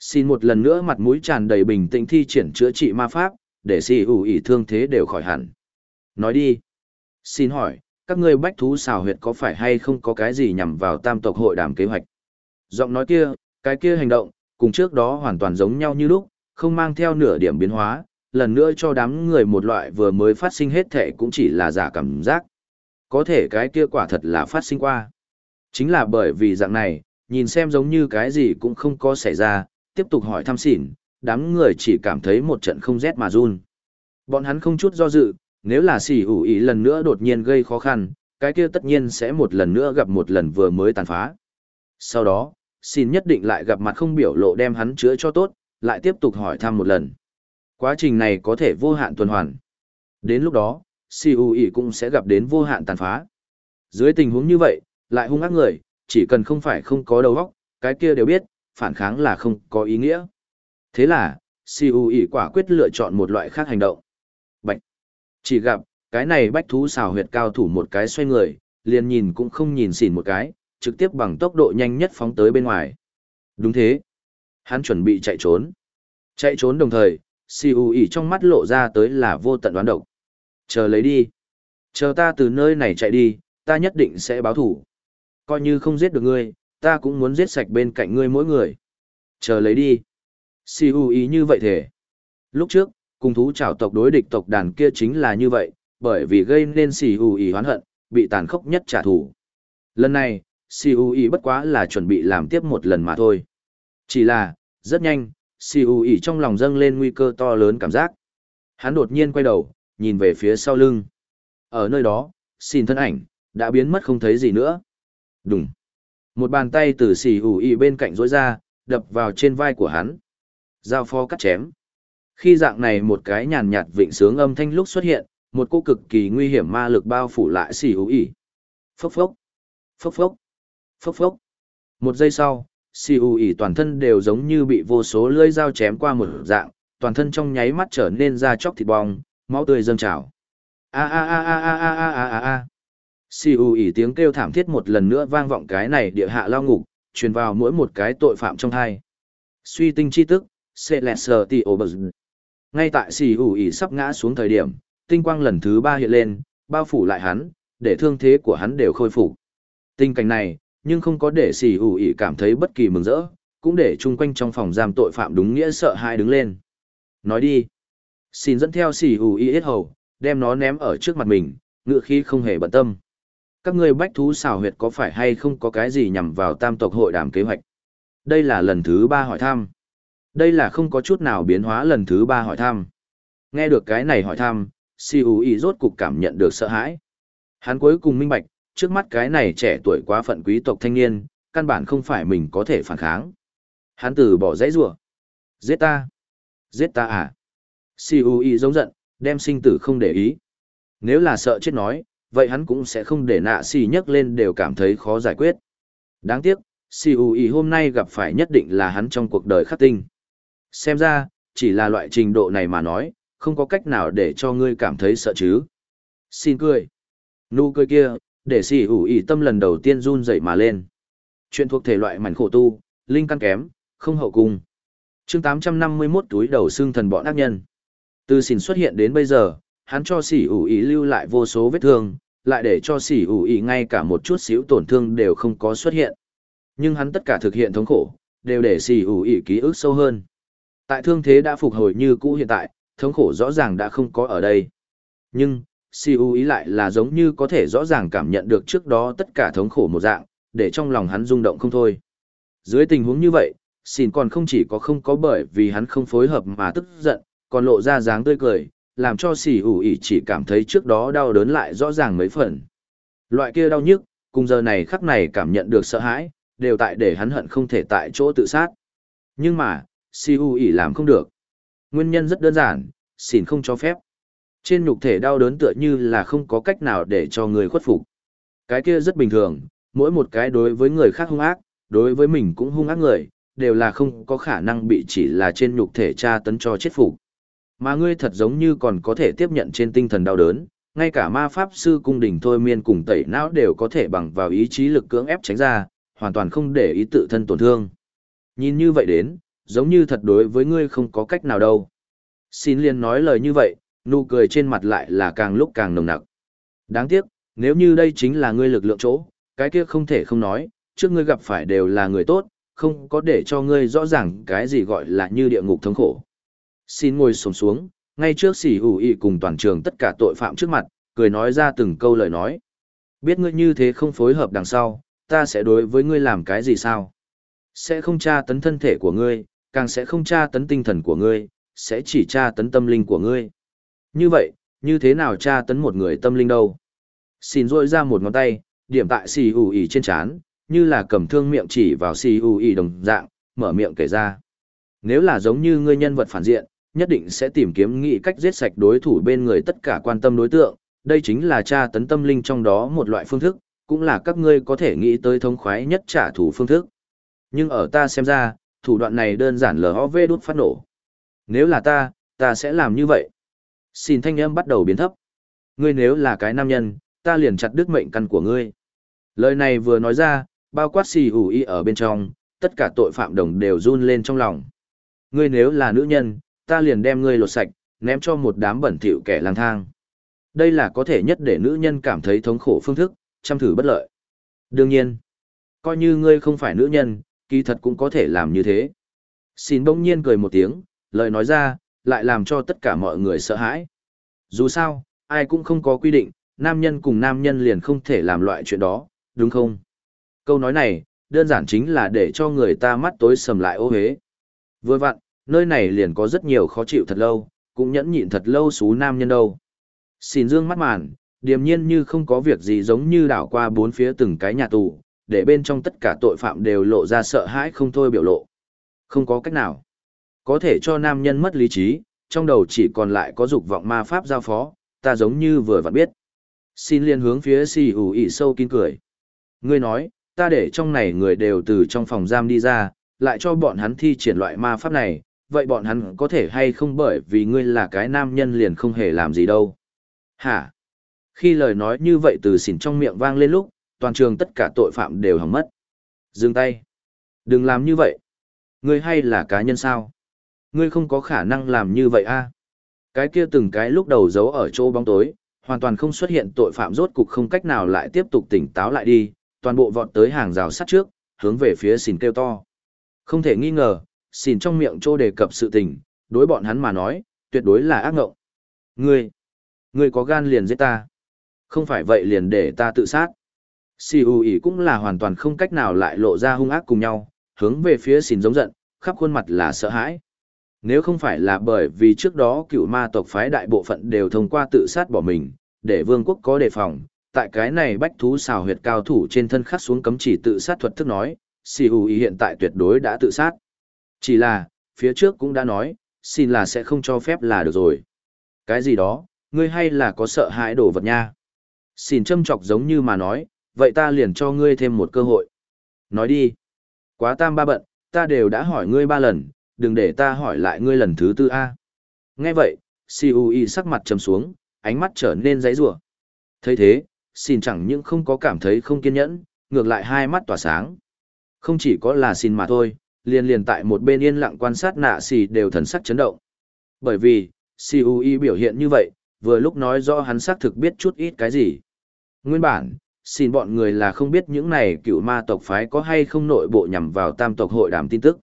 Xin một lần nữa mặt mũi tràn đầy bình tĩnh thi triển chữa trị ma pháp, để xì ủ ỉ thương thế đều khỏi hẳn. Nói đi. Xin hỏi, các ngươi bách thú xào huyệt có phải hay không có cái gì nhằm vào tam tộc hội đàm kế hoạch? Giọng nói kia, cái kia hành động, cùng trước đó hoàn toàn giống nhau như lúc, không mang theo nửa điểm biến hóa, lần nữa cho đám người một loại vừa mới phát sinh hết thể cũng chỉ là giả cảm giác. Có thể cái kia quả thật là phát sinh qua. Chính là bởi vì dạng này, nhìn xem giống như cái gì cũng không có xảy ra, tiếp tục hỏi thăm xỉn, đám người chỉ cảm thấy một trận không rét mà run. Bọn hắn không chút do dự, nếu là xỉ ủ ý lần nữa đột nhiên gây khó khăn, cái kia tất nhiên sẽ một lần nữa gặp một lần vừa mới tàn phá. Sau đó, xin nhất định lại gặp mặt không biểu lộ đem hắn chữa cho tốt, lại tiếp tục hỏi thăm một lần. Quá trình này có thể vô hạn tuần hoàn. Đến lúc đó, CUE cũng sẽ gặp đến vô hạn tàn phá. Dưới tình huống như vậy, lại hung ác người, chỉ cần không phải không có đầu óc, cái kia đều biết, phản kháng là không có ý nghĩa. Thế là, CUE quả quyết lựa chọn một loại khác hành động. Bạch. Chỉ gặp, cái này bách thú xào huyệt cao thủ một cái xoay người, liền nhìn cũng không nhìn xỉn một cái, trực tiếp bằng tốc độ nhanh nhất phóng tới bên ngoài. Đúng thế. Hắn chuẩn bị chạy trốn. Chạy trốn đồng thời, CUE trong mắt lộ ra tới là vô tận đoán độc. Chờ lấy đi. Chờ ta từ nơi này chạy đi, ta nhất định sẽ báo thủ. Coi như không giết được ngươi, ta cũng muốn giết sạch bên cạnh ngươi mỗi người. Chờ lấy đi. CUE như vậy thể. Lúc trước, cùng thú trảo tộc đối địch tộc đàn kia chính là như vậy, bởi vì gây nên CUE hoán hận, bị tàn khốc nhất trả thù. Lần này, CUE bất quá là chuẩn bị làm tiếp một lần mà thôi. Chỉ là, rất nhanh, CUE trong lòng dâng lên nguy cơ to lớn cảm giác. Hắn đột nhiên quay đầu, nhìn về phía sau lưng. Ở nơi đó, xin thân ảnh, đã biến mất không thấy gì nữa. Đúng. Một bàn tay từ CUE bên cạnh rối ra, đập vào trên vai của hắn. Giao pho cắt chém. Khi dạng này một cái nhàn nhạt vịnh sướng âm thanh lúc xuất hiện, một cô cực kỳ nguy hiểm ma lực bao phủ lại xì hữu CUE. Phốc phốc. Phốc phốc. Phốc phốc. Một giây sau, xì hữu ỉ toàn thân đều giống như bị vô số lưỡi dao chém qua một dạng, toàn thân trong nháy mắt trở nên da chóc thịt bong, máu tươi dâng trào. A a a a a a a a a a. Siêu ỉ tiếng kêu thảm thiết một lần nữa vang vọng cái này địa hạ lao ngục, truyền vào mỗi một cái tội phạm trong hai. Suy tinh chi tức, sẽ lẹ sờ Celestial bờ Ngay tại siêu ỉ sắp ngã xuống thời điểm, tinh quang lần thứ ba hiện lên, bao phủ lại hắn, để thương thế của hắn đều khôi phục. Tình cảnh này, nhưng không có để xì ủ ỉ cảm thấy bất kỳ mừng rỡ, cũng để chung quanh trong phòng giam tội phạm đúng nghĩa sợ hãi đứng lên. Nói đi. Xin dẫn theo xì ủ ỉ hết hầu, đem nó ném ở trước mặt mình, ngựa khí không hề bận tâm. Các ngươi bách thú xảo huyệt có phải hay không có cái gì nhằm vào tam tộc hội đàm kế hoạch? Đây là lần thứ ba hỏi thăm. Đây là không có chút nào biến hóa lần thứ ba hỏi thăm. Nghe được cái này hỏi thăm, si u y rốt cục cảm nhận được sợ hãi. Hắn cuối cùng minh bạch, trước mắt cái này trẻ tuổi quá phận quý tộc thanh niên, căn bản không phải mình có thể phản kháng. Hắn từ bỏ dãy rủa Giết ta! Giết ta à? Si u y giống giận, đem sinh tử không để ý. Nếu là sợ chết nói, vậy hắn cũng sẽ không để nạ xì nhấc lên đều cảm thấy khó giải quyết. Đáng tiếc, C.U.I. hôm nay gặp phải nhất định là hắn trong cuộc đời khắc tinh. Xem ra, chỉ là loại trình độ này mà nói, không có cách nào để cho ngươi cảm thấy sợ chứ. Xin cười. Nụ cười kia, để xì ủ ỉ tâm lần đầu tiên run dậy mà lên. Chuyện thuộc thể loại mảnh khổ tu, linh căn kém, không hậu cung. chương 851 túi đầu xương thần bọn ác nhân. Từ xin xuất hiện đến bây giờ, hắn cho sỉ ủ ý lưu lại vô số vết thương, lại để cho sỉ ủ ý ngay cả một chút xíu tổn thương đều không có xuất hiện. Nhưng hắn tất cả thực hiện thống khổ, đều để sỉ ủ ý ký ức sâu hơn. Tại thương thế đã phục hồi như cũ hiện tại, thống khổ rõ ràng đã không có ở đây. Nhưng, siêu ý lại là giống như có thể rõ ràng cảm nhận được trước đó tất cả thống khổ một dạng, để trong lòng hắn rung động không thôi. Dưới tình huống như vậy, xin còn không chỉ có không có bởi vì hắn không phối hợp mà tức giận, còn lộ ra dáng tươi cười, làm cho xì ủ ỉ chỉ cảm thấy trước đó đau đớn lại rõ ràng mấy phần. Loại kia đau nhức, cùng giờ này khắc này cảm nhận được sợ hãi, đều tại để hắn hận không thể tại chỗ tự sát. Nhưng mà, xì ủ ỉ làm không được. Nguyên nhân rất đơn giản, xỉn không cho phép. Trên nhục thể đau đớn tựa như là không có cách nào để cho người khuất phục. Cái kia rất bình thường, mỗi một cái đối với người khác hung ác, đối với mình cũng hung ác người, đều là không có khả năng bị chỉ là trên nhục thể tra tấn cho chết phục. Mà ngươi thật giống như còn có thể tiếp nhận trên tinh thần đau đớn, ngay cả ma pháp sư cung đình thôi miên cùng tẩy não đều có thể bằng vào ý chí lực cưỡng ép tránh ra, hoàn toàn không để ý tự thân tổn thương. Nhìn như vậy đến, giống như thật đối với ngươi không có cách nào đâu. Xin liền nói lời như vậy, nụ cười trên mặt lại là càng lúc càng nồng nặc. Đáng tiếc, nếu như đây chính là ngươi lực lượng chỗ, cái kia không thể không nói, trước ngươi gặp phải đều là người tốt, không có để cho ngươi rõ ràng cái gì gọi là như địa ngục thống khổ. Xin ngồi sổng xuống, ngay trước xỉ hủ ý cùng toàn trường tất cả tội phạm trước mặt, cười nói ra từng câu lời nói. Biết ngươi như thế không phối hợp đằng sau, ta sẽ đối với ngươi làm cái gì sao? Sẽ không tra tấn thân thể của ngươi, càng sẽ không tra tấn tinh thần của ngươi, sẽ chỉ tra tấn tâm linh của ngươi. Như vậy, như thế nào tra tấn một người tâm linh đâu? Xin rôi ra một ngón tay, điểm tại xì ủ ỉ trên chán, như là cầm thương miệng chỉ vào xì ủ ỉ đồng dạng, mở miệng kể ra. Nếu là giống như ngươi nhân vật phản diện, nhất định sẽ tìm kiếm nghị cách giết sạch đối thủ bên người tất cả quan tâm đối tượng, đây chính là tra tấn tâm linh trong đó một loại phương thức, cũng là các ngươi có thể nghĩ tới thống khoái nhất trả thù phương thức. Nhưng ở ta xem ra, thủ đoạn này đơn giản lờ vê đút phát nổ. Nếu là ta, ta sẽ làm như vậy. Xin thanh âm bắt đầu biến thấp. Ngươi nếu là cái nam nhân, ta liền chặt đứt mệnh căn của ngươi. Lời này vừa nói ra, bao quát xì hủ y ở bên trong, tất cả tội phạm đồng đều run lên trong lòng. Ngươi nếu là nữ nhân, ta liền đem ngươi lột sạch, ném cho một đám bẩn thỉu kẻ lang thang. Đây là có thể nhất để nữ nhân cảm thấy thống khổ phương thức, chăm thử bất lợi. Đương nhiên, coi như ngươi không phải nữ nhân, kỳ thật cũng có thể làm như thế. Xin bỗng nhiên cười một tiếng, lời nói ra, lại làm cho tất cả mọi người sợ hãi. Dù sao, ai cũng không có quy định, nam nhân cùng nam nhân liền không thể làm loại chuyện đó, đúng không? Câu nói này, đơn giản chính là để cho người ta mắt tối sầm lại ô hế. Vừa vặn, nơi này liền có rất nhiều khó chịu thật lâu, cũng nhẫn nhịn thật lâu xú nam nhân đâu. Xin dương mắt màn, điềm nhiên như không có việc gì giống như đảo qua bốn phía từng cái nhà tù, để bên trong tất cả tội phạm đều lộ ra sợ hãi không thôi biểu lộ. Không có cách nào. Có thể cho nam nhân mất lý trí, trong đầu chỉ còn lại có dục vọng ma pháp giao phó, ta giống như vừa vặn biết. Xin liên hướng phía si ủ ỉ sâu kín cười. Ngươi nói, ta để trong này người đều từ trong phòng giam đi ra, lại cho bọn hắn thi triển loại ma pháp này, vậy bọn hắn có thể hay không bởi vì ngươi là cái nam nhân liền không hề làm gì đâu. Hả? Khi lời nói như vậy từ xỉn trong miệng vang lên lúc, toàn trường tất cả tội phạm đều hỏng mất. Dừng tay. Đừng làm như vậy. Ngươi hay là cá nhân sao? Ngươi không có khả năng làm như vậy a. À? Cái kia từng cái lúc đầu giấu ở chỗ bóng tối, hoàn toàn không xuất hiện tội phạm rốt cục không cách nào lại tiếp tục tỉnh táo lại đi, toàn bộ vọt tới hàng rào sắt trước, hướng về phía xỉn kêu to. Không thể nghi ngờ, xin trong miệng trô đề cập sự tình, đối bọn hắn mà nói, tuyệt đối là ác ngộng. Ngươi, ngươi có gan liền giết ta. Không phải vậy liền để ta tự sát. Si U ỉ cũng là hoàn toàn không cách nào lại lộ ra hung ác cùng nhau, hướng về phía Xìn giống giận, khắp khuôn mặt là sợ hãi. Nếu không phải là bởi vì trước đó cựu ma tộc phái đại bộ phận đều thông qua tự sát bỏ mình, để vương quốc có đề phòng, tại cái này bách thú xào huyệt cao thủ trên thân khắc xuống cấm chỉ tự sát thuật thức nói, Si U ý hiện tại tuyệt đối đã tự sát. Chỉ là, phía trước cũng đã nói, xin là sẽ không cho phép là được rồi. Cái gì đó, ngươi hay là có sợ hãi đổ vật nha. Xin châm chọc giống như mà nói, vậy ta liền cho ngươi thêm một cơ hội. Nói đi. Quá tam ba bận, ta đều đã hỏi ngươi ba lần, đừng để ta hỏi lại ngươi lần thứ tư A. Nghe vậy, CUI sắc mặt trầm xuống, ánh mắt trở nên giấy rủa thấy thế xin chẳng những không có cảm thấy không kiên nhẫn ngược lại hai mắt tỏa sáng không chỉ có là xin mà thôi liền liền tại một bên yên lặng quan sát nạ xì đều thần sắc chấn động. Bởi vì cui biểu hiện như vậy vừa lúc nói do hắn xác thực biết chút ít cái gì. Nguyên bản xin bọn người là không biết những này cựu ma tộc phái có hay không nội bộ nhằm vào tam tộc hội đàm tin tức.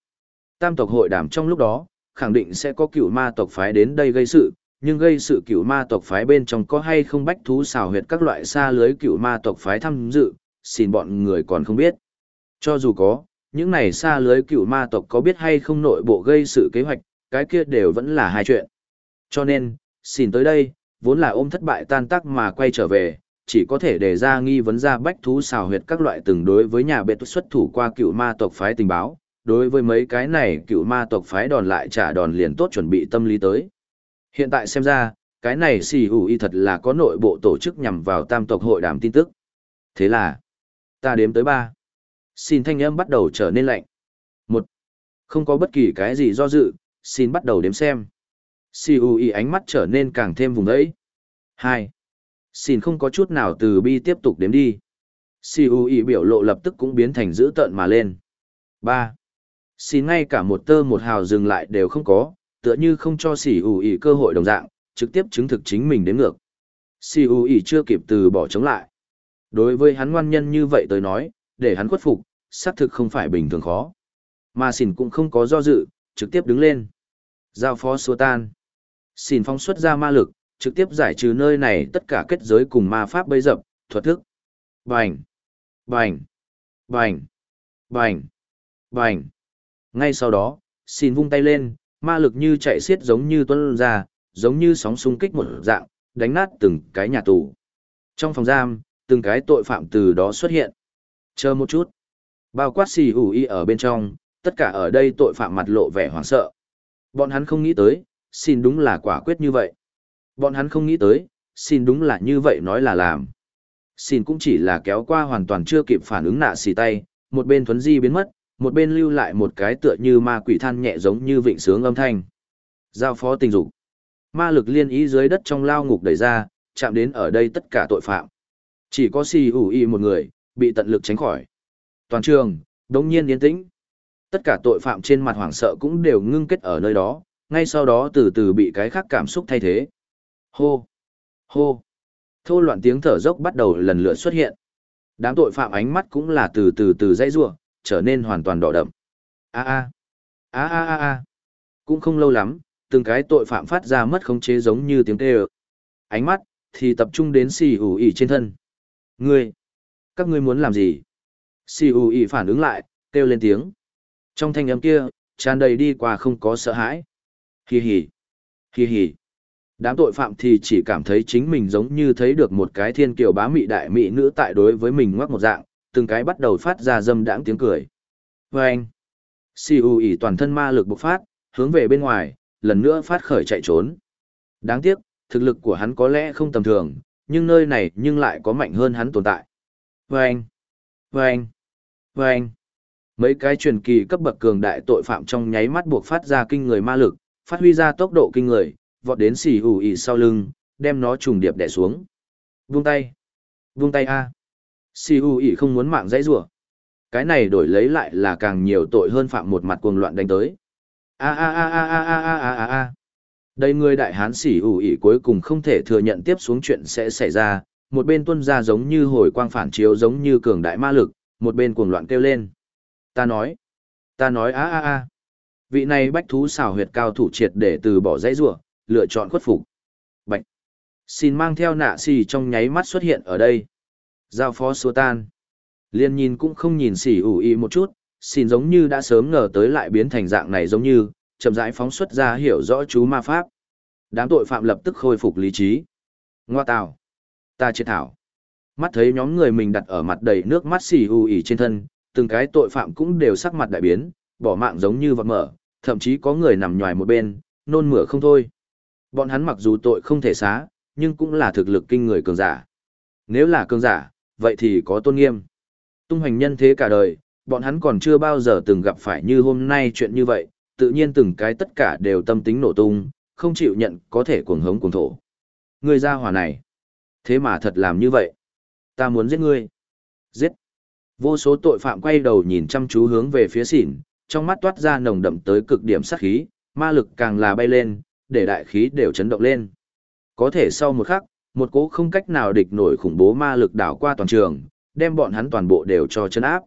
Tam tộc hội đàm trong lúc đó khẳng định sẽ có cựu ma tộc phái đến đây gây sự nhưng gây sự cựu ma tộc phái bên trong có hay không bách thú xào huyệt các loại xa lưới cựu ma tộc phái tham dự, xin bọn người còn không biết. Cho dù có, những này xa lưới cựu ma tộc có biết hay không nội bộ gây sự kế hoạch, cái kia đều vẫn là hai chuyện. Cho nên, xin tới đây, vốn là ôm thất bại tan tác mà quay trở về, chỉ có thể đề ra nghi vấn ra bách thú xào huyệt các loại từng đối với nhà bệ xuất thủ qua cựu ma tộc phái tình báo. Đối với mấy cái này cựu ma tộc phái đòn lại trả đòn liền tốt chuẩn bị tâm lý tới. Hiện tại xem ra, cái này xì ủ y thật là có nội bộ tổ chức nhằm vào tam tộc hội đàm tin tức. Thế là, ta đếm tới ba. Xin thanh âm bắt đầu trở nên lạnh. Một, không có bất kỳ cái gì do dự, xin bắt đầu đếm xem. Xì y ánh mắt trở nên càng thêm vùng ấy. Hai, xin không có chút nào từ bi tiếp tục đếm đi. Xì y biểu lộ lập tức cũng biến thành dữ tợn mà lên. Ba, Xin ngay cả một tơ một hào dừng lại đều không có, tựa như không cho xỉ ủ cơ hội đồng dạng, trực tiếp chứng thực chính mình đến ngược. Xỉ ủ chưa kịp từ bỏ chống lại. Đối với hắn ngoan nhân như vậy tới nói, để hắn khuất phục, xác thực không phải bình thường khó. Mà xỉn cũng không có do dự, trực tiếp đứng lên. Giao phó xua tan. Xỉn phóng xuất ra ma lực, trực tiếp giải trừ nơi này tất cả kết giới cùng ma pháp bây dập, thuật thức. Bành! Bành! Bành! Bành! Bành! Ngay sau đó, xỉn vung tay lên, ma lực như chạy xiết giống như tuân ra, giống như sóng xung kích một dạng, đánh nát từng cái nhà tù. Trong phòng giam, từng cái tội phạm từ đó xuất hiện. Chờ một chút. Bao quát xì ủ y ở bên trong, tất cả ở đây tội phạm mặt lộ vẻ hoảng sợ. Bọn hắn không nghĩ tới, xin đúng là quả quyết như vậy. Bọn hắn không nghĩ tới, xin đúng là như vậy nói là làm. Xin cũng chỉ là kéo qua hoàn toàn chưa kịp phản ứng nạ xì tay, một bên thuấn di biến mất, một bên lưu lại một cái tựa như ma quỷ than nhẹ giống như vịnh sướng âm thanh. Giao phó tình dục. Ma lực liên ý dưới đất trong lao ngục đẩy ra, chạm đến ở đây tất cả tội phạm. Chỉ có si ủ y một người, bị tận lực tránh khỏi. Toàn trường, đống nhiên yên tĩnh. Tất cả tội phạm trên mặt hoảng sợ cũng đều ngưng kết ở nơi đó, ngay sau đó từ từ bị cái khác cảm xúc thay thế. Hô! Hô! Thô loạn tiếng thở dốc bắt đầu lần lượt xuất hiện. Đám tội phạm ánh mắt cũng là từ từ từ dãy rua, trở nên hoàn toàn đỏ đậm. A a a a a a. Cũng không lâu lắm, từng cái tội phạm phát ra mất khống chế giống như tiếng kêu. Ánh mắt thì tập trung đến xì ủ ỉ trên thân. Ngươi, các ngươi muốn làm gì? Xì ủ ỉ phản ứng lại, kêu lên tiếng. Trong thanh âm kia, tràn đầy đi qua không có sợ hãi. Hì hì. Hì hì. Đám tội phạm thì chỉ cảm thấy chính mình giống như thấy được một cái thiên kiều bá mị đại mị nữ tại đối với mình ngoắc một dạng, từng cái bắt đầu phát ra dâm đãng tiếng cười. Và anh, si u ỉ toàn thân ma lực bộc phát, hướng về bên ngoài, lần nữa phát khởi chạy trốn. Đáng tiếc, thực lực của hắn có lẽ không tầm thường, nhưng nơi này nhưng lại có mạnh hơn hắn tồn tại. Và anh, và anh, anh. Mấy cái truyền kỳ cấp bậc cường đại tội phạm trong nháy mắt buộc phát ra kinh người ma lực, phát huy ra tốc độ kinh người, vọt đến xì ủ ỉ sau lưng, đem nó trùng điệp đè xuống. Vung tay. Vung tay a. Xì U ỉ không muốn mạng dãy rủa Cái này đổi lấy lại là càng nhiều tội hơn phạm một mặt cuồng loạn đánh tới. A a a a a a a a a a. Đây người đại hán xỉ ủ ỉ cuối cùng không thể thừa nhận tiếp xuống chuyện sẽ xảy ra, một bên tuân ra giống như hồi quang phản chiếu giống như cường đại ma lực, một bên cuồng loạn kêu lên. Ta nói, ta nói a a a. Vị này bách thú xảo huyệt cao thủ triệt để từ bỏ dãy rủa lựa chọn khuất phục. Bạch. Xin mang theo nạ xì trong nháy mắt xuất hiện ở đây. Giao phó xua tan. Liên nhìn cũng không nhìn xỉ ủ y một chút, xin giống như đã sớm ngờ tới lại biến thành dạng này giống như, chậm rãi phóng xuất ra hiểu rõ chú ma pháp. Đám tội phạm lập tức khôi phục lý trí. Ngoa tào. Ta chết thảo. Mắt thấy nhóm người mình đặt ở mặt đầy nước mắt xì hù ỉ trên thân, từng cái tội phạm cũng đều sắc mặt đại biến, bỏ mạng giống như vật mở, thậm chí có người nằm nhòi một bên, nôn mửa không thôi. Bọn hắn mặc dù tội không thể xá, nhưng cũng là thực lực kinh người cường giả. Nếu là cường giả, vậy thì có tôn nghiêm. Tung hoành nhân thế cả đời, bọn hắn còn chưa bao giờ từng gặp phải như hôm nay chuyện như vậy, tự nhiên từng cái tất cả đều tâm tính nổ tung, không chịu nhận có thể cuồng hống cuồng thổ. Người ra hỏa này. Thế mà thật làm như vậy. Ta muốn giết ngươi. Giết. Vô số tội phạm quay đầu nhìn chăm chú hướng về phía xỉn, trong mắt toát ra nồng đậm tới cực điểm sát khí, ma lực càng là bay lên, để đại khí đều chấn động lên. Có thể sau một khắc, một cỗ không cách nào địch nổi khủng bố ma lực đảo qua toàn trường, đem bọn hắn toàn bộ đều cho chấn áp.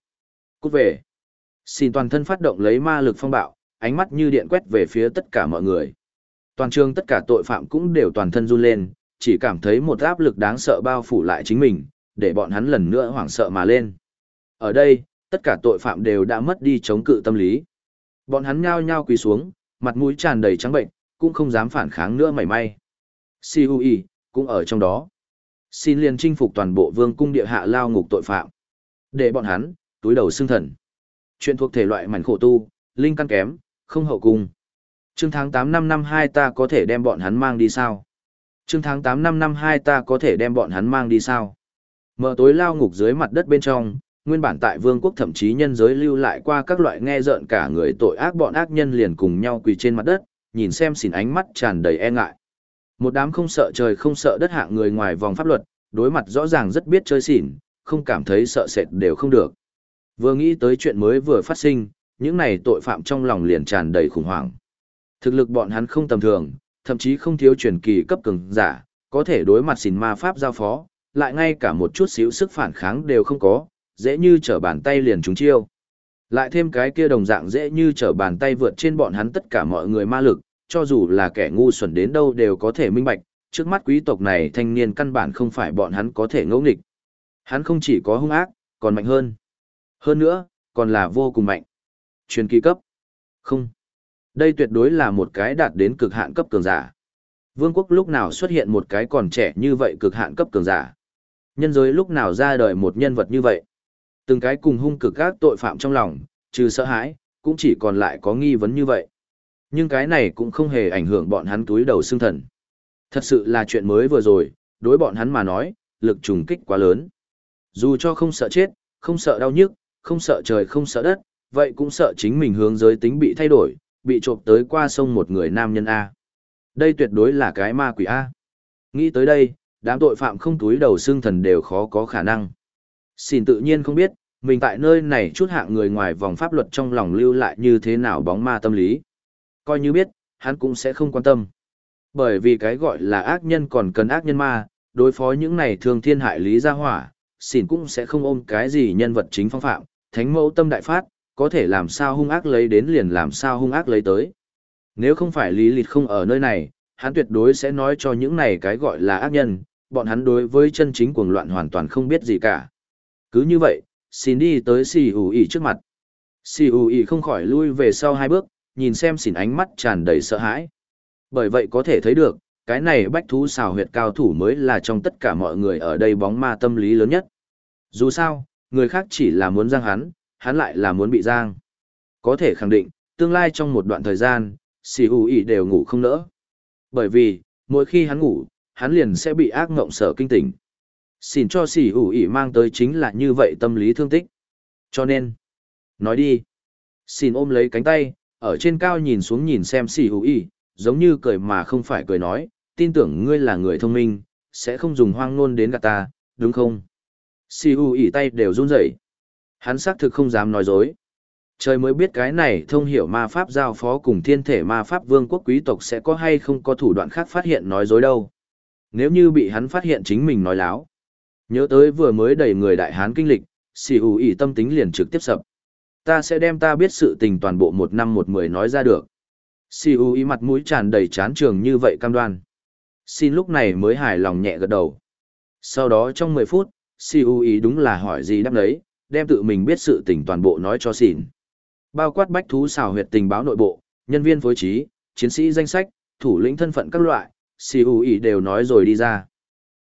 Cút về. Xin toàn thân phát động lấy ma lực phong bạo, ánh mắt như điện quét về phía tất cả mọi người. Toàn trường tất cả tội phạm cũng đều toàn thân run lên, chỉ cảm thấy một áp lực đáng sợ bao phủ lại chính mình, để bọn hắn lần nữa hoảng sợ mà lên. Ở đây, tất cả tội phạm đều đã mất đi chống cự tâm lý. Bọn hắn nhao nhao quỳ xuống, mặt mũi tràn đầy trắng bệnh, cũng không dám phản kháng nữa mảy may. Siui, cũng ở trong đó. Xin liền chinh phục toàn bộ vương cung địa hạ lao ngục tội phạm. Để bọn hắn, túi đầu xương thần. Chuyện thuộc thể loại mảnh khổ tu, linh căn kém, không hậu cung. trương tháng 8 năm năm hai ta có thể đem bọn hắn mang đi sao? Chương tháng 8 năm năm hai ta có thể đem bọn hắn mang đi sao? Mở tối lao ngục dưới mặt đất bên trong, nguyên bản tại vương quốc thậm chí nhân giới lưu lại qua các loại nghe rợn cả người tội ác bọn ác nhân liền cùng nhau quỳ trên mặt đất, nhìn xem xỉn ánh mắt tràn đầy e ngại. Một đám không sợ trời không sợ đất hạng người ngoài vòng pháp luật, đối mặt rõ ràng rất biết chơi xỉn, không cảm thấy sợ sệt đều không được. Vừa nghĩ tới chuyện mới vừa phát sinh, những này tội phạm trong lòng liền tràn đầy khủng hoảng. Thực lực bọn hắn không tầm thường, thậm chí không thiếu truyền kỳ cấp cường giả, có thể đối mặt xỉn ma pháp giao phó, lại ngay cả một chút xíu sức phản kháng đều không có, dễ như trở bàn tay liền trúng chiêu. Lại thêm cái kia đồng dạng dễ như trở bàn tay vượt trên bọn hắn tất cả mọi người ma lực, cho dù là kẻ ngu xuẩn đến đâu đều có thể minh bạch, trước mắt quý tộc này thanh niên căn bản không phải bọn hắn có thể ngẫu nghịch. Hắn không chỉ có hung ác, còn mạnh hơn. Hơn nữa, còn là vô cùng mạnh. Truyền kỳ cấp. Không. Đây tuyệt đối là một cái đạt đến cực hạn cấp cường giả. Vương quốc lúc nào xuất hiện một cái còn trẻ như vậy cực hạn cấp cường giả. Nhân giới lúc nào ra đời một nhân vật như vậy. Từng cái cùng hung cực các tội phạm trong lòng, trừ sợ hãi, cũng chỉ còn lại có nghi vấn như vậy. Nhưng cái này cũng không hề ảnh hưởng bọn hắn túi đầu xương thần. Thật sự là chuyện mới vừa rồi, đối bọn hắn mà nói, lực trùng kích quá lớn. Dù cho không sợ chết, không sợ đau nhức, không sợ trời không sợ đất, vậy cũng sợ chính mình hướng giới tính bị thay đổi, bị trộm tới qua sông một người nam nhân A. Đây tuyệt đối là cái ma quỷ A. Nghĩ tới đây, đám tội phạm không túi đầu xương thần đều khó có khả năng. Xin tự nhiên không biết, mình tại nơi này chút hạng người ngoài vòng pháp luật trong lòng lưu lại như thế nào bóng ma tâm lý. Coi như biết, hắn cũng sẽ không quan tâm. Bởi vì cái gọi là ác nhân còn cần ác nhân ma, đối phó những này thường thiên hại lý gia hỏa, xỉn cũng sẽ không ôm cái gì nhân vật chính phong phạm, thánh mẫu tâm đại phát, có thể làm sao hung ác lấy đến liền làm sao hung ác lấy tới. Nếu không phải lý lịch không ở nơi này, hắn tuyệt đối sẽ nói cho những này cái gọi là ác nhân, bọn hắn đối với chân chính cuồng loạn hoàn toàn không biết gì cả. Cứ như vậy, xin đi tới xì ủ ỉ trước mặt. Xì ủ ỉ không khỏi lui về sau hai bước, nhìn xem xỉn ánh mắt tràn đầy sợ hãi. Bởi vậy có thể thấy được, cái này bách thú xào huyệt cao thủ mới là trong tất cả mọi người ở đây bóng ma tâm lý lớn nhất. Dù sao, người khác chỉ là muốn giang hắn, hắn lại là muốn bị giang. Có thể khẳng định, tương lai trong một đoạn thời gian, xì hù ý đều ngủ không nỡ. Bởi vì, mỗi khi hắn ngủ, hắn liền sẽ bị ác ngộng sở kinh tỉnh. Xin cho xì hù ý mang tới chính là như vậy tâm lý thương tích. Cho nên, nói đi. Xin ôm lấy cánh tay, ở trên cao nhìn xuống nhìn xem xì hù ý, giống như cười mà không phải cười nói, tin tưởng ngươi là người thông minh, sẽ không dùng hoang ngôn đến gạt ta, đúng không? Xì U ý tay đều run rẩy. Hắn xác thực không dám nói dối. Trời mới biết cái này thông hiểu ma pháp giao phó cùng thiên thể ma pháp vương quốc quý tộc sẽ có hay không có thủ đoạn khác phát hiện nói dối đâu. Nếu như bị hắn phát hiện chính mình nói láo. Nhớ tới vừa mới đẩy người đại hán kinh lịch, xì ủ ỉ tâm tính liền trực tiếp sập. Ta sẽ đem ta biết sự tình toàn bộ một năm một mười nói ra được. Xì ủ ỉ mặt mũi tràn đầy chán trường như vậy cam đoan. Xin lúc này mới hài lòng nhẹ gật đầu. Sau đó trong mười phút, xì ủ ỉ đúng là hỏi gì đáp đấy, đem tự mình biết sự tình toàn bộ nói cho xỉn. Bao quát bách thú xào huyệt tình báo nội bộ, nhân viên phối trí, chiến sĩ danh sách, thủ lĩnh thân phận các loại, xì hù ý đều nói rồi đi ra.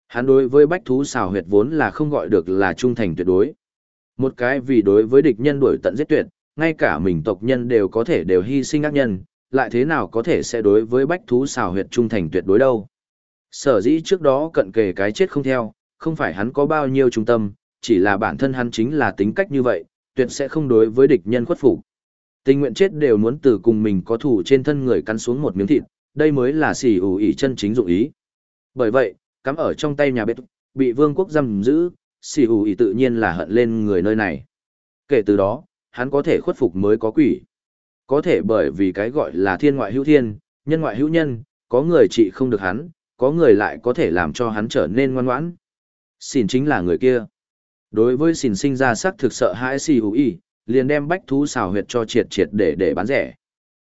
Hắn đối với bách thú xào huyệt vốn là không gọi được là trung thành tuyệt đối. Một cái vì đối với địch nhân đuổi tận giết tuyệt, ngay cả mình tộc nhân đều có thể đều hy sinh ác nhân, lại thế nào có thể sẽ đối với bách thú xào huyệt trung thành tuyệt đối đâu. Sở dĩ trước đó cận kề cái chết không theo, không phải hắn có bao nhiêu trung tâm, chỉ là bản thân hắn chính là tính cách như vậy, tuyệt sẽ không đối với địch nhân khuất phục. Tình nguyện chết đều muốn từ cùng mình có thủ trên thân người cắn xuống một miếng thịt, đây mới là xỉ ủ ý chân chính dụng ý. Bởi vậy, cắm ở trong tay nhà bếp, bị vương quốc giam giữ, xỉ ủ ý tự nhiên là hận lên người nơi này. Kể từ đó, hắn có thể khuất phục mới có quỷ. Có thể bởi vì cái gọi là thiên ngoại hữu thiên, nhân ngoại hữu nhân, có người trị không được hắn, có người lại có thể làm cho hắn trở nên ngoan ngoãn. Xin chính là người kia. Đối với xin sinh ra sắc thực sợ hãi xì hữu Y liền đem bách thú xào huyệt cho triệt triệt để để bán rẻ.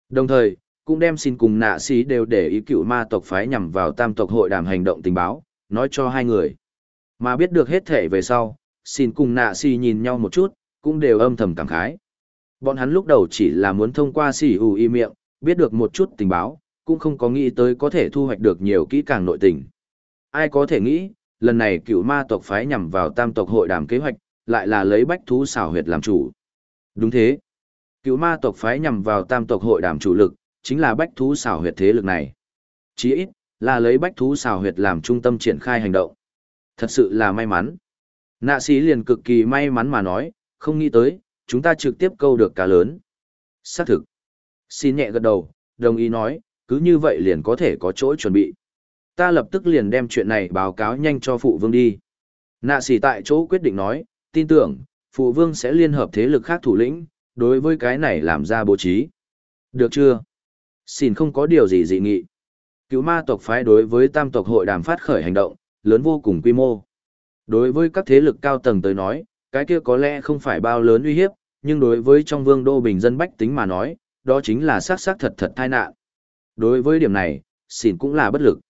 Đồng thời, cũng đem xin cùng nạ xí đều để ý cựu ma tộc phái nhằm vào tam tộc hội đàm hành động tình báo, nói cho hai người. Mà biết được hết thể về sau, xin cùng nạ xí nhìn nhau một chút, cũng đều âm thầm cảm khái. Bọn hắn lúc đầu chỉ là muốn thông qua xì ù y miệng, biết được một chút tình báo, cũng không có nghĩ tới có thể thu hoạch được nhiều kỹ càng nội tình. Ai có thể nghĩ, lần này cựu ma tộc phái nhằm vào tam tộc hội đàm kế hoạch, lại là lấy bách thú xảo huyệt làm chủ. Đúng thế. Cựu ma tộc phái nhằm vào tam tộc hội đàm chủ lực, chính là bách thú xảo huyệt thế lực này. Chí ít, là lấy bách thú xảo huyệt làm trung tâm triển khai hành động. Thật sự là may mắn. Nạ sĩ liền cực kỳ may mắn mà nói, không nghĩ tới, chúng ta trực tiếp câu được cá lớn. Xác thực. Xin nhẹ gật đầu, đồng ý nói, cứ như vậy liền có thể có chỗ chuẩn bị. Ta lập tức liền đem chuyện này báo cáo nhanh cho phụ vương đi. Nạ sĩ tại chỗ quyết định nói, tin tưởng, phụ vương sẽ liên hợp thế lực khác thủ lĩnh, đối với cái này làm ra bố trí. Được chưa? Xin không có điều gì dị nghị. Cứu ma tộc phái đối với tam tộc hội đàm phát khởi hành động, lớn vô cùng quy mô. Đối với các thế lực cao tầng tới nói, cái kia có lẽ không phải bao lớn uy hiếp, nhưng đối với trong vương đô bình dân bách tính mà nói, đó chính là xác xác thật thật tai nạn. Đối với điểm này, xin cũng là bất lực.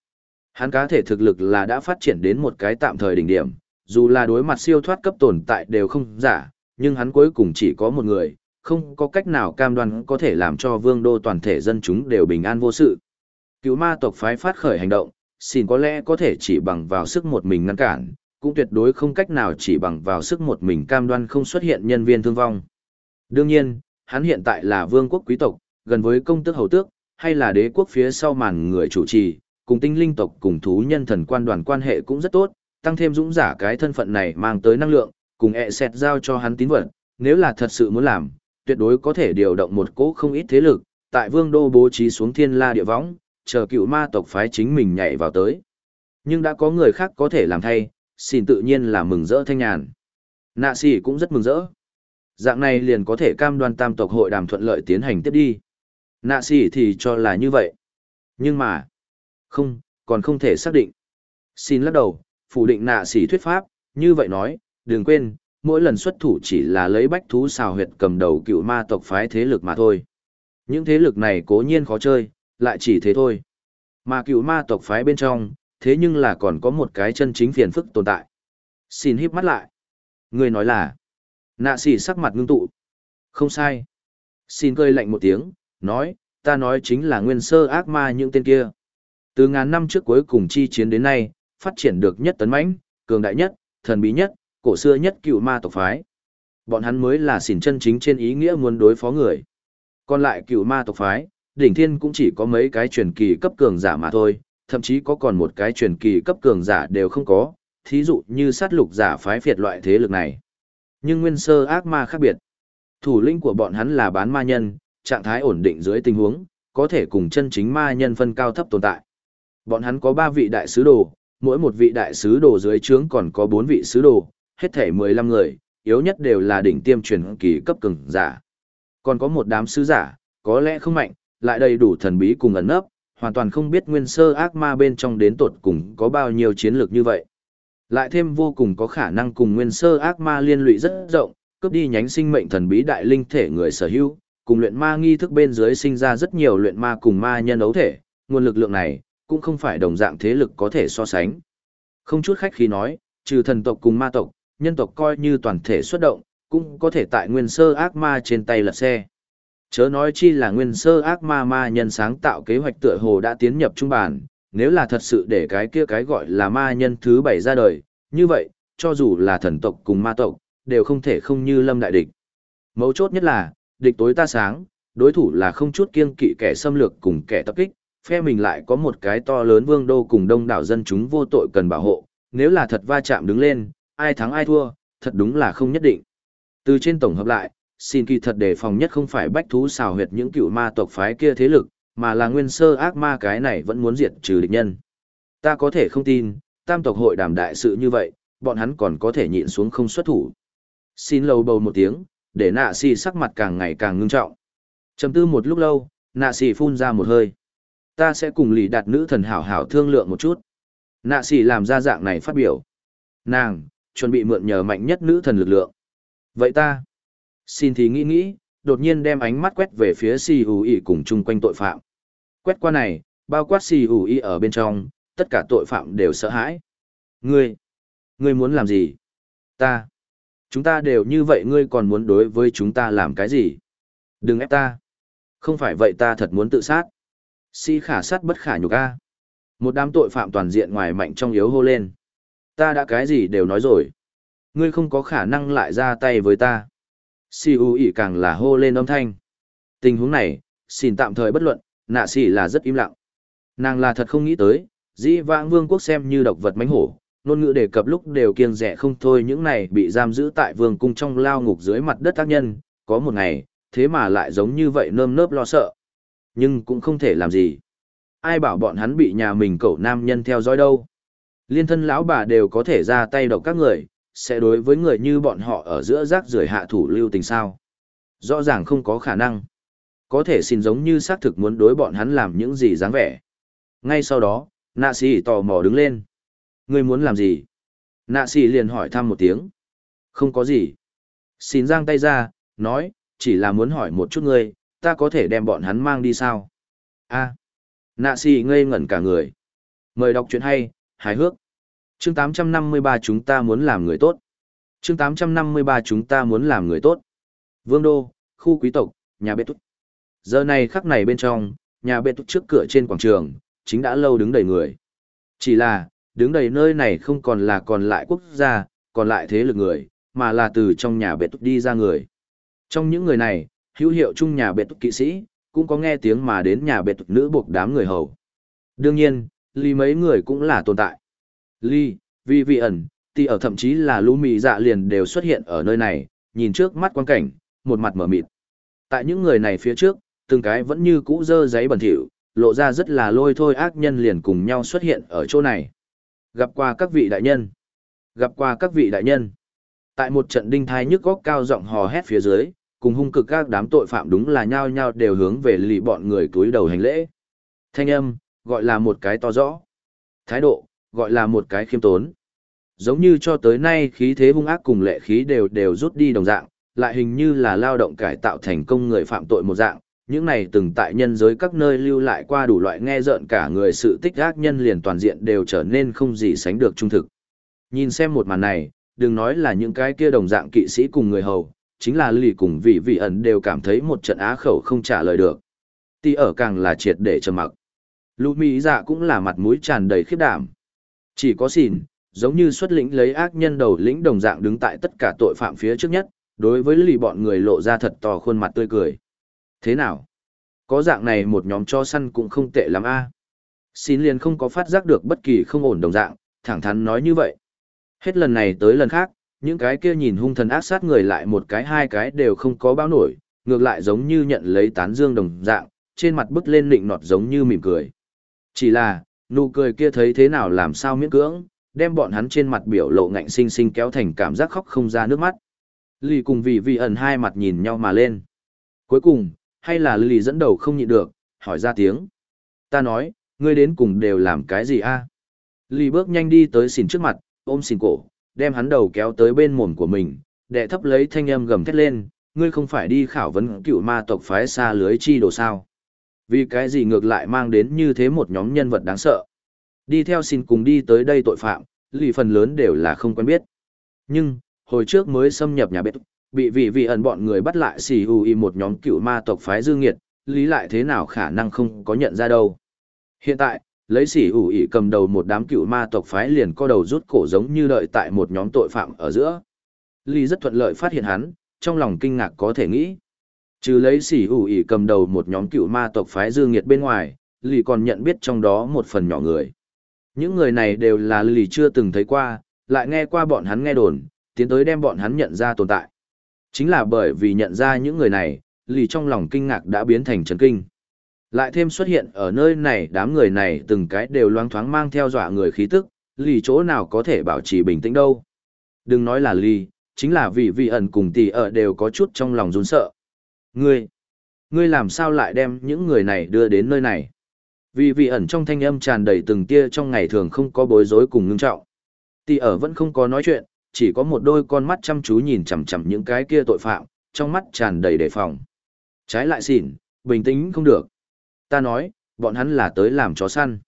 Hắn cá thể thực lực là đã phát triển đến một cái tạm thời đỉnh điểm, dù là đối mặt siêu thoát cấp tồn tại đều không giả, nhưng hắn cuối cùng chỉ có một người, không có cách nào cam đoan có thể làm cho vương đô toàn thể dân chúng đều bình an vô sự. Cứu ma tộc phái phát khởi hành động, xin có lẽ có thể chỉ bằng vào sức một mình ngăn cản, cũng tuyệt đối không cách nào chỉ bằng vào sức một mình cam đoan không xuất hiện nhân viên thương vong. Đương nhiên, hắn hiện tại là vương quốc quý tộc, gần với công tước hầu tước, hay là đế quốc phía sau màn người chủ trì, cùng tinh linh tộc cùng thú nhân thần quan đoàn quan hệ cũng rất tốt, tăng thêm dũng giả cái thân phận này mang tới năng lượng, cùng ẹ xẹt giao cho hắn tín vật, nếu là thật sự muốn làm, tuyệt đối có thể điều động một cỗ không ít thế lực, tại vương đô bố trí xuống thiên la địa võng, chờ cựu ma tộc phái chính mình nhảy vào tới. Nhưng đã có người khác có thể làm thay, xin tự nhiên là mừng rỡ thanh nhàn. Nạ xỉ cũng rất mừng rỡ. Dạng này liền có thể cam đoan tam tộc hội đàm thuận lợi tiến hành tiếp đi. Nạ xỉ thì cho là như vậy. Nhưng mà, không, còn không thể xác định. Xin lắc đầu, phủ định nạ xỉ thuyết pháp, như vậy nói, đừng quên, mỗi lần xuất thủ chỉ là lấy bách thú xào huyệt cầm đầu cựu ma tộc phái thế lực mà thôi. Những thế lực này cố nhiên khó chơi, lại chỉ thế thôi. Mà cựu ma tộc phái bên trong, thế nhưng là còn có một cái chân chính phiền phức tồn tại. Xin híp mắt lại. Người nói là, nạ xỉ sắc mặt ngưng tụ. Không sai. Xin cơi lạnh một tiếng, nói, ta nói chính là nguyên sơ ác ma những tên kia. Từ ngàn năm trước cuối cùng chi chiến đến nay, phát triển được nhất tấn mãnh, cường đại nhất, thần bí nhất, cổ xưa nhất cựu ma tộc phái. Bọn hắn mới là xỉn chân chính trên ý nghĩa muốn đối phó người. Còn lại cựu ma tộc phái, đỉnh thiên cũng chỉ có mấy cái truyền kỳ cấp cường giả mà thôi, thậm chí có còn một cái truyền kỳ cấp cường giả đều không có, thí dụ như sát lục giả phái phiệt loại thế lực này. Nhưng nguyên sơ ác ma khác biệt. Thủ lĩnh của bọn hắn là bán ma nhân, trạng thái ổn định dưới tình huống, có thể cùng chân chính ma nhân phân cao thấp tồn tại. Bọn hắn có 3 vị đại sứ đồ, mỗi một vị đại sứ đồ dưới trướng còn có 4 vị sứ đồ, hết thể 15 người, yếu nhất đều là đỉnh tiêm truyền kỳ cấp cường giả. Còn có một đám sứ giả, có lẽ không mạnh, lại đầy đủ thần bí cùng ẩn nấp, hoàn toàn không biết nguyên sơ ác ma bên trong đến tột cùng có bao nhiêu chiến lược như vậy. Lại thêm vô cùng có khả năng cùng nguyên sơ ác ma liên lụy rất rộng, cướp đi nhánh sinh mệnh thần bí đại linh thể người sở hữu, cùng luyện ma nghi thức bên dưới sinh ra rất nhiều luyện ma cùng ma nhân ấu thể, nguồn lực lượng này cũng không phải đồng dạng thế lực có thể so sánh. Không chút khách khí nói, trừ thần tộc cùng ma tộc, nhân tộc coi như toàn thể xuất động, cũng có thể tại nguyên sơ ác ma trên tay lật xe. Chớ nói chi là nguyên sơ ác ma ma nhân sáng tạo kế hoạch tựa hồ đã tiến nhập trung bản, nếu là thật sự để cái kia cái gọi là ma nhân thứ bảy ra đời, như vậy, cho dù là thần tộc cùng ma tộc, đều không thể không như lâm đại địch. Mấu chốt nhất là, địch tối ta sáng, đối thủ là không chút kiêng kỵ kẻ xâm lược cùng kẻ tập kích, phe mình lại có một cái to lớn vương đô cùng đông đảo dân chúng vô tội cần bảo hộ, nếu là thật va chạm đứng lên, ai thắng ai thua, thật đúng là không nhất định. Từ trên tổng hợp lại, xin kỳ thật đề phòng nhất không phải bách thú xào huyệt những cựu ma tộc phái kia thế lực, mà là nguyên sơ ác ma cái này vẫn muốn diệt trừ địch nhân. Ta có thể không tin, tam tộc hội đàm đại sự như vậy, bọn hắn còn có thể nhịn xuống không xuất thủ. Xin lâu bầu một tiếng, để nạ xì sắc mặt càng ngày càng ngưng trọng. Chầm tư một lúc lâu, nạ xì phun ra một hơi. Ta sẽ cùng lì đạt nữ thần hảo hảo thương lượng một chút. Nạ xỉ làm ra dạng này phát biểu. Nàng, chuẩn bị mượn nhờ mạnh nhất nữ thần lực lượng. Vậy ta, Xin thì nghĩ nghĩ, đột nhiên đem ánh mắt quét về phía si ù ỉ cùng chung quanh tội phạm. Quét qua này, bao quát si ù ỉ ở bên trong, tất cả tội phạm đều sợ hãi. Ngươi, ngươi muốn làm gì? Ta. Chúng ta đều như vậy ngươi còn muốn đối với chúng ta làm cái gì? Đừng ép ta. Không phải vậy ta thật muốn tự sát. Si khả sát bất khả nhục a. Một đám tội phạm toàn diện ngoài mạnh trong yếu hô lên. Ta đã cái gì đều nói rồi. Ngươi không có khả năng lại ra tay với ta si u ỉ càng là hô lên âm thanh tình huống này, xin tạm thời bất luận, nạ xỉ là rất im lặng nàng là thật không nghĩ tới, dĩ vãng vương quốc xem như độc vật mánh hổ, ngôn ngữ đề cập lúc đều kiêng rẻ không thôi những này bị giam giữ tại vương cung trong lao ngục dưới mặt đất tác nhân, có một ngày, thế mà lại giống như vậy nơm nớp lo sợ nhưng cũng không thể làm gì ai bảo bọn hắn bị nhà mình cậu nam nhân theo dõi đâu liên thân lão bà đều có thể ra tay độc các người sẽ đối với người như bọn họ ở giữa rác rưởi hạ thủ lưu tình sao. Rõ ràng không có khả năng. Có thể xin giống như xác thực muốn đối bọn hắn làm những gì dáng vẻ. Ngay sau đó, nạ sĩ tò mò đứng lên. Ngươi muốn làm gì? Nạ sĩ liền hỏi thăm một tiếng. Không có gì. Xin giang tay ra, nói, chỉ là muốn hỏi một chút ngươi, ta có thể đem bọn hắn mang đi sao? a nạ si ngây ngẩn cả người. Mời đọc chuyện hay, hài hước. Chương 853 chúng ta muốn làm người tốt. Chương 853 chúng ta muốn làm người tốt. Vương đô, khu quý tộc, nhà biệt túc. Giờ này khắc này bên trong, nhà biệt túc trước cửa trên quảng trường, chính đã lâu đứng đầy người. Chỉ là, đứng đầy nơi này không còn là còn lại quốc gia, còn lại thế lực người, mà là từ trong nhà biệt túc đi ra người. Trong những người này, hữu hiệu chung nhà biệt tục kỵ sĩ, cũng có nghe tiếng mà đến nhà biệt tục nữ buộc đám người hầu. Đương nhiên, ly mấy người cũng là tồn tại. Ly, vì vị ẩn, thì ở thậm chí là lũ mì dạ liền đều xuất hiện ở nơi này, nhìn trước mắt quan cảnh, một mặt mở mịt. Tại những người này phía trước, từng cái vẫn như cũ dơ giấy bẩn thỉu, lộ ra rất là lôi thôi ác nhân liền cùng nhau xuất hiện ở chỗ này. Gặp qua các vị đại nhân. Gặp qua các vị đại nhân. Tại một trận đinh thai nhức góc cao giọng hò hét phía dưới, cùng hung cực các đám tội phạm đúng là nhao nhao đều hướng về lì bọn người túi đầu hành lễ. Thanh âm, gọi là một cái to rõ. Thái độ, gọi là một cái khiêm tốn. Giống như cho tới nay khí thế hung ác cùng lệ khí đều đều rút đi đồng dạng, lại hình như là lao động cải tạo thành công người phạm tội một dạng, những này từng tại nhân giới các nơi lưu lại qua đủ loại nghe rợn cả người sự tích ác nhân liền toàn diện đều trở nên không gì sánh được trung thực. Nhìn xem một màn này, đừng nói là những cái kia đồng dạng kỵ sĩ cùng người hầu, chính là lì cùng vị vị ẩn đều cảm thấy một trận á khẩu không trả lời được. tì ở càng là triệt để trầm mặc. Lũ mỹ dạ cũng là mặt mũi tràn đầy khiếp đảm. Chỉ có xỉn, giống như xuất lĩnh lấy ác nhân đầu lĩnh đồng dạng đứng tại tất cả tội phạm phía trước nhất, đối với lì bọn người lộ ra thật to khuôn mặt tươi cười. Thế nào? Có dạng này một nhóm cho săn cũng không tệ lắm a. Xin liền không có phát giác được bất kỳ không ổn đồng dạng, thẳng thắn nói như vậy. Hết lần này tới lần khác, những cái kia nhìn hung thần ác sát người lại một cái hai cái đều không có báo nổi, ngược lại giống như nhận lấy tán dương đồng dạng, trên mặt bức lên nịnh nọt giống như mỉm cười. Chỉ là, nụ cười kia thấy thế nào làm sao miễn cưỡng, đem bọn hắn trên mặt biểu lộ ngạnh sinh sinh kéo thành cảm giác khóc không ra nước mắt. Lì cùng vì vì ẩn hai mặt nhìn nhau mà lên. Cuối cùng, hay là Lì dẫn đầu không nhịn được, hỏi ra tiếng. Ta nói, ngươi đến cùng đều làm cái gì a? À? Bước nhanh đi tới xỉn trước mặt, ôm xỉn cổ, đem hắn đầu kéo tới bên mồm của mình, đệ thấp lấy thanh âm gầm thét lên, ngươi không phải đi khảo vấn cựu ma tộc phái xa lưới chi đồ sao. Vì cái gì ngược lại mang đến như thế một nhóm nhân vật đáng sợ. Đi theo xin cùng đi tới đây tội phạm, lì phần lớn đều là không quen biết. Nhưng, hồi trước mới xâm nhập nhà bếp, bị vị vị ẩn bọn người bắt lại xì hù y một nhóm cựu ma tộc phái dương nghiệt, lý lại thế nào khả năng không có nhận ra đâu. Hiện tại, lấy xỉ ủ ỉ cầm đầu một đám cựu ma tộc phái liền co đầu rút cổ giống như đợi tại một nhóm tội phạm ở giữa. ly rất thuận lợi phát hiện hắn, trong lòng kinh ngạc có thể nghĩ. Trừ lấy xỉ ủ ỉ cầm đầu một nhóm cựu ma tộc phái dương nghiệt bên ngoài, ly còn nhận biết trong đó một phần nhỏ người. Những người này đều là ly chưa từng thấy qua, lại nghe qua bọn hắn nghe đồn, tiến tới đem bọn hắn nhận ra tồn tại. Chính là bởi vì nhận ra những người này, lì trong lòng kinh ngạc đã biến thành chấn kinh. Lại thêm xuất hiện ở nơi này đám người này từng cái đều loáng thoáng mang theo dọa người khí tức, lì chỗ nào có thể bảo trì bình tĩnh đâu. Đừng nói là lì, chính là vì vị ẩn cùng tỷ ở đều có chút trong lòng run sợ. Ngươi, ngươi làm sao lại đem những người này đưa đến nơi này? Vì vị ẩn trong thanh âm tràn đầy từng tia trong ngày thường không có bối rối cùng ngưng trọng. Tỷ ở vẫn không có nói chuyện, chỉ có một đôi con mắt chăm chú nhìn chằm chằm những cái kia tội phạm, trong mắt tràn đầy đề phòng. Trái lại xỉn, bình tĩnh không được. Ta nói, bọn hắn là tới làm chó săn.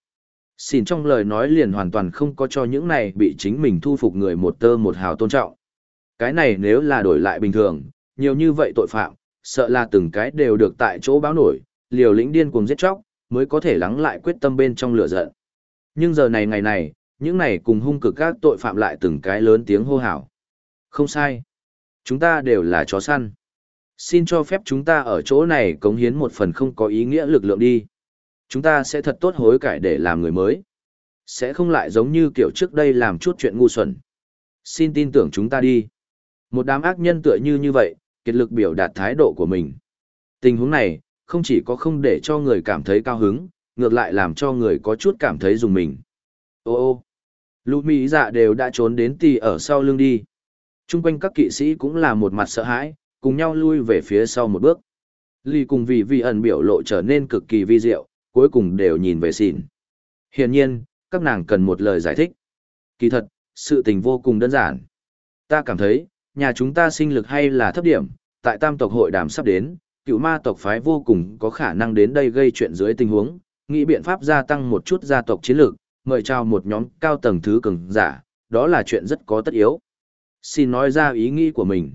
xin trong lời nói liền hoàn toàn không có cho những này bị chính mình thu phục người một tơ một hào tôn trọng. Cái này nếu là đổi lại bình thường, nhiều như vậy tội phạm, sợ là từng cái đều được tại chỗ báo nổi, liều lĩnh điên cuồng giết chóc, mới có thể lắng lại quyết tâm bên trong lửa giận. Nhưng giờ này ngày này, những này cùng hung cực các tội phạm lại từng cái lớn tiếng hô hào. Không sai. Chúng ta đều là chó săn. Xin cho phép chúng ta ở chỗ này cống hiến một phần không có ý nghĩa lực lượng đi. Chúng ta sẽ thật tốt hối cải để làm người mới. Sẽ không lại giống như kiểu trước đây làm chút chuyện ngu xuẩn. Xin tin tưởng chúng ta đi. Một đám ác nhân tựa như như vậy, kiệt lực biểu đạt thái độ của mình. Tình huống này, không chỉ có không để cho người cảm thấy cao hứng, ngược lại làm cho người có chút cảm thấy dùng mình. Ô ô, Lũ Mỹ dạ đều đã trốn đến tì ở sau lưng đi. Trung quanh các kỵ sĩ cũng là một mặt sợ hãi, cùng nhau lui về phía sau một bước. Ly cùng vì Vị ẩn biểu lộ trở nên cực kỳ vi diệu, cuối cùng đều nhìn về xỉn. Hiển nhiên, các nàng cần một lời giải thích. Kỳ thật, sự tình vô cùng đơn giản. Ta cảm thấy, nhà chúng ta sinh lực hay là thấp điểm, tại tam tộc hội đàm sắp đến, cựu ma tộc phái vô cùng có khả năng đến đây gây chuyện dưới tình huống, nghĩ biện pháp gia tăng một chút gia tộc chiến lược, mời chào một nhóm cao tầng thứ cường giả, đó là chuyện rất có tất yếu. Xin nói ra ý nghĩ của mình.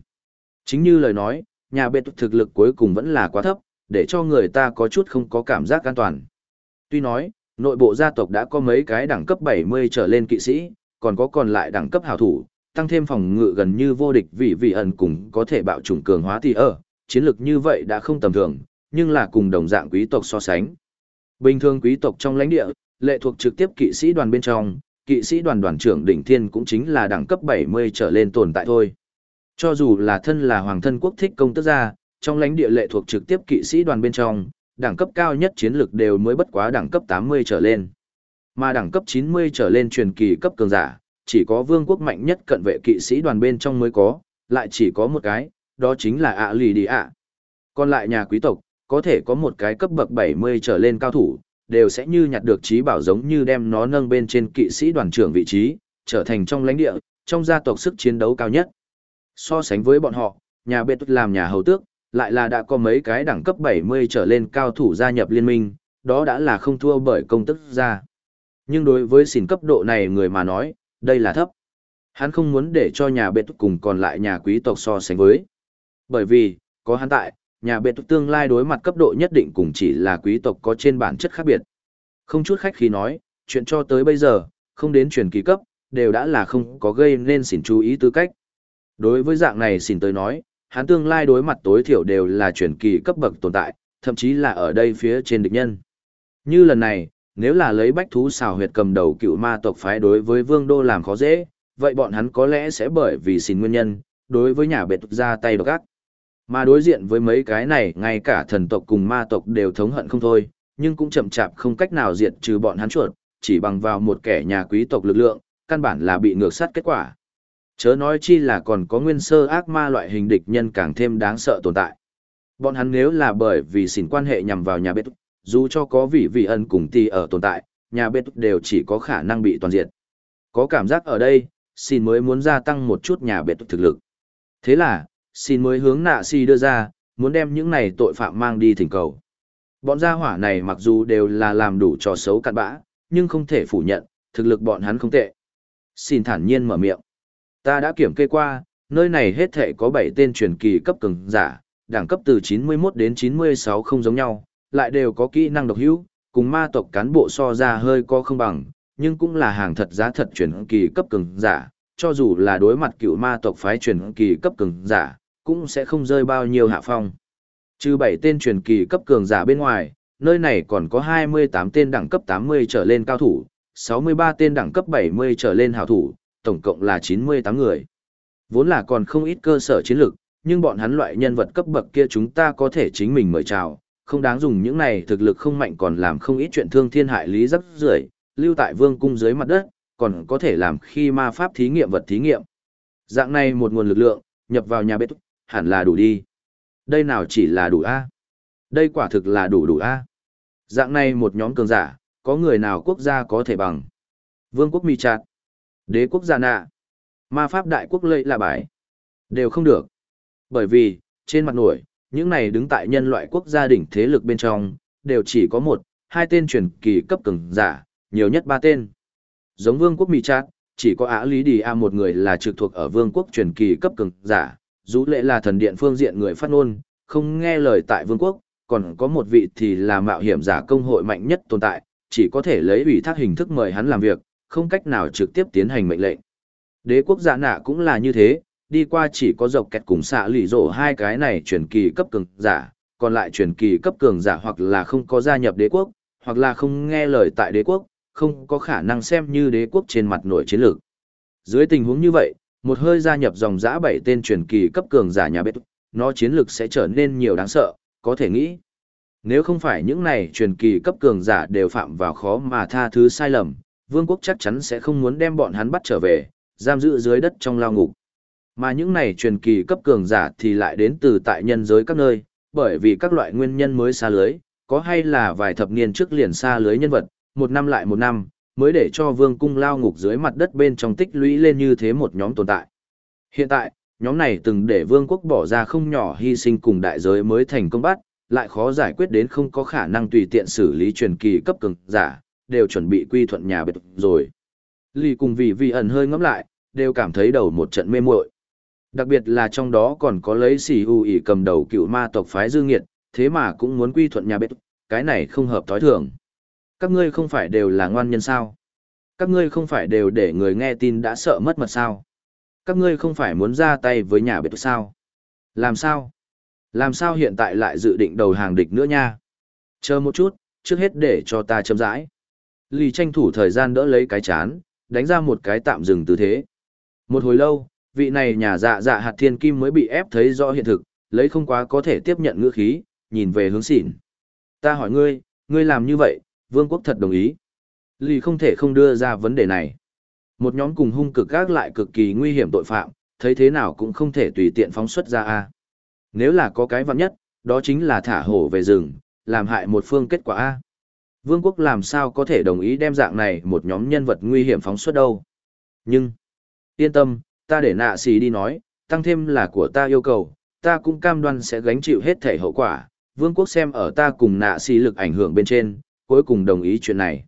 Chính như lời nói, nhà biệt thực lực cuối cùng vẫn là quá thấp, để cho người ta có chút không có cảm giác an toàn. Tuy nói, nội bộ gia tộc đã có mấy cái đẳng cấp 70 trở lên kỵ sĩ, còn có còn lại đẳng cấp hào thủ, tăng thêm phòng ngự gần như vô địch vì vị ẩn cùng có thể bạo chủng cường hóa thì ở, chiến lược như vậy đã không tầm thường, nhưng là cùng đồng dạng quý tộc so sánh. Bình thường quý tộc trong lãnh địa, lệ thuộc trực tiếp kỵ sĩ đoàn bên trong, kỵ sĩ đoàn đoàn trưởng đỉnh thiên cũng chính là đẳng cấp 70 trở lên tồn tại thôi. Cho dù là thân là hoàng thân quốc thích công tức gia, trong lãnh địa lệ thuộc trực tiếp kỵ sĩ đoàn bên trong, đẳng cấp cao nhất chiến lược đều mới bất quá đẳng cấp 80 trở lên. Mà đẳng cấp 90 trở lên truyền kỳ cấp cường giả, chỉ có vương quốc mạnh nhất cận vệ kỵ sĩ đoàn bên trong mới có, lại chỉ có một cái, đó chính là ạ lì đi ạ. Còn lại nhà quý tộc, có thể có một cái cấp bậc 70 trở lên cao thủ, đều sẽ như nhặt được trí bảo giống như đem nó nâng bên trên kỵ sĩ đoàn trưởng vị trí, trở thành trong lãnh địa, trong gia tộc sức chiến đấu cao nhất. So sánh với bọn họ, nhà bệ làm nhà hầu tước, lại là đã có mấy cái đẳng cấp 70 trở lên cao thủ gia nhập liên minh, đó đã là không thua bởi công tức gia. Nhưng đối với xỉn cấp độ này người mà nói, đây là thấp. Hắn không muốn để cho nhà bệ cùng còn lại nhà quý tộc so sánh với. Bởi vì, có hắn tại, nhà bệ tương lai đối mặt cấp độ nhất định cùng chỉ là quý tộc có trên bản chất khác biệt. Không chút khách khí nói, chuyện cho tới bây giờ, không đến truyền kỳ cấp, đều đã là không có gây nên xỉn chú ý tư cách. Đối với dạng này xỉn tới nói, hắn tương lai đối mặt tối thiểu đều là chuyển kỳ cấp bậc tồn tại, thậm chí là ở đây phía trên địch nhân. Như lần này, nếu là lấy bách thú xào huyệt cầm đầu cựu ma tộc phái đối với vương đô làm khó dễ, vậy bọn hắn có lẽ sẽ bởi vì xỉn nguyên nhân, đối với nhà bệ ra tay độc ác. Mà đối diện với mấy cái này, ngay cả thần tộc cùng ma tộc đều thống hận không thôi, nhưng cũng chậm chạp không cách nào diệt trừ bọn hắn chuột, chỉ bằng vào một kẻ nhà quý tộc lực lượng, căn bản là bị ngược sát kết quả. Chớ nói chi là còn có nguyên sơ ác ma loại hình địch nhân càng thêm đáng sợ tồn tại. Bọn hắn nếu là bởi vì xỉn quan hệ nhằm vào nhà bếp, dù cho có vị vị ân cùng ti ở tồn tại, nhà bếp đều chỉ có khả năng bị toàn diệt. Có cảm giác ở đây, xin mới muốn gia tăng một chút nhà bếp thực lực. Thế là, xin mới hướng nạ si đưa ra, muốn đem những này tội phạm mang đi thỉnh cầu. Bọn gia hỏa này mặc dù đều là làm đủ trò xấu cặn bã, nhưng không thể phủ nhận, thực lực bọn hắn không tệ. Xin thản nhiên mở miệng. Ta đã kiểm kê qua, nơi này hết thể có 7 tên truyền kỳ cấp cường giả, đẳng cấp từ 91 đến 96 không giống nhau, lại đều có kỹ năng độc hữu, cùng ma tộc cán bộ so ra hơi có không bằng, nhưng cũng là hàng thật giá thật truyền kỳ cấp cường giả, cho dù là đối mặt cựu ma tộc phái truyền kỳ cấp cường giả, cũng sẽ không rơi bao nhiêu hạ phong. Trừ 7 tên truyền kỳ cấp cường giả bên ngoài, nơi này còn có 28 tên đẳng cấp 80 trở lên cao thủ, 63 tên đẳng cấp 70 trở lên hảo thủ, tổng cộng là 98 người. Vốn là còn không ít cơ sở chiến lược, nhưng bọn hắn loại nhân vật cấp bậc kia chúng ta có thể chính mình mời chào, không đáng dùng những này thực lực không mạnh còn làm không ít chuyện thương thiên hại lý rất rưởi, lưu tại vương cung dưới mặt đất, còn có thể làm khi ma pháp thí nghiệm vật thí nghiệm. Dạng này một nguồn lực lượng, nhập vào nhà bếp, hẳn là đủ đi. Đây nào chỉ là đủ A. Đây quả thực là đủ đủ A. Dạng này một nhóm cường giả, có người nào quốc gia có thể bằng. Vương quốc mì chặt. Đế quốc gia nạ. Ma pháp đại quốc lây là bài. Đều không được. Bởi vì, trên mặt nổi, những này đứng tại nhân loại quốc gia đỉnh thế lực bên trong, đều chỉ có một, hai tên truyền kỳ cấp cường giả, nhiều nhất ba tên. Giống vương quốc Mỹ Trát, chỉ có Á Lý Đi A một người là trực thuộc ở vương quốc truyền kỳ cấp cường giả, dù lệ là thần điện phương diện người phát ngôn, không nghe lời tại vương quốc, còn có một vị thì là mạo hiểm giả công hội mạnh nhất tồn tại, chỉ có thể lấy ủy thác hình thức mời hắn làm việc, không cách nào trực tiếp tiến hành mệnh lệnh. Đế quốc giả nạ cũng là như thế, đi qua chỉ có dọc kẹt cùng xạ lì rổ hai cái này truyền kỳ cấp cường giả, còn lại truyền kỳ cấp cường giả hoặc là không có gia nhập đế quốc, hoặc là không nghe lời tại đế quốc, không có khả năng xem như đế quốc trên mặt nổi chiến lược. Dưới tình huống như vậy, một hơi gia nhập dòng giã bảy tên truyền kỳ cấp cường giả nhà bếp, nó chiến lược sẽ trở nên nhiều đáng sợ, có thể nghĩ. Nếu không phải những này truyền kỳ cấp cường giả đều phạm vào khó mà tha thứ sai lầm, vương quốc chắc chắn sẽ không muốn đem bọn hắn bắt trở về, giam giữ dưới đất trong lao ngục. Mà những này truyền kỳ cấp cường giả thì lại đến từ tại nhân giới các nơi, bởi vì các loại nguyên nhân mới xa lưới, có hay là vài thập niên trước liền xa lưới nhân vật, một năm lại một năm, mới để cho vương cung lao ngục dưới mặt đất bên trong tích lũy lên như thế một nhóm tồn tại. Hiện tại, nhóm này từng để vương quốc bỏ ra không nhỏ hy sinh cùng đại giới mới thành công bắt, lại khó giải quyết đến không có khả năng tùy tiện xử lý truyền kỳ cấp cường giả, đều chuẩn bị quy thuận nhà biệt rồi. Lì cùng vì vì ẩn hơi ngẫm lại, đều cảm thấy đầu một trận mê muội. Đặc biệt là trong đó còn có lấy xì hù ỉ cầm đầu cựu ma tộc phái dương nghiệt, thế mà cũng muốn quy thuận nhà biệt, cái này không hợp thói thường. Các ngươi không phải đều là ngoan nhân sao? Các ngươi không phải đều để người nghe tin đã sợ mất mật sao? Các ngươi không phải muốn ra tay với nhà biệt sao? Làm sao? Làm sao hiện tại lại dự định đầu hàng địch nữa nha? Chờ một chút, trước hết để cho ta chấm rãi. Lì tranh thủ thời gian đỡ lấy cái chán, đánh ra một cái tạm dừng tư thế. Một hồi lâu, vị này nhà dạ dạ hạt thiên kim mới bị ép thấy rõ hiện thực, lấy không quá có thể tiếp nhận ngữ khí, nhìn về hướng xỉn. Ta hỏi ngươi, ngươi làm như vậy, vương quốc thật đồng ý. Lì không thể không đưa ra vấn đề này. Một nhóm cùng hung cực gác lại cực kỳ nguy hiểm tội phạm, thấy thế nào cũng không thể tùy tiện phóng xuất ra a. Nếu là có cái vặn nhất, đó chính là thả hổ về rừng, làm hại một phương kết quả a. Vương quốc làm sao có thể đồng ý đem dạng này một nhóm nhân vật nguy hiểm phóng xuất đâu. Nhưng, yên tâm, ta để nạ xì đi nói, tăng thêm là của ta yêu cầu, ta cũng cam đoan sẽ gánh chịu hết thể hậu quả. Vương quốc xem ở ta cùng nạ xì lực ảnh hưởng bên trên, cuối cùng đồng ý chuyện này.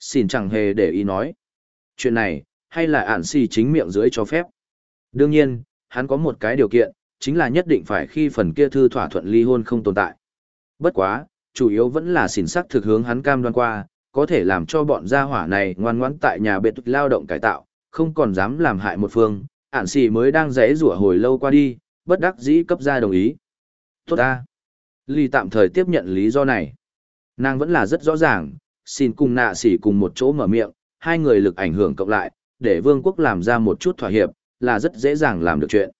Xin chẳng hề để ý nói. Chuyện này, hay là ản xì chính miệng dưới cho phép. Đương nhiên, hắn có một cái điều kiện, chính là nhất định phải khi phần kia thư thỏa thuận ly hôn không tồn tại. Bất quá, chủ yếu vẫn là xỉn sắc thực hướng hắn cam đoan qua, có thể làm cho bọn gia hỏa này ngoan ngoãn tại nhà bệ lao động cải tạo, không còn dám làm hại một phương, ản xỉ mới đang rẽ rủa hồi lâu qua đi, bất đắc dĩ cấp ra đồng ý. Tốt ta. Ly tạm thời tiếp nhận lý do này. Nàng vẫn là rất rõ ràng, xin cùng nạ xỉ cùng một chỗ mở miệng, hai người lực ảnh hưởng cộng lại, để vương quốc làm ra một chút thỏa hiệp, là rất dễ dàng làm được chuyện.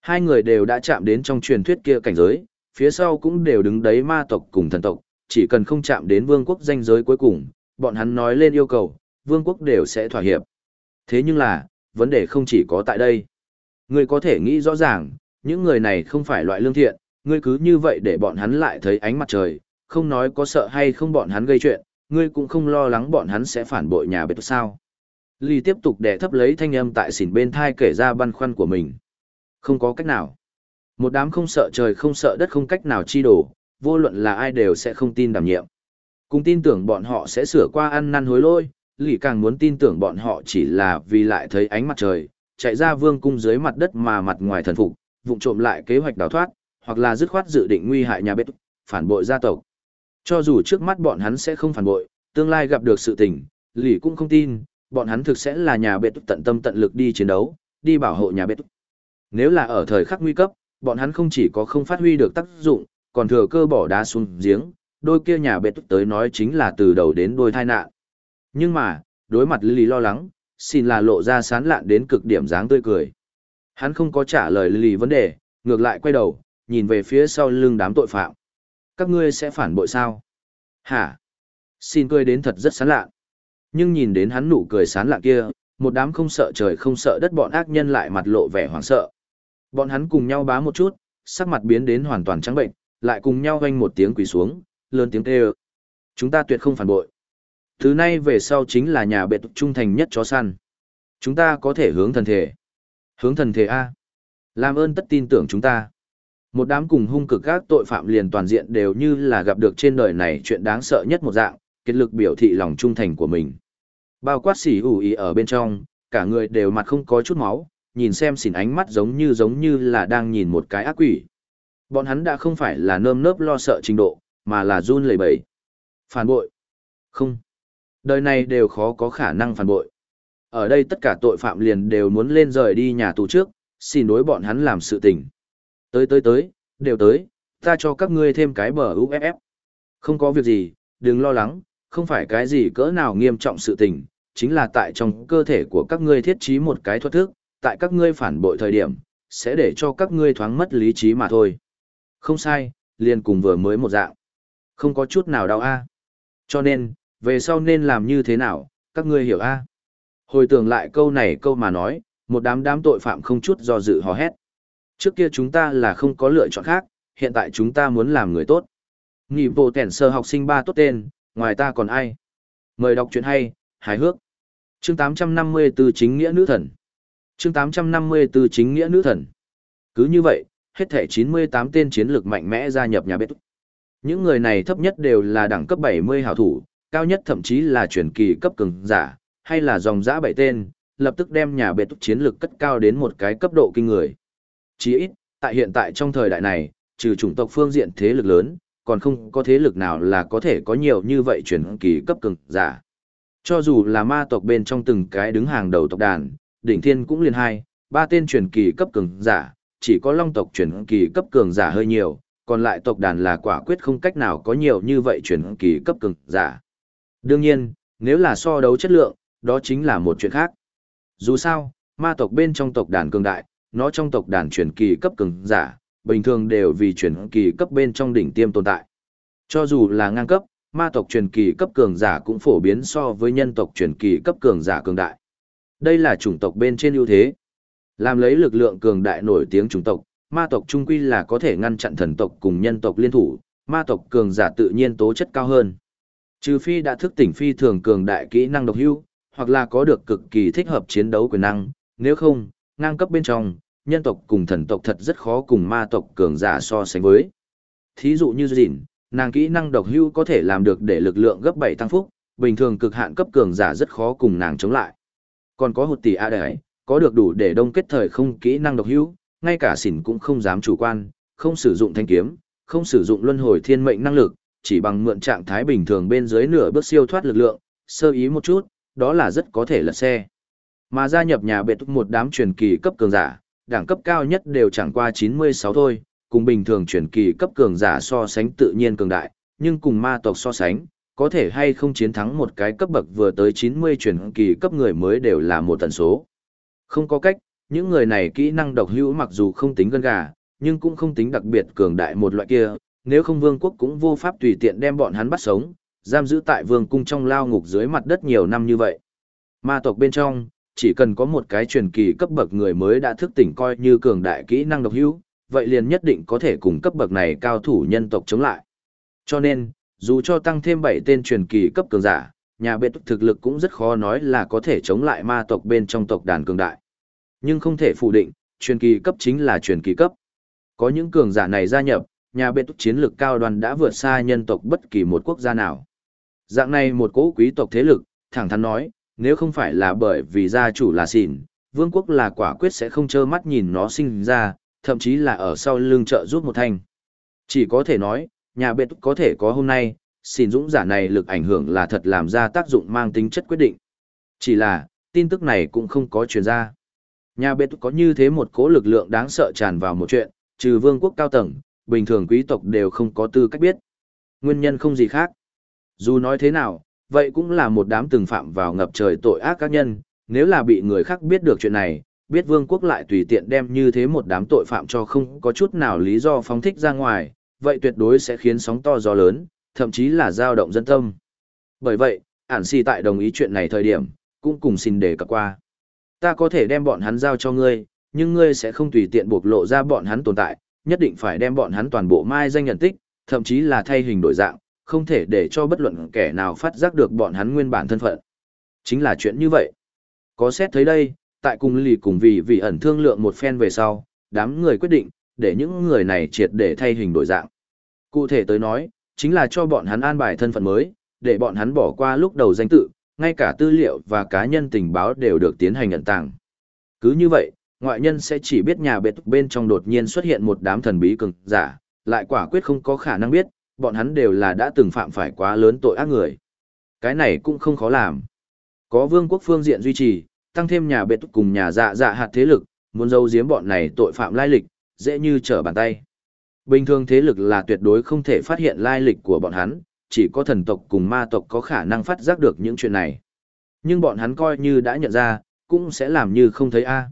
Hai người đều đã chạm đến trong truyền thuyết kia cảnh giới, phía sau cũng đều đứng đấy ma tộc cùng thần tộc, chỉ cần không chạm đến vương quốc danh giới cuối cùng, bọn hắn nói lên yêu cầu, vương quốc đều sẽ thỏa hiệp. Thế nhưng là, vấn đề không chỉ có tại đây. Ngươi có thể nghĩ rõ ràng, những người này không phải loại lương thiện, ngươi cứ như vậy để bọn hắn lại thấy ánh mặt trời, không nói có sợ hay không bọn hắn gây chuyện, ngươi cũng không lo lắng bọn hắn sẽ phản bội nhà bếp sao. Ly tiếp tục đè thấp lấy thanh âm tại xỉn bên thai kể ra băn khoăn của mình. Không có cách nào. Một đám không sợ trời không sợ đất không cách nào chi đổ, vô luận là ai đều sẽ không tin đảm nhiệm. Cùng tin tưởng bọn họ sẽ sửa qua ăn năn hối lôi, lì càng muốn tin tưởng bọn họ chỉ là vì lại thấy ánh mặt trời, chạy ra vương cung dưới mặt đất mà mặt ngoài thần phục, vụng trộm lại kế hoạch đào thoát, hoặc là dứt khoát dự định nguy hại nhà bếp, phản bội gia tộc. Cho dù trước mắt bọn hắn sẽ không phản bội, tương lai gặp được sự tình, lì cũng không tin, bọn hắn thực sẽ là nhà bếp tận tâm tận lực đi chiến đấu, đi bảo hộ nhà bếp. Nếu là ở thời khắc nguy cấp, bọn hắn không chỉ có không phát huy được tác dụng, còn thừa cơ bỏ đá xuống giếng, đôi kia nhà bếp tới nói chính là từ đầu đến đôi thai nạn. Nhưng mà, đối mặt Lily lo lắng, xin là lộ ra sán lạn đến cực điểm dáng tươi cười. Hắn không có trả lời Lily vấn đề, ngược lại quay đầu, nhìn về phía sau lưng đám tội phạm. Các ngươi sẽ phản bội sao? Hả? Xin cười đến thật rất sán lạn. Nhưng nhìn đến hắn nụ cười sán lạn kia, một đám không sợ trời không sợ đất bọn ác nhân lại mặt lộ vẻ hoảng sợ. Bọn hắn cùng nhau bá một chút, sắc mặt biến đến hoàn toàn trắng bệnh, lại cùng nhau vang một tiếng quỳ xuống, lớn tiếng kêu. Chúng ta tuyệt không phản bội. Thứ nay về sau chính là nhà bệ trung thành nhất chó săn. Chúng ta có thể hướng thần thể. Hướng thần thể A. Làm ơn tất tin tưởng chúng ta. Một đám cùng hung cực các tội phạm liền toàn diện đều như là gặp được trên đời này chuyện đáng sợ nhất một dạng, kết lực biểu thị lòng trung thành của mình. Bao quát xỉ ủ ý ở bên trong, cả người đều mặt không có chút máu, nhìn xem xỉn ánh mắt giống như giống như là đang nhìn một cái ác quỷ. Bọn hắn đã không phải là nơm nớp lo sợ trình độ, mà là run lẩy bẩy. Phản bội. Không. Đời này đều khó có khả năng phản bội. Ở đây tất cả tội phạm liền đều muốn lên rời đi nhà tù trước, xin đối bọn hắn làm sự tình. Tới tới tới, đều tới, ta cho các ngươi thêm cái bờ UFF. Không có việc gì, đừng lo lắng, không phải cái gì cỡ nào nghiêm trọng sự tình, chính là tại trong cơ thể của các ngươi thiết trí một cái thuật thức, tại các ngươi phản bội thời điểm, sẽ để cho các ngươi thoáng mất lý trí mà thôi. Không sai, liền cùng vừa mới một dạng. Không có chút nào đau a. Cho nên, về sau nên làm như thế nào, các ngươi hiểu a. Hồi tưởng lại câu này câu mà nói, Một đám đám tội phạm không chút do dự hò hét. Trước kia chúng ta là không có lựa chọn khác, hiện tại chúng ta muốn làm người tốt. Nghị bộ tẻn sơ học sinh ba tốt tên, ngoài ta còn ai? Mời đọc chuyện hay, hài hước. Chương 854 chính nghĩa nữ thần. Chương 854 chính nghĩa nữ thần. Cứ như vậy, hết thể 98 tên chiến lược mạnh mẽ gia nhập nhà bếp. Những người này thấp nhất đều là đẳng cấp 70 hảo thủ, cao nhất thậm chí là truyền kỳ cấp cường giả, hay là dòng dã bảy tên, lập tức đem nhà bệ túc chiến lược cất cao đến một cái cấp độ kinh người. Chỉ ít, tại hiện tại trong thời đại này, trừ chủng tộc phương diện thế lực lớn, còn không có thế lực nào là có thể có nhiều như vậy truyền kỳ cấp cường giả. Cho dù là ma tộc bên trong từng cái đứng hàng đầu tộc đàn, đỉnh thiên cũng liền hai, ba tên truyền kỳ cấp cường giả, chỉ có long tộc truyền kỳ cấp cường giả hơi nhiều, còn lại tộc đàn là quả quyết không cách nào có nhiều như vậy truyền kỳ cấp cường giả. Đương nhiên, nếu là so đấu chất lượng, đó chính là một chuyện khác. Dù sao, ma tộc bên trong tộc đàn cường đại, nó trong tộc đàn truyền kỳ cấp cường giả, bình thường đều vì truyền kỳ cấp bên trong đỉnh tiêm tồn tại. Cho dù là ngang cấp, ma tộc truyền kỳ cấp cường giả cũng phổ biến so với nhân tộc truyền kỳ cấp cường giả cường đại. Đây là chủng tộc bên trên ưu thế. Làm lấy lực lượng cường đại nổi tiếng chủng tộc, ma tộc trung quy là có thể ngăn chặn thần tộc cùng nhân tộc liên thủ, ma tộc cường giả tự nhiên tố chất cao hơn. Trừ phi đã thức tỉnh phi thường cường đại kỹ năng độc hưu, hoặc là có được cực kỳ thích hợp chiến đấu quyền năng, nếu không, ngang cấp bên trong, nhân tộc cùng thần tộc thật rất khó cùng ma tộc cường giả so sánh với. Thí dụ như Dìn, nàng kỹ năng độc hưu có thể làm được để lực lượng gấp 7 tăng phúc, bình thường cực hạn cấp cường giả rất khó cùng nàng chống lại. Còn có hụt tỷ A đấy, có được đủ để đông kết thời không kỹ năng độc hữu, ngay cả xỉn cũng không dám chủ quan, không sử dụng thanh kiếm, không sử dụng luân hồi thiên mệnh năng lực, chỉ bằng mượn trạng thái bình thường bên dưới nửa bước siêu thoát lực lượng, sơ ý một chút, đó là rất có thể lật xe. Mà gia nhập nhà bệ túc một đám truyền kỳ cấp cường giả, đẳng cấp cao nhất đều chẳng qua 96 thôi, cùng bình thường truyền kỳ cấp cường giả so sánh tự nhiên cường đại, nhưng cùng ma tộc so sánh, có thể hay không chiến thắng một cái cấp bậc vừa tới 90 truyền kỳ cấp người mới đều là một tần số. Không có cách, những người này kỹ năng độc hữu mặc dù không tính gân gà, nhưng cũng không tính đặc biệt cường đại một loại kia, nếu không vương quốc cũng vô pháp tùy tiện đem bọn hắn bắt sống, giam giữ tại vương cung trong lao ngục dưới mặt đất nhiều năm như vậy. Ma tộc bên trong, chỉ cần có một cái truyền kỳ cấp bậc người mới đã thức tỉnh coi như cường đại kỹ năng độc hữu, vậy liền nhất định có thể cùng cấp bậc này cao thủ nhân tộc chống lại. Cho nên, dù cho tăng thêm 7 tên truyền kỳ cấp cường giả, nhà bệ thực lực cũng rất khó nói là có thể chống lại ma tộc bên trong tộc đàn cường đại. Nhưng không thể phủ định, truyền kỳ cấp chính là truyền kỳ cấp. Có những cường giả này gia nhập, nhà bệ túc chiến lực cao đoàn đã vượt xa nhân tộc bất kỳ một quốc gia nào. Dạng này một cỗ quý tộc thế lực, thẳng thắn nói, nếu không phải là bởi vì gia chủ là xỉn, vương quốc là quả quyết sẽ không trơ mắt nhìn nó sinh ra, thậm chí là ở sau lưng trợ giúp một thanh. Chỉ có thể nói, nhà bệ có thể có hôm nay, xin dũng giả này lực ảnh hưởng là thật làm ra tác dụng mang tính chất quyết định. Chỉ là, tin tức này cũng không có truyền ra. Nhà bệ có như thế một cố lực lượng đáng sợ tràn vào một chuyện, trừ vương quốc cao tầng, bình thường quý tộc đều không có tư cách biết. Nguyên nhân không gì khác. Dù nói thế nào, vậy cũng là một đám từng phạm vào ngập trời tội ác các nhân, nếu là bị người khác biết được chuyện này, biết vương quốc lại tùy tiện đem như thế một đám tội phạm cho không có chút nào lý do phóng thích ra ngoài, vậy tuyệt đối sẽ khiến sóng to gió lớn, thậm chí là dao động dân tâm. Bởi vậy, ản si tại đồng ý chuyện này thời điểm, cũng cùng xin đề cập qua. Ta có thể đem bọn hắn giao cho ngươi, nhưng ngươi sẽ không tùy tiện bộc lộ ra bọn hắn tồn tại, nhất định phải đem bọn hắn toàn bộ mai danh nhận tích, thậm chí là thay hình đổi dạng, không thể để cho bất luận kẻ nào phát giác được bọn hắn nguyên bản thân phận. Chính là chuyện như vậy. Có xét thấy đây, tại cùng lì cùng vì vì ẩn thương lượng một phen về sau, đám người quyết định, để những người này triệt để thay hình đổi dạng. Cụ thể tới nói, chính là cho bọn hắn an bài thân phận mới, để bọn hắn bỏ qua lúc đầu danh tự, ngay cả tư liệu và cá nhân tình báo đều được tiến hành nhận tàng. Cứ như vậy, ngoại nhân sẽ chỉ biết nhà biệt bên trong đột nhiên xuất hiện một đám thần bí cường giả, lại quả quyết không có khả năng biết, bọn hắn đều là đã từng phạm phải quá lớn tội ác người. Cái này cũng không khó làm. Có vương quốc phương diện duy trì, tăng thêm nhà biệt cùng nhà dạ dạ hạt thế lực, muốn giấu giếm bọn này tội phạm lai lịch, dễ như trở bàn tay. Bình thường thế lực là tuyệt đối không thể phát hiện lai lịch của bọn hắn, chỉ có thần tộc cùng ma tộc có khả năng phát giác được những chuyện này. Nhưng bọn hắn coi như đã nhận ra, cũng sẽ làm như không thấy a.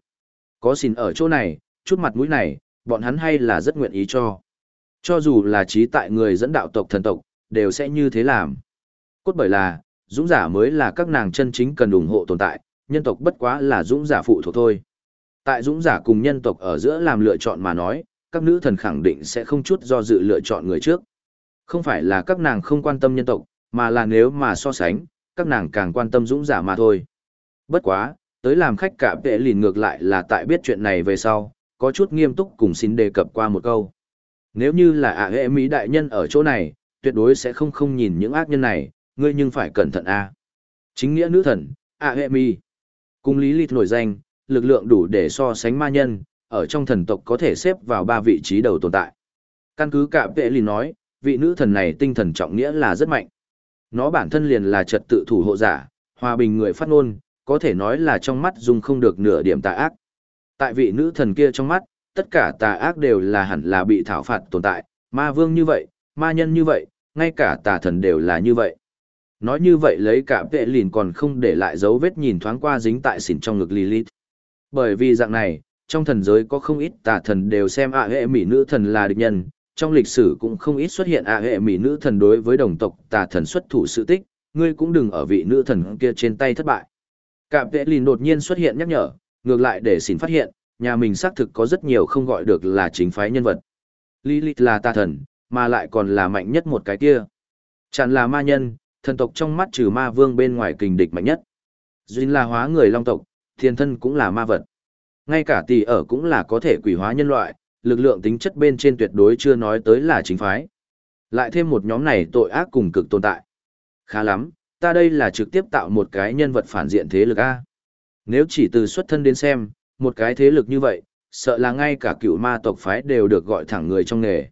Có xin ở chỗ này, chút mặt mũi này, bọn hắn hay là rất nguyện ý cho. Cho dù là trí tại người dẫn đạo tộc thần tộc, đều sẽ như thế làm. Cốt bởi là, dũng giả mới là các nàng chân chính cần ủng hộ tồn tại, nhân tộc bất quá là dũng giả phụ thuộc thôi. Tại dũng giả cùng nhân tộc ở giữa làm lựa chọn mà nói, các nữ thần khẳng định sẽ không chút do dự lựa chọn người trước. Không phải là các nàng không quan tâm nhân tộc, mà là nếu mà so sánh, các nàng càng quan tâm dũng giả mà thôi. Bất quá, tới làm khách cả vệ lìn ngược lại là tại biết chuyện này về sau, có chút nghiêm túc cùng xin đề cập qua một câu. Nếu như là ả hệ mỹ đại nhân ở chỗ này, tuyệt đối sẽ không không nhìn những ác nhân này, ngươi nhưng phải cẩn thận a. Chính nghĩa nữ thần, ả hệ mỹ. Cùng lý lịch nổi danh, lực lượng đủ để so sánh ma nhân, ở trong thần tộc có thể xếp vào ba vị trí đầu tồn tại. Căn cứ cả vệ lì nói, vị nữ thần này tinh thần trọng nghĩa là rất mạnh. Nó bản thân liền là trật tự thủ hộ giả, hòa bình người phát ngôn, có thể nói là trong mắt dùng không được nửa điểm tà ác. Tại vị nữ thần kia trong mắt, tất cả tà ác đều là hẳn là bị thảo phạt tồn tại, ma vương như vậy, ma nhân như vậy, ngay cả tà thần đều là như vậy. Nói như vậy lấy cả vệ lìn còn không để lại dấu vết nhìn thoáng qua dính tại xỉn trong ngực Lilith. Bởi vì dạng này, trong thần giới có không ít tà thần đều xem ạ hệ mỹ nữ thần là địch nhân, trong lịch sử cũng không ít xuất hiện ạ hệ mỹ nữ thần đối với đồng tộc tà thần xuất thủ sự tích, ngươi cũng đừng ở vị nữ thần kia trên tay thất bại. Cạm vệ lìn đột nhiên xuất hiện nhắc nhở, ngược lại để xin phát hiện, nhà mình xác thực có rất nhiều không gọi được là chính phái nhân vật. Lilith là tà thần, mà lại còn là mạnh nhất một cái kia. Chẳng là ma nhân, thần tộc trong mắt trừ ma vương bên ngoài kình địch mạnh nhất. Duyên là hóa người long tộc, thiên thân cũng là ma vật. Ngay cả tỷ ở cũng là có thể quỷ hóa nhân loại, lực lượng tính chất bên trên tuyệt đối chưa nói tới là chính phái. Lại thêm một nhóm này tội ác cùng cực tồn tại. Khá lắm, ta đây là trực tiếp tạo một cái nhân vật phản diện thế lực A. Nếu chỉ từ xuất thân đến xem, một cái thế lực như vậy, sợ là ngay cả cựu ma tộc phái đều được gọi thẳng người trong nghề.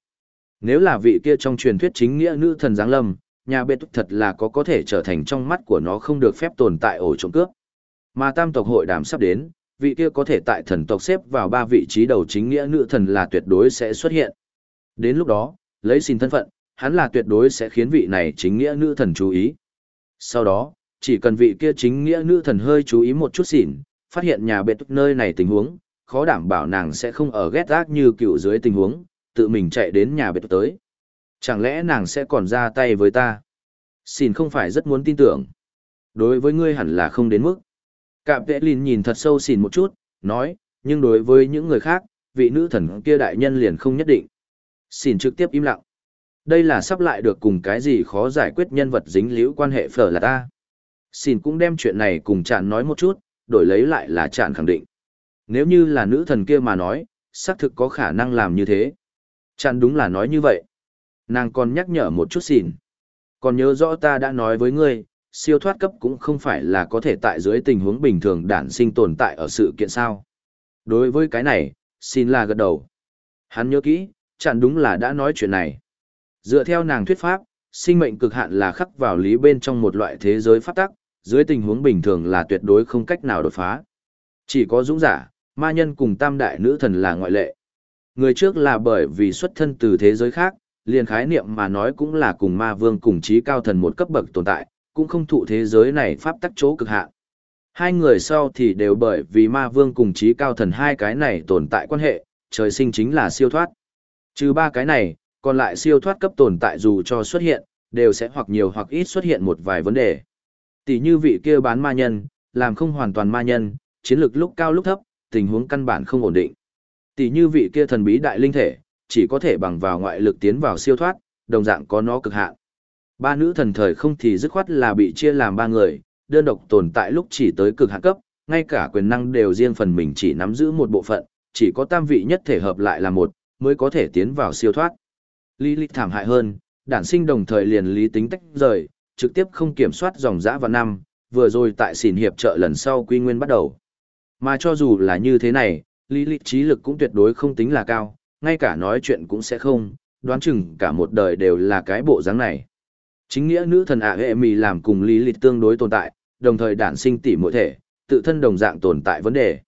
Nếu là vị kia trong truyền thuyết chính nghĩa nữ thần giáng lâm, nhà bê túc thật là có có thể trở thành trong mắt của nó không được phép tồn tại ổ trộm cướp. Mà tam tộc hội đàm sắp đến, vị kia có thể tại thần tộc xếp vào ba vị trí đầu chính nghĩa nữ thần là tuyệt đối sẽ xuất hiện. Đến lúc đó, lấy xin thân phận, hắn là tuyệt đối sẽ khiến vị này chính nghĩa nữ thần chú ý. Sau đó, chỉ cần vị kia chính nghĩa nữ thần hơi chú ý một chút xỉn, phát hiện nhà bệ túc nơi này tình huống, khó đảm bảo nàng sẽ không ở ghét ác như cựu dưới tình huống, tự mình chạy đến nhà bệ túc tới. Chẳng lẽ nàng sẽ còn ra tay với ta? Xỉn không phải rất muốn tin tưởng. Đối với ngươi hẳn là không đến mức. Cạm vệ lìn nhìn thật sâu xỉn một chút, nói, nhưng đối với những người khác, vị nữ thần kia đại nhân liền không nhất định. Xỉn trực tiếp im lặng. Đây là sắp lại được cùng cái gì khó giải quyết nhân vật dính liễu quan hệ phở là ta. Xỉn cũng đem chuyện này cùng chạn nói một chút, đổi lấy lại là chạn khẳng định. Nếu như là nữ thần kia mà nói, xác thực có khả năng làm như thế. Chạn đúng là nói như vậy. Nàng còn nhắc nhở một chút xỉn. Còn nhớ rõ ta đã nói với ngươi, siêu thoát cấp cũng không phải là có thể tại dưới tình huống bình thường đản sinh tồn tại ở sự kiện sao. Đối với cái này, xin là gật đầu. Hắn nhớ kỹ, chẳng đúng là đã nói chuyện này. Dựa theo nàng thuyết pháp, sinh mệnh cực hạn là khắc vào lý bên trong một loại thế giới pháp tắc, dưới tình huống bình thường là tuyệt đối không cách nào đột phá. Chỉ có dũng giả, ma nhân cùng tam đại nữ thần là ngoại lệ. Người trước là bởi vì xuất thân từ thế giới khác, liền khái niệm mà nói cũng là cùng ma vương cùng trí cao thần một cấp bậc tồn tại, cũng không thụ thế giới này pháp tắc chỗ cực hạn. Hai người sau thì đều bởi vì ma vương cùng trí cao thần hai cái này tồn tại quan hệ, trời sinh chính là siêu thoát. Trừ ba cái này, còn lại siêu thoát cấp tồn tại dù cho xuất hiện, đều sẽ hoặc nhiều hoặc ít xuất hiện một vài vấn đề. Tỷ như vị kia bán ma nhân, làm không hoàn toàn ma nhân, chiến lược lúc cao lúc thấp, tình huống căn bản không ổn định. Tỷ như vị kia thần bí đại linh thể, chỉ có thể bằng vào ngoại lực tiến vào siêu thoát, đồng dạng có nó cực hạn. Ba nữ thần thời không thì dứt khoát là bị chia làm ba người, đơn độc tồn tại lúc chỉ tới cực hạn cấp, ngay cả quyền năng đều riêng phần mình chỉ nắm giữ một bộ phận, chỉ có tam vị nhất thể hợp lại là một, mới có thể tiến vào siêu thoát. Lý lịch thảm hại hơn, đản sinh đồng thời liền lý tính tách rời, trực tiếp không kiểm soát dòng dã vào năm, vừa rồi tại xỉn hiệp trợ lần sau quy nguyên bắt đầu. Mà cho dù là như thế này, lý lịch trí lực cũng tuyệt đối không tính là cao, ngay cả nói chuyện cũng sẽ không, đoán chừng cả một đời đều là cái bộ dáng này. Chính nghĩa nữ thần ạ hệ mì làm cùng lý lịch tương đối tồn tại, đồng thời đản sinh tỷ mỗi thể, tự thân đồng dạng tồn tại vấn đề.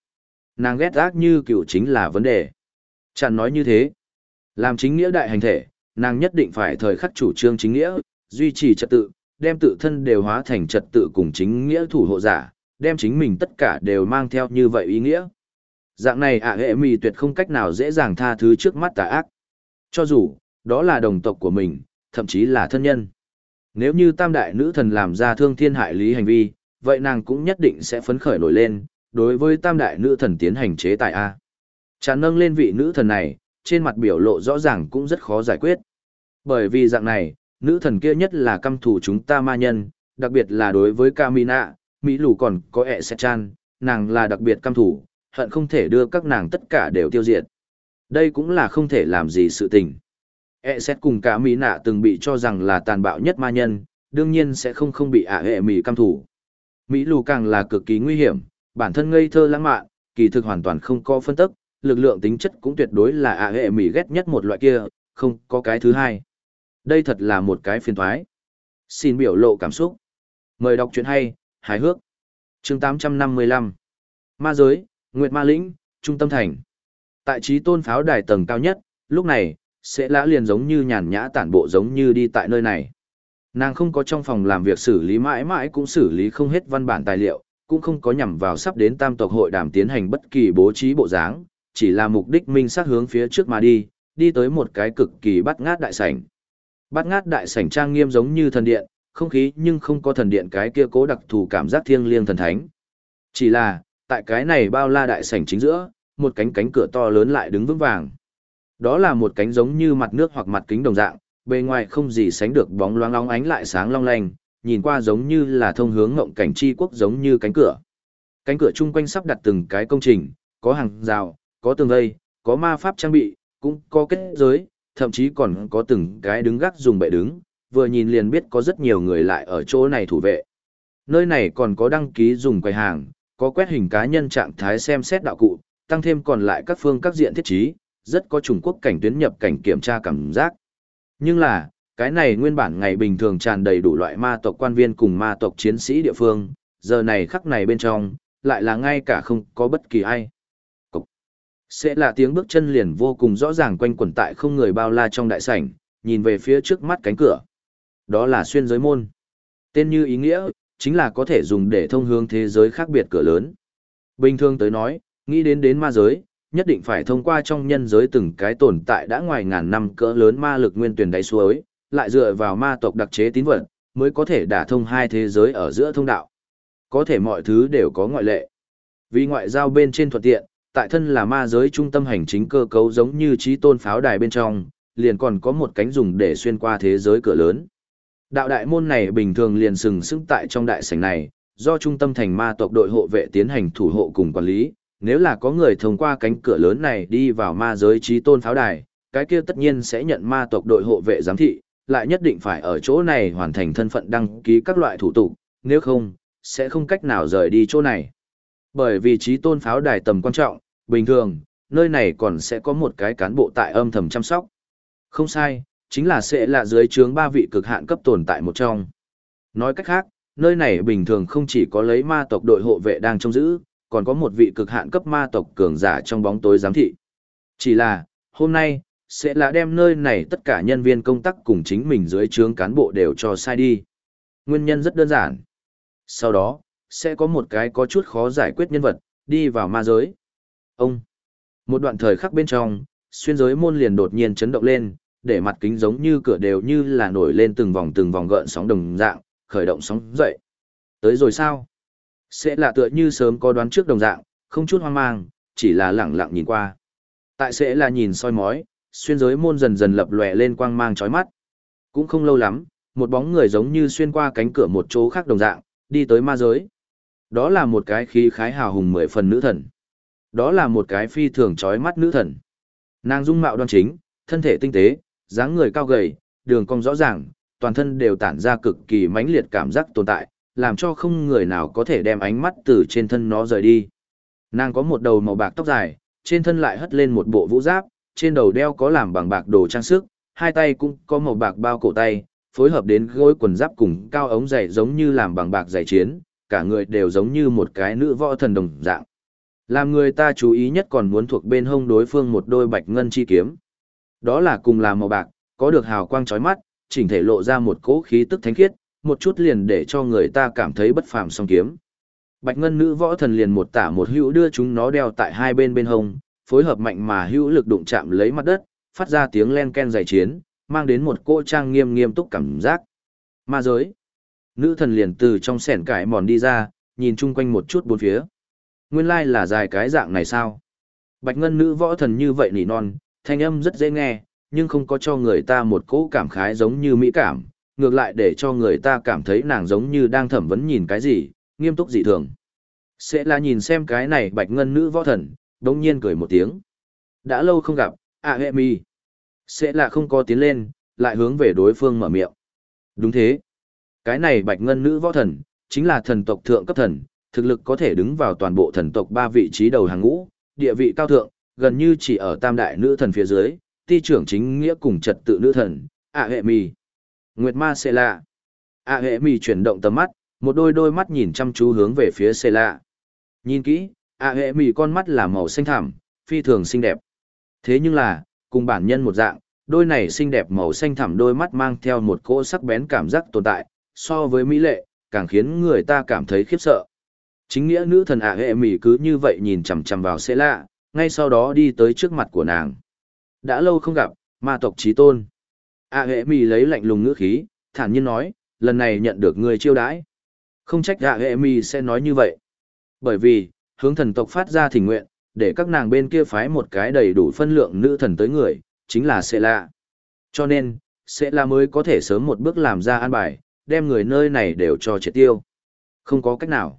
Nàng ghét ác như cựu chính là vấn đề. Chẳng nói như thế. Làm chính nghĩa đại hành thể, nàng nhất định phải thời khắc chủ trương chính nghĩa, duy trì trật tự, đem tự thân đều hóa thành trật tự cùng chính nghĩa thủ hộ giả, đem chính mình tất cả đều mang theo như vậy ý nghĩa. Dạng này ạ hệ mì tuyệt không cách nào dễ dàng tha thứ trước mắt tà ác. Cho dù, đó là đồng tộc của mình, thậm chí là thân nhân. Nếu như tam đại nữ thần làm ra thương thiên hại lý hành vi, vậy nàng cũng nhất định sẽ phấn khởi nổi lên, đối với tam đại nữ thần tiến hành chế tài A. Chán nâng lên vị nữ thần này, trên mặt biểu lộ rõ ràng cũng rất khó giải quyết. Bởi vì dạng này, nữ thần kia nhất là căm thù chúng ta ma nhân, đặc biệt là đối với Camina, Mỹ lù còn có ẹ sẽ chan, nàng là đặc biệt căm thù, hận không thể đưa các nàng tất cả đều tiêu diệt. Đây cũng là không thể làm gì sự tình. E xét cùng cả Mỹ nạ từng bị cho rằng là tàn bạo nhất ma nhân, đương nhiên sẽ không không bị ả hệ Mỹ căm thủ. Mỹ lù càng là cực kỳ nguy hiểm, bản thân ngây thơ lãng mạn, kỳ thực hoàn toàn không có phân tức, lực lượng tính chất cũng tuyệt đối là ả hệ Mỹ ghét nhất một loại kia, không có cái thứ hai. Đây thật là một cái phiền thoái. Xin biểu lộ cảm xúc. Mời đọc chuyện hay, hài hước. chương 855. Ma giới, Nguyệt Ma Lĩnh, Trung tâm thành. Tại trí tôn pháo đài tầng cao nhất, lúc này, sẽ lã liền giống như nhàn nhã tản bộ giống như đi tại nơi này. Nàng không có trong phòng làm việc xử lý mãi mãi cũng xử lý không hết văn bản tài liệu, cũng không có nhằm vào sắp đến tam tộc hội đàm tiến hành bất kỳ bố trí bộ dáng, chỉ là mục đích minh sát hướng phía trước mà đi, đi tới một cái cực kỳ bắt ngát đại sảnh. Bắt ngát đại sảnh trang nghiêm giống như thần điện, không khí nhưng không có thần điện cái kia cố đặc thù cảm giác thiêng liêng thần thánh. Chỉ là, tại cái này bao la đại sảnh chính giữa, một cánh cánh cửa to lớn lại đứng vững vàng. Đó là một cánh giống như mặt nước hoặc mặt kính đồng dạng, bề ngoài không gì sánh được bóng loáng long ánh lại sáng long lanh, nhìn qua giống như là thông hướng ngộng cảnh chi quốc giống như cánh cửa. Cánh cửa chung quanh sắp đặt từng cái công trình, có hàng rào, có tường vây, có ma pháp trang bị, cũng có kết giới, thậm chí còn có từng cái đứng gác dùng bệ đứng, vừa nhìn liền biết có rất nhiều người lại ở chỗ này thủ vệ. Nơi này còn có đăng ký dùng quầy hàng, có quét hình cá nhân trạng thái xem xét đạo cụ, tăng thêm còn lại các phương các diện thiết trí, rất có Trung Quốc cảnh tuyến nhập cảnh kiểm tra cảm giác. Nhưng là, cái này nguyên bản ngày bình thường tràn đầy đủ loại ma tộc quan viên cùng ma tộc chiến sĩ địa phương, giờ này khắc này bên trong, lại là ngay cả không có bất kỳ ai. Cục. Sẽ là tiếng bước chân liền vô cùng rõ ràng quanh quẩn tại không người bao la trong đại sảnh, nhìn về phía trước mắt cánh cửa. Đó là xuyên giới môn. Tên như ý nghĩa, chính là có thể dùng để thông hướng thế giới khác biệt cửa lớn. Bình thường tới nói, nghĩ đến đến ma giới, nhất định phải thông qua trong nhân giới từng cái tồn tại đã ngoài ngàn năm cỡ lớn ma lực nguyên tuyển đáy suối, lại dựa vào ma tộc đặc chế tín vật, mới có thể đả thông hai thế giới ở giữa thông đạo. Có thể mọi thứ đều có ngoại lệ. Vì ngoại giao bên trên thuận tiện, tại thân là ma giới trung tâm hành chính cơ cấu giống như trí tôn pháo đài bên trong, liền còn có một cánh dùng để xuyên qua thế giới cửa lớn. Đạo đại môn này bình thường liền sừng sững tại trong đại sảnh này, do trung tâm thành ma tộc đội hộ vệ tiến hành thủ hộ cùng quản lý, nếu là có người thông qua cánh cửa lớn này đi vào ma giới trí tôn pháo đài, cái kia tất nhiên sẽ nhận ma tộc đội hộ vệ giám thị, lại nhất định phải ở chỗ này hoàn thành thân phận đăng ký các loại thủ tục, nếu không, sẽ không cách nào rời đi chỗ này. Bởi vì trí tôn pháo đài tầm quan trọng, bình thường, nơi này còn sẽ có một cái cán bộ tại âm thầm chăm sóc. Không sai, chính là sẽ là dưới trướng ba vị cực hạn cấp tồn tại một trong. Nói cách khác, nơi này bình thường không chỉ có lấy ma tộc đội hộ vệ đang trông giữ, còn có một vị cực hạn cấp ma tộc cường giả trong bóng tối giám thị. Chỉ là, hôm nay, sẽ là đem nơi này tất cả nhân viên công tác cùng chính mình dưới trướng cán bộ đều cho sai đi. Nguyên nhân rất đơn giản. Sau đó, sẽ có một cái có chút khó giải quyết nhân vật, đi vào ma giới. Ông, một đoạn thời khắc bên trong, xuyên giới môn liền đột nhiên chấn động lên, để mặt kính giống như cửa đều như là nổi lên từng vòng từng vòng gợn sóng đồng dạng, khởi động sóng dậy. Tới rồi sao? Sẽ là tựa như sớm có đoán trước đồng dạng, không chút hoang mang, chỉ là lẳng lặng nhìn qua. Tại sẽ là nhìn soi mói, xuyên giới môn dần dần lập lòe lên quang mang chói mắt. Cũng không lâu lắm, một bóng người giống như xuyên qua cánh cửa một chỗ khác đồng dạng, đi tới ma giới. Đó là một cái khí khái hào hùng mười phần nữ thần. Đó là một cái phi thường chói mắt nữ thần. Nàng dung mạo đoan chính, thân thể tinh tế, dáng người cao gầy, đường cong rõ ràng, toàn thân đều tản ra cực kỳ mãnh liệt cảm giác tồn tại, làm cho không người nào có thể đem ánh mắt từ trên thân nó rời đi. Nàng có một đầu màu bạc tóc dài, trên thân lại hất lên một bộ vũ giáp, trên đầu đeo có làm bằng bạc đồ trang sức, hai tay cũng có màu bạc bao cổ tay, phối hợp đến gối quần giáp cùng cao ống giày giống như làm bằng bạc giày chiến, cả người đều giống như một cái nữ võ thần đồng dạng. Làm người ta chú ý nhất còn muốn thuộc bên hông đối phương một đôi bạch ngân chi kiếm. Đó là cùng là màu bạc, có được hào quang chói mắt, chỉnh thể lộ ra một cỗ khí tức thánh khiết, một chút liền để cho người ta cảm thấy bất phàm song kiếm. Bạch ngân nữ võ thần liền một tả một hữu đưa chúng nó đeo tại hai bên bên hông, phối hợp mạnh mà hữu lực đụng chạm lấy mặt đất, phát ra tiếng len ken dày chiến, mang đến một cỗ trang nghiêm nghiêm túc cảm giác. Ma giới. Nữ thần liền từ trong sẻn cải mòn đi ra, nhìn chung quanh một chút bốn phía. Nguyên lai là dài cái dạng này sao? Bạch ngân nữ võ thần như vậy nỉ non, thanh âm rất dễ nghe, nhưng không có cho người ta một cỗ cảm khái giống như mỹ cảm, ngược lại để cho người ta cảm thấy nàng giống như đang thẩm vấn nhìn cái gì, nghiêm túc dị thường. Sẽ là nhìn xem cái này bạch ngân nữ võ thần, đống nhiên cười một tiếng. Đã lâu không gặp, à hệ mi. Sẽ là không có tiến lên, lại hướng về đối phương mở miệng. Đúng thế. Cái này bạch ngân nữ võ thần, chính là thần tộc thượng cấp thần, thực lực có thể đứng vào toàn bộ thần tộc ba vị trí đầu hàng ngũ, địa vị cao thượng, gần như chỉ ở tam đại nữ thần phía dưới, ti trưởng chính nghĩa cùng trật tự nữ thần, ạ hệ mì. Nguyệt ma xê lạ. ạ hệ mì chuyển động tầm mắt, một đôi đôi mắt nhìn chăm chú hướng về phía xê lạ. Nhìn kỹ, À hệ mì con mắt là màu xanh thẳm, phi thường xinh đẹp. Thế nhưng là, cùng bản nhân một dạng, đôi này xinh đẹp màu xanh thẳm đôi mắt mang theo một cỗ sắc bén cảm giác tồn tại, so với mỹ lệ, càng khiến người ta cảm thấy khiếp sợ. Chính nghĩa nữ thần ạ hệ mỉ cứ như vậy nhìn chằm chằm vào xê lạ, ngay sau đó đi tới trước mặt của nàng. Đã lâu không gặp, ma tộc trí tôn. A hệ mì lấy lạnh lùng ngữ khí, thản nhiên nói, lần này nhận được người chiêu đãi. Không trách A hệ mì sẽ nói như vậy. Bởi vì, hướng thần tộc phát ra thỉnh nguyện, để các nàng bên kia phái một cái đầy đủ phân lượng nữ thần tới người, chính là sẽ lạ Cho nên, sẽ là mới có thể sớm một bước làm ra an bài, đem người nơi này đều cho triệt tiêu. Không có cách nào.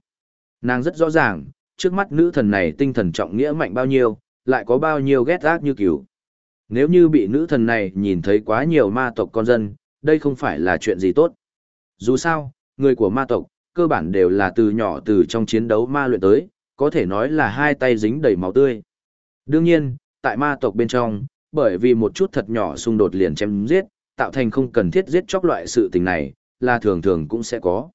Nàng rất rõ ràng, trước mắt nữ thần này tinh thần trọng nghĩa mạnh bao nhiêu, lại có bao nhiêu ghét ác như kiểu. Nếu như bị nữ thần này nhìn thấy quá nhiều ma tộc con dân, đây không phải là chuyện gì tốt. Dù sao, người của ma tộc, cơ bản đều là từ nhỏ từ trong chiến đấu ma luyện tới, có thể nói là hai tay dính đầy máu tươi. Đương nhiên, tại ma tộc bên trong, bởi vì một chút thật nhỏ xung đột liền chém giết, tạo thành không cần thiết giết chóc loại sự tình này, là thường thường cũng sẽ có.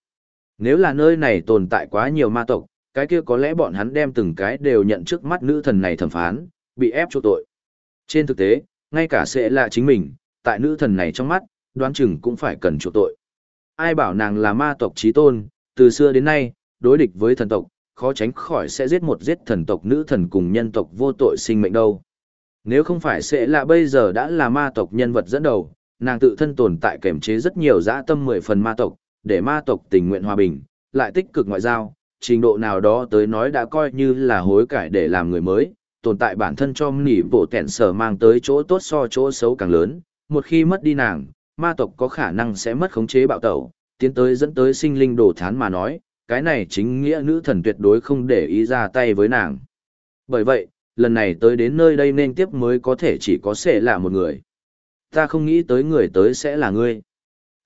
Nếu là nơi này tồn tại quá nhiều ma tộc, cái kia có lẽ bọn hắn đem từng cái đều nhận trước mắt nữ thần này thẩm phán, bị ép chỗ tội. Trên thực tế, ngay cả sẽ là chính mình, tại nữ thần này trong mắt, đoán chừng cũng phải cần chỗ tội. Ai bảo nàng là ma tộc trí tôn, từ xưa đến nay, đối địch với thần tộc, khó tránh khỏi sẽ giết một giết thần tộc nữ thần cùng nhân tộc vô tội sinh mệnh đâu. Nếu không phải sẽ là bây giờ đã là ma tộc nhân vật dẫn đầu, nàng tự thân tồn tại kềm chế rất nhiều dã tâm mười phần ma tộc, để ma tộc tình nguyện hòa bình, lại tích cực ngoại giao, trình độ nào đó tới nói đã coi như là hối cải để làm người mới, tồn tại bản thân cho nỉ bộ tẹn sở mang tới chỗ tốt so chỗ xấu càng lớn, một khi mất đi nàng, ma tộc có khả năng sẽ mất khống chế bạo tẩu, tiến tới dẫn tới sinh linh đổ thán mà nói, cái này chính nghĩa nữ thần tuyệt đối không để ý ra tay với nàng. Bởi vậy, lần này tới đến nơi đây nên tiếp mới có thể chỉ có sẽ là một người. Ta không nghĩ tới người tới sẽ là ngươi.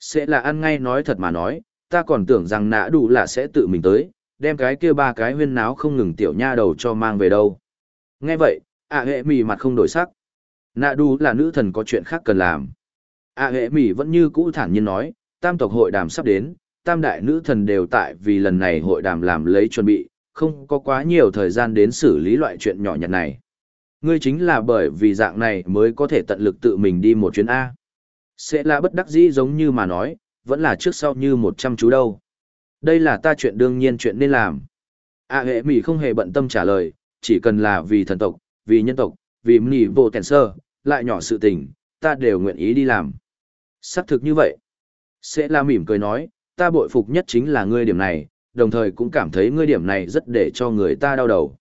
Sẽ là ăn ngay nói thật mà nói, ta còn tưởng rằng nã đủ là sẽ tự mình tới, đem cái kia ba cái huyên náo không ngừng tiểu nha đầu cho mang về đâu. Nghe vậy, ạ hệ mì mặt không đổi sắc. Nạ đu là nữ thần có chuyện khác cần làm. ạ hệ mì vẫn như cũ thản nhiên nói, tam tộc hội đàm sắp đến, tam đại nữ thần đều tại vì lần này hội đàm làm lấy chuẩn bị, không có quá nhiều thời gian đến xử lý loại chuyện nhỏ nhặt này. Ngươi chính là bởi vì dạng này mới có thể tận lực tự mình đi một chuyến A. Sẽ là bất đắc dĩ giống như mà nói, vẫn là trước sau như một trăm chú đâu. Đây là ta chuyện đương nhiên chuyện nên làm. À hệ mỉ không hề bận tâm trả lời, chỉ cần là vì thần tộc, vì nhân tộc, vì mỉ vô tèn sơ, lại nhỏ sự tình, ta đều nguyện ý đi làm. Xác thực như vậy. Sẽ là mỉm cười nói, ta bội phục nhất chính là ngươi điểm này, đồng thời cũng cảm thấy ngươi điểm này rất để cho người ta đau đầu.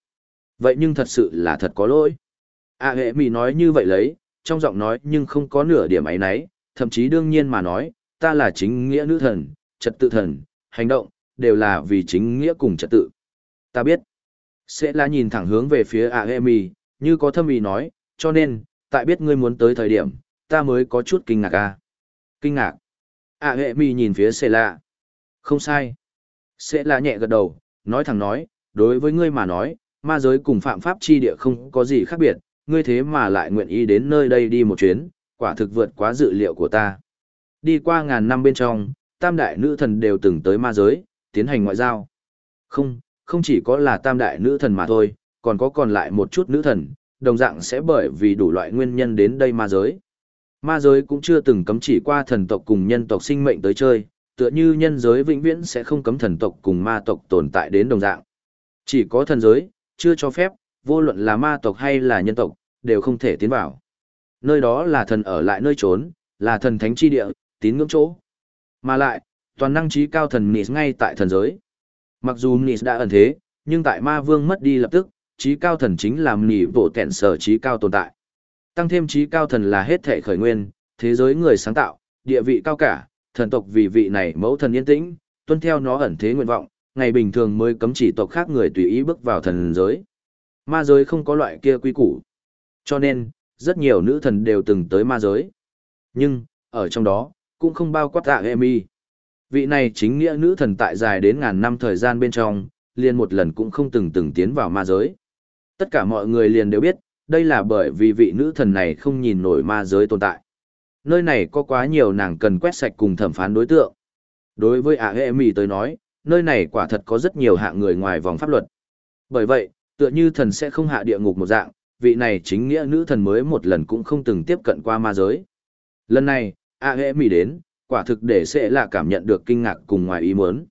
Vậy nhưng thật sự là thật có lỗi. A hệ mỉ nói như vậy lấy, trong giọng nói nhưng không có nửa điểm ấy nấy, thậm chí đương nhiên mà nói, ta là chính nghĩa nữ thần, trật tự thần, hành động, đều là vì chính nghĩa cùng trật tự. Ta biết, sẽ là nhìn thẳng hướng về phía Aemi, như có thâm ý nói, cho nên, tại biết ngươi muốn tới thời điểm, ta mới có chút kinh ngạc à. Kinh ngạc. Aemi nhìn phía sẽ là. Không sai. Sẽ là nhẹ gật đầu, nói thẳng nói, đối với ngươi mà nói, ma giới cùng phạm pháp chi địa không có gì khác biệt, ngươi thế mà lại nguyện ý đến nơi đây đi một chuyến, quả thực vượt quá dự liệu của ta. Đi qua ngàn năm bên trong, tam đại nữ thần đều từng tới ma giới, tiến hành ngoại giao. Không, không chỉ có là tam đại nữ thần mà thôi, còn có còn lại một chút nữ thần, đồng dạng sẽ bởi vì đủ loại nguyên nhân đến đây ma giới. Ma giới cũng chưa từng cấm chỉ qua thần tộc cùng nhân tộc sinh mệnh tới chơi, tựa như nhân giới vĩnh viễn sẽ không cấm thần tộc cùng ma tộc tồn tại đến đồng dạng. Chỉ có thần giới, chưa cho phép, vô luận là ma tộc hay là nhân tộc, đều không thể tiến vào. Nơi đó là thần ở lại nơi trốn, là thần thánh chi địa, tín ngưỡng chỗ. Mà lại, toàn năng trí cao thần nịt ngay tại thần giới. Mặc dù Nis đã ẩn thế, nhưng tại ma vương mất đi lập tức, trí cao thần chính làm nỉ bộ tẹn sở trí cao tồn tại. Tăng thêm trí cao thần là hết thể khởi nguyên, thế giới người sáng tạo, địa vị cao cả, thần tộc vì vị này mẫu thần yên tĩnh, tuân theo nó ẩn thế nguyện vọng, ngày bình thường mới cấm chỉ tộc khác người tùy ý bước vào thần giới. Ma giới không có loại kia quy củ. Cho nên, rất nhiều nữ thần đều từng tới ma giới. Nhưng, ở trong đó, cũng không bao quát tạ Emi. Vị này chính nghĩa nữ thần tại dài đến ngàn năm thời gian bên trong, liền một lần cũng không từng từng tiến vào ma giới. Tất cả mọi người liền đều biết, đây là bởi vì vị nữ thần này không nhìn nổi ma giới tồn tại. Nơi này có quá nhiều nàng cần quét sạch cùng thẩm phán đối tượng. Đối với ả hệ mì tới nói, nơi này quả thật có rất nhiều hạng người ngoài vòng pháp luật. Bởi vậy, tựa như thần sẽ không hạ địa ngục một dạng, vị này chính nghĩa nữ thần mới một lần cũng không từng tiếp cận qua ma giới. Lần này, ả hệ mì đến, quả thực để sẽ là cảm nhận được kinh ngạc cùng ngoài ý muốn.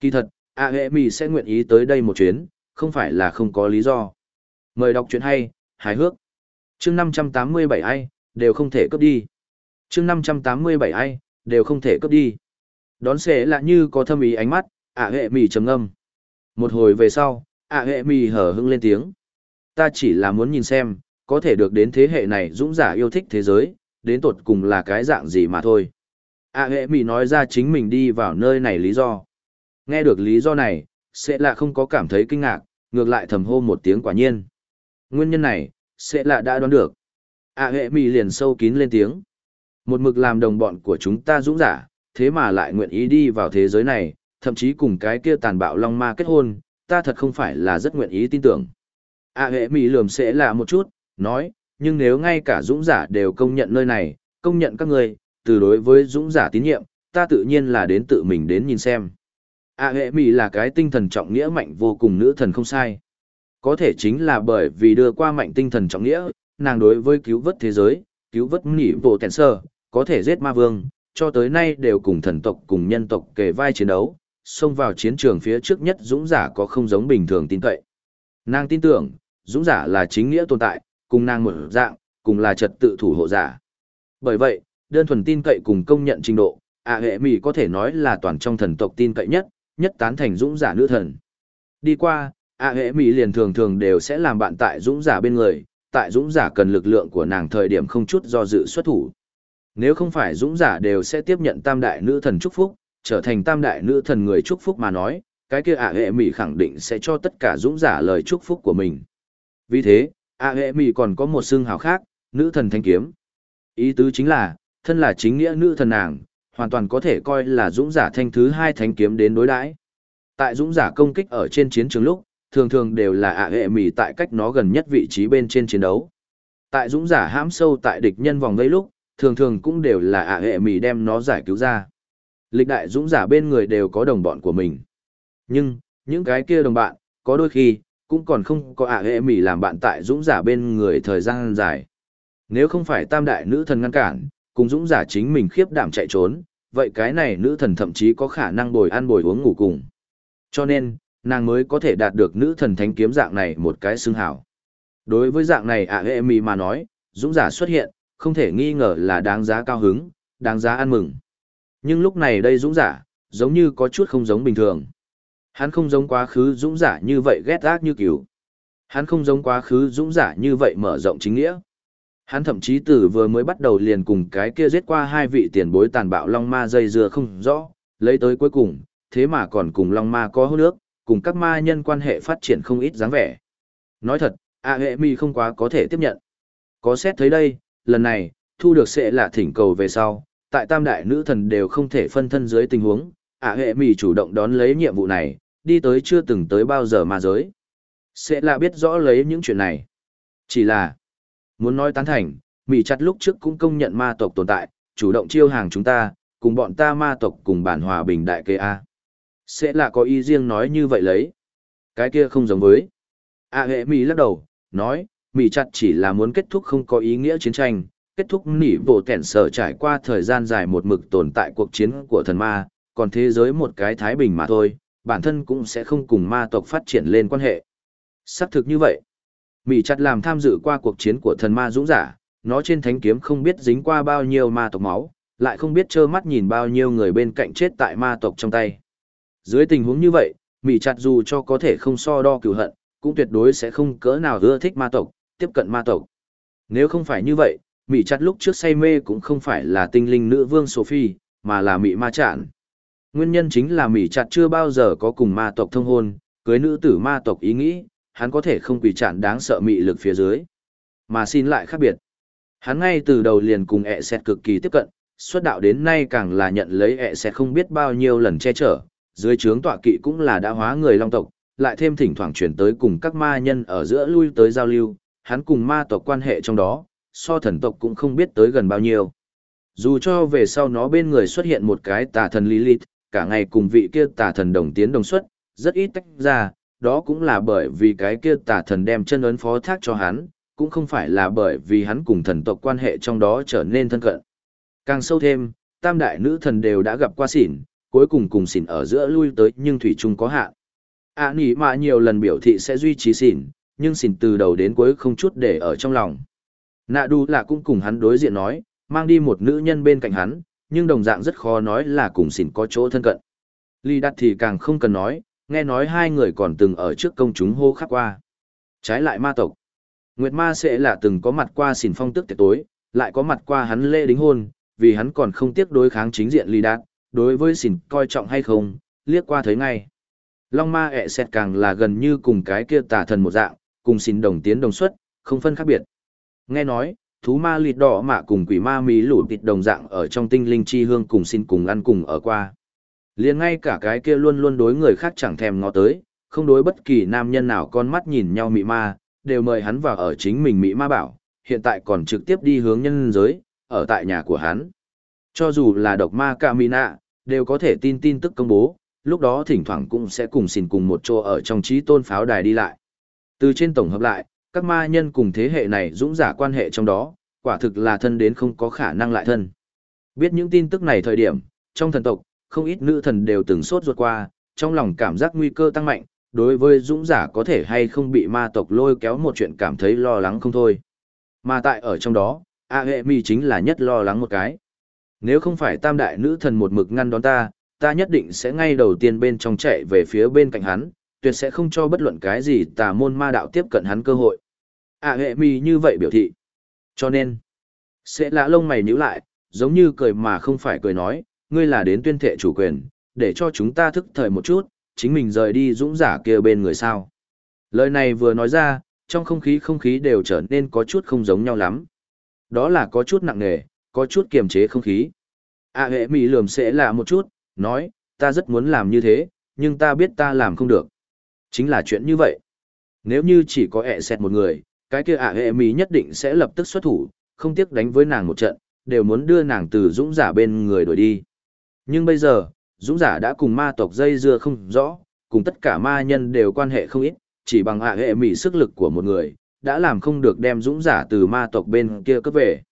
Kỳ thật, A hệ mì sẽ nguyện ý tới đây một chuyến, không phải là không có lý do. Mời đọc chuyện hay, hài hước. chương 587 ai, đều không thể cướp đi. chương 587 ai, đều không thể cướp đi. Đón sẽ là như có thâm ý ánh mắt, ạ hệ mì trầm ngâm. Một hồi về sau, ạ hệ mì hở hưng lên tiếng. Ta chỉ là muốn nhìn xem, có thể được đến thế hệ này dũng giả yêu thích thế giới, đến tột cùng là cái dạng gì mà thôi ạ hệ mỹ nói ra chính mình đi vào nơi này lý do. Nghe được lý do này, sẽ là không có cảm thấy kinh ngạc, ngược lại thầm hô một tiếng quả nhiên. Nguyên nhân này, sẽ là đã đoán được. ạ hệ mỹ liền sâu kín lên tiếng. Một mực làm đồng bọn của chúng ta dũng giả, thế mà lại nguyện ý đi vào thế giới này, thậm chí cùng cái kia tàn bạo long ma kết hôn, ta thật không phải là rất nguyện ý tin tưởng. A hệ mỹ lườm sẽ là một chút, nói, nhưng nếu ngay cả dũng giả đều công nhận nơi này, công nhận các người, từ đối với dũng giả tín nhiệm, ta tự nhiên là đến tự mình đến nhìn xem. A hệ mỹ là cái tinh thần trọng nghĩa mạnh vô cùng nữ thần không sai. Có thể chính là bởi vì đưa qua mạnh tinh thần trọng nghĩa, nàng đối với cứu vớt thế giới, cứu vớt nỉ bộ tèn sơ, có thể giết ma vương, cho tới nay đều cùng thần tộc cùng nhân tộc kề vai chiến đấu, xông vào chiến trường phía trước nhất dũng giả có không giống bình thường tin cậy. Nàng tin tưởng, dũng giả là chính nghĩa tồn tại, cùng nàng một dạng, cùng là trật tự thủ hộ giả. Bởi vậy, đơn thuần tin cậy cùng công nhận trình độ, ạ hệ mỹ có thể nói là toàn trong thần tộc tin cậy nhất, nhất tán thành dũng giả nữ thần. Đi qua, ạ hệ mỹ liền thường thường đều sẽ làm bạn tại dũng giả bên người, tại dũng giả cần lực lượng của nàng thời điểm không chút do dự xuất thủ. Nếu không phải dũng giả đều sẽ tiếp nhận tam đại nữ thần chúc phúc, trở thành tam đại nữ thần người chúc phúc mà nói, cái kia ạ hệ mỹ khẳng định sẽ cho tất cả dũng giả lời chúc phúc của mình. Vì thế, ạ hệ mỹ còn có một xương hào khác, nữ thần thanh kiếm. Ý tứ chính là, thân là chính nghĩa nữ thần nàng, hoàn toàn có thể coi là dũng giả thanh thứ hai thánh kiếm đến đối đãi. Tại dũng giả công kích ở trên chiến trường lúc, thường thường đều là ạ hệ mỉ tại cách nó gần nhất vị trí bên trên chiến đấu. Tại dũng giả hãm sâu tại địch nhân vòng vây lúc, thường thường cũng đều là ạ hệ mỉ đem nó giải cứu ra. Lịch đại dũng giả bên người đều có đồng bọn của mình. Nhưng, những cái kia đồng bạn, có đôi khi, cũng còn không có ạ hệ mỉ làm bạn tại dũng giả bên người thời gian dài. Nếu không phải tam đại nữ thần ngăn cản, cùng dũng giả chính mình khiếp đảm chạy trốn, vậy cái này nữ thần thậm chí có khả năng bồi ăn bồi uống ngủ cùng. Cho nên, nàng mới có thể đạt được nữ thần thánh kiếm dạng này một cái xưng hào Đối với dạng này ạ hệ mì mà nói, dũng giả xuất hiện, không thể nghi ngờ là đáng giá cao hứng, đáng giá ăn mừng. Nhưng lúc này đây dũng giả, giống như có chút không giống bình thường. Hắn không giống quá khứ dũng giả như vậy ghét ác như cứu. Hắn không giống quá khứ dũng giả như vậy mở rộng chính nghĩa. Hắn thậm chí từ vừa mới bắt đầu liền cùng cái kia giết qua hai vị tiền bối tàn bạo long ma dây dưa không rõ, lấy tới cuối cùng, thế mà còn cùng long ma có hôn nước, cùng các ma nhân quan hệ phát triển không ít dáng vẻ. Nói thật, A hệ mi không quá có thể tiếp nhận. Có xét thấy đây, lần này, thu được sẽ là thỉnh cầu về sau, tại tam đại nữ thần đều không thể phân thân dưới tình huống, A hệ Mi chủ động đón lấy nhiệm vụ này, đi tới chưa từng tới bao giờ mà giới. Sẽ là biết rõ lấy những chuyện này. Chỉ là, muốn nói tán thành, mỹ chặt lúc trước cũng công nhận ma tộc tồn tại, chủ động chiêu hàng chúng ta, cùng bọn ta ma tộc cùng bản hòa bình đại kê A. Sẽ là có ý riêng nói như vậy lấy. Cái kia không giống với. A hệ mỹ lắc đầu, nói, mỹ chặt chỉ là muốn kết thúc không có ý nghĩa chiến tranh, kết thúc nỉ bộ tẻn sở trải qua thời gian dài một mực tồn tại cuộc chiến của thần ma, còn thế giới một cái thái bình mà thôi, bản thân cũng sẽ không cùng ma tộc phát triển lên quan hệ. Xác thực như vậy. Mị chặt làm tham dự qua cuộc chiến của thần ma dũng giả, nó trên thánh kiếm không biết dính qua bao nhiêu ma tộc máu, lại không biết trơ mắt nhìn bao nhiêu người bên cạnh chết tại ma tộc trong tay. Dưới tình huống như vậy, Mỹ chặt dù cho có thể không so đo cửu hận, cũng tuyệt đối sẽ không cỡ nào ưa thích ma tộc, tiếp cận ma tộc. Nếu không phải như vậy, Mỹ chặt lúc trước say mê cũng không phải là tinh linh nữ vương Sophie, mà là Mỹ ma chạn. Nguyên nhân chính là Mỹ chặt chưa bao giờ có cùng ma tộc thông hôn, cưới nữ tử ma tộc ý nghĩ, hắn có thể không quỳ chạn đáng sợ mị lực phía dưới. Mà xin lại khác biệt. Hắn ngay từ đầu liền cùng ẹ xẹt cực kỳ tiếp cận, xuất đạo đến nay càng là nhận lấy ẹ xẹt không biết bao nhiêu lần che chở, dưới trướng tọa kỵ cũng là đã hóa người long tộc, lại thêm thỉnh thoảng chuyển tới cùng các ma nhân ở giữa lui tới giao lưu, hắn cùng ma tộc quan hệ trong đó, so thần tộc cũng không biết tới gần bao nhiêu. Dù cho về sau nó bên người xuất hiện một cái tà thần Lilith, cả ngày cùng vị kia tà thần đồng tiến đồng xuất, rất ít tách ra, đó cũng là bởi vì cái kia tà thần đem chân ấn phó thác cho hắn, cũng không phải là bởi vì hắn cùng thần tộc quan hệ trong đó trở nên thân cận. Càng sâu thêm, tam đại nữ thần đều đã gặp qua xỉn, cuối cùng cùng xỉn ở giữa lui tới nhưng thủy chung có hạn. À nỉ mà nhiều lần biểu thị sẽ duy trì xỉn, nhưng xỉn từ đầu đến cuối không chút để ở trong lòng. Nạ đu là cũng cùng hắn đối diện nói, mang đi một nữ nhân bên cạnh hắn, nhưng đồng dạng rất khó nói là cùng xỉn có chỗ thân cận. Ly đặt thì càng không cần nói, nghe nói hai người còn từng ở trước công chúng hô khắc qua. Trái lại ma tộc. Nguyệt ma sẽ là từng có mặt qua xỉn phong tức tiệc tối, lại có mặt qua hắn lễ đính hôn, vì hắn còn không tiếc đối kháng chính diện Ly đạt, đối với xỉn coi trọng hay không, liếc qua thấy ngay. Long ma ẹ xẹt càng là gần như cùng cái kia tà thần một dạng, cùng xỉn đồng tiến đồng xuất, không phân khác biệt. Nghe nói, thú ma lịt đỏ mạ cùng quỷ ma mí lũ tịt đồng dạng ở trong tinh linh chi hương cùng xin cùng ăn cùng ở qua liền ngay cả cái kia luôn luôn đối người khác chẳng thèm ngó tới, không đối bất kỳ nam nhân nào con mắt nhìn nhau mị ma, đều mời hắn vào ở chính mình mị ma bảo, hiện tại còn trực tiếp đi hướng nhân giới, ở tại nhà của hắn. Cho dù là độc ma Camina, đều có thể tin tin tức công bố, lúc đó thỉnh thoảng cũng sẽ cùng xin cùng một chỗ ở trong trí tôn pháo đài đi lại. Từ trên tổng hợp lại, các ma nhân cùng thế hệ này dũng giả quan hệ trong đó, quả thực là thân đến không có khả năng lại thân. Biết những tin tức này thời điểm, trong thần tộc, không ít nữ thần đều từng sốt ruột qua, trong lòng cảm giác nguy cơ tăng mạnh, đối với dũng giả có thể hay không bị ma tộc lôi kéo một chuyện cảm thấy lo lắng không thôi. Mà tại ở trong đó, A hệ mi chính là nhất lo lắng một cái. Nếu không phải tam đại nữ thần một mực ngăn đón ta, ta nhất định sẽ ngay đầu tiên bên trong chạy về phía bên cạnh hắn, tuyệt sẽ không cho bất luận cái gì tà môn ma đạo tiếp cận hắn cơ hội. A hệ mi như vậy biểu thị. Cho nên, sẽ lạ lông mày nhíu lại, giống như cười mà không phải cười nói, ngươi là đến tuyên thệ chủ quyền, để cho chúng ta thức thời một chút, chính mình rời đi dũng giả kia bên người sao. Lời này vừa nói ra, trong không khí không khí đều trở nên có chút không giống nhau lắm. Đó là có chút nặng nề, có chút kiềm chế không khí. A hệ mỉ lườm sẽ là một chút, nói, ta rất muốn làm như thế, nhưng ta biết ta làm không được. Chính là chuyện như vậy. Nếu như chỉ có ẹ xẹt một người, cái kia ạ hệ mỹ nhất định sẽ lập tức xuất thủ, không tiếc đánh với nàng một trận, đều muốn đưa nàng từ dũng giả bên người đuổi đi. Nhưng bây giờ, dũng giả đã cùng ma tộc dây dưa không rõ, cùng tất cả ma nhân đều quan hệ không ít, chỉ bằng hạ hệ mỹ sức lực của một người, đã làm không được đem dũng giả từ ma tộc bên kia cấp về.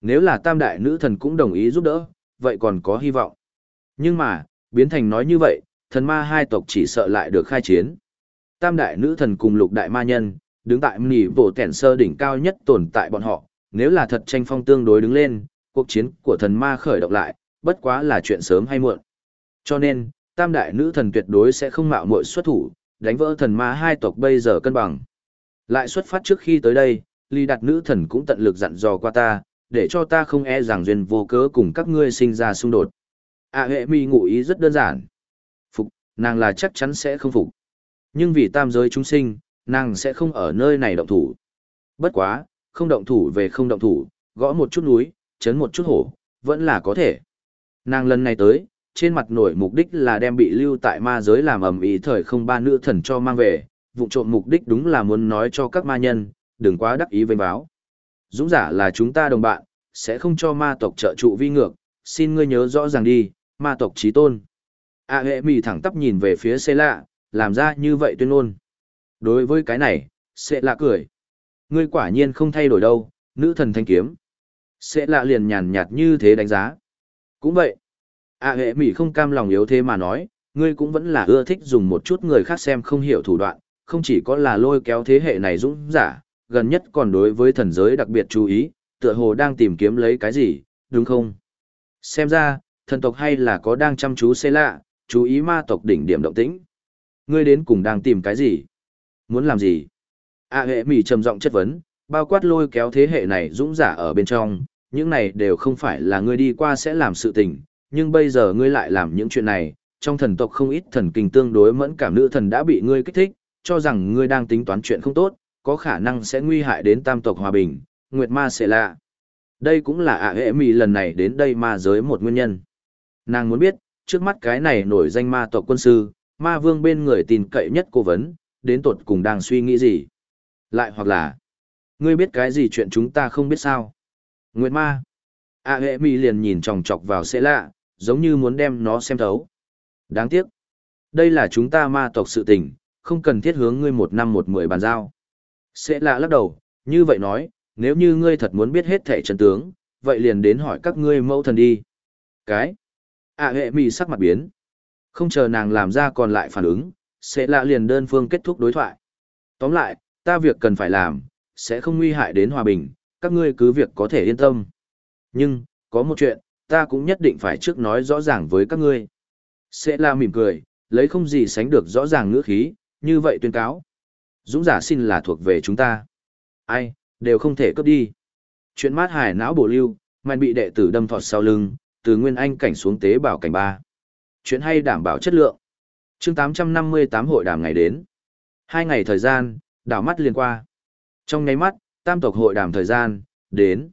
Nếu là tam đại nữ thần cũng đồng ý giúp đỡ, vậy còn có hy vọng. Nhưng mà, biến thành nói như vậy, thần ma hai tộc chỉ sợ lại được khai chiến. Tam đại nữ thần cùng lục đại ma nhân, đứng tại mỉ bộ tẻn sơ đỉnh cao nhất tồn tại bọn họ, nếu là thật tranh phong tương đối đứng lên, cuộc chiến của thần ma khởi động lại, bất quá là chuyện sớm hay muộn. Cho nên, tam đại nữ thần tuyệt đối sẽ không mạo muội xuất thủ, đánh vỡ thần ma hai tộc bây giờ cân bằng. Lại xuất phát trước khi tới đây, ly đặt nữ thần cũng tận lực dặn dò qua ta, để cho ta không e rằng duyên vô cớ cùng các ngươi sinh ra xung đột. À hệ mi ngụ ý rất đơn giản. Phục, nàng là chắc chắn sẽ không phục. Nhưng vì tam giới chúng sinh, nàng sẽ không ở nơi này động thủ. Bất quá, không động thủ về không động thủ, gõ một chút núi, chấn một chút hổ, vẫn là có thể. Nàng lần này tới, trên mặt nổi mục đích là đem bị lưu tại ma giới làm ầm ĩ thời không ba nữ thần cho mang về, vụ trộm mục đích đúng là muốn nói cho các ma nhân, đừng quá đắc ý vênh báo. Dũng giả là chúng ta đồng bạn, sẽ không cho ma tộc trợ trụ vi ngược, xin ngươi nhớ rõ ràng đi, ma tộc trí tôn. A hệ mì thẳng tắp nhìn về phía xê lạ, làm ra như vậy tuyên ngôn. Đối với cái này, sẽ lạ cười. Ngươi quả nhiên không thay đổi đâu, nữ thần thanh kiếm. Sẽ lạ liền nhàn nhạt như thế đánh giá. Cũng vậy. a hệ mỹ không cam lòng yếu thế mà nói, ngươi cũng vẫn là ưa thích dùng một chút người khác xem không hiểu thủ đoạn, không chỉ có là lôi kéo thế hệ này dũng giả, gần nhất còn đối với thần giới đặc biệt chú ý, tựa hồ đang tìm kiếm lấy cái gì, đúng không? Xem ra, thần tộc hay là có đang chăm chú xê lạ, chú ý ma tộc đỉnh điểm động tĩnh. Ngươi đến cùng đang tìm cái gì? Muốn làm gì? A hệ mỉ trầm giọng chất vấn, bao quát lôi kéo thế hệ này dũng giả ở bên trong, những này đều không phải là ngươi đi qua sẽ làm sự tình, nhưng bây giờ ngươi lại làm những chuyện này, trong thần tộc không ít thần kinh tương đối mẫn cảm nữ thần đã bị ngươi kích thích, cho rằng ngươi đang tính toán chuyện không tốt, có khả năng sẽ nguy hại đến tam tộc hòa bình, Nguyệt Ma sẽ lạ. Đây cũng là ạ hệ mì lần này đến đây ma giới một nguyên nhân. Nàng muốn biết, trước mắt cái này nổi danh ma tộc quân sư, ma vương bên người tin cậy nhất cố vấn, đến tột cùng đang suy nghĩ gì. Lại hoặc là, ngươi biết cái gì chuyện chúng ta không biết sao. Nguyệt ma. À hệ mì liền nhìn chòng chọc vào sẽ lạ, giống như muốn đem nó xem thấu. Đáng tiếc. Đây là chúng ta ma tộc sự tình, không cần thiết hướng ngươi một năm một mười bàn giao. Sẽ lạ lắc đầu, như vậy nói, nếu như ngươi thật muốn biết hết thẻ chân tướng, vậy liền đến hỏi các ngươi mẫu thần đi. Cái. À hệ mì sắc mặt biến. Không chờ nàng làm ra còn lại phản ứng, sẽ lạ liền đơn phương kết thúc đối thoại. Tóm lại, ta việc cần phải làm, sẽ không nguy hại đến hòa bình, các ngươi cứ việc có thể yên tâm. Nhưng, có một chuyện, ta cũng nhất định phải trước nói rõ ràng với các ngươi. Sẽ là mỉm cười, lấy không gì sánh được rõ ràng ngữ khí, như vậy tuyên cáo. Dũng giả xin là thuộc về chúng ta. Ai, đều không thể cướp đi. Chuyện mát hải não bổ lưu, mạnh bị đệ tử đâm thọt sau lưng, từ nguyên anh cảnh xuống tế bảo cảnh ba. Chuyện hay đảm bảo chất lượng. chương 858 hội đàm ngày đến. Hai ngày thời gian, đảo mắt liền qua. Trong ngáy mắt, tam tộc hội đàm thời gian, đến.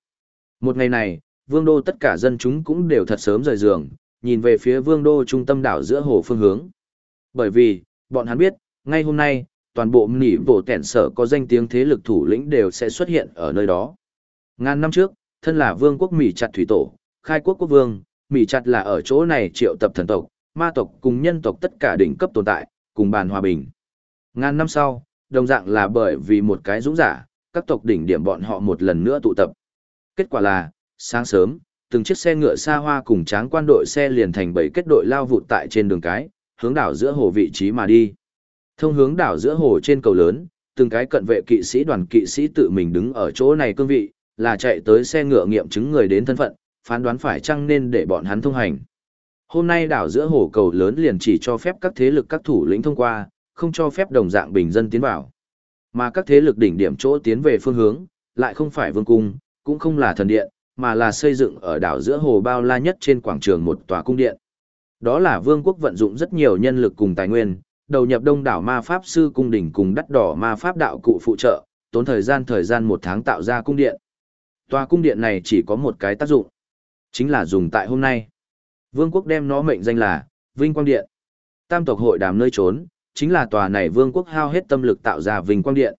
Một ngày này, vương đô tất cả dân chúng cũng đều thật sớm rời giường, nhìn về phía vương đô trung tâm đảo giữa hồ phương hướng. Bởi vì, bọn hắn biết, ngay hôm nay, toàn bộ nỉ bộ tẻn sở có danh tiếng thế lực thủ lĩnh đều sẽ xuất hiện ở nơi đó. Ngàn năm trước, thân là vương quốc Mỹ chặt thủy tổ, khai quốc quốc vương, Mỹ chặt là ở chỗ này triệu tập thần tộc, ma tộc cùng nhân tộc tất cả đỉnh cấp tồn tại, cùng bàn hòa bình. Ngàn năm sau, đồng dạng là bởi vì một cái dũng giả, các tộc đỉnh điểm bọn họ một lần nữa tụ tập. Kết quả là, sáng sớm, từng chiếc xe ngựa xa hoa cùng tráng quan đội xe liền thành bảy kết đội lao vụt tại trên đường cái, hướng đảo giữa hồ vị trí mà đi. Thông hướng đảo giữa hồ trên cầu lớn, từng cái cận vệ kỵ sĩ đoàn kỵ sĩ tự mình đứng ở chỗ này cương vị, là chạy tới xe ngựa nghiệm chứng người đến thân phận, phán đoán phải chăng nên để bọn hắn thông hành. Hôm nay đảo giữa hồ cầu lớn liền chỉ cho phép các thế lực các thủ lĩnh thông qua, không cho phép đồng dạng bình dân tiến vào. Mà các thế lực đỉnh điểm chỗ tiến về phương hướng, lại không phải vương cung, cũng không là thần điện, mà là xây dựng ở đảo giữa hồ bao la nhất trên quảng trường một tòa cung điện. Đó là vương quốc vận dụng rất nhiều nhân lực cùng tài nguyên, đầu nhập đông đảo ma pháp sư cung đỉnh cùng đắt đỏ ma pháp đạo cụ phụ trợ, tốn thời gian thời gian một tháng tạo ra cung điện. Tòa cung điện này chỉ có một cái tác dụng, chính là dùng tại hôm nay. Vương quốc đem nó mệnh danh là Vinh Quang Điện. Tam tộc hội đàm nơi trốn, chính là tòa này vương quốc hao hết tâm lực tạo ra Vinh Quang Điện.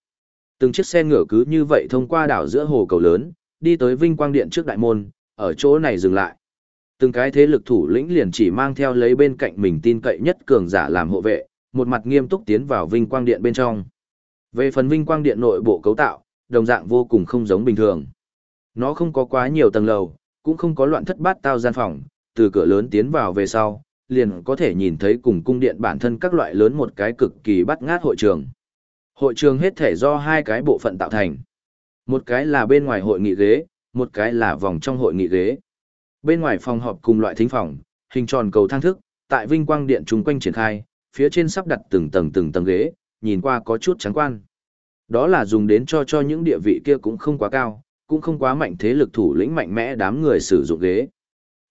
Từng chiếc xe ngựa cứ như vậy thông qua đảo giữa hồ cầu lớn, đi tới Vinh Quang Điện trước đại môn, ở chỗ này dừng lại. Từng cái thế lực thủ lĩnh liền chỉ mang theo lấy bên cạnh mình tin cậy nhất cường giả làm hộ vệ, một mặt nghiêm túc tiến vào Vinh Quang Điện bên trong. Về phần Vinh Quang Điện nội bộ cấu tạo, đồng dạng vô cùng không giống bình thường. Nó không có quá nhiều tầng lầu, cũng không có loạn thất bát tao gian phòng, từ cửa lớn tiến vào về sau, liền có thể nhìn thấy cùng cung điện bản thân các loại lớn một cái cực kỳ bắt ngát hội trường. Hội trường hết thể do hai cái bộ phận tạo thành. Một cái là bên ngoài hội nghị ghế, một cái là vòng trong hội nghị ghế. Bên ngoài phòng họp cùng loại thính phòng, hình tròn cầu thang thức, tại vinh quang điện chung quanh triển khai, phía trên sắp đặt từng tầng từng tầng ghế, nhìn qua có chút trắng quan. Đó là dùng đến cho cho những địa vị kia cũng không quá cao, cũng không quá mạnh thế lực thủ lĩnh mạnh mẽ đám người sử dụng ghế.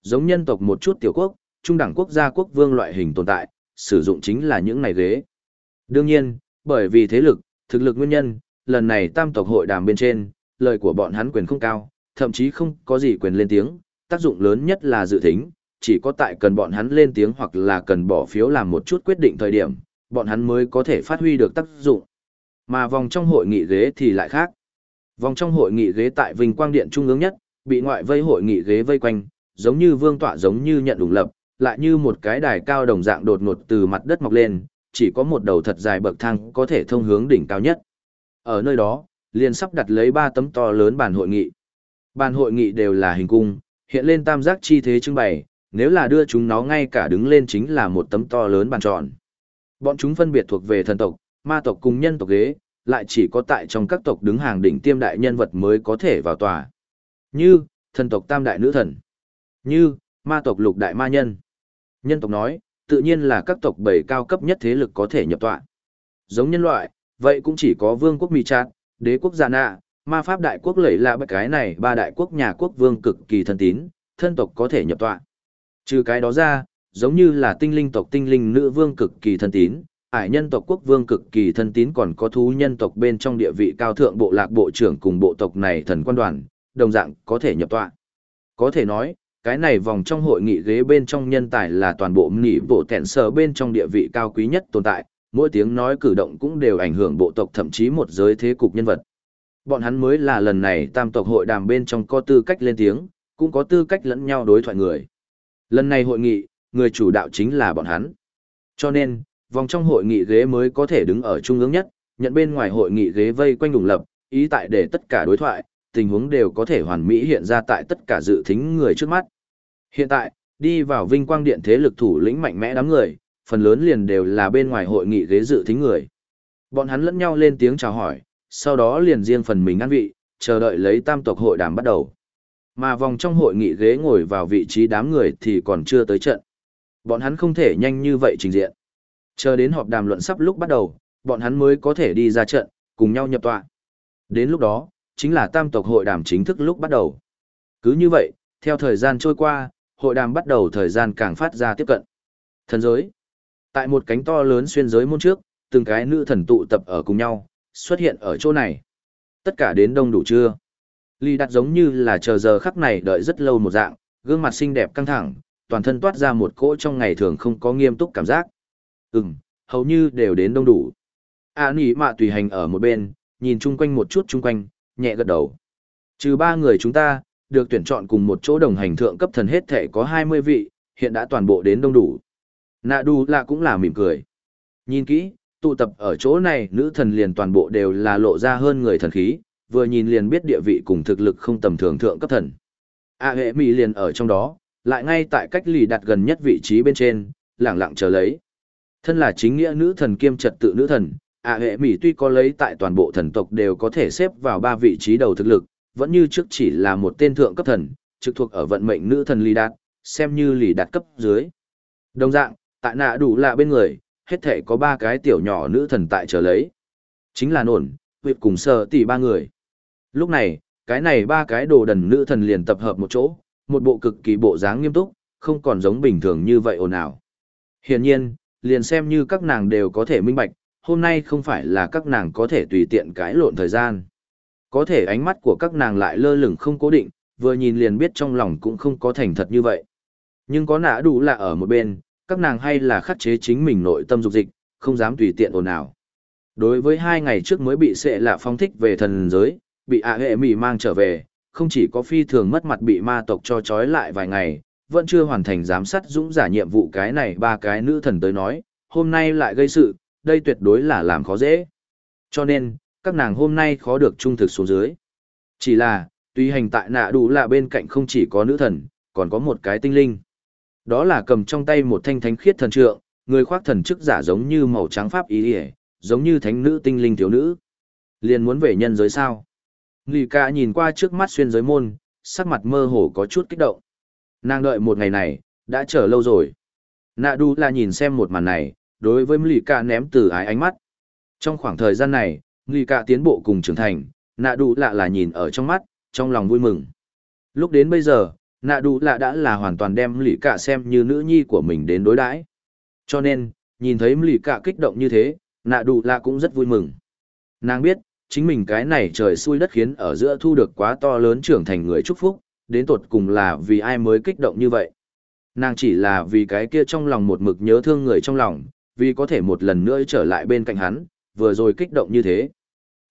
Giống nhân tộc một chút tiểu quốc, trung đẳng quốc gia quốc vương loại hình tồn tại, sử dụng chính là những này ghế. Đương nhiên, bởi vì thế lực, thực lực nguyên nhân, lần này tam tộc hội đàm bên trên, lời của bọn hắn quyền không cao, thậm chí không có gì quyền lên tiếng, tác dụng lớn nhất là dự thính, chỉ có tại cần bọn hắn lên tiếng hoặc là cần bỏ phiếu làm một chút quyết định thời điểm, bọn hắn mới có thể phát huy được tác dụng. Mà vòng trong hội nghị ghế thì lại khác. Vòng trong hội nghị ghế tại Vinh Quang Điện trung ương nhất, bị ngoại vây hội nghị ghế vây quanh, giống như vương tọa giống như nhận đủng lập, lại như một cái đài cao đồng dạng đột ngột từ mặt đất mọc lên, chỉ có một đầu thật dài bậc thang có thể thông hướng đỉnh cao nhất. Ở nơi đó, liền sắp đặt lấy ba tấm to lớn bàn hội nghị. Bàn hội nghị đều là hình cung, hiện lên tam giác chi thế trưng bày, nếu là đưa chúng nó ngay cả đứng lên chính là một tấm to lớn bàn tròn. Bọn chúng phân biệt thuộc về thần tộc, ma tộc cùng nhân tộc ghế, lại chỉ có tại trong các tộc đứng hàng đỉnh tiêm đại nhân vật mới có thể vào tòa. Như, thần tộc tam đại nữ thần. Như, ma tộc lục đại ma nhân. Nhân tộc nói, tự nhiên là các tộc bảy cao cấp nhất thế lực có thể nhập tọa. Giống nhân loại, vậy cũng chỉ có vương quốc Mì Trạt, đế quốc Già Nạ, ma pháp đại quốc lẫy là bất cái này ba đại quốc nhà quốc vương cực kỳ thân tín, thân tộc có thể nhập tọa. Trừ cái đó ra, giống như là tinh linh tộc tinh linh nữ vương cực kỳ thân tín, ải nhân tộc quốc vương cực kỳ thân tín còn có thú nhân tộc bên trong địa vị cao thượng bộ lạc bộ trưởng cùng bộ tộc này thần quan đoàn, đồng dạng có thể nhập tọa. Có thể nói, cái này vòng trong hội nghị ghế bên trong nhân tài là toàn bộ nỉ bộ tẹn sở bên trong địa vị cao quý nhất tồn tại, mỗi tiếng nói cử động cũng đều ảnh hưởng bộ tộc thậm chí một giới thế cục nhân vật. Bọn hắn mới là lần này tam tộc hội đàm bên trong có tư cách lên tiếng, cũng có tư cách lẫn nhau đối thoại người. Lần này hội nghị, người chủ đạo chính là bọn hắn. Cho nên, vòng trong hội nghị ghế mới có thể đứng ở trung ương nhất, nhận bên ngoài hội nghị ghế vây quanh đùng lập, ý tại để tất cả đối thoại, tình huống đều có thể hoàn mỹ hiện ra tại tất cả dự thính người trước mắt. Hiện tại, đi vào vinh quang điện thế lực thủ lĩnh mạnh mẽ đám người, phần lớn liền đều là bên ngoài hội nghị ghế dự thính người. Bọn hắn lẫn nhau lên tiếng chào hỏi, sau đó liền riêng phần mình ăn vị, chờ đợi lấy tam tộc hội đàm bắt đầu. Mà vòng trong hội nghị ghế ngồi vào vị trí đám người thì còn chưa tới trận. Bọn hắn không thể nhanh như vậy trình diện. Chờ đến họp đàm luận sắp lúc bắt đầu, bọn hắn mới có thể đi ra trận, cùng nhau nhập tọa. Đến lúc đó, chính là tam tộc hội đàm chính thức lúc bắt đầu. Cứ như vậy, theo thời gian trôi qua, hội đàm bắt đầu thời gian càng phát ra tiếp cận. Thần giới. Tại một cánh to lớn xuyên giới môn trước, từng cái nữ thần tụ tập ở cùng nhau, xuất hiện ở chỗ này. Tất cả đến đông đủ chưa? Ly đặt giống như là chờ giờ khắc này đợi rất lâu một dạng, gương mặt xinh đẹp căng thẳng, toàn thân toát ra một cỗ trong ngày thường không có nghiêm túc cảm giác. Ừm, hầu như đều đến đông đủ. À nỉ mạ tùy hành ở một bên, nhìn chung quanh một chút chung quanh, nhẹ gật đầu. Trừ ba người chúng ta, được tuyển chọn cùng một chỗ đồng hành thượng cấp thần hết thể có 20 vị, hiện đã toàn bộ đến đông đủ. Nạ đu là cũng là mỉm cười. Nhìn kỹ, tụ tập ở chỗ này nữ thần liền toàn bộ đều là lộ ra hơn người thần khí, vừa nhìn liền biết địa vị cùng thực lực không tầm thường thượng cấp thần. A hệ Mị liền ở trong đó, lại ngay tại cách lì đặt gần nhất vị trí bên trên, lẳng lặng chờ lấy. Thân là chính nghĩa nữ thần kiêm trật tự nữ thần, A hệ mỹ tuy có lấy tại toàn bộ thần tộc đều có thể xếp vào ba vị trí đầu thực lực, vẫn như trước chỉ là một tên thượng cấp thần, trực thuộc ở vận mệnh nữ thần lì đạt, xem như lì đạt cấp dưới. Đồng dạng, tại nạ đủ lạ bên người, hết thể có ba cái tiểu nhỏ nữ thần tại chờ lấy. Chính là nổn, huyệt cùng sợ tỷ ba người. Lúc này, cái này ba cái đồ đần nữ thần liền tập hợp một chỗ, một bộ cực kỳ bộ dáng nghiêm túc, không còn giống bình thường như vậy ồn ào. Hiển nhiên, liền xem như các nàng đều có thể minh bạch, hôm nay không phải là các nàng có thể tùy tiện cãi lộn thời gian. Có thể ánh mắt của các nàng lại lơ lửng không cố định, vừa nhìn liền biết trong lòng cũng không có thành thật như vậy. Nhưng có nã đủ là ở một bên, các nàng hay là khắc chế chính mình nội tâm dục dịch, không dám tùy tiện ồn ào. Đối với hai ngày trước mới bị sệ lạ phong thích về thần giới, bị ạ hệ mì mang trở về, không chỉ có phi thường mất mặt bị ma tộc cho trói lại vài ngày, vẫn chưa hoàn thành giám sát dũng giả nhiệm vụ cái này ba cái nữ thần tới nói, hôm nay lại gây sự, đây tuyệt đối là làm khó dễ. Cho nên, các nàng hôm nay khó được trung thực xuống dưới. Chỉ là, tuy hành tại nạ đủ là bên cạnh không chỉ có nữ thần, còn có một cái tinh linh. Đó là cầm trong tay một thanh thánh khiết thần trượng, người khoác thần chức giả giống như màu trắng pháp ý hề, giống như thánh nữ tinh linh thiếu nữ. Liền muốn về nhân giới sao. Lì cả nhìn qua trước mắt xuyên giới môn, sắc mặt mơ hồ có chút kích động. Nàng đợi một ngày này, đã chờ lâu rồi. Nạ đu là nhìn xem một màn này, đối với Lì cạ ném từ ái ánh mắt. Trong khoảng thời gian này, Lì cạ tiến bộ cùng trưởng thành, nạ đủ lạ là nhìn ở trong mắt, trong lòng vui mừng. Lúc đến bây giờ, nạ đủ lạ đã là hoàn toàn đem Lì cạ xem như nữ nhi của mình đến đối đãi. Cho nên, nhìn thấy Lì cạ kích động như thế, nạ đủ lạ cũng rất vui mừng. Nàng biết, chính mình cái này trời xui đất khiến ở giữa thu được quá to lớn trưởng thành người chúc phúc, đến tột cùng là vì ai mới kích động như vậy. Nàng chỉ là vì cái kia trong lòng một mực nhớ thương người trong lòng, vì có thể một lần nữa trở lại bên cạnh hắn, vừa rồi kích động như thế.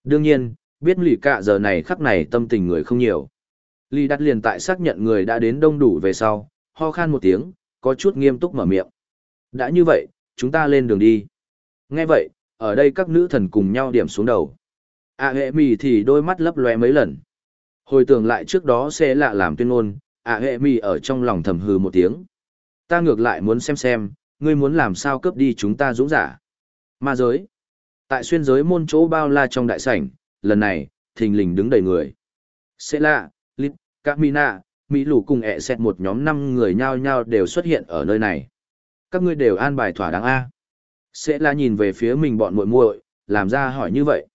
Đương nhiên, biết lì cạ giờ này khắc này tâm tình người không nhiều. Lì đặt liền tại xác nhận người đã đến đông đủ về sau, ho khan một tiếng, có chút nghiêm túc mở miệng. Đã như vậy, chúng ta lên đường đi. Nghe vậy, ở đây các nữ thần cùng nhau điểm xuống đầu À hệ mì thì đôi mắt lấp loe mấy lần hồi tưởng lại trước đó sẽ lạ làm tuyên ngôn à hệ mì ở trong lòng thầm hừ một tiếng ta ngược lại muốn xem xem ngươi muốn làm sao cướp đi chúng ta dũng giả ma giới tại xuyên giới môn chỗ bao la trong đại sảnh lần này thình lình đứng đầy người sẽ lạ lít các mina mỹ lù cùng ẹ xẹt một nhóm năm người nhao nhao đều xuất hiện ở nơi này Các ngươi đều an bài thỏa đáng A. Sẽ là nhìn về phía mình bọn muội muội, làm ra hỏi như vậy.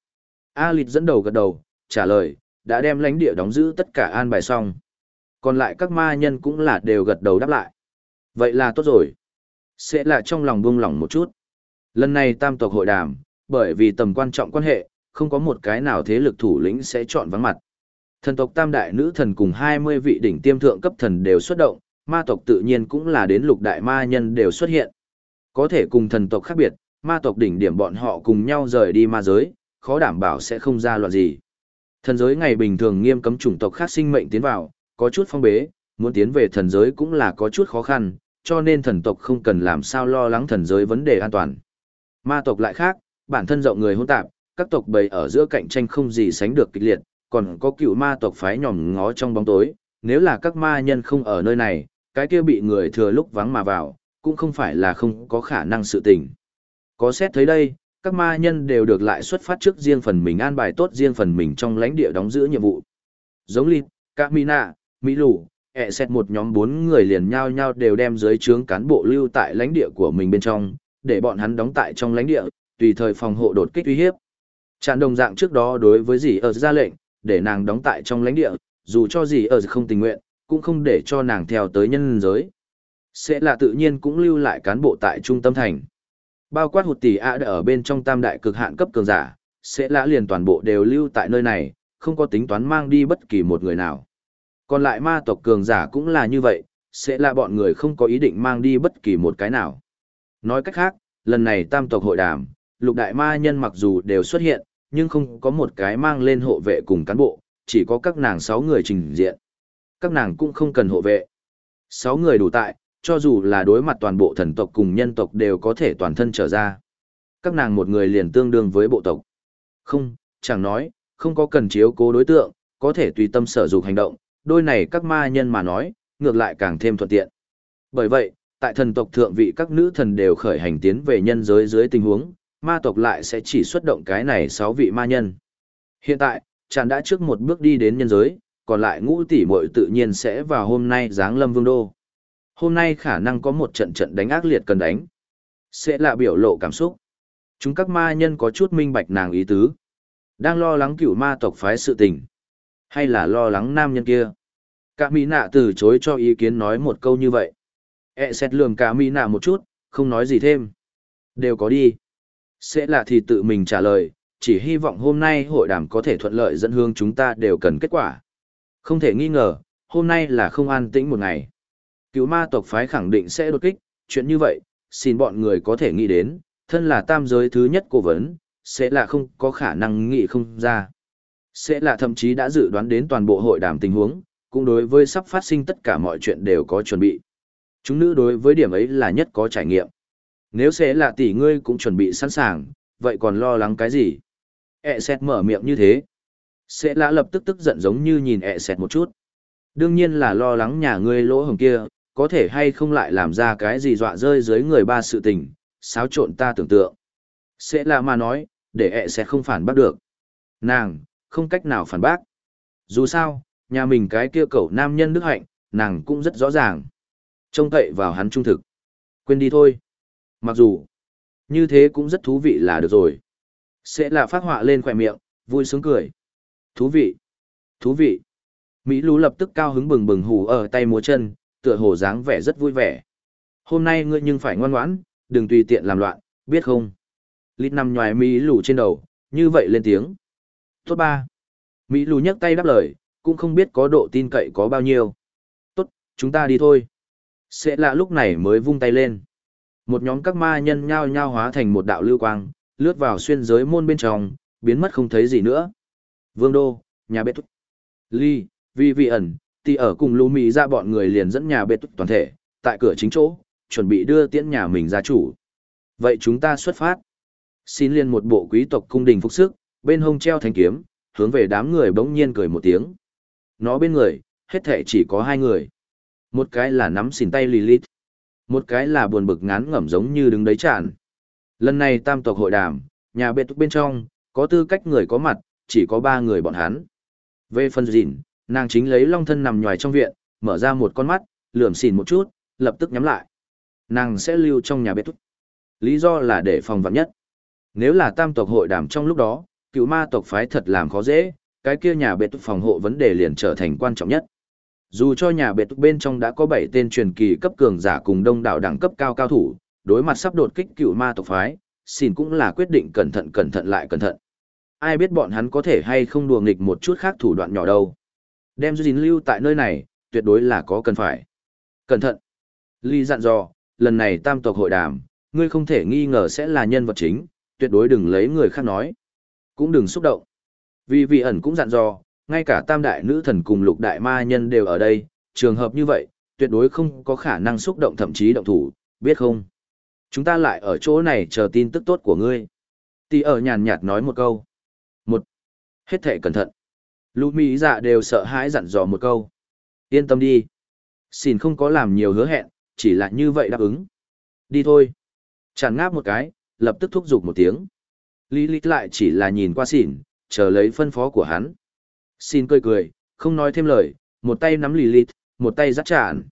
A Lịt dẫn đầu gật đầu, trả lời, đã đem lãnh địa đóng giữ tất cả an bài xong. Còn lại các ma nhân cũng là đều gật đầu đáp lại. Vậy là tốt rồi. Sẽ là trong lòng buông lỏng một chút. Lần này tam tộc hội đàm, bởi vì tầm quan trọng quan hệ, không có một cái nào thế lực thủ lĩnh sẽ chọn vắng mặt. Thần tộc tam đại nữ thần cùng 20 vị đỉnh tiêm thượng cấp thần đều xuất động, ma tộc tự nhiên cũng là đến lục đại ma nhân đều xuất hiện. Có thể cùng thần tộc khác biệt, ma tộc đỉnh điểm bọn họ cùng nhau rời đi ma giới, khó đảm bảo sẽ không ra loạn gì. Thần giới ngày bình thường nghiêm cấm chủng tộc khác sinh mệnh tiến vào, có chút phong bế, muốn tiến về thần giới cũng là có chút khó khăn, cho nên thần tộc không cần làm sao lo lắng thần giới vấn đề an toàn. Ma tộc lại khác, bản thân rộng người hỗn tạp, các tộc bầy ở giữa cạnh tranh không gì sánh được kịch liệt, còn có cựu ma tộc phái nhòm ngó trong bóng tối, nếu là các ma nhân không ở nơi này, cái kia bị người thừa lúc vắng mà vào, cũng không phải là không có khả năng sự tình. Có xét thấy đây, các ma nhân đều được lại xuất phát trước riêng phần mình an bài tốt riêng phần mình trong lãnh địa đóng giữ nhiệm vụ. Giống Lịt, các Mỹ Lù, ẹ xét một nhóm bốn người liền nhau nhau đều đem dưới trướng cán bộ lưu tại lãnh địa của mình bên trong, để bọn hắn đóng tại trong lãnh địa, tùy thời phòng hộ đột kích uy hiếp. Tràn đồng dạng trước đó đối với dì ở ra lệnh, để nàng đóng tại trong lãnh địa, dù cho dì ở không tình nguyện, cũng không để cho nàng theo tới nhân giới. Sẽ là tự nhiên cũng lưu lại cán bộ tại trung tâm thành. Bao quát hụt tỷ ạ ở bên trong tam đại cực hạn cấp cường giả, sẽ là liền toàn bộ đều lưu tại nơi này, không có tính toán mang đi bất kỳ một người nào. Còn lại ma tộc cường giả cũng là như vậy, sẽ là bọn người không có ý định mang đi bất kỳ một cái nào. Nói cách khác, lần này tam tộc hội đàm, lục đại ma nhân mặc dù đều xuất hiện, nhưng không có một cái mang lên hộ vệ cùng cán bộ, chỉ có các nàng sáu người trình diện. Các nàng cũng không cần hộ vệ. Sáu người đủ tại, cho dù là đối mặt toàn bộ thần tộc cùng nhân tộc đều có thể toàn thân trở ra. Các nàng một người liền tương đương với bộ tộc. Không, chẳng nói, không có cần chiếu cố đối tượng, có thể tùy tâm sở dục hành động, đôi này các ma nhân mà nói, ngược lại càng thêm thuận tiện. Bởi vậy, tại thần tộc thượng vị các nữ thần đều khởi hành tiến về nhân giới dưới tình huống, ma tộc lại sẽ chỉ xuất động cái này 6 vị ma nhân. Hiện tại, chàng đã trước một bước đi đến nhân giới, còn lại ngũ tỷ muội tự nhiên sẽ vào hôm nay giáng lâm vương đô. Hôm nay khả năng có một trận trận đánh ác liệt cần đánh. Sẽ là biểu lộ cảm xúc. Chúng các ma nhân có chút minh bạch nàng ý tứ. Đang lo lắng cửu ma tộc phái sự tình. Hay là lo lắng nam nhân kia. Cả mỹ nạ từ chối cho ý kiến nói một câu như vậy. E xét lường cả mỹ nạ một chút, không nói gì thêm. Đều có đi. Sẽ là thì tự mình trả lời, chỉ hy vọng hôm nay hội đàm có thể thuận lợi dẫn hương chúng ta đều cần kết quả. Không thể nghi ngờ, hôm nay là không an tĩnh một ngày. cựu ma tộc phái khẳng định sẽ đột kích, chuyện như vậy, xin bọn người có thể nghĩ đến, thân là tam giới thứ nhất cố vấn, sẽ là không có khả năng nghĩ không ra. Sẽ là thậm chí đã dự đoán đến toàn bộ hội đàm tình huống, cũng đối với sắp phát sinh tất cả mọi chuyện đều có chuẩn bị. Chúng nữ đối với điểm ấy là nhất có trải nghiệm. Nếu sẽ là tỷ ngươi cũng chuẩn bị sẵn sàng, vậy còn lo lắng cái gì? E xét mở miệng như thế. Sẽ lã lập tức tức giận giống như nhìn E xét một chút. Đương nhiên là lo lắng nhà ngươi lỗ hồng kia, có thể hay không lại làm ra cái gì dọa rơi dưới người ba sự tình, xáo trộn ta tưởng tượng. Sẽ là mà nói, để E xét không phản bắt được. Nàng, không cách nào phản bác. Dù sao, nhà mình cái kia cậu nam nhân đức hạnh, nàng cũng rất rõ ràng. Trông cậy vào hắn trung thực. Quên đi thôi. Mặc dù, như thế cũng rất thú vị là được rồi. Sẽ là phát họa lên khỏe miệng, vui sướng cười. Thú vị, thú vị. Mỹ lú lập tức cao hứng bừng bừng hù ở tay múa chân, tựa hồ dáng vẻ rất vui vẻ. Hôm nay ngươi nhưng phải ngoan ngoãn, đừng tùy tiện làm loạn, biết không? Lít nằm nhòi Mỹ lù trên đầu, như vậy lên tiếng. Tốt ba. Mỹ lù nhấc tay đáp lời, cũng không biết có độ tin cậy có bao nhiêu. Tốt, chúng ta đi thôi. Sẽ lạ lúc này mới vung tay lên. Một nhóm các ma nhân nhao nhao hóa thành một đạo lưu quang, lướt vào xuyên giới môn bên trong, biến mất không thấy gì nữa. Vương Đô, nhà bệ thúc. Ly, Vi Vi ẩn, thì ở cùng Lù Mỹ ra bọn người liền dẫn nhà bệ thúc toàn thể, tại cửa chính chỗ, chuẩn bị đưa tiễn nhà mình ra chủ. Vậy chúng ta xuất phát. Xin liên một bộ quý tộc cung đình phục sức, bên hông treo thanh kiếm, hướng về đám người bỗng nhiên cười một tiếng. Nó bên người, hết thể chỉ có hai người. Một cái là nắm xỉn tay Lilith. Một cái là buồn bực ngán ngẩm giống như đứng đấy chản Lần này tam tộc hội đàm, nhà biệt túc bên trong, có tư cách người có mặt, chỉ có ba người bọn hắn. Về phần dịn, nàng chính lấy long thân nằm nhòi trong viện, mở ra một con mắt, lườm xỉn một chút, lập tức nhắm lại. Nàng sẽ lưu trong nhà biệt túc. Lý do là để phòng vạn nhất. Nếu là tam tộc hội đàm trong lúc đó, cựu ma tộc phái thật làm khó dễ, cái kia nhà bếp phòng hộ vấn đề liền trở thành quan trọng nhất. Dù cho nhà bếp bên trong đã có 7 tên truyền kỳ cấp cường giả cùng đông đảo đẳng cấp cao cao thủ, đối mặt sắp đột kích cựu ma tộc phái, xin cũng là quyết định cẩn thận cẩn thận lại cẩn thận. Ai biết bọn hắn có thể hay không đùa nghịch một chút khác thủ đoạn nhỏ đâu. Đem dính lưu tại nơi này, tuyệt đối là có cần phải. Cẩn thận. Ly dặn dò, lần này tam tộc hội đàm, ngươi không thể nghi ngờ sẽ là nhân vật chính, tuyệt đối đừng lấy người khác nói. Cũng đừng xúc động. Vì vị ẩn cũng dặn dò, ngay cả tam đại nữ thần cùng lục đại ma nhân đều ở đây, trường hợp như vậy, tuyệt đối không có khả năng xúc động thậm chí động thủ, biết không? Chúng ta lại ở chỗ này chờ tin tức tốt của ngươi. Tì ở nhàn nhạt nói một câu. Một. Hết thể cẩn thận. Lũ Mỹ dạ đều sợ hãi dặn dò một câu. Yên tâm đi. Xin không có làm nhiều hứa hẹn, chỉ là như vậy đáp ứng. Đi thôi. Chẳng ngáp một cái, lập tức thúc giục một tiếng. Lý Lý lại chỉ là nhìn qua xỉn, chờ lấy phân phó của hắn. Xin cười cười, không nói thêm lời, một tay nắm Lilith, một tay giắt chản.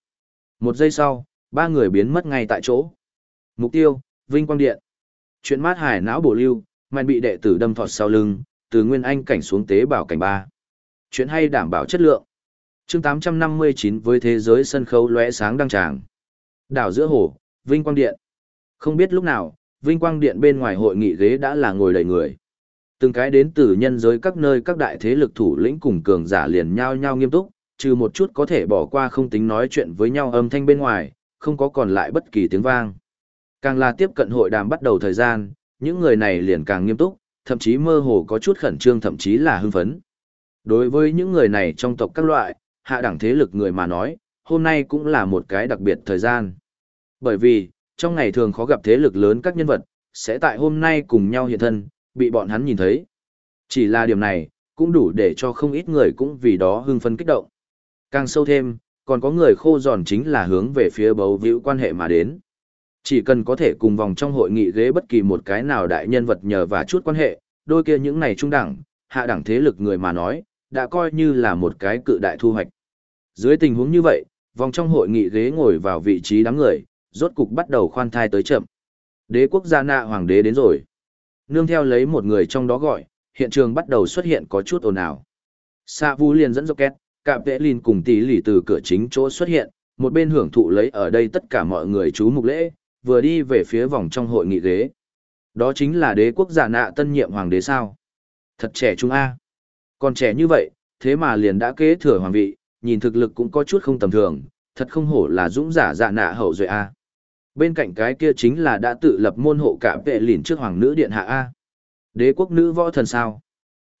Một giây sau, ba người biến mất ngay tại chỗ. Mục tiêu, Vinh Quang Điện. Chuyện mát hải não bổ lưu, mạnh bị đệ tử đâm thọt sau lưng, từ nguyên anh cảnh xuống tế bảo cảnh ba. Chuyện hay đảm bảo chất lượng. chương 859 với thế giới sân khấu lóe sáng đăng tràng. Đảo giữa hồ, Vinh Quang Điện. Không biết lúc nào, Vinh Quang Điện bên ngoài hội nghị ghế đã là ngồi đầy người. Từng cái đến từ nhân giới các nơi các đại thế lực thủ lĩnh cùng cường giả liền nhau nhau nghiêm túc, trừ một chút có thể bỏ qua không tính nói chuyện với nhau âm thanh bên ngoài, không có còn lại bất kỳ tiếng vang. Càng là tiếp cận hội đàm bắt đầu thời gian, những người này liền càng nghiêm túc, thậm chí mơ hồ có chút khẩn trương thậm chí là hưng phấn. Đối với những người này trong tộc các loại, hạ đẳng thế lực người mà nói, hôm nay cũng là một cái đặc biệt thời gian. Bởi vì, trong ngày thường khó gặp thế lực lớn các nhân vật, sẽ tại hôm nay cùng nhau hiện thân, bị bọn hắn nhìn thấy. Chỉ là điểm này, cũng đủ để cho không ít người cũng vì đó hưng phấn kích động. Càng sâu thêm, còn có người khô giòn chính là hướng về phía bấu víu quan hệ mà đến. Chỉ cần có thể cùng vòng trong hội nghị ghế bất kỳ một cái nào đại nhân vật nhờ và chút quan hệ, đôi kia những này trung đẳng, hạ đẳng thế lực người mà nói, đã coi như là một cái cự đại thu hoạch. Dưới tình huống như vậy, vòng trong hội nghị ghế ngồi vào vị trí đám người, rốt cục bắt đầu khoan thai tới chậm. Đế quốc gia nạ hoàng đế đến rồi. Nương theo lấy một người trong đó gọi, hiện trường bắt đầu xuất hiện có chút ồn ào. Sa Vu liền dẫn rocket, cạm vệ lìn cùng tỷ lì từ cửa chính chỗ xuất hiện, một bên hưởng thụ lấy ở đây tất cả mọi người chú mục lễ, vừa đi về phía vòng trong hội nghị ghế. Đó chính là đế quốc giả nạ tân nhiệm hoàng đế sao. Thật trẻ trung A. Còn trẻ như vậy, thế mà liền đã kế thừa hoàng vị, nhìn thực lực cũng có chút không tầm thường, thật không hổ là dũng giả giả nạ hậu duệ A. Bên cạnh cái kia chính là đã tự lập môn hộ cả vệ lìn trước hoàng nữ điện hạ A. Đế quốc nữ võ thần sao?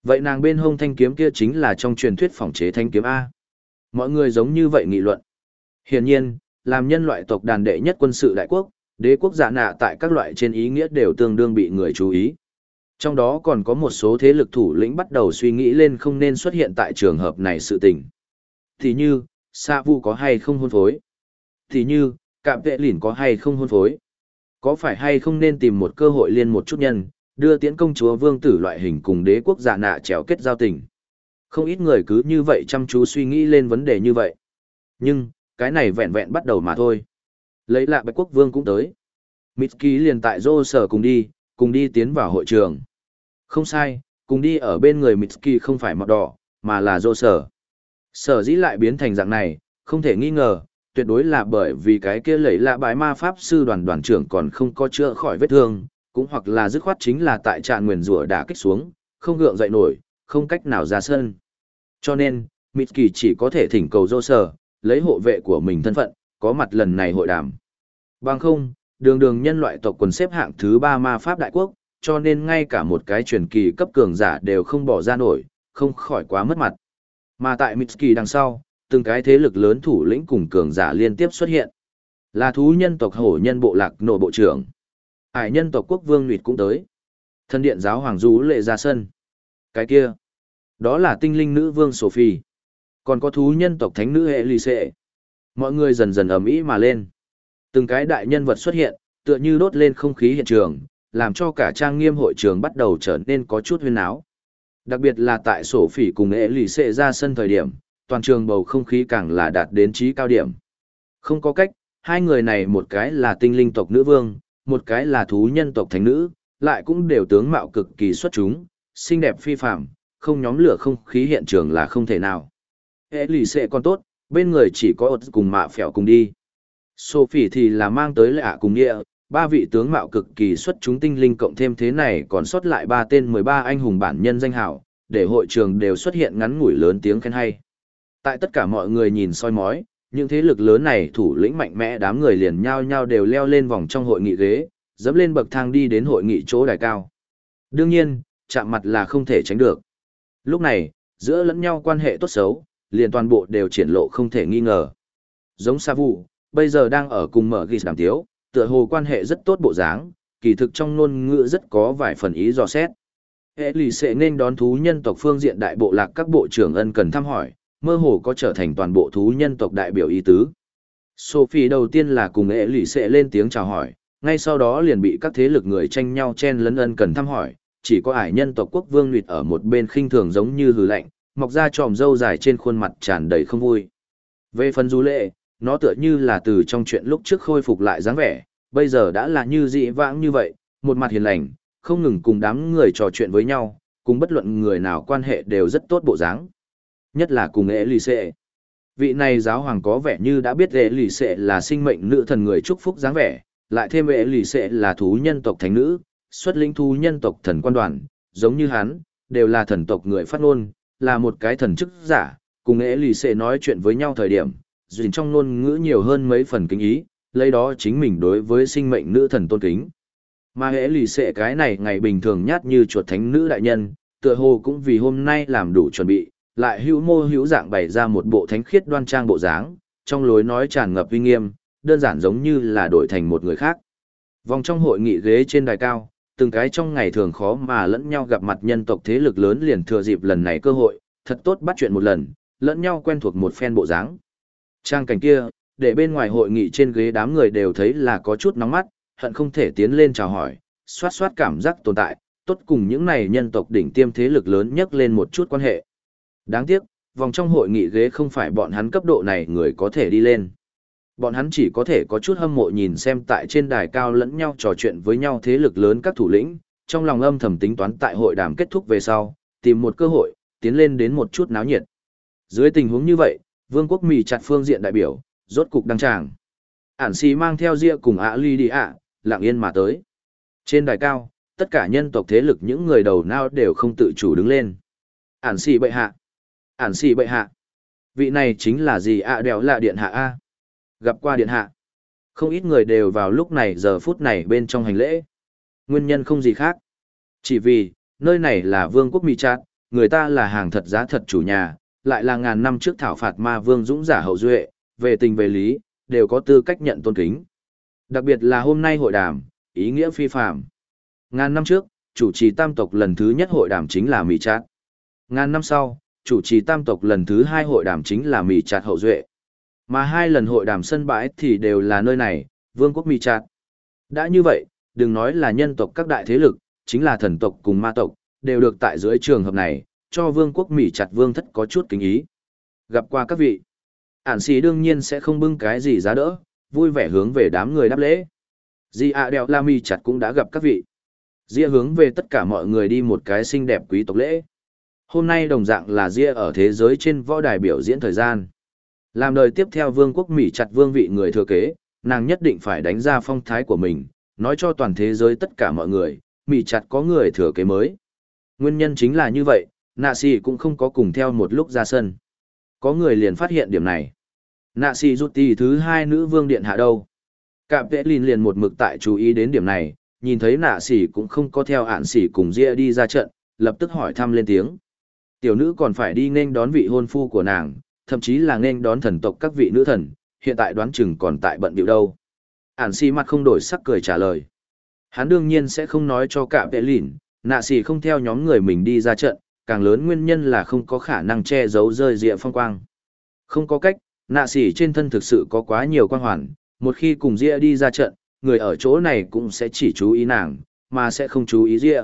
Vậy nàng bên hông thanh kiếm kia chính là trong truyền thuyết phòng chế thanh kiếm A. Mọi người giống như vậy nghị luận. Hiển nhiên, làm nhân loại tộc đàn đệ nhất quân sự đại quốc, đế quốc giả nạ tại các loại trên ý nghĩa đều tương đương bị người chú ý. Trong đó còn có một số thế lực thủ lĩnh bắt đầu suy nghĩ lên không nên xuất hiện tại trường hợp này sự tình. Thì như, Sa Vu có hay không hôn phối? Thì như, Cạm vệ lỉn có hay không hôn phối? Có phải hay không nên tìm một cơ hội liên một chút nhân, đưa tiễn công chúa vương tử loại hình cùng đế quốc giả nạ trèo kết giao tình? Không ít người cứ như vậy chăm chú suy nghĩ lên vấn đề như vậy. Nhưng, cái này vẹn vẹn bắt đầu mà thôi. Lấy lạ bạch quốc vương cũng tới. Mitski liền tại dô sở cùng đi, cùng đi tiến vào hội trường. Không sai, cùng đi ở bên người Mitski không phải mọt đỏ, mà là dô sở. Sở dĩ lại biến thành dạng này, không thể nghi ngờ, tuyệt đối là bởi vì cái kia lẩy lạ bái ma pháp sư đoàn đoàn trưởng còn không có chữa khỏi vết thương, cũng hoặc là dứt khoát chính là tại trạng nguyền rủa đã kích xuống, không gượng dậy nổi, không cách nào ra sân. Cho nên, Mitski chỉ có thể thỉnh cầu dô sở, lấy hộ vệ của mình thân phận, có mặt lần này hội đàm. Bằng không, đường đường nhân loại tộc quần xếp hạng thứ ba ma pháp đại quốc, cho nên ngay cả một cái truyền kỳ cấp cường giả đều không bỏ ra nổi, không khỏi quá mất mặt. Mà tại Mitski đằng sau, từng cái thế lực lớn thủ lĩnh cùng cường giả liên tiếp xuất hiện. Là thú nhân tộc hổ nhân bộ lạc nội bộ trưởng. Hải nhân tộc quốc vương Nguyệt cũng tới. Thân điện giáo hoàng du lệ ra sân. Cái kia, đó là tinh linh nữ vương Sophie. Còn có thú nhân tộc thánh nữ hệ lì xệ. Mọi người dần dần ầm ĩ mà lên. Từng cái đại nhân vật xuất hiện, tựa như đốt lên không khí hiện trường, làm cho cả trang nghiêm hội trường bắt đầu trở nên có chút huyên áo. Đặc biệt là tại sổ phỉ cùng hệ lì xệ ra sân thời điểm, toàn trường bầu không khí càng là đạt đến trí cao điểm. Không có cách, hai người này một cái là tinh linh tộc nữ vương, một cái là thú nhân tộc thánh nữ, lại cũng đều tướng mạo cực kỳ xuất chúng, xinh đẹp phi phạm, không nhóm lửa không khí hiện trường là không thể nào. Hệ lì sẽ còn tốt, bên người chỉ có ột cùng mạ phèo cùng đi. Sophie thì là mang tới lạ cùng địa, ba vị tướng mạo cực kỳ xuất chúng tinh linh cộng thêm thế này còn sót lại ba tên 13 anh hùng bản nhân danh hảo, để hội trường đều xuất hiện ngắn ngủi lớn tiếng khen hay. Tại tất cả mọi người nhìn soi mói, những thế lực lớn này thủ lĩnh mạnh mẽ đám người liền nhao nhao đều leo lên vòng trong hội nghị ghế, dẫm lên bậc thang đi đến hội nghị chỗ đài cao. Đương nhiên, chạm mặt là không thể tránh được. Lúc này, giữa lẫn nhau quan hệ tốt xấu, liền toàn bộ đều triển lộ không thể nghi ngờ. Giống Sa Vũ, bây giờ đang ở cùng mở ghi đàm tiếu, tựa hồ quan hệ rất tốt bộ dáng, kỳ thực trong ngôn ngữ rất có vài phần ý dò xét. Hệ lì sẽ nên đón thú nhân tộc phương diện đại bộ lạc các bộ trưởng ân cần thăm hỏi, mơ hồ có trở thành toàn bộ thú nhân tộc đại biểu ý tứ. Sophie đầu tiên là cùng hệ lì sẽ lên tiếng chào hỏi, ngay sau đó liền bị các thế lực người tranh nhau chen lấn ân cần thăm hỏi, chỉ có ải nhân tộc quốc vương luyện ở một bên khinh thường giống như hừ lạnh, mọc ra tròm râu dài trên khuôn mặt tràn đầy không vui. Về phần du lệ, nó tựa như là từ trong chuyện lúc trước khôi phục lại dáng vẻ, bây giờ đã là như dị vãng như vậy, một mặt hiền lành, không ngừng cùng đám người trò chuyện với nhau, cùng bất luận người nào quan hệ đều rất tốt bộ dáng. Nhất là cùng ế lì xệ. Vị này giáo hoàng có vẻ như đã biết ế lì xệ là sinh mệnh nữ thần người chúc phúc dáng vẻ, lại thêm ế lì xệ là thú nhân tộc thánh nữ, xuất linh thú nhân tộc thần quan đoàn, giống như hắn, đều là thần tộc người phát ngôn, là một cái thần chức giả, cùng ế lì xệ nói chuyện với nhau thời điểm, duyên trong ngôn ngữ nhiều hơn mấy phần kính ý, lấy đó chính mình đối với sinh mệnh nữ thần tôn kính. Mà hễ lì xệ cái này ngày bình thường nhát như chuột thánh nữ đại nhân, tựa hồ cũng vì hôm nay làm đủ chuẩn bị, lại hữu mô hữu dạng bày ra một bộ thánh khiết đoan trang bộ dáng, trong lối nói tràn ngập uy nghiêm, đơn giản giống như là đổi thành một người khác. Vòng trong hội nghị ghế trên đài cao, từng cái trong ngày thường khó mà lẫn nhau gặp mặt nhân tộc thế lực lớn liền thừa dịp lần này cơ hội, thật tốt bắt chuyện một lần, lẫn nhau quen thuộc một phen bộ dáng. Trang cảnh kia, để bên ngoài hội nghị trên ghế đám người đều thấy là có chút nóng mắt, hận không thể tiến lên chào hỏi, xoát xoát cảm giác tồn tại, tốt cùng những này nhân tộc đỉnh tiêm thế lực lớn nhất lên một chút quan hệ. Đáng tiếc, vòng trong hội nghị ghế không phải bọn hắn cấp độ này người có thể đi lên. Bọn hắn chỉ có thể có chút hâm mộ nhìn xem tại trên đài cao lẫn nhau trò chuyện với nhau thế lực lớn các thủ lĩnh, trong lòng âm thầm tính toán tại hội đàm kết thúc về sau, tìm một cơ hội, tiến lên đến một chút náo nhiệt. Dưới tình huống như vậy, vương quốc Mỹ chặt phương diện đại biểu, rốt cục đăng tràng. Ản xì mang theo ria cùng ạ ly đi ạ, lặng yên mà tới. Trên đài cao, tất cả nhân tộc thế lực những người đầu nào đều không tự chủ đứng lên. Ản xì bệ hạ. Ản xì bệ hạ. Vị này chính là gì ạ đèo là điện hạ A. Gặp qua điện hạ. Không ít người đều vào lúc này giờ phút này bên trong hành lễ. Nguyên nhân không gì khác. Chỉ vì, nơi này là vương quốc Mỹ Trát, người ta là hàng thật giá thật chủ nhà, lại là ngàn năm trước thảo phạt ma vương dũng giả hậu duệ, về tình về lý, đều có tư cách nhận tôn kính. Đặc biệt là hôm nay hội đàm, ý nghĩa phi phạm. Ngàn năm trước, chủ trì tam tộc lần thứ nhất hội đàm chính là Mỹ Trát. Ngàn năm sau, chủ trì tam tộc lần thứ hai hội đàm chính là mì Trát hậu duệ. Mà hai lần hội đàm sân bãi thì đều là nơi này, vương quốc mì Trát. Đã như vậy, đừng nói là nhân tộc các đại thế lực, chính là thần tộc cùng ma tộc, đều được tại dưới trường hợp này, cho vương quốc mì chặt vương thất có chút kính ý. Gặp qua các vị ản xì đương nhiên sẽ không bưng cái gì giá đỡ vui vẻ hướng về đám người đáp lễ di ạ đeo la mì chặt cũng đã gặp các vị Di hướng về tất cả mọi người đi một cái xinh đẹp quý tộc lễ hôm nay đồng dạng là ria ở thế giới trên võ đài biểu diễn thời gian. Làm đời tiếp theo vương quốc mỹ chặt vương vị người thừa kế, nàng nhất định phải đánh ra phong thái của mình, nói cho toàn thế giới tất cả mọi người, mỹ chặt có người thừa kế mới. Nguyên nhân chính là như vậy nạ xì cũng không có cùng theo một lúc ra sân. Có người liền phát hiện điểm này. Nạ xì rút tì thứ hai nữ vương điện hạ đâu? Cạm vệ lìn liền một mực tại chú ý đến điểm này, nhìn thấy nạ xì cũng không có theo ạn xì cùng ria đi ra trận, lập tức hỏi thăm lên tiếng tiểu nữ còn phải đi nên đón vị hôn phu của nàng thậm chí là nên đón thần tộc các vị nữ thần hiện tại đoán chừng còn tại bận điệu đâu. Ản si mặt không đổi sắc cười trả lời. Hắn đương nhiên sẽ không nói cho cả vệ lỉn, nạ xì không theo nhóm người mình đi ra trận càng lớn nguyên nhân là không có khả năng che giấu rơi rịa phong quang. Không có cách Nạ sỉ trên thân thực sự có quá nhiều quan hoàn, một khi cùng rịa đi ra trận, người ở chỗ này cũng sẽ chỉ chú ý nàng, mà sẽ không chú ý rịa.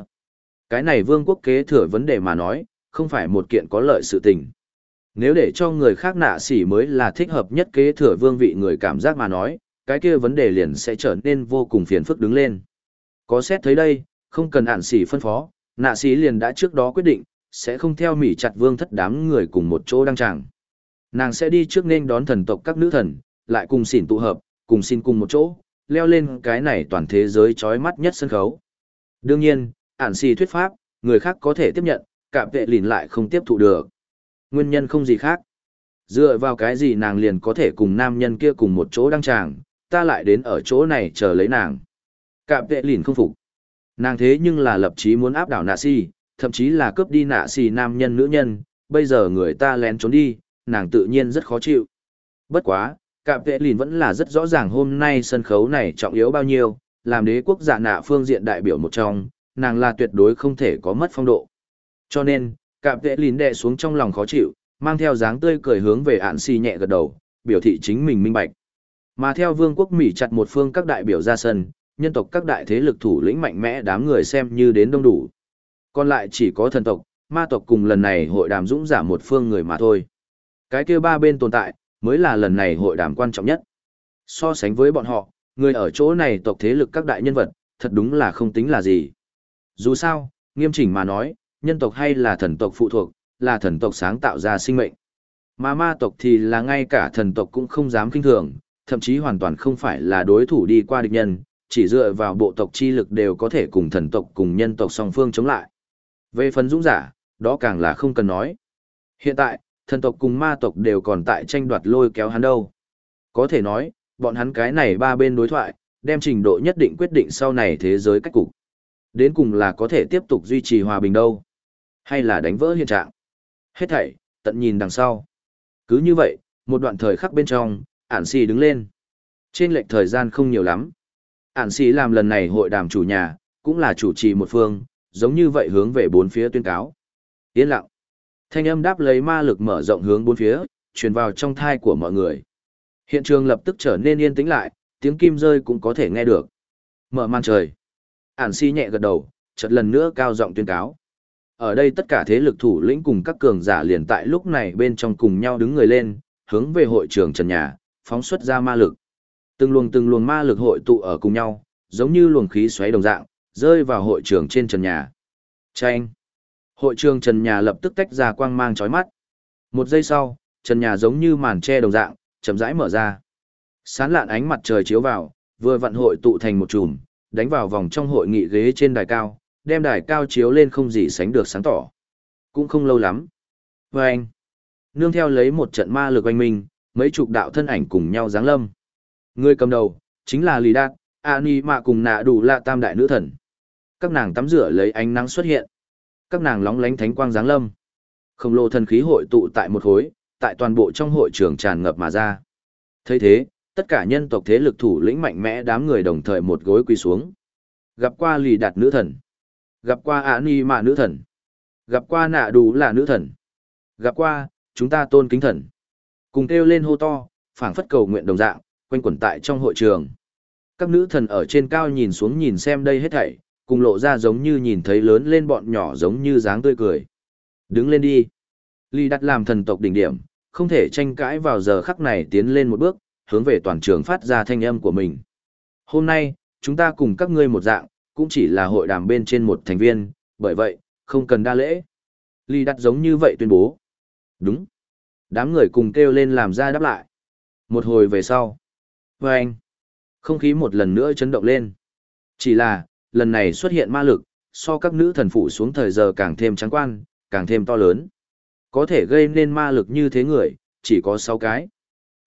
Cái này vương quốc kế thừa vấn đề mà nói, không phải một kiện có lợi sự tình. Nếu để cho người khác nạ sỉ mới là thích hợp nhất kế thừa vương vị người cảm giác mà nói, cái kia vấn đề liền sẽ trở nên vô cùng phiền phức đứng lên. Có xét thấy đây, không cần ản xỉ phân phó, nạ sỉ liền đã trước đó quyết định, sẽ không theo mỉ chặt vương thất đám người cùng một chỗ đăng tràng. Nàng sẽ đi trước nên đón thần tộc các nữ thần, lại cùng xỉn tụ hợp, cùng xin cùng một chỗ, leo lên cái này toàn thế giới chói mắt nhất sân khấu. Đương nhiên, ản xì thuyết pháp, người khác có thể tiếp nhận, cạm vệ lìn lại không tiếp thụ được. Nguyên nhân không gì khác. Dựa vào cái gì nàng liền có thể cùng nam nhân kia cùng một chỗ đăng tràng, ta lại đến ở chỗ này chờ lấy nàng. Cạm vệ lìn không phục. Nàng thế nhưng là lập chí muốn áp đảo nạ si, thậm chí là cướp đi nạ si nam nhân nữ nhân, bây giờ người ta lén trốn đi, nàng tự nhiên rất khó chịu. Bất quá, cạm vệ lìn vẫn là rất rõ ràng hôm nay sân khấu này trọng yếu bao nhiêu, làm đế quốc giả nạ phương diện đại biểu một trong, nàng là tuyệt đối không thể có mất phong độ. Cho nên, cạm vệ lìn đè xuống trong lòng khó chịu, mang theo dáng tươi cười hướng về ạn si nhẹ gật đầu, biểu thị chính mình minh bạch. Mà theo vương quốc Mỹ chặt một phương các đại biểu ra sân, nhân tộc các đại thế lực thủ lĩnh mạnh mẽ đám người xem như đến đông đủ. Còn lại chỉ có thần tộc, ma tộc cùng lần này hội đàm dũng giả một phương người mà thôi. Cái kia ba bên tồn tại, mới là lần này hội đàm quan trọng nhất. So sánh với bọn họ, người ở chỗ này tộc thế lực các đại nhân vật, thật đúng là không tính là gì. Dù sao, nghiêm chỉnh mà nói, nhân tộc hay là thần tộc phụ thuộc, là thần tộc sáng tạo ra sinh mệnh. Mà ma tộc thì là ngay cả thần tộc cũng không dám kinh thường, thậm chí hoàn toàn không phải là đối thủ đi qua địch nhân, chỉ dựa vào bộ tộc chi lực đều có thể cùng thần tộc cùng nhân tộc song phương chống lại. Về phần dũng giả, đó càng là không cần nói. Hiện tại, thần tộc cùng ma tộc đều còn tại tranh đoạt lôi kéo hắn đâu. Có thể nói, bọn hắn cái này ba bên đối thoại, đem trình độ nhất định quyết định sau này thế giới cách cục. Đến cùng là có thể tiếp tục duy trì hòa bình đâu, hay là đánh vỡ hiện trạng. Hết thảy, tận nhìn đằng sau. Cứ như vậy, một đoạn thời khắc bên trong, ản xì đứng lên. Trên lệch thời gian không nhiều lắm. Ản xì làm lần này hội đàm chủ nhà, cũng là chủ trì một phương, giống như vậy hướng về bốn phía tuyên cáo. Yên lặng. Thanh âm đáp lấy ma lực mở rộng hướng bốn phía, truyền vào trong thai của mọi người. Hiện trường lập tức trở nên yên tĩnh lại, tiếng kim rơi cũng có thể nghe được. Mở màn trời. Ản si nhẹ gật đầu, chợt lần nữa cao giọng tuyên cáo. Ở đây tất cả thế lực thủ lĩnh cùng các cường giả liền tại lúc này bên trong cùng nhau đứng người lên, hướng về hội trường trần nhà, phóng xuất ra ma lực. Từng luồng từng luồng ma lực hội tụ ở cùng nhau, giống như luồng khí xoáy đồng dạng, rơi vào hội trường trên trần nhà. Chanh! Hội trường trần nhà lập tức tách ra quang mang chói mắt. Một giây sau, trần nhà giống như màn che đồng dạng, chậm rãi mở ra. Sán lạn ánh mặt trời chiếu vào, vừa vận hội tụ thành một chùm, đánh vào vòng trong hội nghị ghế trên đài cao, đem đài cao chiếu lên không gì sánh được sáng tỏ. Cũng không lâu lắm. Và anh, nương theo lấy một trận ma lực oanh minh, mấy chục đạo thân ảnh cùng nhau giáng lâm. Người cầm đầu, chính là Lý Đạt, Ani Mạ cùng nạ đủ là tam đại nữ thần. Các nàng tắm rửa lấy ánh nắng xuất hiện. Các nàng lóng lánh thánh quang giáng lâm. Khổng lồ thần khí hội tụ tại một khối, tại toàn bộ trong hội trường tràn ngập mà ra. thấy thế, tất cả nhân tộc thế lực thủ lĩnh mạnh mẽ đám người đồng thời một gối quỳ xuống. Gặp qua lì đạt nữ thần. Gặp qua ả ni mạ nữ thần. Gặp qua nạ đủ là nữ thần. Gặp qua, chúng ta tôn kính thần. Cùng kêu lên hô to, phảng phất cầu nguyện đồng dạng, quanh quẩn tại trong hội trường. Các nữ thần ở trên cao nhìn xuống nhìn xem đây hết thảy, cùng lộ ra giống như nhìn thấy lớn lên bọn nhỏ giống như dáng tươi cười. Đứng lên đi. Ly đặt làm thần tộc đỉnh điểm, không thể tranh cãi vào giờ khắc này tiến lên một bước, hướng về toàn trường phát ra thanh âm của mình. Hôm nay, chúng ta cùng các ngươi một dạng, cũng chỉ là hội đàm bên trên một thành viên, bởi vậy, không cần đa lễ. Ly đặt giống như vậy tuyên bố. Đúng. Đám người cùng kêu lên làm ra đáp lại. Một hồi về sau. Và anh. Không khí một lần nữa chấn động lên. Chỉ là, lần này xuất hiện ma lực, so các nữ thần phụ xuống thời giờ càng thêm trắng quan, càng thêm to lớn. Có thể gây nên ma lực như thế người, chỉ có 6 cái.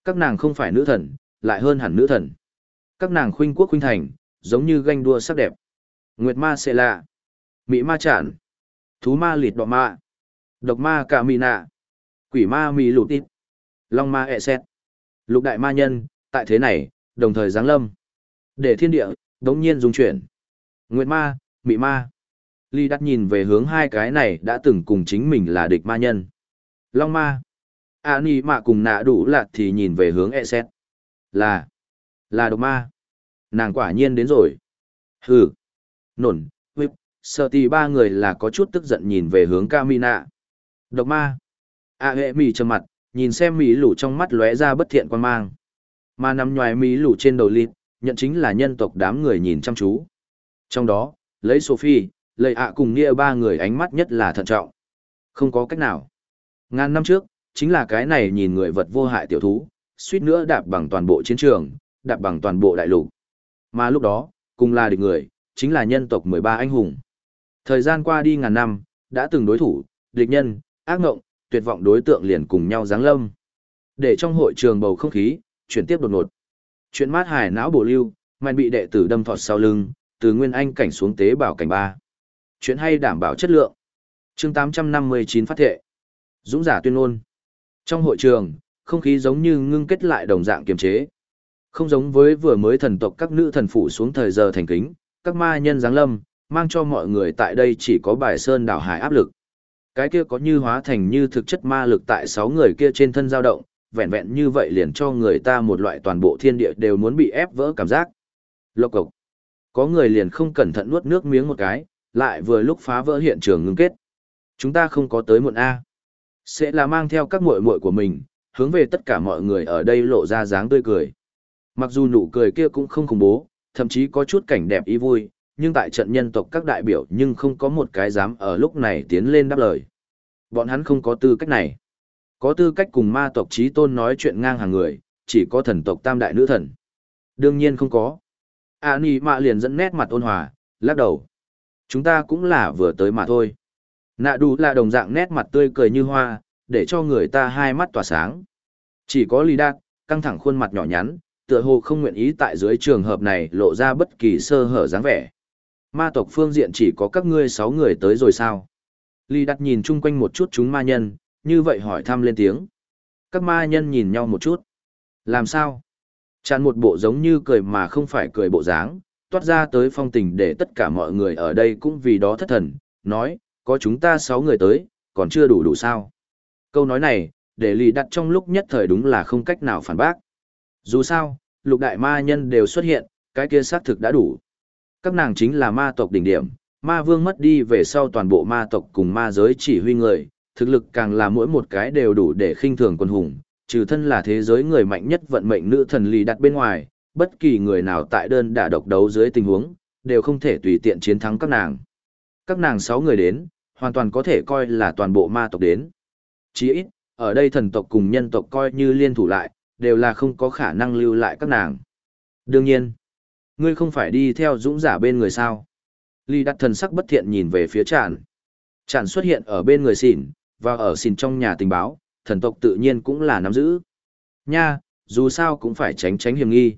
Các nàng không phải nữ thần, lại hơn hẳn nữ thần. Các nàng khuynh quốc khuynh thành, giống như ganh đua sắc đẹp. Nguyệt ma xệ lạ. Mỹ ma chản. Thú ma lịt đỏ ma. Độc ma cả mì nạ. Quỷ ma mì lụt tít. Long ma e ẹ xét. Lục đại ma nhân, tại thế này, đồng thời giáng lâm. Để thiên địa, đống nhiên dung chuyển. Nguyệt ma, mị ma. Ly đắt nhìn về hướng hai cái này đã từng cùng chính mình là địch ma nhân. Long ma. À Nì Mạ cùng nạ đủ lạt thì nhìn về hướng e xét. Là. Là độc ma. Nàng quả nhiên đến rồi. Hừ. Nổn, whip, sợ tì ba người là có chút tức giận nhìn về hướng Camina. Độc ma. A hệ mì trầm mặt, nhìn xem mì lủ trong mắt lóe ra bất thiện quan mang. Mà nằm nhoài mỹ lủ trên đầu lịt, nhận chính là nhân tộc đám người nhìn chăm chú. Trong đó, lấy Sophie, lấy ạ cùng nghĩa ba người ánh mắt nhất là thận trọng. Không có cách nào. Ngàn năm trước, chính là cái này nhìn người vật vô hại tiểu thú, suýt nữa đạp bằng toàn bộ chiến trường, đạp bằng toàn bộ đại lục. Mà lúc đó, cùng là địch người, chính là nhân tộc 13 anh hùng. Thời gian qua đi ngàn năm, đã từng đối thủ, địch nhân, ác ngộng, tuyệt vọng đối tượng liền cùng nhau giáng lâm. Để trong hội trường bầu không khí, chuyển tiếp đột ngột. Chuyện mát hải não bổ lưu, mạnh bị đệ tử đâm thọt sau lưng, từ nguyên anh cảnh xuống tế bảo cảnh ba. Chuyện hay đảm bảo chất lượng. chương 859 phát thệ. Dũng giả tuyên ngôn. Trong hội trường, không khí giống như ngưng kết lại đồng dạng kiềm chế. Không giống với vừa mới thần tộc các nữ thần phủ xuống thời giờ thành kính, các ma nhân giáng lâm, mang cho mọi người tại đây chỉ có bài sơn đảo hải áp lực. Cái kia có như hóa thành như thực chất ma lực tại sáu người kia trên thân dao động, vẹn vẹn như vậy liền cho người ta một loại toàn bộ thiên địa đều muốn bị ép vỡ cảm giác. Lộc cộc. Có người liền không cẩn thận nuốt nước miếng một cái, lại vừa lúc phá vỡ hiện trường ngưng kết. Chúng ta không có tới muộn A. Sẽ là mang theo các muội muội của mình, hướng về tất cả mọi người ở đây lộ ra dáng tươi cười. Mặc dù nụ cười kia cũng không khủng bố, thậm chí có chút cảnh đẹp ý vui, nhưng tại trận nhân tộc các đại biểu nhưng không có một cái dám ở lúc này tiến lên đáp lời. Bọn hắn không có tư cách này. Có tư cách cùng ma tộc trí tôn nói chuyện ngang hàng người, chỉ có thần tộc tam đại nữ thần. Đương nhiên không có. À Nì Mạ liền dẫn nét mặt ôn hòa, lắc đầu. Chúng ta cũng là vừa tới mà thôi. Nạ đủ là đồng dạng nét mặt tươi cười như hoa, để cho người ta hai mắt tỏa sáng. Chỉ có lì Đạt, căng thẳng khuôn mặt nhỏ nhắn, tựa hồ không nguyện ý tại dưới trường hợp này lộ ra bất kỳ sơ hở dáng vẻ. Ma tộc phương diện chỉ có các ngươi sáu người tới rồi sao? Lý Đạt nhìn chung quanh một chút chúng ma nhân, như vậy hỏi thăm lên tiếng. Các ma nhân nhìn nhau một chút. Làm sao? Chặn một bộ giống như cười mà không phải cười bộ dáng, toát ra tới phong tình để tất cả mọi người ở đây cũng vì đó thất thần, nói, có chúng ta sáu người tới, còn chưa đủ đủ sao. Câu nói này, để lì đặt trong lúc nhất thời đúng là không cách nào phản bác. Dù sao, lục đại ma nhân đều xuất hiện, cái kia xác thực đã đủ. Các nàng chính là ma tộc đỉnh điểm, ma vương mất đi về sau toàn bộ ma tộc cùng ma giới chỉ huy người, thực lực càng là mỗi một cái đều đủ để khinh thường quân hùng, trừ thân là thế giới người mạnh nhất vận mệnh nữ thần lì đặt bên ngoài, bất kỳ người nào tại đơn đả độc đấu dưới tình huống, đều không thể tùy tiện chiến thắng các nàng. Các nàng sáu người đến, hoàn toàn có thể coi là toàn bộ ma tộc đến. Chỉ ít, ở đây thần tộc cùng nhân tộc coi như liên thủ lại, đều là không có khả năng lưu lại các nàng. Đương nhiên, ngươi không phải đi theo dũng giả bên người sao. Ly đặt thần sắc bất thiện nhìn về phía tràn. Tràn xuất hiện ở bên người xỉn, và ở xỉn trong nhà tình báo, thần tộc tự nhiên cũng là nắm giữ. Nha, dù sao cũng phải tránh tránh hiểm nghi.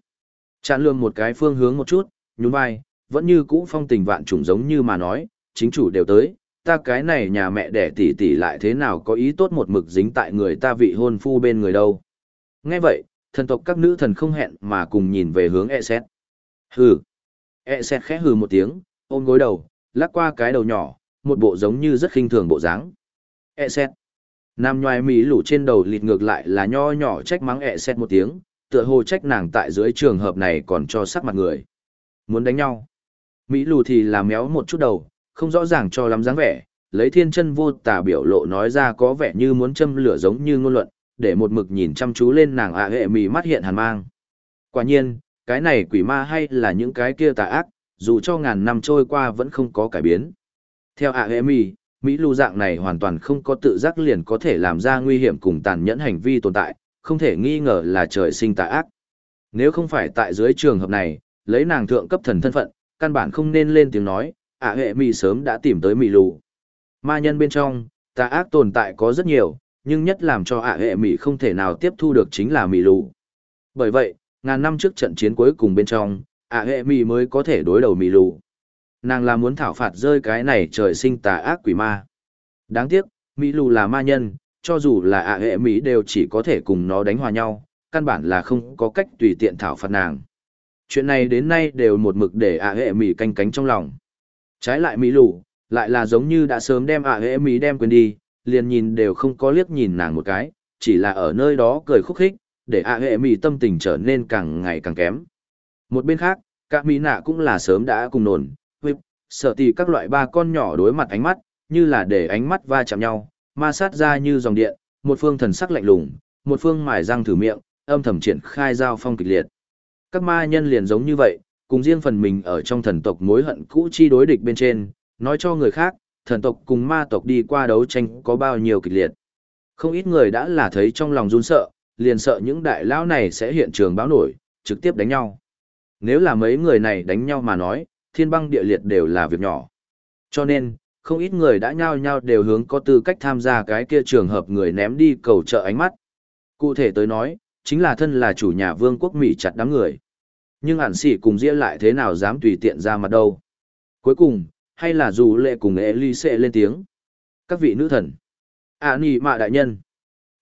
Tràn lương một cái phương hướng một chút, nhún vai, vẫn như cũ phong tình vạn trùng giống như mà nói, chính chủ đều tới, ta cái này nhà mẹ đẻ tỷ tỷ lại thế nào có ý tốt một mực dính tại người ta vị hôn phu bên người đâu. Nghe vậy, thần tộc các nữ thần không hẹn mà cùng nhìn về hướng e xét. Hừ. E xét khẽ hừ một tiếng, ôm gối đầu, lắc qua cái đầu nhỏ, một bộ giống như rất khinh thường bộ dáng. E xét. Nam nhoài mỹ lũ trên đầu lịt ngược lại là nho nhỏ trách mắng E xét một tiếng, tựa hồ trách nàng tại dưới trường hợp này còn cho sắc mặt người. Muốn đánh nhau. Mỹ lù thì làm méo một chút đầu, không rõ ràng cho lắm dáng vẻ, lấy thiên chân vô tà biểu lộ nói ra có vẻ như muốn châm lửa giống như ngôn luận, để một mực nhìn chăm chú lên nàng ạ hệ mì mắt hiện hàn mang. Quả nhiên, cái này quỷ ma hay là những cái kia tà ác, dù cho ngàn năm trôi qua vẫn không có cải biến. Theo ạ hệ mì, Mỹ lưu dạng này hoàn toàn không có tự giác liền có thể làm ra nguy hiểm cùng tàn nhẫn hành vi tồn tại, không thể nghi ngờ là trời sinh tà ác. Nếu không phải tại dưới trường hợp này, lấy nàng thượng cấp thần thân phận, căn bản không nên lên tiếng nói, ạ hệ mì sớm đã tìm tới mỹ lù. Ma nhân bên trong, tà ác tồn tại có rất nhiều, nhưng nhất làm cho ạ hệ mỹ không thể nào tiếp thu được chính là mỹ lù. Bởi vậy, ngàn năm trước trận chiến cuối cùng bên trong, ạ hệ mỹ mới có thể đối đầu mỹ lù. Nàng là muốn thảo phạt rơi cái này trời sinh tà ác quỷ ma. Đáng tiếc, Mỹ lù là ma nhân, cho dù là ạ hệ Mỹ đều chỉ có thể cùng nó đánh hòa nhau, căn bản là không có cách tùy tiện thảo phạt nàng. Chuyện này đến nay đều một mực để ạ hệ Mỹ canh cánh trong lòng. Trái lại Mỹ lù, lại là giống như đã sớm đem ạ hệ Mỹ đem quên đi, liền nhìn đều không có liếc nhìn nàng một cái, chỉ là ở nơi đó cười khúc khích, để ạ hệ Mỹ tâm tình trở nên càng ngày càng kém. Một bên khác, các Mỹ nạ cũng là sớm đã cùng nổn, whip, sợ tì các loại ba con nhỏ đối mặt ánh mắt, như là để ánh mắt va chạm nhau, ma sát ra như dòng điện, một phương thần sắc lạnh lùng, một phương mài răng thử miệng, âm thầm triển khai giao phong kịch liệt. Các ma nhân liền giống như vậy, cùng riêng phần mình ở trong thần tộc mối hận cũ chi đối địch bên trên, nói cho người khác, thần tộc cùng ma tộc đi qua đấu tranh có bao nhiêu kịch liệt. Không ít người đã là thấy trong lòng run sợ, liền sợ những đại lão này sẽ hiện trường báo nổi, trực tiếp đánh nhau. Nếu là mấy người này đánh nhau mà nói, thiên băng địa liệt đều là việc nhỏ. Cho nên, không ít người đã nhao nhao đều hướng có tư cách tham gia cái kia trường hợp người ném đi cầu trợ ánh mắt. Cụ thể tới nói, chính là thân là chủ nhà vương quốc Mỹ chặt đám người. Nhưng ản sĩ cùng diễn lại thế nào dám tùy tiện ra mặt đâu. Cuối cùng, hay là dù lệ cùng e ly sẽ lên tiếng. Các vị nữ thần. À, a ni mạ đại nhân.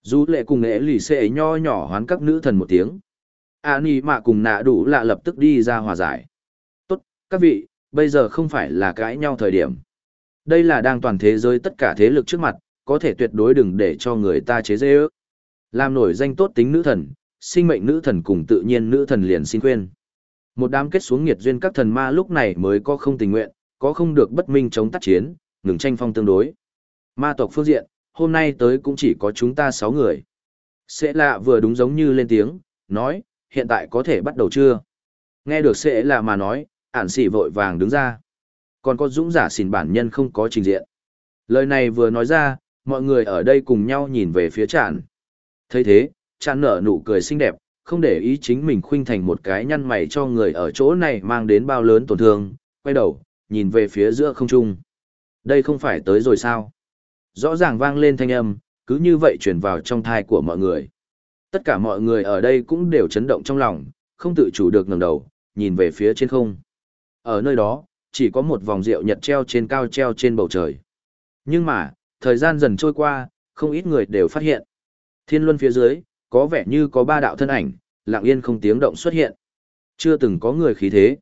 Dù lệ cùng e ly sẽ nho nhỏ hoán các nữ thần một tiếng. À, a ni mạ cùng nạ đủ lạ lập tức đi ra hòa giải. Tốt, các vị, bây giờ không phải là cãi nhau thời điểm. Đây là đang toàn thế giới tất cả thế lực trước mặt, có thể tuyệt đối đừng để cho người ta chế dễ ước. Làm nổi danh tốt tính nữ thần, sinh mệnh nữ thần cùng tự nhiên nữ thần liền xin khuyên. Một đám kết xuống nghiệt duyên các thần ma lúc này mới có không tình nguyện, có không được bất minh chống tác chiến, ngừng tranh phong tương đối. Ma tộc phương diện, hôm nay tới cũng chỉ có chúng ta sáu người. Sẽ lạ vừa đúng giống như lên tiếng, nói, hiện tại có thể bắt đầu chưa? Nghe được sẽ lạ mà nói, ản sĩ vội vàng đứng ra. Còn có dũng giả xỉn bản nhân không có trình diện. Lời này vừa nói ra, mọi người ở đây cùng nhau nhìn về phía tràn. thấy thế, tràn nở nụ cười xinh đẹp, không để ý chính mình khuynh thành một cái nhăn mày cho người ở chỗ này mang đến bao lớn tổn thương, quay đầu, nhìn về phía giữa không trung. Đây không phải tới rồi sao? Rõ ràng vang lên thanh âm, cứ như vậy truyền vào trong thai của mọi người. Tất cả mọi người ở đây cũng đều chấn động trong lòng, không tự chủ được ngẩng đầu, nhìn về phía trên không. Ở nơi đó, chỉ có một vòng rượu nhật treo trên cao treo trên bầu trời. Nhưng mà, thời gian dần trôi qua, không ít người đều phát hiện. Thiên luân phía dưới, có vẻ như có ba đạo thân ảnh, lặng yên không tiếng động xuất hiện. Chưa từng có người khí thế,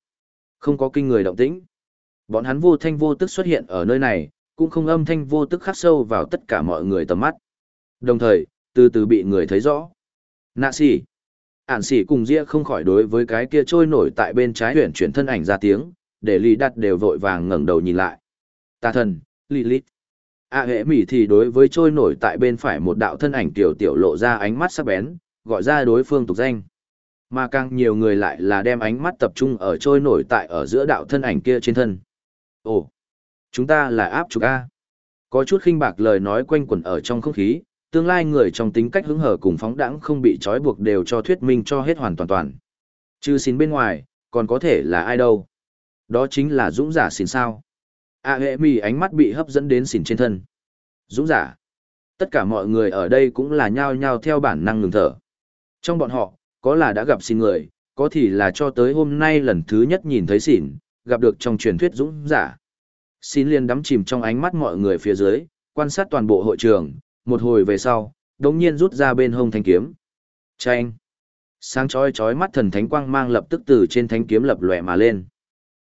không có kinh người động tĩnh. Bọn hắn vô thanh vô tức xuất hiện ở nơi này, cũng không âm thanh vô tức khắc sâu vào tất cả mọi người tầm mắt. Đồng thời, từ từ bị người thấy rõ. Nạ xỉ. Ản xỉ cùng dĩa không khỏi đối với cái kia trôi nổi tại bên trái huyển chuyển thân ảnh ra tiếng, để Lý Đạt đều vội vàng ngẩng đầu nhìn lại. Tà thần, Lilith. A hệ mỉ thì đối với trôi nổi tại bên phải một đạo thân ảnh tiểu tiểu lộ ra ánh mắt sắc bén, gọi ra đối phương tục danh. Mà càng nhiều người lại là đem ánh mắt tập trung ở trôi nổi tại ở giữa đạo thân ảnh kia trên thân. Ồ, chúng ta là áp trục A. Có chút khinh bạc lời nói quanh quẩn ở trong không khí, tương lai người trong tính cách hứng hở cùng phóng đãng không bị trói buộc đều cho thuyết minh cho hết hoàn toàn toàn. Chứ xin bên ngoài, còn có thể là ai đâu. Đó chính là dũng giả xin sao. A hệ mì ánh mắt bị hấp dẫn đến xỉn trên thân. Dũng giả. Tất cả mọi người ở đây cũng là nhao nhao theo bản năng ngừng thở. Trong bọn họ, có là đã gặp xin người, có thì là cho tới hôm nay lần thứ nhất nhìn thấy xỉn, gặp được trong truyền thuyết dũng giả. Xin liền đắm chìm trong ánh mắt mọi người phía dưới, quan sát toàn bộ hội trường, một hồi về sau, đống nhiên rút ra bên hông thanh kiếm. Chanh! Sáng chói chói mắt thần thánh quang mang lập tức từ trên thanh kiếm lập lòe mà lên.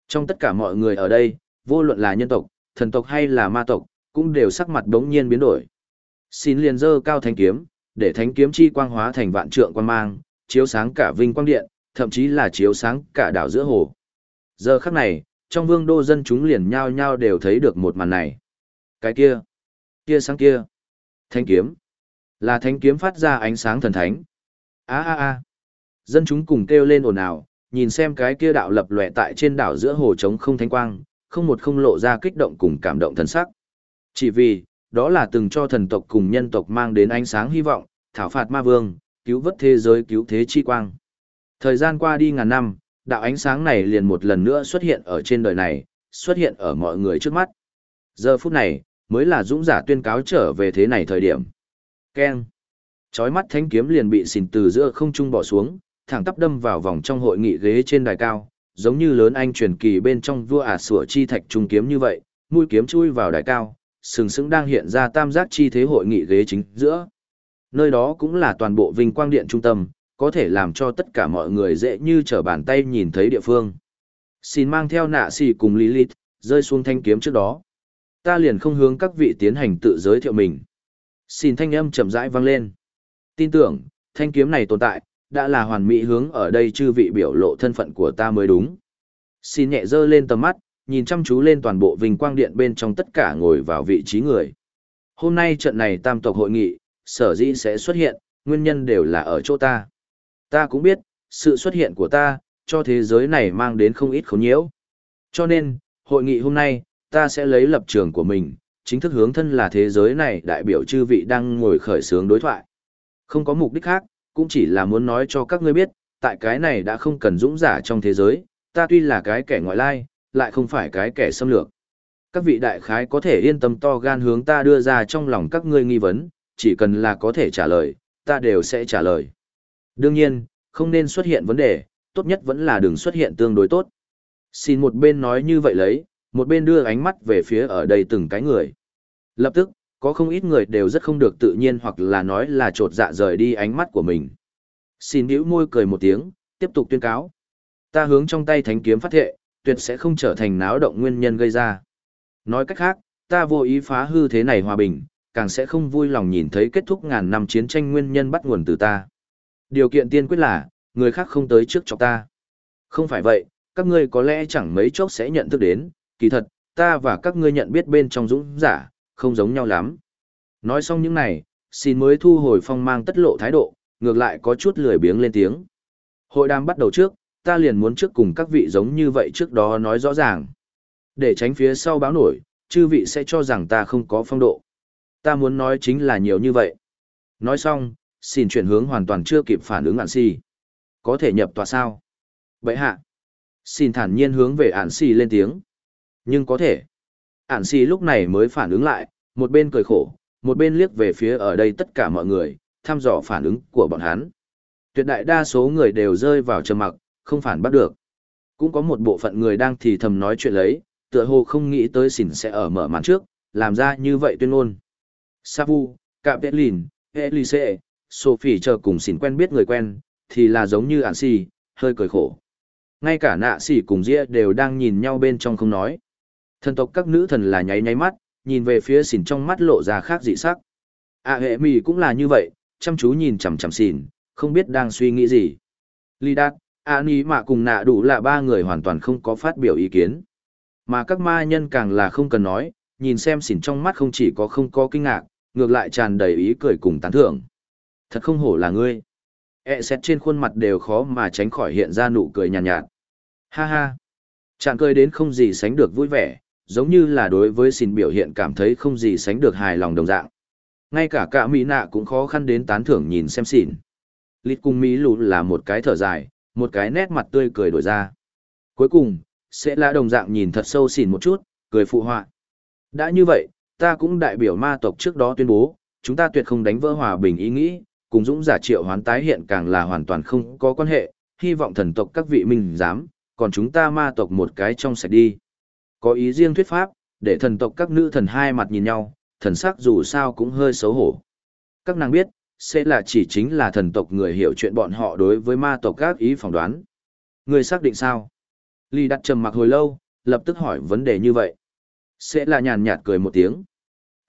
Trong tất cả mọi người ở đây, vô luận là nhân tộc, thần tộc hay là ma tộc, cũng đều sắc mặt đống nhiên biến đổi. Xin liền dơ cao thanh kiếm, để thánh kiếm chi quang hóa thành vạn trượng quang mang, chiếu sáng cả vinh quang điện, thậm chí là chiếu sáng cả đảo giữa hồ. Giờ khắc này, trong vương đô dân chúng liền nhao nhao đều thấy được một màn này. Cái kia, kia sáng kia, thanh kiếm, là thanh kiếm phát ra ánh sáng thần thánh. A a a. Dân chúng cùng kêu lên ồn ào, nhìn xem cái kia đạo lập lòe tại trên đảo giữa hồ trống không thánh quang, không một không lộ ra kích động cùng cảm động thần sắc. Chỉ vì, đó là từng cho thần tộc cùng nhân tộc mang đến ánh sáng hy vọng, thảo phạt ma vương, cứu vớt thế giới cứu thế chi quang. Thời gian qua đi ngàn năm, đạo ánh sáng này liền một lần nữa xuất hiện ở trên đời này, xuất hiện ở mọi người trước mắt. Giờ phút này, mới là dũng giả tuyên cáo trở về thế này thời điểm. Keng. Chói mắt thánh kiếm liền bị xỉn từ giữa không trung bỏ xuống, thẳng tắp đâm vào vòng trong hội nghị ghế trên đài cao, giống như lớn anh truyền kỳ bên trong vua ả sủa chi thạch trung kiếm như vậy, mũi kiếm chui vào đài cao, sừng sững đang hiện ra tam giác chi thế hội nghị ghế chính giữa. Nơi đó cũng là toàn bộ vinh quang điện trung tâm, có thể làm cho tất cả mọi người dễ như trở bàn tay nhìn thấy địa phương. Xin mang theo nạ xì cùng Lilith, rơi xuống thanh kiếm trước đó. Ta liền không hướng các vị tiến hành tự giới thiệu mình. Xin thanh âm chậm rãi vang lên. Tin tưởng, thanh kiếm này tồn tại, đã là hoàn mỹ hướng ở đây chư vị biểu lộ thân phận của ta mới đúng. Xin nhẹ dơ lên tầm mắt, nhìn chăm chú lên toàn bộ vinh quang điện bên trong tất cả ngồi vào vị trí người. Hôm nay trận này tam tộc hội nghị, sở dĩ sẽ xuất hiện, nguyên nhân đều là ở chỗ ta. Ta cũng biết, sự xuất hiện của ta, cho thế giới này mang đến không ít khốn nhiễu. Cho nên, hội nghị hôm nay, ta sẽ lấy lập trường của mình, chính thức hướng thân là thế giới này đại biểu chư vị đang ngồi khởi xướng đối thoại. Không có mục đích khác, cũng chỉ là muốn nói cho các ngươi biết, tại cái này đã không cần dũng giả trong thế giới, ta tuy là cái kẻ ngoại lai, lại không phải cái kẻ xâm lược. Các vị đại khái có thể yên tâm to gan hướng ta đưa ra trong lòng các ngươi nghi vấn, chỉ cần là có thể trả lời, ta đều sẽ trả lời. Đương nhiên, không nên xuất hiện vấn đề, tốt nhất vẫn là đừng xuất hiện tương đối tốt. Xin một bên nói như vậy lấy, một bên đưa ánh mắt về phía ở đây từng cái người. Lập tức, có không ít người đều rất không được tự nhiên hoặc là nói là trột dạ rời đi ánh mắt của mình. Xin hữu môi cười một tiếng, tiếp tục tuyên cáo. Ta hướng trong tay thánh kiếm phát thệ, tuyệt sẽ không trở thành náo động nguyên nhân gây ra. Nói cách khác, ta vô ý phá hư thế này hòa bình, càng sẽ không vui lòng nhìn thấy kết thúc ngàn năm chiến tranh nguyên nhân bắt nguồn từ ta. Điều kiện tiên quyết là, người khác không tới trước cho ta. Không phải vậy, các ngươi có lẽ chẳng mấy chốc sẽ nhận thức đến, kỳ thật, ta và các ngươi nhận biết bên trong dũng giả, không giống nhau lắm. Nói xong những này, xin mới thu hồi phong mang tất lộ thái độ, ngược lại có chút lười biếng lên tiếng. Hội đàm bắt đầu trước, ta liền muốn trước cùng các vị giống như vậy trước đó nói rõ ràng. Để tránh phía sau báo nổi, chư vị sẽ cho rằng ta không có phong độ. Ta muốn nói chính là nhiều như vậy. Nói xong, xin chuyển hướng hoàn toàn chưa kịp phản ứng ản si. Có thể nhập tòa sao? Vậy hạ. Xin thản nhiên hướng về ản si lên tiếng. Nhưng có thể. Ản si lúc này mới phản ứng lại, một bên cười khổ, một bên liếc về phía ở đây tất cả mọi người, thăm dò phản ứng của bọn hắn. Tuyệt đại đa số người đều rơi vào trầm mặc, không phản bắt được. Cũng có một bộ phận người đang thì thầm nói chuyện lấy, tựa hồ không nghĩ tới xỉn sẽ ở mở màn trước, làm ra như vậy tuyên ngôn. Savu, Capetlin, Elise, Sophie chờ cùng xỉn quen biết người quen, thì là giống như ản xì, hơi cười khổ. Ngay cả nạ xỉ cùng dĩa đều đang nhìn nhau bên trong không nói. Thần tộc các nữ thần là nháy nháy mắt, nhìn về phía xỉn trong mắt lộ ra khác dị sắc. À hệ mì cũng là như vậy, chăm chú nhìn chằm chằm xỉn, không biết đang suy nghĩ gì. Ly Đạt, A Ní Mạ cùng nạ đủ là ba người hoàn toàn không có phát biểu ý kiến. Mà các ma nhân càng là không cần nói, nhìn xem xỉn trong mắt không chỉ có không có kinh ngạc, ngược lại tràn đầy ý cười cùng tán thưởng. Thật không hổ là ngươi. E xét trên khuôn mặt đều khó mà tránh khỏi hiện ra nụ cười nhàn nhạt, nhạt. Ha ha. Chàng cười đến không gì sánh được vui vẻ, giống như là đối với xin biểu hiện cảm thấy không gì sánh được hài lòng đồng dạng. Ngay cả cả Mỹ nạ cũng khó khăn đến tán thưởng nhìn xem xỉn. Lít cùng Mỹ lụ là một cái thở dài, một cái nét mặt tươi cười đổi ra. Cuối cùng, sẽ là đồng dạng nhìn thật sâu xỉn một chút, cười phụ họa. Đã như vậy, ta cũng đại biểu ma tộc trước đó tuyên bố, chúng ta tuyệt không đánh vỡ hòa bình ý nghĩ, cùng dũng giả triệu hoán tái hiện càng là hoàn toàn không có quan hệ, hy vọng thần tộc các vị minh dám, còn chúng ta ma tộc một cái trong sạch đi. Có ý riêng thuyết pháp, để thần tộc các nữ thần hai mặt nhìn nhau, thần sắc dù sao cũng hơi xấu hổ. Các nàng biết, sẽ là chỉ chính là thần tộc người hiểu chuyện bọn họ đối với ma tộc các ý phỏng đoán. Người xác định sao? Ly đặt trầm mặc hồi lâu, lập tức hỏi vấn đề như vậy. Sẽ là nhàn nhạt cười một tiếng.